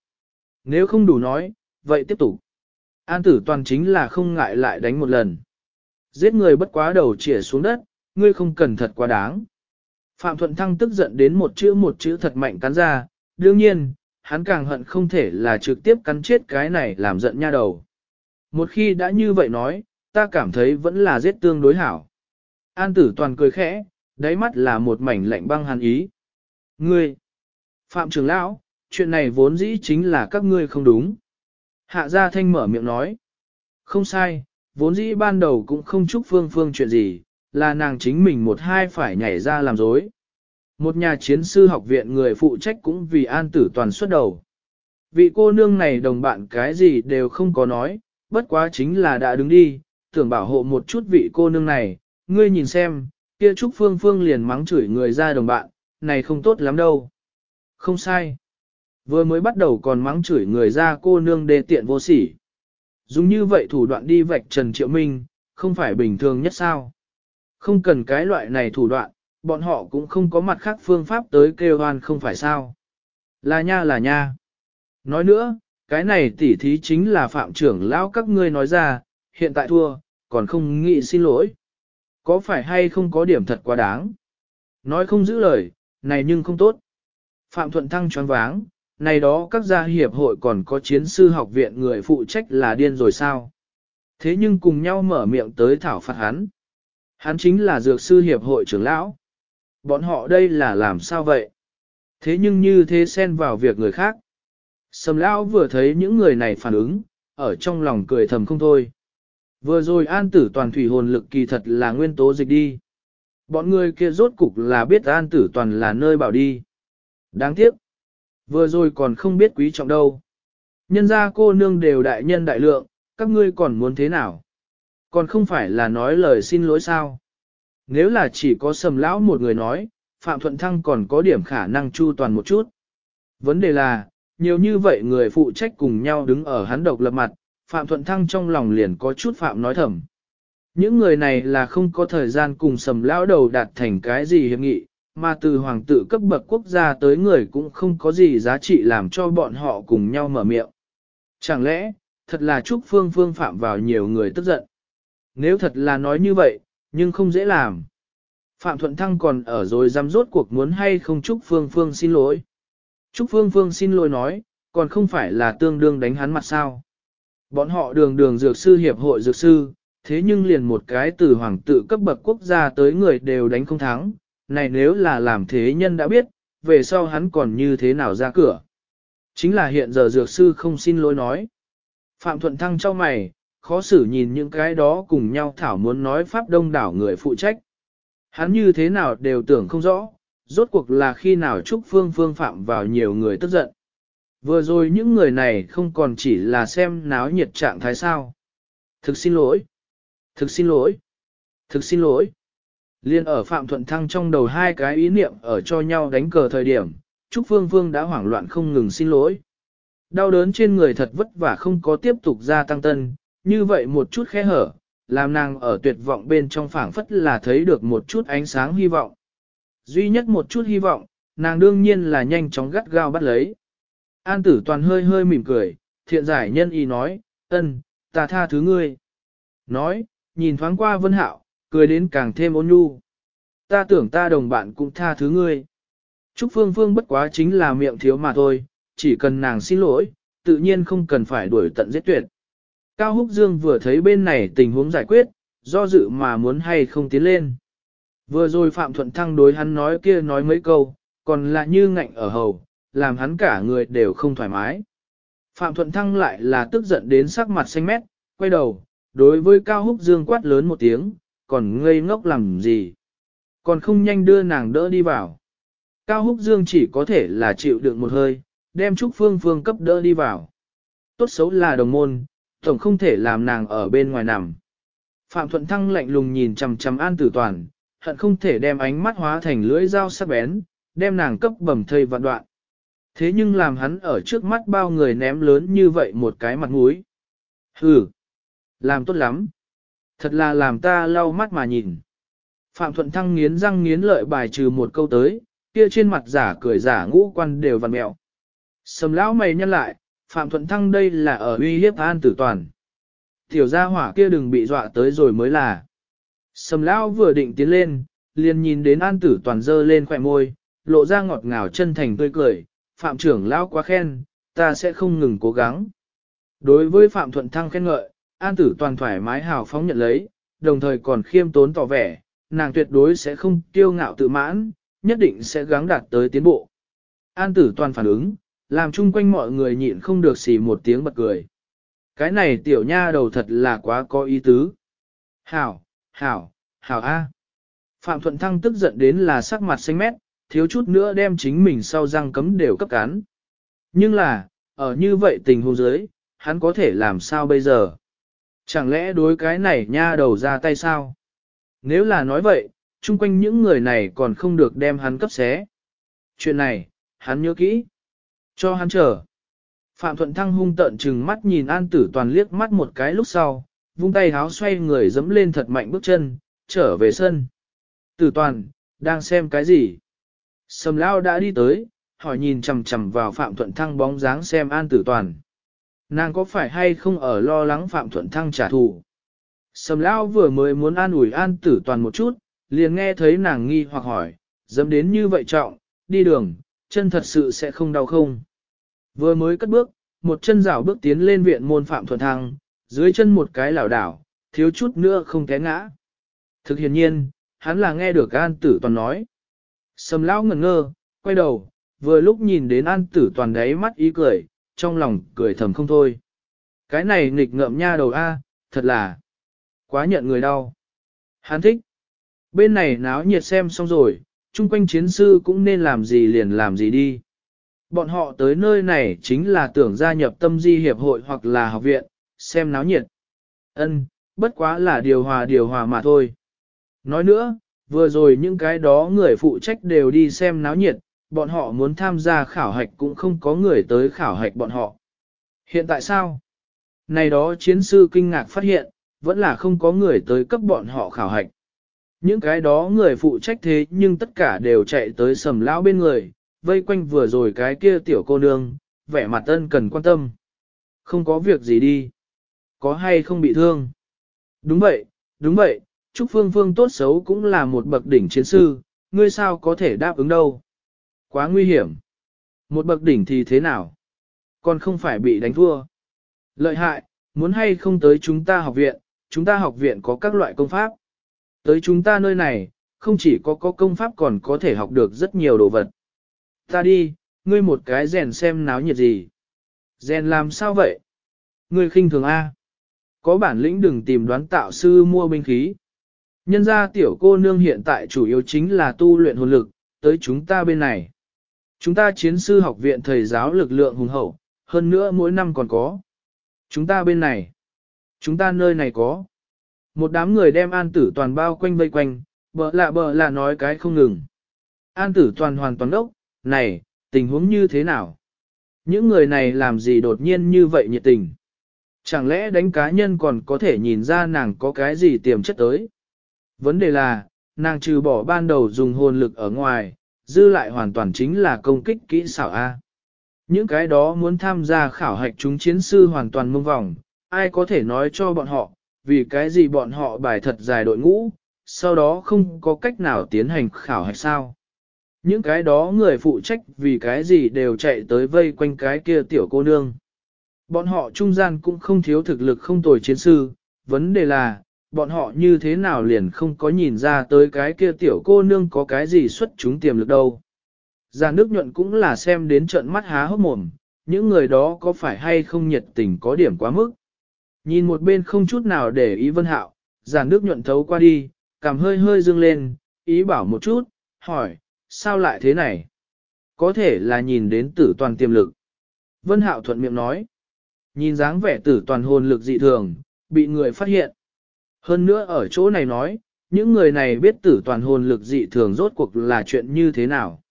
Nếu không đủ nói, vậy tiếp tục. An tử toàn chính là không ngại lại đánh một lần. Giết người bất quá đầu chỉa xuống đất, ngươi không cần thật quá đáng. Phạm Thuận Thăng tức giận đến một chữ một chữ thật mạnh cắn ra, đương nhiên, hắn càng hận không thể là trực tiếp cắn chết cái này làm giận nha đầu. Một khi đã như vậy nói, ta cảm thấy vẫn là giết tương đối hảo. An tử toàn cười khẽ, đáy mắt là một mảnh lạnh băng hàn ý. Ngươi, Phạm trưởng lão, chuyện này vốn dĩ chính là các ngươi không đúng. Hạ gia thanh mở miệng nói. Không sai, vốn dĩ ban đầu cũng không chúc phương phương chuyện gì, là nàng chính mình một hai phải nhảy ra làm dối. Một nhà chiến sư học viện người phụ trách cũng vì an tử toàn xuất đầu. Vị cô nương này đồng bạn cái gì đều không có nói, bất quá chính là đã đứng đi, tưởng bảo hộ một chút vị cô nương này, ngươi nhìn xem, kia Trúc Phương Phương liền mắng chửi người ra đồng bạn, này không tốt lắm đâu. Không sai. Vừa mới bắt đầu còn mắng chửi người ra cô nương đê tiện vô sỉ. Dùng như vậy thủ đoạn đi vạch Trần Triệu Minh, không phải bình thường nhất sao. Không cần cái loại này thủ đoạn, bọn họ cũng không có mặt khác phương pháp tới kêu hoan không phải sao. Là nha là nha. Nói nữa, cái này tỉ thí chính là phạm trưởng lão các ngươi nói ra, hiện tại thua, còn không nghĩ xin lỗi. Có phải hay không có điểm thật quá đáng? Nói không giữ lời, này nhưng không tốt. Phạm Thuận Thăng choáng váng, này đó các gia hiệp hội còn có chiến sư học viện người phụ trách là điên rồi sao? Thế nhưng cùng nhau mở miệng tới thảo phạt hắn. Hắn chính là dược sư hiệp hội trưởng lão. Bọn họ đây là làm sao vậy? Thế nhưng như thế xen vào việc người khác. Sầm lão vừa thấy những người này phản ứng, ở trong lòng cười thầm không thôi. Vừa rồi an tử toàn thủy hồn lực kỳ thật là nguyên tố dịch đi. Bọn người kia rốt cục là biết an tử toàn là nơi bảo đi. Đáng tiếc. Vừa rồi còn không biết quý trọng đâu. Nhân ra cô nương đều đại nhân đại lượng, các ngươi còn muốn thế nào? Còn không phải là nói lời xin lỗi sao? Nếu là chỉ có sầm lão một người nói, Phạm Thuận Thăng còn có điểm khả năng chu toàn một chút. Vấn đề là, nhiều như vậy người phụ trách cùng nhau đứng ở hắn độc lập mặt, Phạm Thuận Thăng trong lòng liền có chút Phạm nói thầm. Những người này là không có thời gian cùng sầm lão đầu đạt thành cái gì hiệp nghị, mà từ hoàng tử cấp bậc quốc gia tới người cũng không có gì giá trị làm cho bọn họ cùng nhau mở miệng. Chẳng lẽ, thật là chúc phương phương phạm vào nhiều người tức giận. Nếu thật là nói như vậy, nhưng không dễ làm. Phạm Thuận Thăng còn ở rồi dám rốt cuộc muốn hay không chúc phương phương xin lỗi. Trúc Phương Phương xin lỗi nói, còn không phải là tương đương đánh hắn mặt sao. Bọn họ đường đường dược sư hiệp hội dược sư, thế nhưng liền một cái từ hoàng tự cấp bậc quốc gia tới người đều đánh không thắng, này nếu là làm thế nhân đã biết, về sau hắn còn như thế nào ra cửa. Chính là hiện giờ dược sư không xin lỗi nói. Phạm Thuận Thăng cho mày, khó xử nhìn những cái đó cùng nhau thảo muốn nói pháp đông đảo người phụ trách. Hắn như thế nào đều tưởng không rõ, rốt cuộc là khi nào Trúc Phương Phương phạm vào nhiều người tức giận. Vừa rồi những người này không còn chỉ là xem náo nhiệt trạng thái sao. Thực xin lỗi. Thực xin lỗi. Thực xin lỗi. Liên ở Phạm Thuận Thăng trong đầu hai cái ý niệm ở cho nhau đánh cờ thời điểm, Trúc Phương Phương đã hoảng loạn không ngừng xin lỗi. Đau đớn trên người thật vất vả không có tiếp tục gia tăng tân, như vậy một chút khẽ hở, làm nàng ở tuyệt vọng bên trong phảng phất là thấy được một chút ánh sáng hy vọng. Duy nhất một chút hy vọng, nàng đương nhiên là nhanh chóng gắt gao bắt lấy. An tử toàn hơi hơi mỉm cười, thiện giải nhân y nói, ân, ta tha thứ ngươi. Nói, nhìn thoáng qua vân hạo, cười đến càng thêm ôn nhu. Ta tưởng ta đồng bạn cũng tha thứ ngươi. Trúc Phương Phương bất quá chính là miệng thiếu mà thôi, chỉ cần nàng xin lỗi, tự nhiên không cần phải đuổi tận giết tuyệt. Cao Húc Dương vừa thấy bên này tình huống giải quyết, do dự mà muốn hay không tiến lên. Vừa rồi Phạm Thuận Thăng đối hắn nói kia nói mấy câu, còn là như ngạnh ở hầu, làm hắn cả người đều không thoải mái. Phạm Thuận Thăng lại là tức giận đến sắc mặt xanh mét, quay đầu, đối với Cao Húc Dương quát lớn một tiếng, còn ngây ngốc làm gì. Còn không nhanh đưa nàng đỡ đi vào. Cao Húc Dương chỉ có thể là chịu đựng một hơi, đem Trúc Phương Phương cấp đỡ đi vào. Tốt xấu là đồng môn, tổng không thể làm nàng ở bên ngoài nằm. Phạm Thuận Thăng lạnh lùng nhìn chằm chằm An Tử Toàn, hận không thể đem ánh mắt hóa thành lưỡi dao sắc bén, đem nàng cấp bầm thây vạn đoạn. Thế nhưng làm hắn ở trước mắt bao người ném lớn như vậy một cái mặt mũi. Hừ, làm tốt lắm. Thật là làm ta lau mắt mà nhìn. Phạm Thuận Thăng nghiến răng nghiến lợi bài trừ một câu tới, kia trên mặt giả cười giả ngũ quan đều vằn mẹo. Sầm lão mày nhăn lại, Phạm Thuận Thăng đây là ở uy hiếp an tử toàn. Tiểu gia hỏa kia đừng bị dọa tới rồi mới là. Sầm lão vừa định tiến lên, liền nhìn đến an tử toàn dơ lên khỏe môi, lộ ra ngọt ngào chân thành tươi cười, Phạm trưởng lão quá khen, ta sẽ không ngừng cố gắng. Đối với Phạm Thuận Thăng khen ngợi, an tử toàn thoải mái hào phóng nhận lấy, đồng thời còn khiêm tốn tỏ vẻ, nàng tuyệt đối sẽ không kiêu ngạo tự mãn, nhất định sẽ gắng đạt tới tiến bộ. An tử toàn phản ứng, làm chung quanh mọi người nhịn không được xì một tiếng bật cười. Cái này tiểu nha đầu thật là quá có ý tứ. Hảo, hảo, hảo A. Phạm Thuận Thăng tức giận đến là sắc mặt xanh mét, thiếu chút nữa đem chính mình sau răng cấm đều cấp cán. Nhưng là, ở như vậy tình huống dưới, hắn có thể làm sao bây giờ? Chẳng lẽ đối cái này nha đầu ra tay sao? Nếu là nói vậy, chung quanh những người này còn không được đem hắn cấp xé. Chuyện này, hắn nhớ kỹ. Cho hắn chờ. Phạm Thuận Thăng hung tợn chừng mắt nhìn An Tử Toàn liếc mắt một cái lúc sau, vung tay háo xoay người dẫm lên thật mạnh bước chân, trở về sân. Tử Toàn, đang xem cái gì? Sầm Lao đã đi tới, hỏi nhìn chằm chằm vào Phạm Thuận Thăng bóng dáng xem An Tử Toàn. Nàng có phải hay không ở lo lắng Phạm Thuận Thăng trả thù? Sầm Lao vừa mới muốn an ủi An Tử Toàn một chút, liền nghe thấy nàng nghi hoặc hỏi, dẫm đến như vậy trọng, đi đường, chân thật sự sẽ không đau không? Vừa mới cất bước, một chân rảo bước tiến lên viện môn Phạm Thuận Thăng, dưới chân một cái lảo đảo, thiếu chút nữa không té ngã. Thực hiện nhiên, hắn là nghe được An Tử Toàn nói. Sầm lão ngẩn ngơ, quay đầu, vừa lúc nhìn đến An Tử Toàn đáy mắt ý cười, trong lòng cười thầm không thôi. Cái này nghịch ngợm nha đầu A, thật là quá nhận người đau. Hắn thích. Bên này náo nhiệt xem xong rồi, chung quanh chiến sư cũng nên làm gì liền làm gì đi. Bọn họ tới nơi này chính là tưởng gia nhập tâm di hiệp hội hoặc là học viện, xem náo nhiệt. Ân, bất quá là điều hòa điều hòa mà thôi. Nói nữa, vừa rồi những cái đó người phụ trách đều đi xem náo nhiệt, bọn họ muốn tham gia khảo hạch cũng không có người tới khảo hạch bọn họ. Hiện tại sao? Này đó chiến sư kinh ngạc phát hiện, vẫn là không có người tới cấp bọn họ khảo hạch. Những cái đó người phụ trách thế nhưng tất cả đều chạy tới sầm lão bên người, vây quanh vừa rồi cái kia tiểu cô nương, vẻ mặt ân cần quan tâm. Không có việc gì đi. Có hay không bị thương? Đúng vậy, đúng vậy, Trúc Phương Phương tốt xấu cũng là một bậc đỉnh chiến sư, ngươi sao có thể đáp ứng đâu? Quá nguy hiểm. Một bậc đỉnh thì thế nào? Còn không phải bị đánh thua. Lợi hại, muốn hay không tới chúng ta học viện, chúng ta học viện có các loại công pháp. Tới chúng ta nơi này, không chỉ có có công pháp còn có thể học được rất nhiều đồ vật. Ta đi, ngươi một cái rèn xem náo nhiệt gì. Rèn làm sao vậy? Ngươi khinh thường A. Có bản lĩnh đừng tìm đoán tạo sư mua binh khí. Nhân ra tiểu cô nương hiện tại chủ yếu chính là tu luyện hồn lực, tới chúng ta bên này. Chúng ta chiến sư học viện thầy giáo lực lượng hùng hậu, hơn nữa mỗi năm còn có. Chúng ta bên này. Chúng ta nơi này có. Một đám người đem an tử toàn bao quanh vây quanh, bờ lạ bờ lạ nói cái không ngừng. An tử toàn hoàn toàn đốc, này, tình huống như thế nào? Những người này làm gì đột nhiên như vậy nhiệt tình? Chẳng lẽ đánh cá nhân còn có thể nhìn ra nàng có cái gì tiềm chất tới? Vấn đề là, nàng trừ bỏ ban đầu dùng hồn lực ở ngoài, dư lại hoàn toàn chính là công kích kỹ xảo A. Những cái đó muốn tham gia khảo hạch chúng chiến sư hoàn toàn mông vòng, ai có thể nói cho bọn họ, vì cái gì bọn họ bài thật dài đội ngũ, sau đó không có cách nào tiến hành khảo hạch sao. Những cái đó người phụ trách vì cái gì đều chạy tới vây quanh cái kia tiểu cô nương. Bọn họ trung gian cũng không thiếu thực lực không tồi chiến sư, vấn đề là, bọn họ như thế nào liền không có nhìn ra tới cái kia tiểu cô nương có cái gì xuất chúng tiềm lực đâu. Già nước nhuận cũng là xem đến trận mắt há hốc mồm, những người đó có phải hay không nhiệt tình có điểm quá mức. Nhìn một bên không chút nào để ý vân hạo, già nước nhuận thấu qua đi, cảm hơi hơi dương lên, ý bảo một chút, hỏi, sao lại thế này? Có thể là nhìn đến tử toàn tiềm lực. Vân hạo thuận miệng nói, nhìn dáng vẻ tử toàn hồn lực dị thường, bị người phát hiện. Hơn nữa ở chỗ này nói, những người này biết tử toàn hồn lực dị thường rốt cuộc là chuyện như thế nào.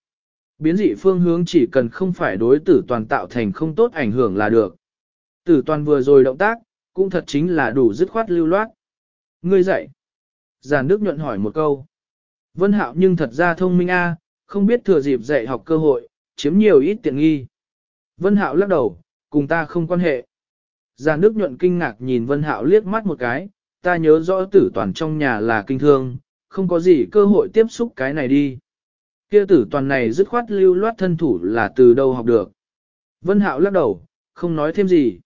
Biến dị phương hướng chỉ cần không phải đối tử toàn tạo thành không tốt ảnh hưởng là được. Tử toàn vừa rồi động tác, cũng thật chính là đủ dứt khoát lưu loát. Ngươi dạy. giàn Đức nhuận hỏi một câu. Vân Hạo nhưng thật ra thông minh a, không biết thừa dịp dạy học cơ hội, chiếm nhiều ít tiện nghi. Vân Hạo lắc đầu, cùng ta không quan hệ. giàn Đức nhuận kinh ngạc nhìn Vân Hạo liếc mắt một cái, ta nhớ rõ tử toàn trong nhà là kinh thương, không có gì cơ hội tiếp xúc cái này đi. Kia tử toàn này dứt khoát lưu loát thân thủ là từ đâu học được. Vân Hạo lắc đầu, không nói thêm gì.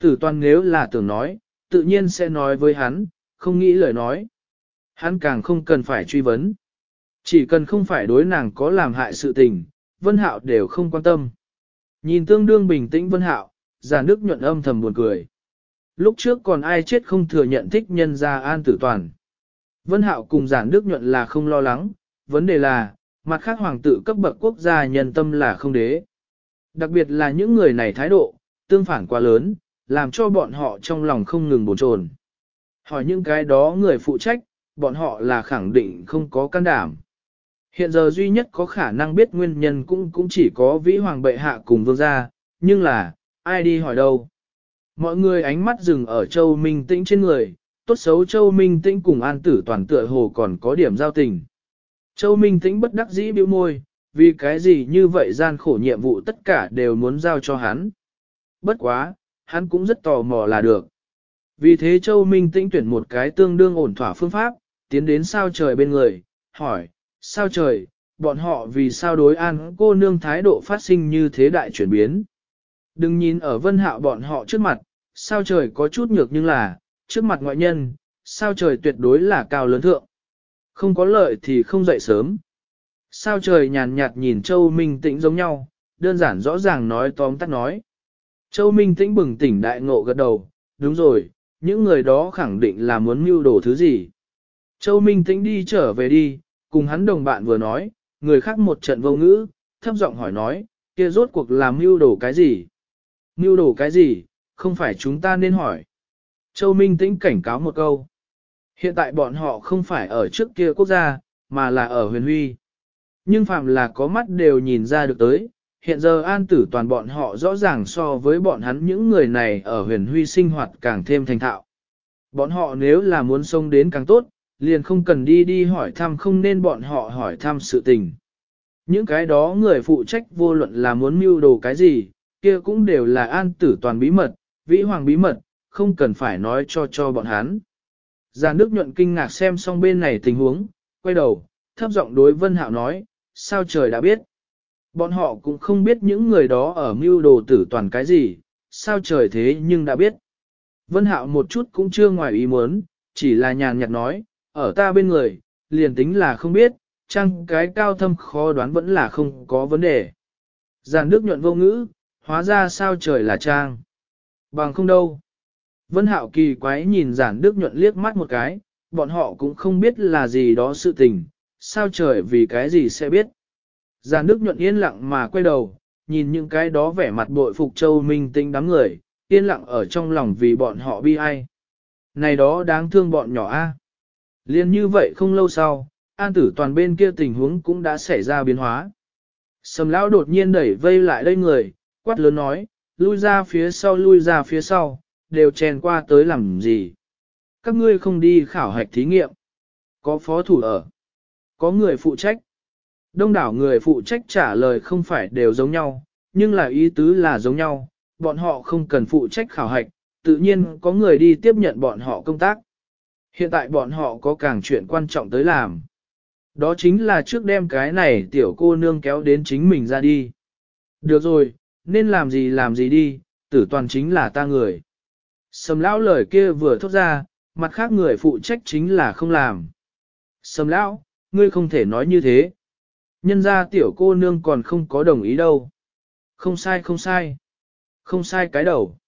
Tử toàn nếu là tưởng nói, tự nhiên sẽ nói với hắn, không nghĩ lời nói. Hắn càng không cần phải truy vấn. Chỉ cần không phải đối nàng có làm hại sự tình, Vân Hạo đều không quan tâm. Nhìn tương đương bình tĩnh Vân Hạo, giả nước nhuận âm thầm buồn cười. Lúc trước còn ai chết không thừa nhận thích nhân gia an tử toàn. Vân Hạo cùng giản đức nhuận là không lo lắng, vấn đề là, mặt khác hoàng tử cấp bậc quốc gia nhân tâm là không đế. Đặc biệt là những người này thái độ, tương phản quá lớn, làm cho bọn họ trong lòng không ngừng bồn chồn. Hỏi những cái đó người phụ trách, bọn họ là khẳng định không có can đảm. Hiện giờ duy nhất có khả năng biết nguyên nhân cũng cũng chỉ có vĩ hoàng bệ hạ cùng vương gia, nhưng là, ai đi hỏi đâu. Mọi người ánh mắt dừng ở châu Minh Tĩnh trên người, tốt xấu châu Minh Tĩnh cùng an tử toàn tựa hồ còn có điểm giao tình. Châu Minh Tĩnh bất đắc dĩ bĩu môi, vì cái gì như vậy gian khổ nhiệm vụ tất cả đều muốn giao cho hắn. Bất quá, hắn cũng rất tò mò là được. Vì thế Châu Minh Tĩnh tuyển một cái tương đương ổn thỏa phương pháp, tiến đến sao trời bên người, hỏi, sao trời, bọn họ vì sao đối an cô nương thái độ phát sinh như thế đại chuyển biến. Đừng nhìn ở vân hạo bọn họ trước mặt, sao trời có chút nhược nhưng là, trước mặt ngoại nhân, sao trời tuyệt đối là cao lớn thượng. Không có lợi thì không dậy sớm. Sao trời nhàn nhạt nhìn Châu Minh Tĩnh giống nhau, đơn giản rõ ràng nói tóm tắt nói. Châu Minh Tĩnh bừng tỉnh đại ngộ gật đầu, đúng rồi, những người đó khẳng định là muốn mưu đồ thứ gì. Châu Minh Tĩnh đi trở về đi, cùng hắn đồng bạn vừa nói, người khác một trận vô ngữ, thấp giọng hỏi nói, kia rốt cuộc làm mưu đồ cái gì? Mưu đồ cái gì, không phải chúng ta nên hỏi. Châu Minh Tĩnh cảnh cáo một câu. Hiện tại bọn họ không phải ở trước kia quốc gia, mà là ở huyền huy. Nhưng phạm là có mắt đều nhìn ra được tới, hiện giờ an tử toàn bọn họ rõ ràng so với bọn hắn những người này ở huyền huy sinh hoạt càng thêm thành thạo. Bọn họ nếu là muốn sống đến càng tốt, liền không cần đi đi hỏi thăm không nên bọn họ hỏi thăm sự tình. Những cái đó người phụ trách vô luận là muốn mưu đồ cái gì, kia cũng đều là an tử toàn bí mật, vĩ hoàng bí mật, không cần phải nói cho cho bọn hắn. Giàn Đức nhuận kinh ngạc xem xong bên này tình huống, quay đầu, thấp giọng đối Vân Hạo nói, sao trời đã biết. Bọn họ cũng không biết những người đó ở mưu đồ tử toàn cái gì, sao trời thế nhưng đã biết. Vân Hạo một chút cũng chưa ngoài ý muốn, chỉ là nhàn nhạt nói, ở ta bên người, liền tính là không biết, chăng cái cao thâm khó đoán vẫn là không có vấn đề. Giàn Đức nhuận vô ngữ, hóa ra sao trời là trang. Bằng không đâu. Vân Hạo kỳ quái nhìn giản Đức nhuận liếc mắt một cái, bọn họ cũng không biết là gì đó sự tình, sao trời vì cái gì sẽ biết. Giản Đức nhuận yên lặng mà quay đầu, nhìn những cái đó vẻ mặt bội phục châu minh tinh đám người, yên lặng ở trong lòng vì bọn họ bi ai. Này đó đáng thương bọn nhỏ a. Liên như vậy không lâu sau, an tử toàn bên kia tình huống cũng đã xảy ra biến hóa. Sầm lão đột nhiên đẩy vây lại đây người, quát lớn nói, lui ra phía sau lui ra phía sau, đều chèn qua tới làm gì. Các ngươi không đi khảo hạch thí nghiệm. Có phó thủ ở. Có người phụ trách. Đông đảo người phụ trách trả lời không phải đều giống nhau, nhưng là ý tứ là giống nhau, bọn họ không cần phụ trách khảo hạch, tự nhiên có người đi tiếp nhận bọn họ công tác. Hiện tại bọn họ có càng chuyện quan trọng tới làm. Đó chính là trước đem cái này tiểu cô nương kéo đến chính mình ra đi. Được rồi, nên làm gì làm gì đi, tử toàn chính là ta người. Sầm lão lời kia vừa thốt ra, mặt khác người phụ trách chính là không làm. Sầm lão, ngươi không thể nói như thế. Nhân ra tiểu cô nương còn không có đồng ý đâu. Không sai không sai. Không sai cái đầu.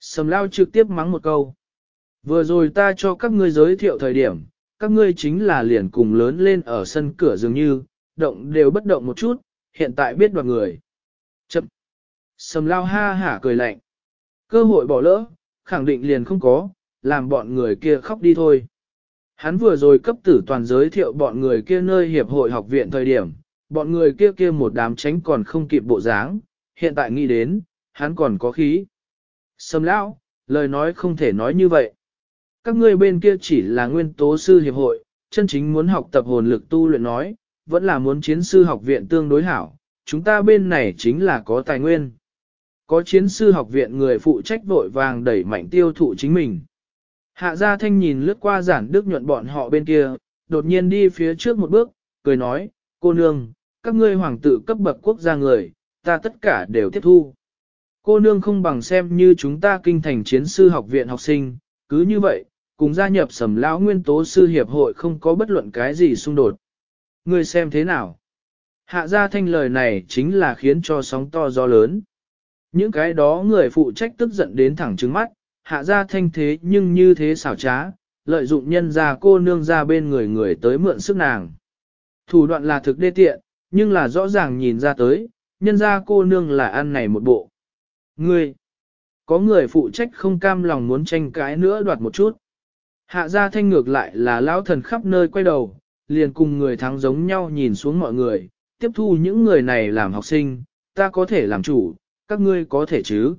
Sầm lão trực tiếp mắng một câu. Vừa rồi ta cho các ngươi giới thiệu thời điểm, các ngươi chính là liền cùng lớn lên ở sân cửa dường như, động đều bất động một chút, hiện tại biết đoạt người. Chậm. Sầm lao ha hả cười lạnh. Cơ hội bỏ lỡ, khẳng định liền không có, làm bọn người kia khóc đi thôi. Hắn vừa rồi cấp tử toàn giới thiệu bọn người kia nơi hiệp hội học viện thời điểm, bọn người kia kia một đám tránh còn không kịp bộ dáng, hiện tại nghĩ đến, hắn còn có khí. Sầm lão, lời nói không thể nói như vậy. Các ngươi bên kia chỉ là nguyên tố sư hiệp hội, chân chính muốn học tập hồn lực tu luyện nói, vẫn là muốn chiến sư học viện tương đối hảo, chúng ta bên này chính là có tài nguyên. Có chiến sư học viện người phụ trách vội vàng đẩy mạnh tiêu thụ chính mình. Hạ gia thanh nhìn lướt qua giản đức nhuận bọn họ bên kia, đột nhiên đi phía trước một bước, cười nói, cô nương, các ngươi hoàng tử cấp bậc quốc gia người, ta tất cả đều tiếp thu. Cô nương không bằng xem như chúng ta kinh thành chiến sư học viện học sinh, cứ như vậy, cùng gia nhập sầm lão nguyên tố sư hiệp hội không có bất luận cái gì xung đột. Ngươi xem thế nào? Hạ gia thanh lời này chính là khiến cho sóng to gió lớn. Những cái đó người phụ trách tức giận đến thẳng trứng mắt, hạ gia thanh thế nhưng như thế xảo trá, lợi dụng nhân gia cô nương ra bên người người tới mượn sức nàng. Thủ đoạn là thực đê tiện, nhưng là rõ ràng nhìn ra tới, nhân gia cô nương là ăn này một bộ. Ngươi, có người phụ trách không cam lòng muốn tranh cãi nữa đoạt một chút. Hạ gia thanh ngược lại là lão thần khắp nơi quay đầu, liền cùng người thắng giống nhau nhìn xuống mọi người, tiếp thu những người này làm học sinh, ta có thể làm chủ, các ngươi có thể chứ.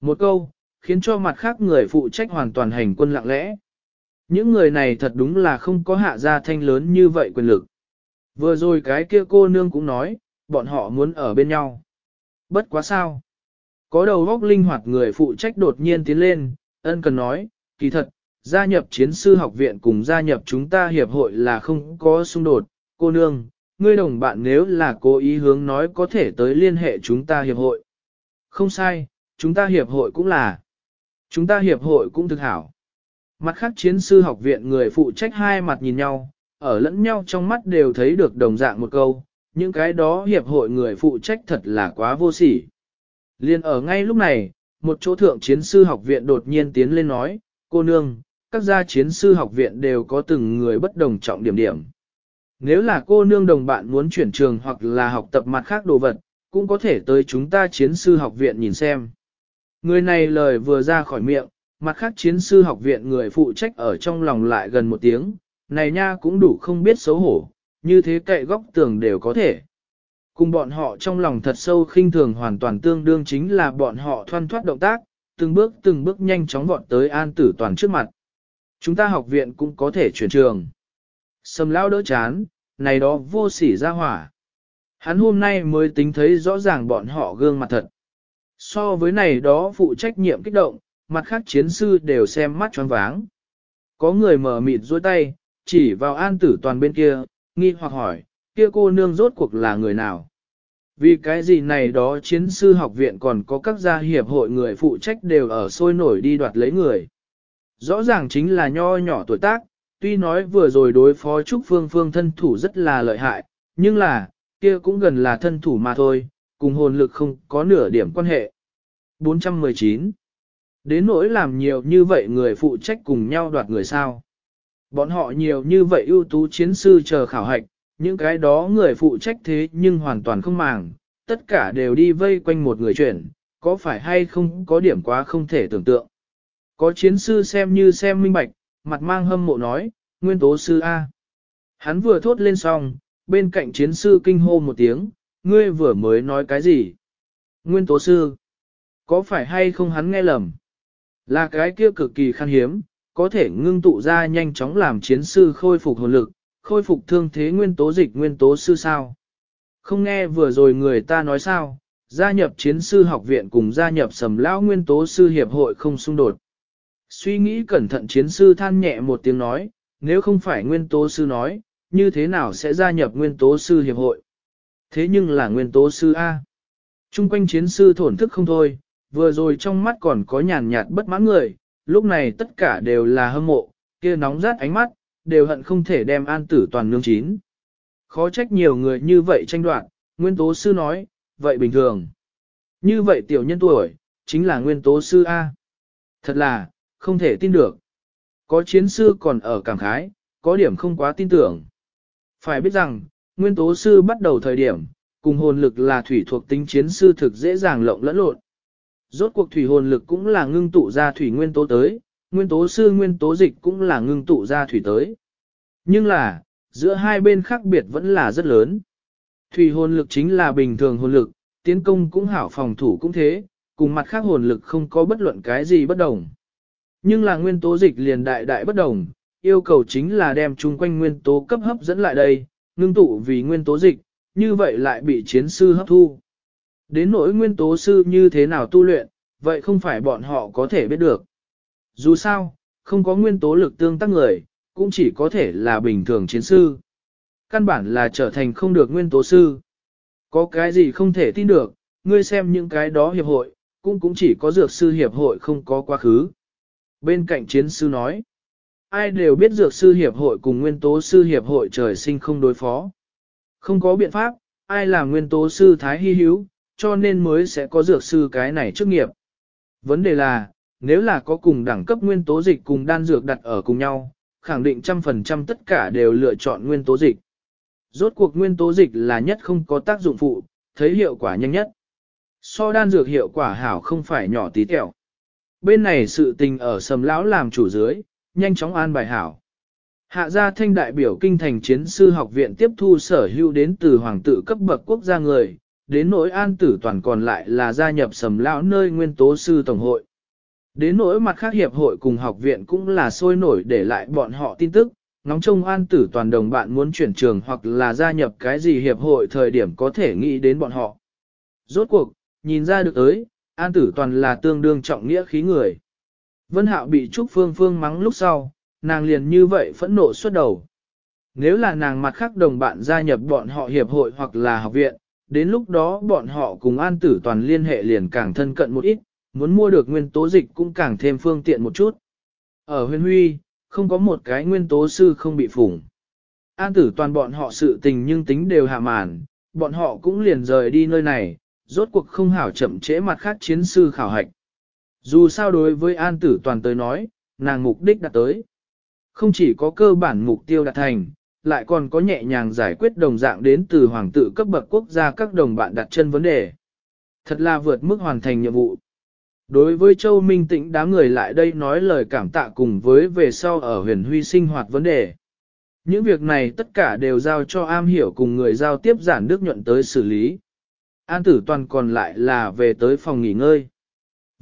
Một câu, khiến cho mặt khác người phụ trách hoàn toàn hành quân lặng lẽ. Những người này thật đúng là không có hạ gia thanh lớn như vậy quyền lực. Vừa rồi cái kia cô nương cũng nói, bọn họ muốn ở bên nhau. Bất quá sao. Có đầu góc linh hoạt người phụ trách đột nhiên tiến lên, ân cần nói, kỳ thật, gia nhập chiến sư học viện cùng gia nhập chúng ta hiệp hội là không có xung đột. Cô nương, ngươi đồng bạn nếu là cố ý hướng nói có thể tới liên hệ chúng ta hiệp hội. Không sai, chúng ta hiệp hội cũng là. Chúng ta hiệp hội cũng thực hảo. Mặt khác chiến sư học viện người phụ trách hai mặt nhìn nhau, ở lẫn nhau trong mắt đều thấy được đồng dạng một câu, những cái đó hiệp hội người phụ trách thật là quá vô sỉ. Liên ở ngay lúc này, một chỗ thượng chiến sư học viện đột nhiên tiến lên nói, cô nương, các gia chiến sư học viện đều có từng người bất đồng trọng điểm điểm. Nếu là cô nương đồng bạn muốn chuyển trường hoặc là học tập mặt khác đồ vật, cũng có thể tới chúng ta chiến sư học viện nhìn xem. Người này lời vừa ra khỏi miệng, mặt khác chiến sư học viện người phụ trách ở trong lòng lại gần một tiếng, này nha cũng đủ không biết xấu hổ, như thế cậy góc tường đều có thể. Cùng bọn họ trong lòng thật sâu khinh thường hoàn toàn tương đương chính là bọn họ thoăn thoát động tác, từng bước từng bước nhanh chóng vọt tới an tử toàn trước mặt. Chúng ta học viện cũng có thể chuyển trường. Sầm lao đỡ chán, này đó vô sỉ ra hỏa. Hắn hôm nay mới tính thấy rõ ràng bọn họ gương mặt thật. So với này đó phụ trách nhiệm kích động, mặt khác chiến sư đều xem mắt choáng váng. Có người mở mịt dôi tay, chỉ vào an tử toàn bên kia, nghi hoặc hỏi, kia cô nương rốt cuộc là người nào? Vì cái gì này đó chiến sư học viện còn có các gia hiệp hội người phụ trách đều ở sôi nổi đi đoạt lấy người. Rõ ràng chính là nho nhỏ tuổi tác, tuy nói vừa rồi đối phó Trúc Phương Phương thân thủ rất là lợi hại, nhưng là, kia cũng gần là thân thủ mà thôi, cùng hồn lực không có nửa điểm quan hệ. 419. Đến nỗi làm nhiều như vậy người phụ trách cùng nhau đoạt người sao. Bọn họ nhiều như vậy ưu tú chiến sư chờ khảo hạch, những cái đó người phụ trách thế nhưng hoàn toàn không màng, tất cả đều đi vây quanh một người chuyển, có phải hay không có điểm quá không thể tưởng tượng. Có chiến sư xem như xem minh bạch, mặt mang hâm mộ nói, nguyên tố sư A. Hắn vừa thốt lên xong, bên cạnh chiến sư kinh hô một tiếng, ngươi vừa mới nói cái gì? Nguyên tố sư, có phải hay không hắn nghe lầm? Là cái kia cực kỳ khan hiếm, có thể ngưng tụ ra nhanh chóng làm chiến sư khôi phục hồn lực, khôi phục thương thế nguyên tố dịch nguyên tố sư sao? Không nghe vừa rồi người ta nói sao, gia nhập chiến sư học viện cùng gia nhập sầm lão nguyên tố sư hiệp hội không xung đột. Suy nghĩ cẩn thận chiến sư than nhẹ một tiếng nói, nếu không phải nguyên tố sư nói, như thế nào sẽ gia nhập nguyên tố sư hiệp hội? Thế nhưng là nguyên tố sư A. Trung quanh chiến sư thổn thức không thôi, vừa rồi trong mắt còn có nhàn nhạt bất mãn người, lúc này tất cả đều là hâm mộ, kia nóng rát ánh mắt, đều hận không thể đem an tử toàn nương chín. Khó trách nhiều người như vậy tranh đoạt, nguyên tố sư nói, vậy bình thường. Như vậy tiểu nhân tuổi, chính là nguyên tố sư A. Thật là, không thể tin được. Có chiến sư còn ở cảm khái, có điểm không quá tin tưởng. Phải biết rằng, nguyên tố sư bắt đầu thời điểm, cùng hồn lực là thủy thuộc tính chiến sư thực dễ dàng lộng lẫn lộn. Rốt cuộc thủy hồn lực cũng là ngưng tụ ra thủy nguyên tố tới, Nguyên tố sư nguyên tố dịch cũng là ngưng tụ ra thủy tới. Nhưng là, giữa hai bên khác biệt vẫn là rất lớn. Thủy hồn lực chính là bình thường hồn lực, tiến công cũng hảo phòng thủ cũng thế, cùng mặt khác hồn lực không có bất luận cái gì bất đồng. Nhưng là nguyên tố dịch liền đại đại bất đồng, yêu cầu chính là đem chung quanh nguyên tố cấp hấp dẫn lại đây, ngưng tụ vì nguyên tố dịch, như vậy lại bị chiến sư hấp thu. Đến nỗi nguyên tố sư như thế nào tu luyện, vậy không phải bọn họ có thể biết được. Dù sao, không có nguyên tố lực tương tác người, cũng chỉ có thể là bình thường chiến sư. Căn bản là trở thành không được nguyên tố sư. Có cái gì không thể tin được, ngươi xem những cái đó hiệp hội, cũng cũng chỉ có dược sư hiệp hội không có quá khứ. Bên cạnh chiến sư nói, ai đều biết dược sư hiệp hội cùng nguyên tố sư hiệp hội trời sinh không đối phó. Không có biện pháp, ai là nguyên tố sư thái hy hữu, cho nên mới sẽ có dược sư cái này chức nghiệp. Vấn đề là, nếu là có cùng đẳng cấp nguyên tố dịch cùng đan dược đặt ở cùng nhau, khẳng định trăm phần trăm tất cả đều lựa chọn nguyên tố dịch. Rốt cuộc nguyên tố dịch là nhất không có tác dụng phụ, thấy hiệu quả nhanh nhất. So đan dược hiệu quả hảo không phải nhỏ tí tẹo. Bên này sự tình ở sầm lão làm chủ dưới, nhanh chóng an bài hảo. Hạ gia thanh đại biểu kinh thành chiến sư học viện tiếp thu sở hữu đến từ hoàng tử cấp bậc quốc gia người, đến nỗi an tử toàn còn lại là gia nhập sầm lão nơi nguyên tố sư tổng hội. Đến nỗi mặt khác hiệp hội cùng học viện cũng là sôi nổi để lại bọn họ tin tức, ngóng trông an tử toàn đồng bạn muốn chuyển trường hoặc là gia nhập cái gì hiệp hội thời điểm có thể nghĩ đến bọn họ. Rốt cuộc, nhìn ra được tới, an tử toàn là tương đương trọng nghĩa khí người. Vân Hạo bị Trúc Phương Phương mắng lúc sau, nàng liền như vậy phẫn nộ xuất đầu. Nếu là nàng mặt khác đồng bạn gia nhập bọn họ hiệp hội hoặc là học viện, đến lúc đó bọn họ cùng an tử toàn liên hệ liền càng thân cận một ít, muốn mua được nguyên tố dịch cũng càng thêm phương tiện một chút. Ở huyền huy, không có một cái nguyên tố sư không bị phủng. An tử toàn bọn họ sự tình nhưng tính đều hạ màn, bọn họ cũng liền rời đi nơi này, rốt cuộc không hảo chậm trễ mặt khác chiến sư khảo hạch. Dù sao đối với an tử toàn tới nói, nàng mục đích đạt tới. Không chỉ có cơ bản mục tiêu đạt thành, lại còn có nhẹ nhàng giải quyết đồng dạng đến từ hoàng tử cấp bậc quốc gia các đồng bạn đặt chân vấn đề. Thật là vượt mức hoàn thành nhiệm vụ. Đối với Châu Minh Tĩnh đám người lại đây nói lời cảm tạ cùng với về sau ở huyền huy sinh hoạt vấn đề. Những việc này tất cả đều giao cho am hiểu cùng người giao tiếp giản đức nhuận tới xử lý. An tử toàn còn lại là về tới phòng nghỉ ngơi.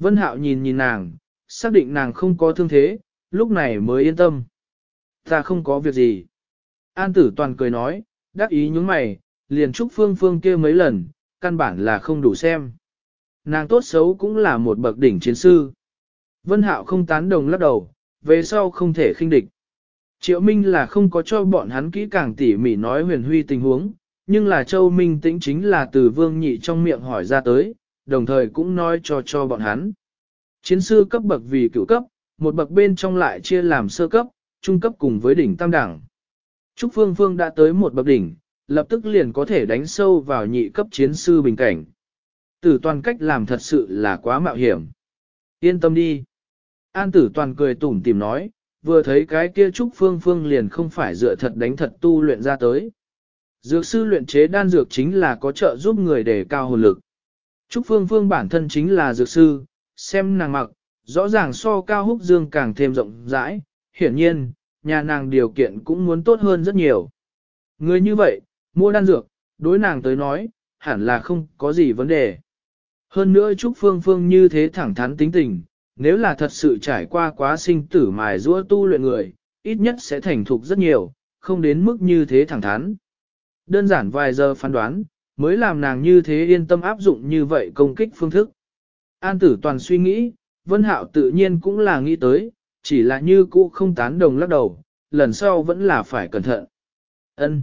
Vân Hạo nhìn nhìn nàng, xác định nàng không có thương thế, lúc này mới yên tâm. Ta không có việc gì. An tử toàn cười nói, đắc ý những mày, liền chúc phương phương kia mấy lần, căn bản là không đủ xem. Nàng tốt xấu cũng là một bậc đỉnh chiến sư. Vân Hạo không tán đồng lắc đầu, về sau không thể khinh địch. Triệu Minh là không có cho bọn hắn kỹ càng tỉ mỉ nói huyền huy tình huống, nhưng là Châu Minh tĩnh chính là từ vương nhị trong miệng hỏi ra tới, đồng thời cũng nói cho cho bọn hắn. Chiến sư cấp bậc vì cửu cấp, một bậc bên trong lại chia làm sơ cấp, trung cấp cùng với đỉnh tam đẳng. Trúc Phương Phương đã tới một bậc đỉnh, lập tức liền có thể đánh sâu vào nhị cấp chiến sư bình cảnh. Tử toàn cách làm thật sự là quá mạo hiểm. Yên tâm đi. An tử toàn cười tủm tìm nói, vừa thấy cái kia Trúc Phương Phương liền không phải dựa thật đánh thật tu luyện ra tới. Dược sư luyện chế đan dược chính là có trợ giúp người để cao hồn lực. Trúc Phương Phương bản thân chính là dược sư, xem nàng mặc, rõ ràng so cao húc dương càng thêm rộng rãi, hiển nhiên, nhà nàng điều kiện cũng muốn tốt hơn rất nhiều. Người như vậy, mua đan dược, đối nàng tới nói, hẳn là không có gì vấn đề. Hơn nữa Trúc Phương Phương như thế thẳng thắn tính tình, nếu là thật sự trải qua quá sinh tử mài rũa tu luyện người, ít nhất sẽ thành thục rất nhiều, không đến mức như thế thẳng thắn. Đơn giản vài giờ phán đoán, mới làm nàng như thế yên tâm áp dụng như vậy công kích phương thức. An tử toàn suy nghĩ, Vân Hạo tự nhiên cũng là nghĩ tới, chỉ là như cũ không tán đồng lắc đầu, lần sau vẫn là phải cẩn thận. Ân.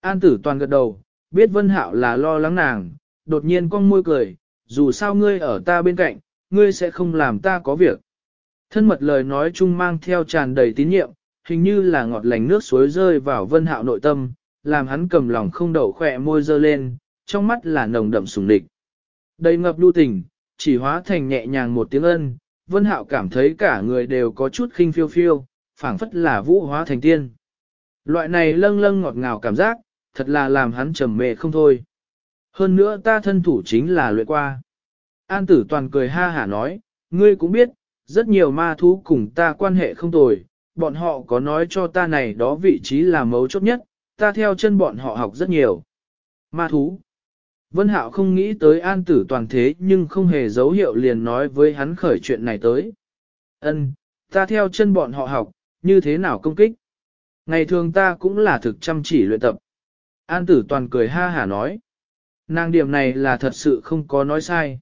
An tử toàn gật đầu, biết Vân Hạo là lo lắng nàng, đột nhiên cong môi cười, dù sao ngươi ở ta bên cạnh, ngươi sẽ không làm ta có việc. Thân mật lời nói chung mang theo tràn đầy tín nhiệm, hình như là ngọt lành nước suối rơi vào Vân Hạo nội tâm, làm hắn cầm lòng không đậu khỏe môi dơ lên, trong mắt là nồng đậm sùng địch. Đầy ngập lưu tình, chỉ hóa thành nhẹ nhàng một tiếng ân, Vân Hạo cảm thấy cả người đều có chút khinh phiêu phiêu, phảng phất là vũ hóa thành tiên. Loại này lâng lâng ngọt ngào cảm giác, thật là làm hắn trầm mê không thôi. Hơn nữa ta thân thủ chính là luyện qua. An tử toàn cười ha hả nói, ngươi cũng biết, rất nhiều ma thú cùng ta quan hệ không tồi, bọn họ có nói cho ta này đó vị trí là mấu chốt nhất, ta theo chân bọn họ học rất nhiều. Ma thú. Vân Hạo không nghĩ tới an tử toàn thế nhưng không hề dấu hiệu liền nói với hắn khởi chuyện này tới. Ân, ta theo chân bọn họ học, như thế nào công kích. Ngày thường ta cũng là thực chăm chỉ luyện tập. An tử toàn cười ha hả nói. Nàng điểm này là thật sự không có nói sai.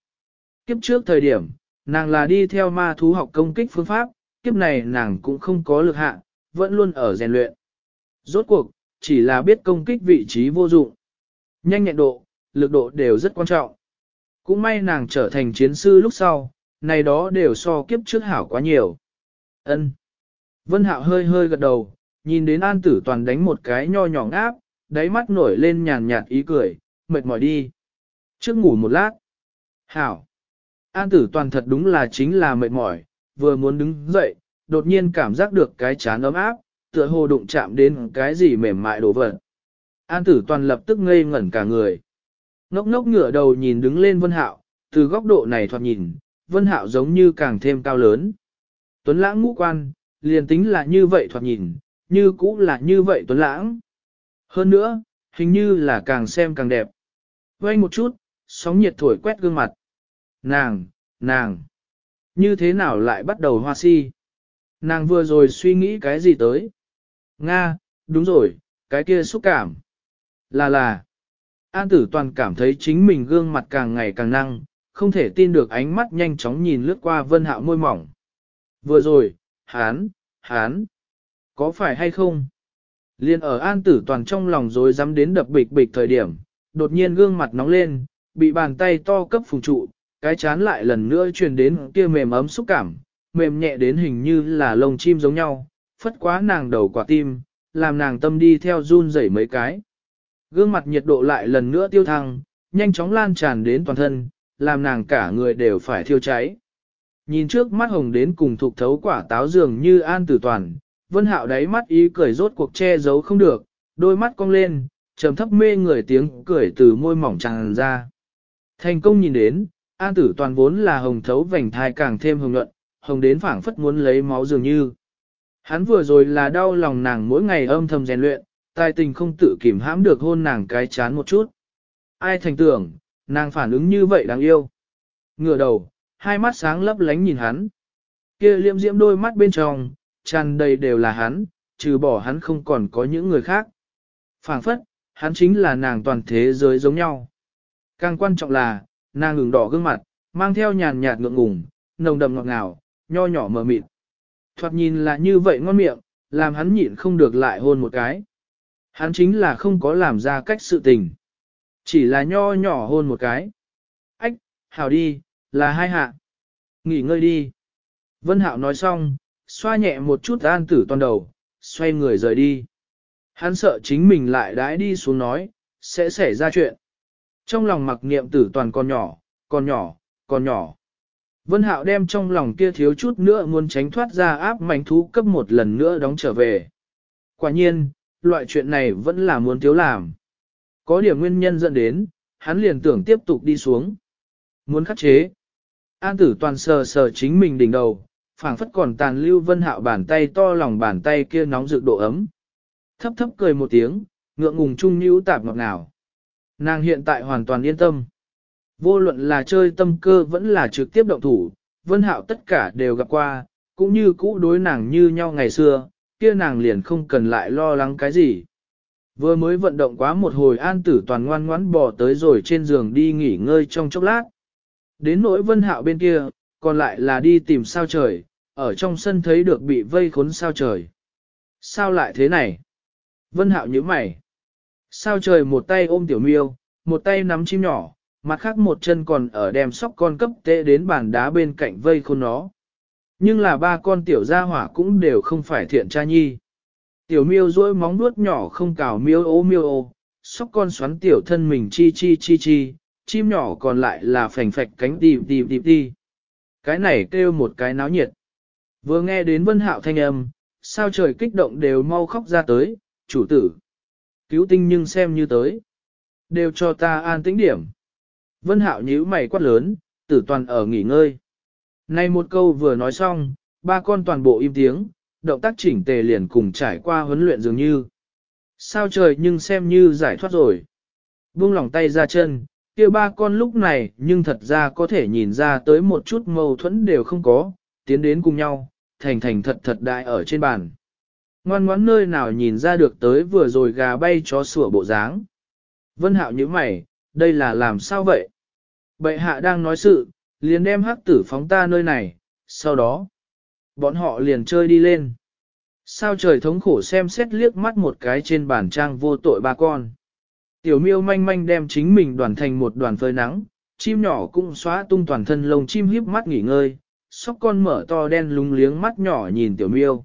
Kiếp trước thời điểm, nàng là đi theo ma thú học công kích phương pháp, kiếp này nàng cũng không có lực hạ, vẫn luôn ở rèn luyện. Rốt cuộc, chỉ là biết công kích vị trí vô dụng. Nhanh nhẹn độ, lực độ đều rất quan trọng. Cũng may nàng trở thành chiến sư lúc sau, này đó đều so kiếp trước hảo quá nhiều. Ân. Vân Hạo hơi hơi gật đầu, nhìn đến An Tử Toàn đánh một cái nho nhỏ ngáp, đáy mắt nổi lên nhàn nhạt ý cười, mệt mỏi đi. Trước ngủ một lát. Hảo. An Tử Toàn thật đúng là chính là mệt mỏi, vừa muốn đứng dậy, đột nhiên cảm giác được cái chán ấm áp, tựa hồ đụng chạm đến cái gì mềm mại đổ vật. An Tử Toàn lập tức ngây ngẩn cả người. Ngốc ngốc ngửa đầu nhìn đứng lên Vân Hạo, từ góc độ này thoạt nhìn, Vân Hạo giống như càng thêm cao lớn. Tuấn lãng ngũ quan, liền tính là như vậy thoạt nhìn, như cũ là như vậy Tuấn lãng. Hơn nữa, hình như là càng xem càng đẹp. Quay một chút, sóng nhiệt thổi quét gương mặt. Nàng, nàng, như thế nào lại bắt đầu hoa si? Nàng vừa rồi suy nghĩ cái gì tới? Nga, đúng rồi, cái kia xúc cảm. Là là, An tử toàn cảm thấy chính mình gương mặt càng ngày càng năng, không thể tin được ánh mắt nhanh chóng nhìn lướt qua vân hạo môi mỏng. Vừa rồi, hán, hán, có phải hay không? Liên ở an tử toàn trong lòng rồi dám đến đập bịch bịch thời điểm, đột nhiên gương mặt nóng lên, bị bàn tay to cấp phùng trụ, cái chán lại lần nữa truyền đến kia mềm ấm xúc cảm, mềm nhẹ đến hình như là lông chim giống nhau, phất quá nàng đầu quả tim, làm nàng tâm đi theo run rẩy mấy cái. Gương mặt nhiệt độ lại lần nữa tiêu thăng, nhanh chóng lan tràn đến toàn thân, làm nàng cả người đều phải thiêu cháy. Nhìn trước mắt hồng đến cùng thuộc thấu quả táo dường như an tử toàn, vân hạo đáy mắt ý cười rốt cuộc che giấu không được, đôi mắt cong lên, trầm thấp mê người tiếng cười từ môi mỏng tràn ra. Thành công nhìn đến, an tử toàn vốn là hồng thấu vành thai càng thêm hồng nhuận, hồng đến phảng phất muốn lấy máu dường như. Hắn vừa rồi là đau lòng nàng mỗi ngày âm thầm rèn luyện, tài tình không tự kìm hãm được hôn nàng cái chán một chút. Ai thành tưởng, nàng phản ứng như vậy đáng yêu. Ngửa đầu, hai mắt sáng lấp lánh nhìn hắn. kia liệm diễm đôi mắt bên trong, tràn đầy đều là hắn, trừ bỏ hắn không còn có những người khác. phảng phất, hắn chính là nàng toàn thế giới giống nhau. Càng quan trọng là, nàng ngừng đỏ gương mặt, mang theo nhàn nhạt ngượng ngùng, nồng đậm ngọt ngào, nho nhỏ mờ mịt. Thoạt nhìn là như vậy ngon miệng, làm hắn nhịn không được lại hôn một cái. Hắn chính là không có làm ra cách sự tình. Chỉ là nho nhỏ hôn một cái. Ách, hảo đi, là hai hạ. Nghỉ ngơi đi. Vân hạo nói xong, xoa nhẹ một chút an tử toàn đầu, xoay người rời đi. Hắn sợ chính mình lại đãi đi xuống nói, sẽ xảy ra chuyện. Trong lòng mặc niệm tử toàn con nhỏ, con nhỏ, con nhỏ. Vân Hạo đem trong lòng kia thiếu chút nữa muốn tránh thoát ra áp mảnh thú cấp một lần nữa đóng trở về. Quả nhiên, loại chuyện này vẫn là muốn thiếu làm. Có điểm nguyên nhân dẫn đến, hắn liền tưởng tiếp tục đi xuống. Muốn khắc chế. An tử toàn sờ sờ chính mình đỉnh đầu, phảng phất còn tàn lưu vân hạo bàn tay to lòng bàn tay kia nóng rực độ ấm. Thấp thấp cười một tiếng, ngượng ngùng chung nhũ tạp ngọt ngào. Nàng hiện tại hoàn toàn yên tâm. Vô luận là chơi tâm cơ vẫn là trực tiếp động thủ, vân hạo tất cả đều gặp qua, cũng như cũ đối nàng như nhau ngày xưa, kia nàng liền không cần lại lo lắng cái gì. Vừa mới vận động quá một hồi an tử toàn ngoan ngoãn bò tới rồi trên giường đi nghỉ ngơi trong chốc lát. Đến nỗi vân hạo bên kia, còn lại là đi tìm sao trời, ở trong sân thấy được bị vây khốn sao trời. Sao lại thế này? Vân hạo nhíu mày. Sao trời một tay ôm tiểu miêu, một tay nắm chim nhỏ, mặt khác một chân còn ở đem sóc con cấp tệ đến bàn đá bên cạnh vây khôn nó. Nhưng là ba con tiểu gia hỏa cũng đều không phải thiện cha nhi. Tiểu miêu duỗi móng nuốt nhỏ không cào miêu ô miêu ô, sóc con xoắn tiểu thân mình chi chi chi chi, chim nhỏ còn lại là phành phạch cánh tìm tìm tìm đi. Cái này kêu một cái náo nhiệt. Vừa nghe đến vân hạo thanh âm, sao trời kích động đều mau khóc ra tới, chủ tử. Cứu tinh nhưng xem như tới. Đều cho ta an tĩnh điểm. Vân hạo nhíu mày quát lớn, tử toàn ở nghỉ ngơi. Này một câu vừa nói xong, ba con toàn bộ im tiếng, động tác chỉnh tề liền cùng trải qua huấn luyện dường như. Sao trời nhưng xem như giải thoát rồi. Buông lòng tay ra chân, kia ba con lúc này nhưng thật ra có thể nhìn ra tới một chút mâu thuẫn đều không có, tiến đến cùng nhau, thành thành thật thật đại ở trên bàn. Ngoan ngoãn nơi nào nhìn ra được tới vừa rồi gà bay chó sủa bộ dáng. Vân hạo như mày, đây là làm sao vậy? Bệ hạ đang nói sự, liền đem hắc tử phóng ta nơi này, sau đó, bọn họ liền chơi đi lên. Sao trời thống khổ xem xét liếc mắt một cái trên bàn trang vô tội ba con. Tiểu miêu manh manh đem chính mình đoàn thành một đoàn phơi nắng, chim nhỏ cũng xóa tung toàn thân lông chim híp mắt nghỉ ngơi, sóc con mở to đen lúng liếng mắt nhỏ nhìn tiểu miêu.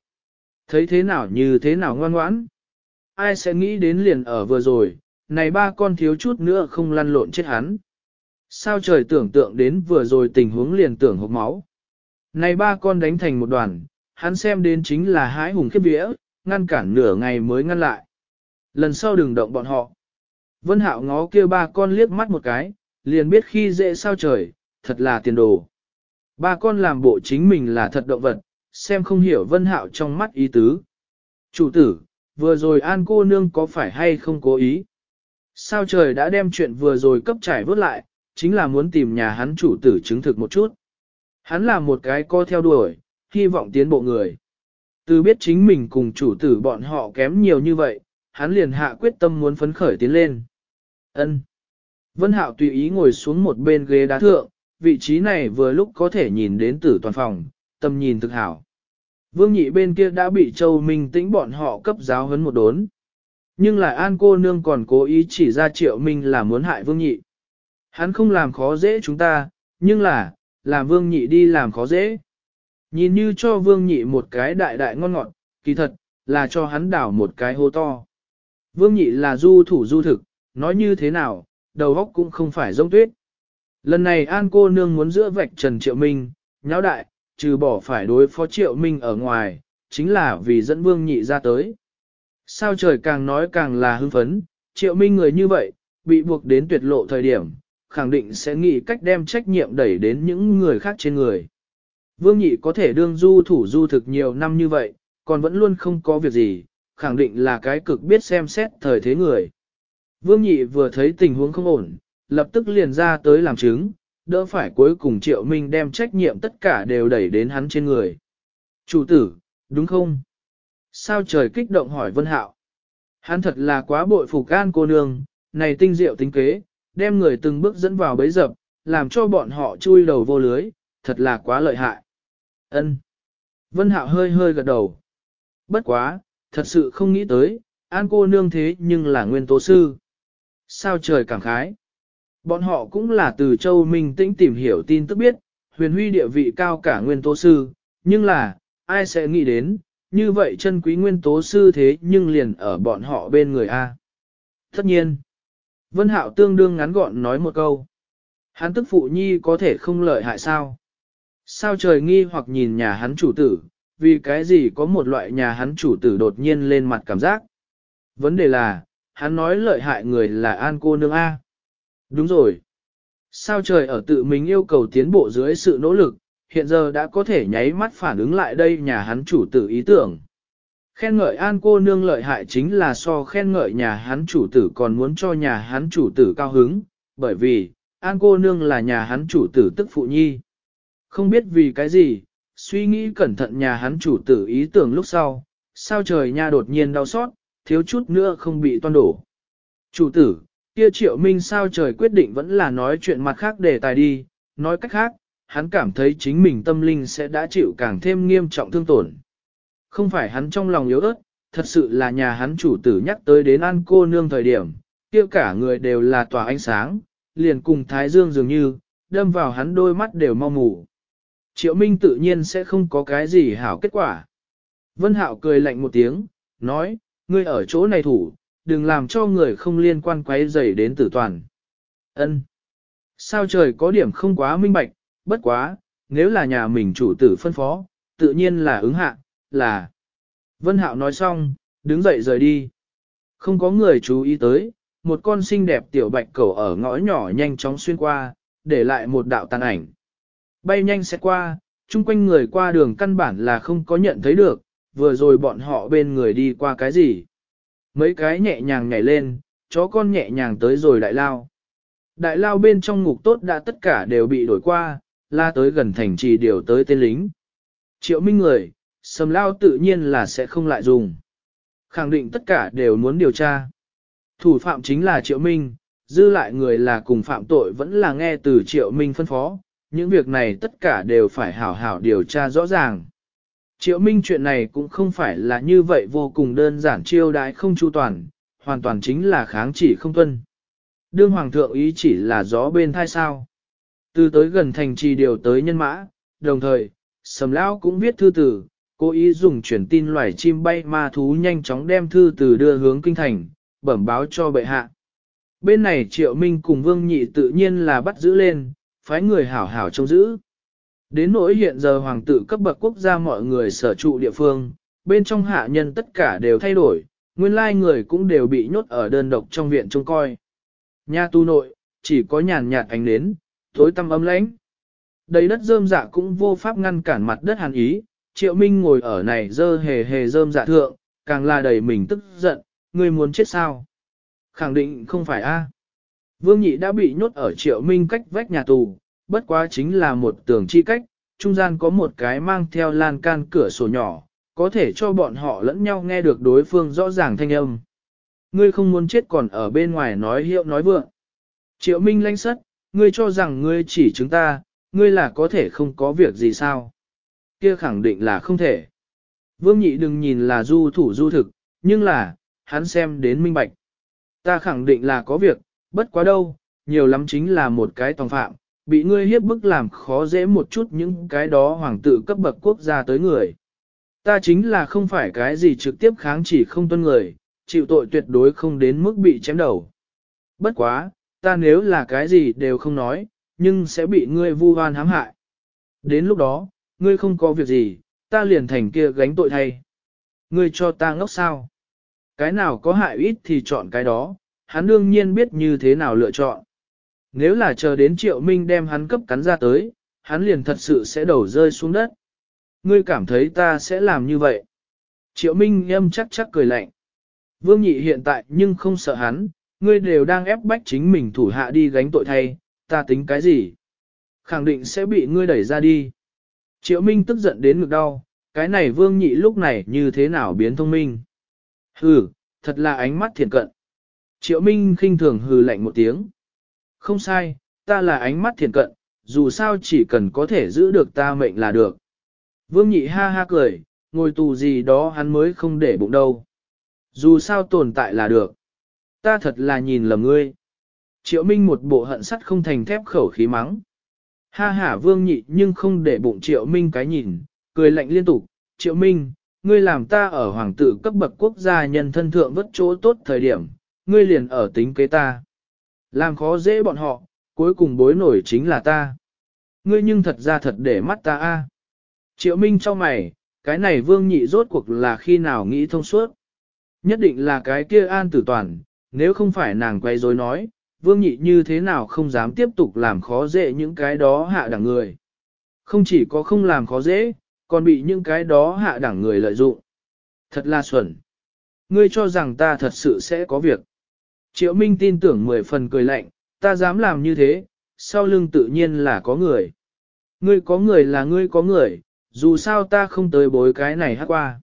Thấy thế nào như thế nào ngoan ngoãn. Ai sẽ nghĩ đến liền ở vừa rồi, này ba con thiếu chút nữa không lăn lộn chết hắn. Sao trời tưởng tượng đến vừa rồi tình huống liền tưởng hộp máu. Này ba con đánh thành một đoàn, hắn xem đến chính là hái hùng khiếp vía, ngăn cản nửa ngày mới ngăn lại. Lần sau đừng động bọn họ. Vân Hạo ngó kia ba con liếc mắt một cái, liền biết khi dễ sao trời, thật là tiền đồ. Ba con làm bộ chính mình là thật động vật, xem không hiểu Vân Hạo trong mắt ý tứ. Chủ tử, vừa rồi An cô nương có phải hay không cố ý? Sao trời đã đem chuyện vừa rồi cấp trải vớt lại, chính là muốn tìm nhà hắn chủ tử chứng thực một chút. Hắn là một cái co theo đuổi, hy vọng tiến bộ người. Từ biết chính mình cùng chủ tử bọn họ kém nhiều như vậy, hắn liền hạ quyết tâm muốn phấn khởi tiến lên. Ân. Vân Hạo tùy ý ngồi xuống một bên ghế đá thượng, vị trí này vừa lúc có thể nhìn đến tử toàn phòng, tầm nhìn thực hảo. Vương nhị bên kia đã bị Châu Minh tĩnh bọn họ cấp giáo huấn một đốn. Nhưng lại An cô nương còn cố ý chỉ ra Triệu Minh là muốn hại Vương nhị. Hắn không làm khó dễ chúng ta, nhưng là, làm Vương nhị đi làm khó dễ. Nhìn như cho Vương nhị một cái đại đại ngon ngọt, kỳ thật, là cho hắn đảo một cái hô to. Vương nhị là du thủ du thực, nói như thế nào, đầu óc cũng không phải giống tuyết. Lần này An cô nương muốn giữa vạch Trần Triệu Minh, nháo đại, trừ bỏ phải đối phó Triệu Minh ở ngoài, chính là vì dẫn Vương Nhị ra tới. Sao trời càng nói càng là hưng phấn, Triệu Minh người như vậy, bị buộc đến tuyệt lộ thời điểm, khẳng định sẽ nghĩ cách đem trách nhiệm đẩy đến những người khác trên người. Vương Nhị có thể đương du thủ du thực nhiều năm như vậy, còn vẫn luôn không có việc gì, khẳng định là cái cực biết xem xét thời thế người. Vương Nhị vừa thấy tình huống không ổn, lập tức liền ra tới làm chứng, đỡ phải cuối cùng Triệu Minh đem trách nhiệm tất cả đều đẩy đến hắn trên người. Chủ tử, đúng không? Sao trời kích động hỏi Vân Hạo? Hắn thật là quá bội phục an cô nương, này tinh diệu tính kế, đem người từng bước dẫn vào bấy dập, làm cho bọn họ chui đầu vô lưới, thật là quá lợi hại. Ân. Vân Hạo hơi hơi gật đầu. Bất quá, thật sự không nghĩ tới, an cô nương thế nhưng là nguyên tố sư. Sao trời cảm khái. Bọn họ cũng là từ châu Minh Tĩnh tìm hiểu tin tức biết, huyền huy địa vị cao cả nguyên tố sư, nhưng là, ai sẽ nghĩ đến, như vậy chân quý nguyên tố sư thế nhưng liền ở bọn họ bên người A. Tất nhiên, Vân Hạo tương đương ngắn gọn nói một câu. Hắn tức phụ nhi có thể không lợi hại sao? Sao trời nghi hoặc nhìn nhà hắn chủ tử, vì cái gì có một loại nhà hắn chủ tử đột nhiên lên mặt cảm giác? Vấn đề là, hắn nói lợi hại người là An cô nương A. Đúng rồi. Sao trời ở tự mình yêu cầu tiến bộ dưới sự nỗ lực, hiện giờ đã có thể nháy mắt phản ứng lại đây nhà hắn chủ tử ý tưởng. Khen ngợi an cô nương lợi hại chính là so khen ngợi nhà hắn chủ tử còn muốn cho nhà hắn chủ tử cao hứng, bởi vì, an cô nương là nhà hắn chủ tử tức phụ nhi. Không biết vì cái gì, suy nghĩ cẩn thận nhà hắn chủ tử ý tưởng lúc sau, sao trời nha đột nhiên đau xót, thiếu chút nữa không bị toan đổ. Chủ tử, kia triệu minh sao trời quyết định vẫn là nói chuyện mặt khác để tài đi, nói cách khác, hắn cảm thấy chính mình tâm linh sẽ đã chịu càng thêm nghiêm trọng thương tổn. Không phải hắn trong lòng yếu ớt, thật sự là nhà hắn chủ tử nhắc tới đến an cô nương thời điểm, kia cả người đều là tỏa ánh sáng, liền cùng thái dương dường như, đâm vào hắn đôi mắt đều mau mù. Triệu Minh tự nhiên sẽ không có cái gì hảo kết quả. Vân Hạo cười lạnh một tiếng, nói, ngươi ở chỗ này thủ, đừng làm cho người không liên quan quấy rầy đến tử toàn. Ân. Sao trời có điểm không quá minh bạch, bất quá, nếu là nhà mình chủ tử phân phó, tự nhiên là ứng hạ, là. Vân Hạo nói xong, đứng dậy rời đi. Không có người chú ý tới, một con xinh đẹp tiểu bạch cẩu ở ngõ nhỏ nhanh chóng xuyên qua, để lại một đạo tàn ảnh. Bay nhanh sẽ qua, chung quanh người qua đường căn bản là không có nhận thấy được, vừa rồi bọn họ bên người đi qua cái gì. Mấy cái nhẹ nhàng nhảy lên, chó con nhẹ nhàng tới rồi đại lao. Đại lao bên trong ngục tốt đã tất cả đều bị đổi qua, la tới gần thành trì điều tới tên lính. Triệu minh người, sầm lao tự nhiên là sẽ không lại dùng. Khẳng định tất cả đều muốn điều tra. Thủ phạm chính là Triệu Minh, dư lại người là cùng phạm tội vẫn là nghe từ Triệu Minh phân phó, những việc này tất cả đều phải hảo hảo điều tra rõ ràng. Triệu Minh chuyện này cũng không phải là như vậy vô cùng đơn giản chiêu đãi không chu toàn, hoàn toàn chính là kháng chỉ không tuân. Đương Hoàng thượng ý chỉ là gió bên thai sao. Từ tới gần thành trì điều tới nhân mã, đồng thời, Sầm Lão cũng viết thư tử, cố ý dùng truyền tin loài chim bay ma thú nhanh chóng đem thư từ đưa hướng kinh thành, bẩm báo cho bệ hạ. Bên này Triệu Minh cùng Vương Nhị tự nhiên là bắt giữ lên, phái người hảo hảo trông giữ. Đến nỗi hiện giờ hoàng tử cấp bậc quốc gia mọi người sở trụ địa phương, bên trong hạ nhân tất cả đều thay đổi, nguyên lai người cũng đều bị nhốt ở đơn độc trong viện trông coi. Nhà tu nội, chỉ có nhàn nhạt ánh nến, tối tăm ấm lãnh. Đầy đất rơm dạ cũng vô pháp ngăn cản mặt đất hàn ý, triệu minh ngồi ở này dơ hề hề rơm dạ thượng, càng là đầy mình tức giận, ngươi muốn chết sao? Khẳng định không phải a. Vương nhị đã bị nhốt ở triệu minh cách vách nhà tù, bất quá chính là một tường chi cách, trung gian có một cái mang theo lan can cửa sổ nhỏ, có thể cho bọn họ lẫn nhau nghe được đối phương rõ ràng thanh âm. Ngươi không muốn chết còn ở bên ngoài nói hiệu nói vượng. Triệu Minh lanh sất, ngươi cho rằng ngươi chỉ chúng ta, ngươi là có thể không có việc gì sao? Kia khẳng định là không thể. Vương nhị đừng nhìn là du thủ du thực, nhưng là, hắn xem đến minh bạch. Ta khẳng định là có việc, bất quá đâu, nhiều lắm chính là một cái tòng phạm, bị ngươi hiếp bức làm khó dễ một chút những cái đó hoàng tử cấp bậc quốc gia tới người. Ta chính là không phải cái gì trực tiếp kháng chỉ không tuân người, chịu tội tuyệt đối không đến mức bị chém đầu. Bất quá, ta nếu là cái gì đều không nói, nhưng sẽ bị ngươi vu oan hãm hại. Đến lúc đó, ngươi không có việc gì, ta liền thành kia gánh tội thay. Ngươi cho ta ngốc sao? Cái nào có hại ít thì chọn cái đó, hắn đương nhiên biết như thế nào lựa chọn. Nếu là chờ đến triệu minh đem hắn cấp cắn ra tới, hắn liền thật sự sẽ đầu rơi xuống đất. Ngươi cảm thấy ta sẽ làm như vậy. Triệu minh âm chắc chắc cười lạnh. Vương nhị hiện tại nhưng không sợ hắn, ngươi đều đang ép bách chính mình thủ hạ đi gánh tội thay, ta tính cái gì? Khẳng định sẽ bị ngươi đẩy ra đi. Triệu Minh tức giận đến ngực đau, cái này vương nhị lúc này như thế nào biến thông minh? Hừ, thật là ánh mắt thiền cận. Triệu Minh khinh thường hừ lạnh một tiếng. Không sai, ta là ánh mắt thiền cận, dù sao chỉ cần có thể giữ được ta mệnh là được. Vương nhị ha ha cười, ngồi tù gì đó hắn mới không để bụng đâu. Dù sao tồn tại là được. Ta thật là nhìn lầm ngươi. Triệu Minh một bộ hận sắt không thành thép khẩu khí mắng. Ha ha vương nhị nhưng không để bụng Triệu Minh cái nhìn, cười lạnh liên tục. Triệu Minh, ngươi làm ta ở hoàng tử cấp bậc quốc gia nhân thân thượng vất chỗ tốt thời điểm, ngươi liền ở tính kế ta. Làm khó dễ bọn họ, cuối cùng bối nổi chính là ta. Ngươi nhưng thật ra thật để mắt ta a. Triệu Minh cho mày, cái này vương nhị rốt cuộc là khi nào nghĩ thông suốt. Nhất định là cái kia an tử toàn, nếu không phải nàng quay rối nói, vương nhị như thế nào không dám tiếp tục làm khó dễ những cái đó hạ đẳng người. Không chỉ có không làm khó dễ, còn bị những cái đó hạ đẳng người lợi dụng. Thật là xuẩn. Ngươi cho rằng ta thật sự sẽ có việc. Triệu Minh tin tưởng mười phần cười lạnh, ta dám làm như thế, sau lưng tự nhiên là có người. Ngươi có người là ngươi có người, dù sao ta không tới bối cái này hát qua.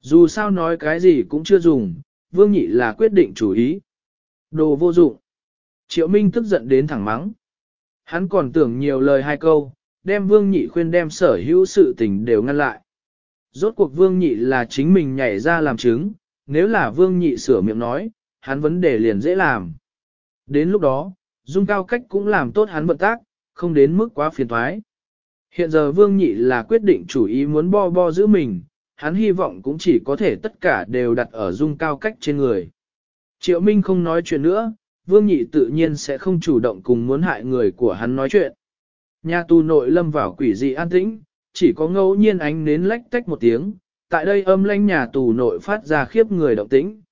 Dù sao nói cái gì cũng chưa dùng, Vương Nhị là quyết định chủ ý. Đồ vô dụng. Triệu Minh tức giận đến thẳng mắng. Hắn còn tưởng nhiều lời hai câu, đem Vương Nhị khuyên đem sở hữu sự tình đều ngăn lại. Rốt cuộc Vương Nhị là chính mình nhảy ra làm chứng, nếu là Vương Nhị sửa miệng nói, hắn vấn đề liền dễ làm. Đến lúc đó, Dung Cao Cách cũng làm tốt hắn vận tác, không đến mức quá phiền thoái. Hiện giờ Vương Nhị là quyết định chủ ý muốn bo bo giữ mình, hắn hy vọng cũng chỉ có thể tất cả đều đặt ở Dung Cao Cách trên người. Triệu Minh không nói chuyện nữa, Vương Nhị tự nhiên sẽ không chủ động cùng muốn hại người của hắn nói chuyện. Nhà tù nội lâm vào quỷ dị an tĩnh, chỉ có ngẫu nhiên ánh nến lách tách một tiếng, tại đây âm lanh nhà tù nội phát ra khiếp người động tĩnh.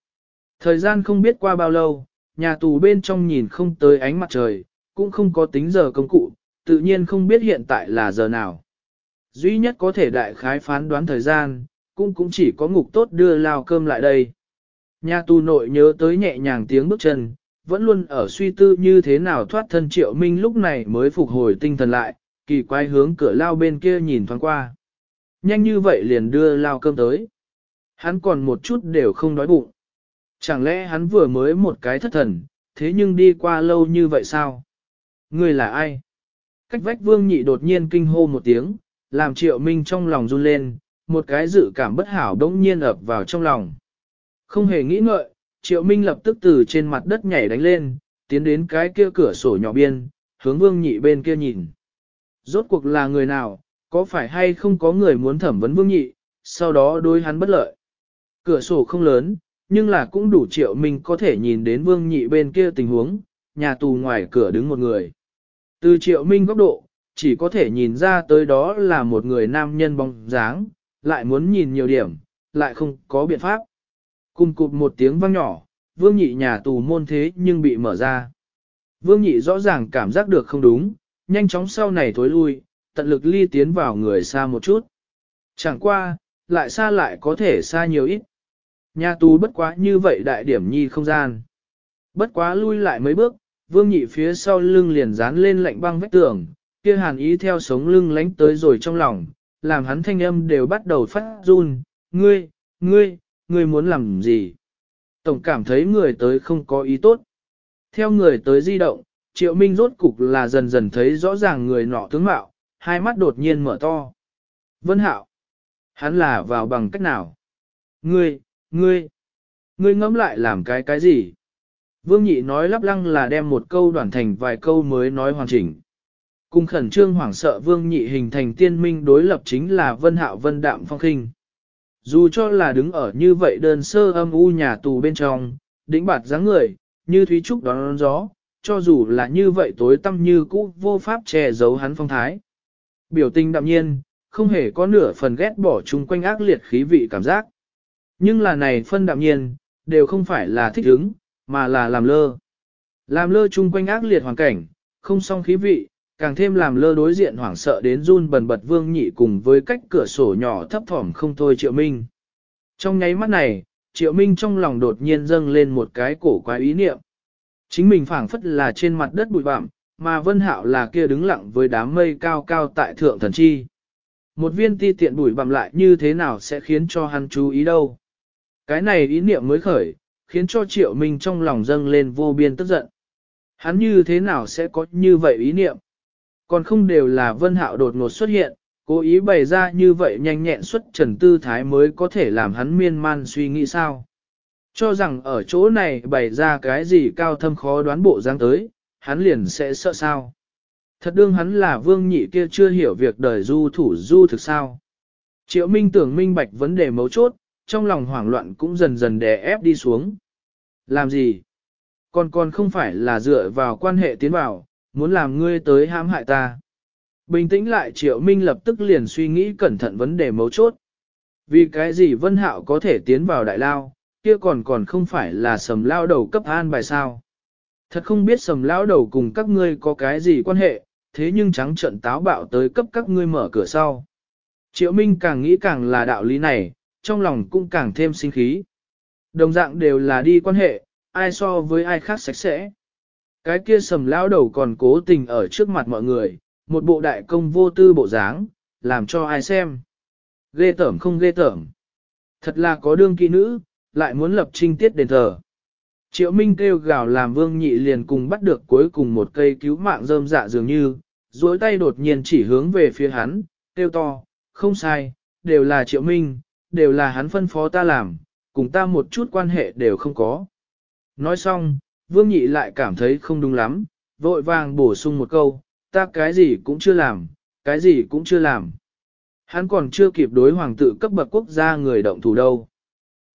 Thời gian không biết qua bao lâu, nhà tù bên trong nhìn không tới ánh mặt trời, cũng không có tính giờ công cụ, tự nhiên không biết hiện tại là giờ nào. Duy nhất có thể đại khái phán đoán thời gian, cũng cũng chỉ có ngục tốt đưa lao cơm lại đây. Nhà tù nội nhớ tới nhẹ nhàng tiếng bước chân, vẫn luôn ở suy tư như thế nào thoát thân triệu minh lúc này mới phục hồi tinh thần lại, kỳ quái hướng cửa lao bên kia nhìn thoáng qua. Nhanh như vậy liền đưa lao cơm tới. Hắn còn một chút đều không đói bụng. Chẳng lẽ hắn vừa mới một cái thất thần, thế nhưng đi qua lâu như vậy sao? Người là ai? Cách vách vương nhị đột nhiên kinh hô một tiếng, làm triệu minh trong lòng run lên, một cái dự cảm bất hảo đống nhiên ập vào trong lòng. Không hề nghĩ ngợi, triệu minh lập tức từ trên mặt đất nhảy đánh lên, tiến đến cái kia cửa sổ nhỏ biên, hướng vương nhị bên kia nhìn. Rốt cuộc là người nào, có phải hay không có người muốn thẩm vấn vương nhị, sau đó đối hắn bất lợi. Cửa sổ không lớn, nhưng là cũng đủ triệu minh có thể nhìn đến vương nhị bên kia tình huống, nhà tù ngoài cửa đứng một người. Từ triệu minh góc độ, chỉ có thể nhìn ra tới đó là một người nam nhân bóng dáng, lại muốn nhìn nhiều điểm, lại không có biện pháp. Cùng cụp một tiếng vang nhỏ, vương nhị nhà tù môn thế nhưng bị mở ra. Vương nhị rõ ràng cảm giác được không đúng, nhanh chóng sau này thối lui, tận lực ly tiến vào người xa một chút. Chẳng qua, lại xa lại có thể xa nhiều ít. Nhà tù bất quá như vậy đại điểm nhi không gian. Bất quá lui lại mấy bước, vương nhị phía sau lưng liền dán lên lạnh băng vách tường, kia hàn ý theo sống lưng lánh tới rồi trong lòng, làm hắn thanh âm đều bắt đầu phát run, ngươi, ngươi, ngươi muốn làm gì? Tổng cảm thấy người tới không có ý tốt. Theo người tới di động, triệu minh rốt cục là dần dần thấy rõ ràng người nọ tướng mạo, hai mắt đột nhiên mở to. Vân hạo, hắn là vào bằng cách nào? Ngươi, ngươi, ngươi ngẫm lại làm cái cái gì? Vương nhị nói lắp lăng là đem một câu đoạn thành vài câu mới nói hoàn chỉnh. Cùng khẩn trương hoảng sợ vương nhị hình thành tiên minh đối lập chính là vân hạo vân đạm phong khinh. Dù cho là đứng ở như vậy đơn sơ âm u nhà tù bên trong, đỉnh bạt dáng người, như thúy trúc đón gió, cho dù là như vậy tối tăm như cũ vô pháp che giấu hắn phong thái. Biểu tình đạm nhiên, không hề có nửa phần ghét bỏ chung quanh ác liệt khí vị cảm giác. Nhưng là này phân đạm nhiên, đều không phải là thích ứng, mà là làm lơ. Làm lơ chung quanh ác liệt hoàn cảnh, không song khí vị, càng thêm làm lơ đối diện hoảng sợ đến run bần bật vương nhị cùng với cách cửa sổ nhỏ thấp thỏm không thôi triệu minh. Trong nháy mắt này, triệu minh trong lòng đột nhiên dâng lên một cái cổ quái ý niệm. Chính mình phảng phất là trên mặt đất bụi bặm, mà vân hạo là kia đứng lặng với đám mây cao cao tại thượng thần chi. Một viên ti tiện bụi bặm lại như thế nào sẽ khiến cho hắn chú ý đâu. Cái này ý niệm mới khởi, khiến cho triệu minh trong lòng dâng lên vô biên tức giận. Hắn như thế nào sẽ có như vậy ý niệm? Còn không đều là vân hạo đột ngột xuất hiện, cố ý bày ra như vậy nhanh nhẹn xuất trần tư thái mới có thể làm hắn miên man suy nghĩ sao. Cho rằng ở chỗ này bày ra cái gì cao thâm khó đoán bộ dáng tới, hắn liền sẽ sợ sao. Thật đương hắn là vương nhị kia chưa hiểu việc đời du thủ du thực sao. Triệu Minh tưởng minh bạch vấn đề mấu chốt, trong lòng hoảng loạn cũng dần dần đè ép đi xuống. Làm gì? Còn còn không phải là dựa vào quan hệ tiến vào, muốn làm ngươi tới hãm hại ta. Bình tĩnh lại Triệu Minh lập tức liền suy nghĩ cẩn thận vấn đề mấu chốt. Vì cái gì Vân Hạo có thể tiến vào đại lao, kia còn còn không phải là sầm lao đầu cấp an bài sao. Thật không biết sầm lao đầu cùng các ngươi có cái gì quan hệ, thế nhưng trắng trận táo bạo tới cấp các ngươi mở cửa sau. Triệu Minh càng nghĩ càng là đạo lý này, trong lòng cũng càng thêm sinh khí. Đồng dạng đều là đi quan hệ, ai so với ai khác sạch sẽ. Cái kia sầm lão đầu còn cố tình ở trước mặt mọi người, một bộ đại công vô tư bộ dáng, làm cho ai xem. Ghê tởm không ghê tởm. Thật là có đương kỹ nữ, lại muốn lập trinh tiết đền thờ. Triệu Minh kêu gào làm vương nhị liền cùng bắt được cuối cùng một cây cứu mạng rơm dạ dường như, duỗi tay đột nhiên chỉ hướng về phía hắn, kêu to, không sai, đều là Triệu Minh, đều là hắn phân phó ta làm, cùng ta một chút quan hệ đều không có. Nói xong, Vương Nhị lại cảm thấy không đúng lắm, vội vàng bổ sung một câu, ta cái gì cũng chưa làm, cái gì cũng chưa làm. Hắn còn chưa kịp đối hoàng tự cấp bậc quốc gia người động thủ đâu.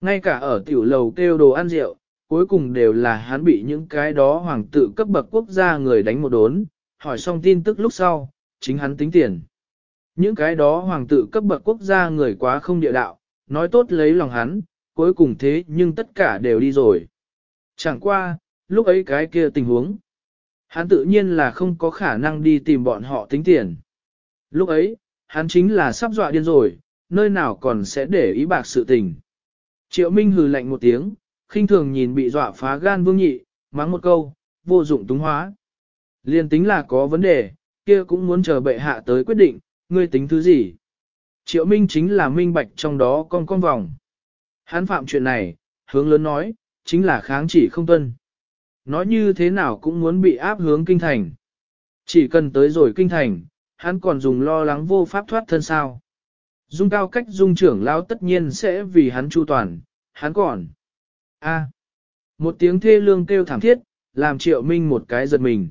Ngay cả ở tiểu lầu kêu đồ ăn rượu, cuối cùng đều là hắn bị những cái đó hoàng tự cấp bậc quốc gia người đánh một đốn, hỏi xong tin tức lúc sau, chính hắn tính tiền. Những cái đó hoàng tự cấp bậc quốc gia người quá không địa đạo, nói tốt lấy lòng hắn, cuối cùng thế nhưng tất cả đều đi rồi. Chẳng qua, lúc ấy cái kia tình huống. Hắn tự nhiên là không có khả năng đi tìm bọn họ tính tiền. Lúc ấy, hắn chính là sắp dọa điên rồi, nơi nào còn sẽ để ý bạc sự tình. Triệu Minh hừ lạnh một tiếng, khinh thường nhìn bị dọa phá gan vương nhị, mắng một câu, vô dụng túng hóa. Liên tính là có vấn đề, kia cũng muốn chờ bệ hạ tới quyết định, ngươi tính thứ gì. Triệu Minh chính là minh bạch trong đó con con vòng. Hắn phạm chuyện này, hướng lớn nói, chính là kháng chỉ không tuân. Nói như thế nào cũng muốn bị áp hướng kinh thành. Chỉ cần tới rồi kinh thành, hắn còn dùng lo lắng vô pháp thoát thân sao. Dung cao cách dung trưởng lao tất nhiên sẽ vì hắn chu toàn, hắn còn. a một tiếng thê lương kêu thảm thiết, làm triệu minh một cái giật mình.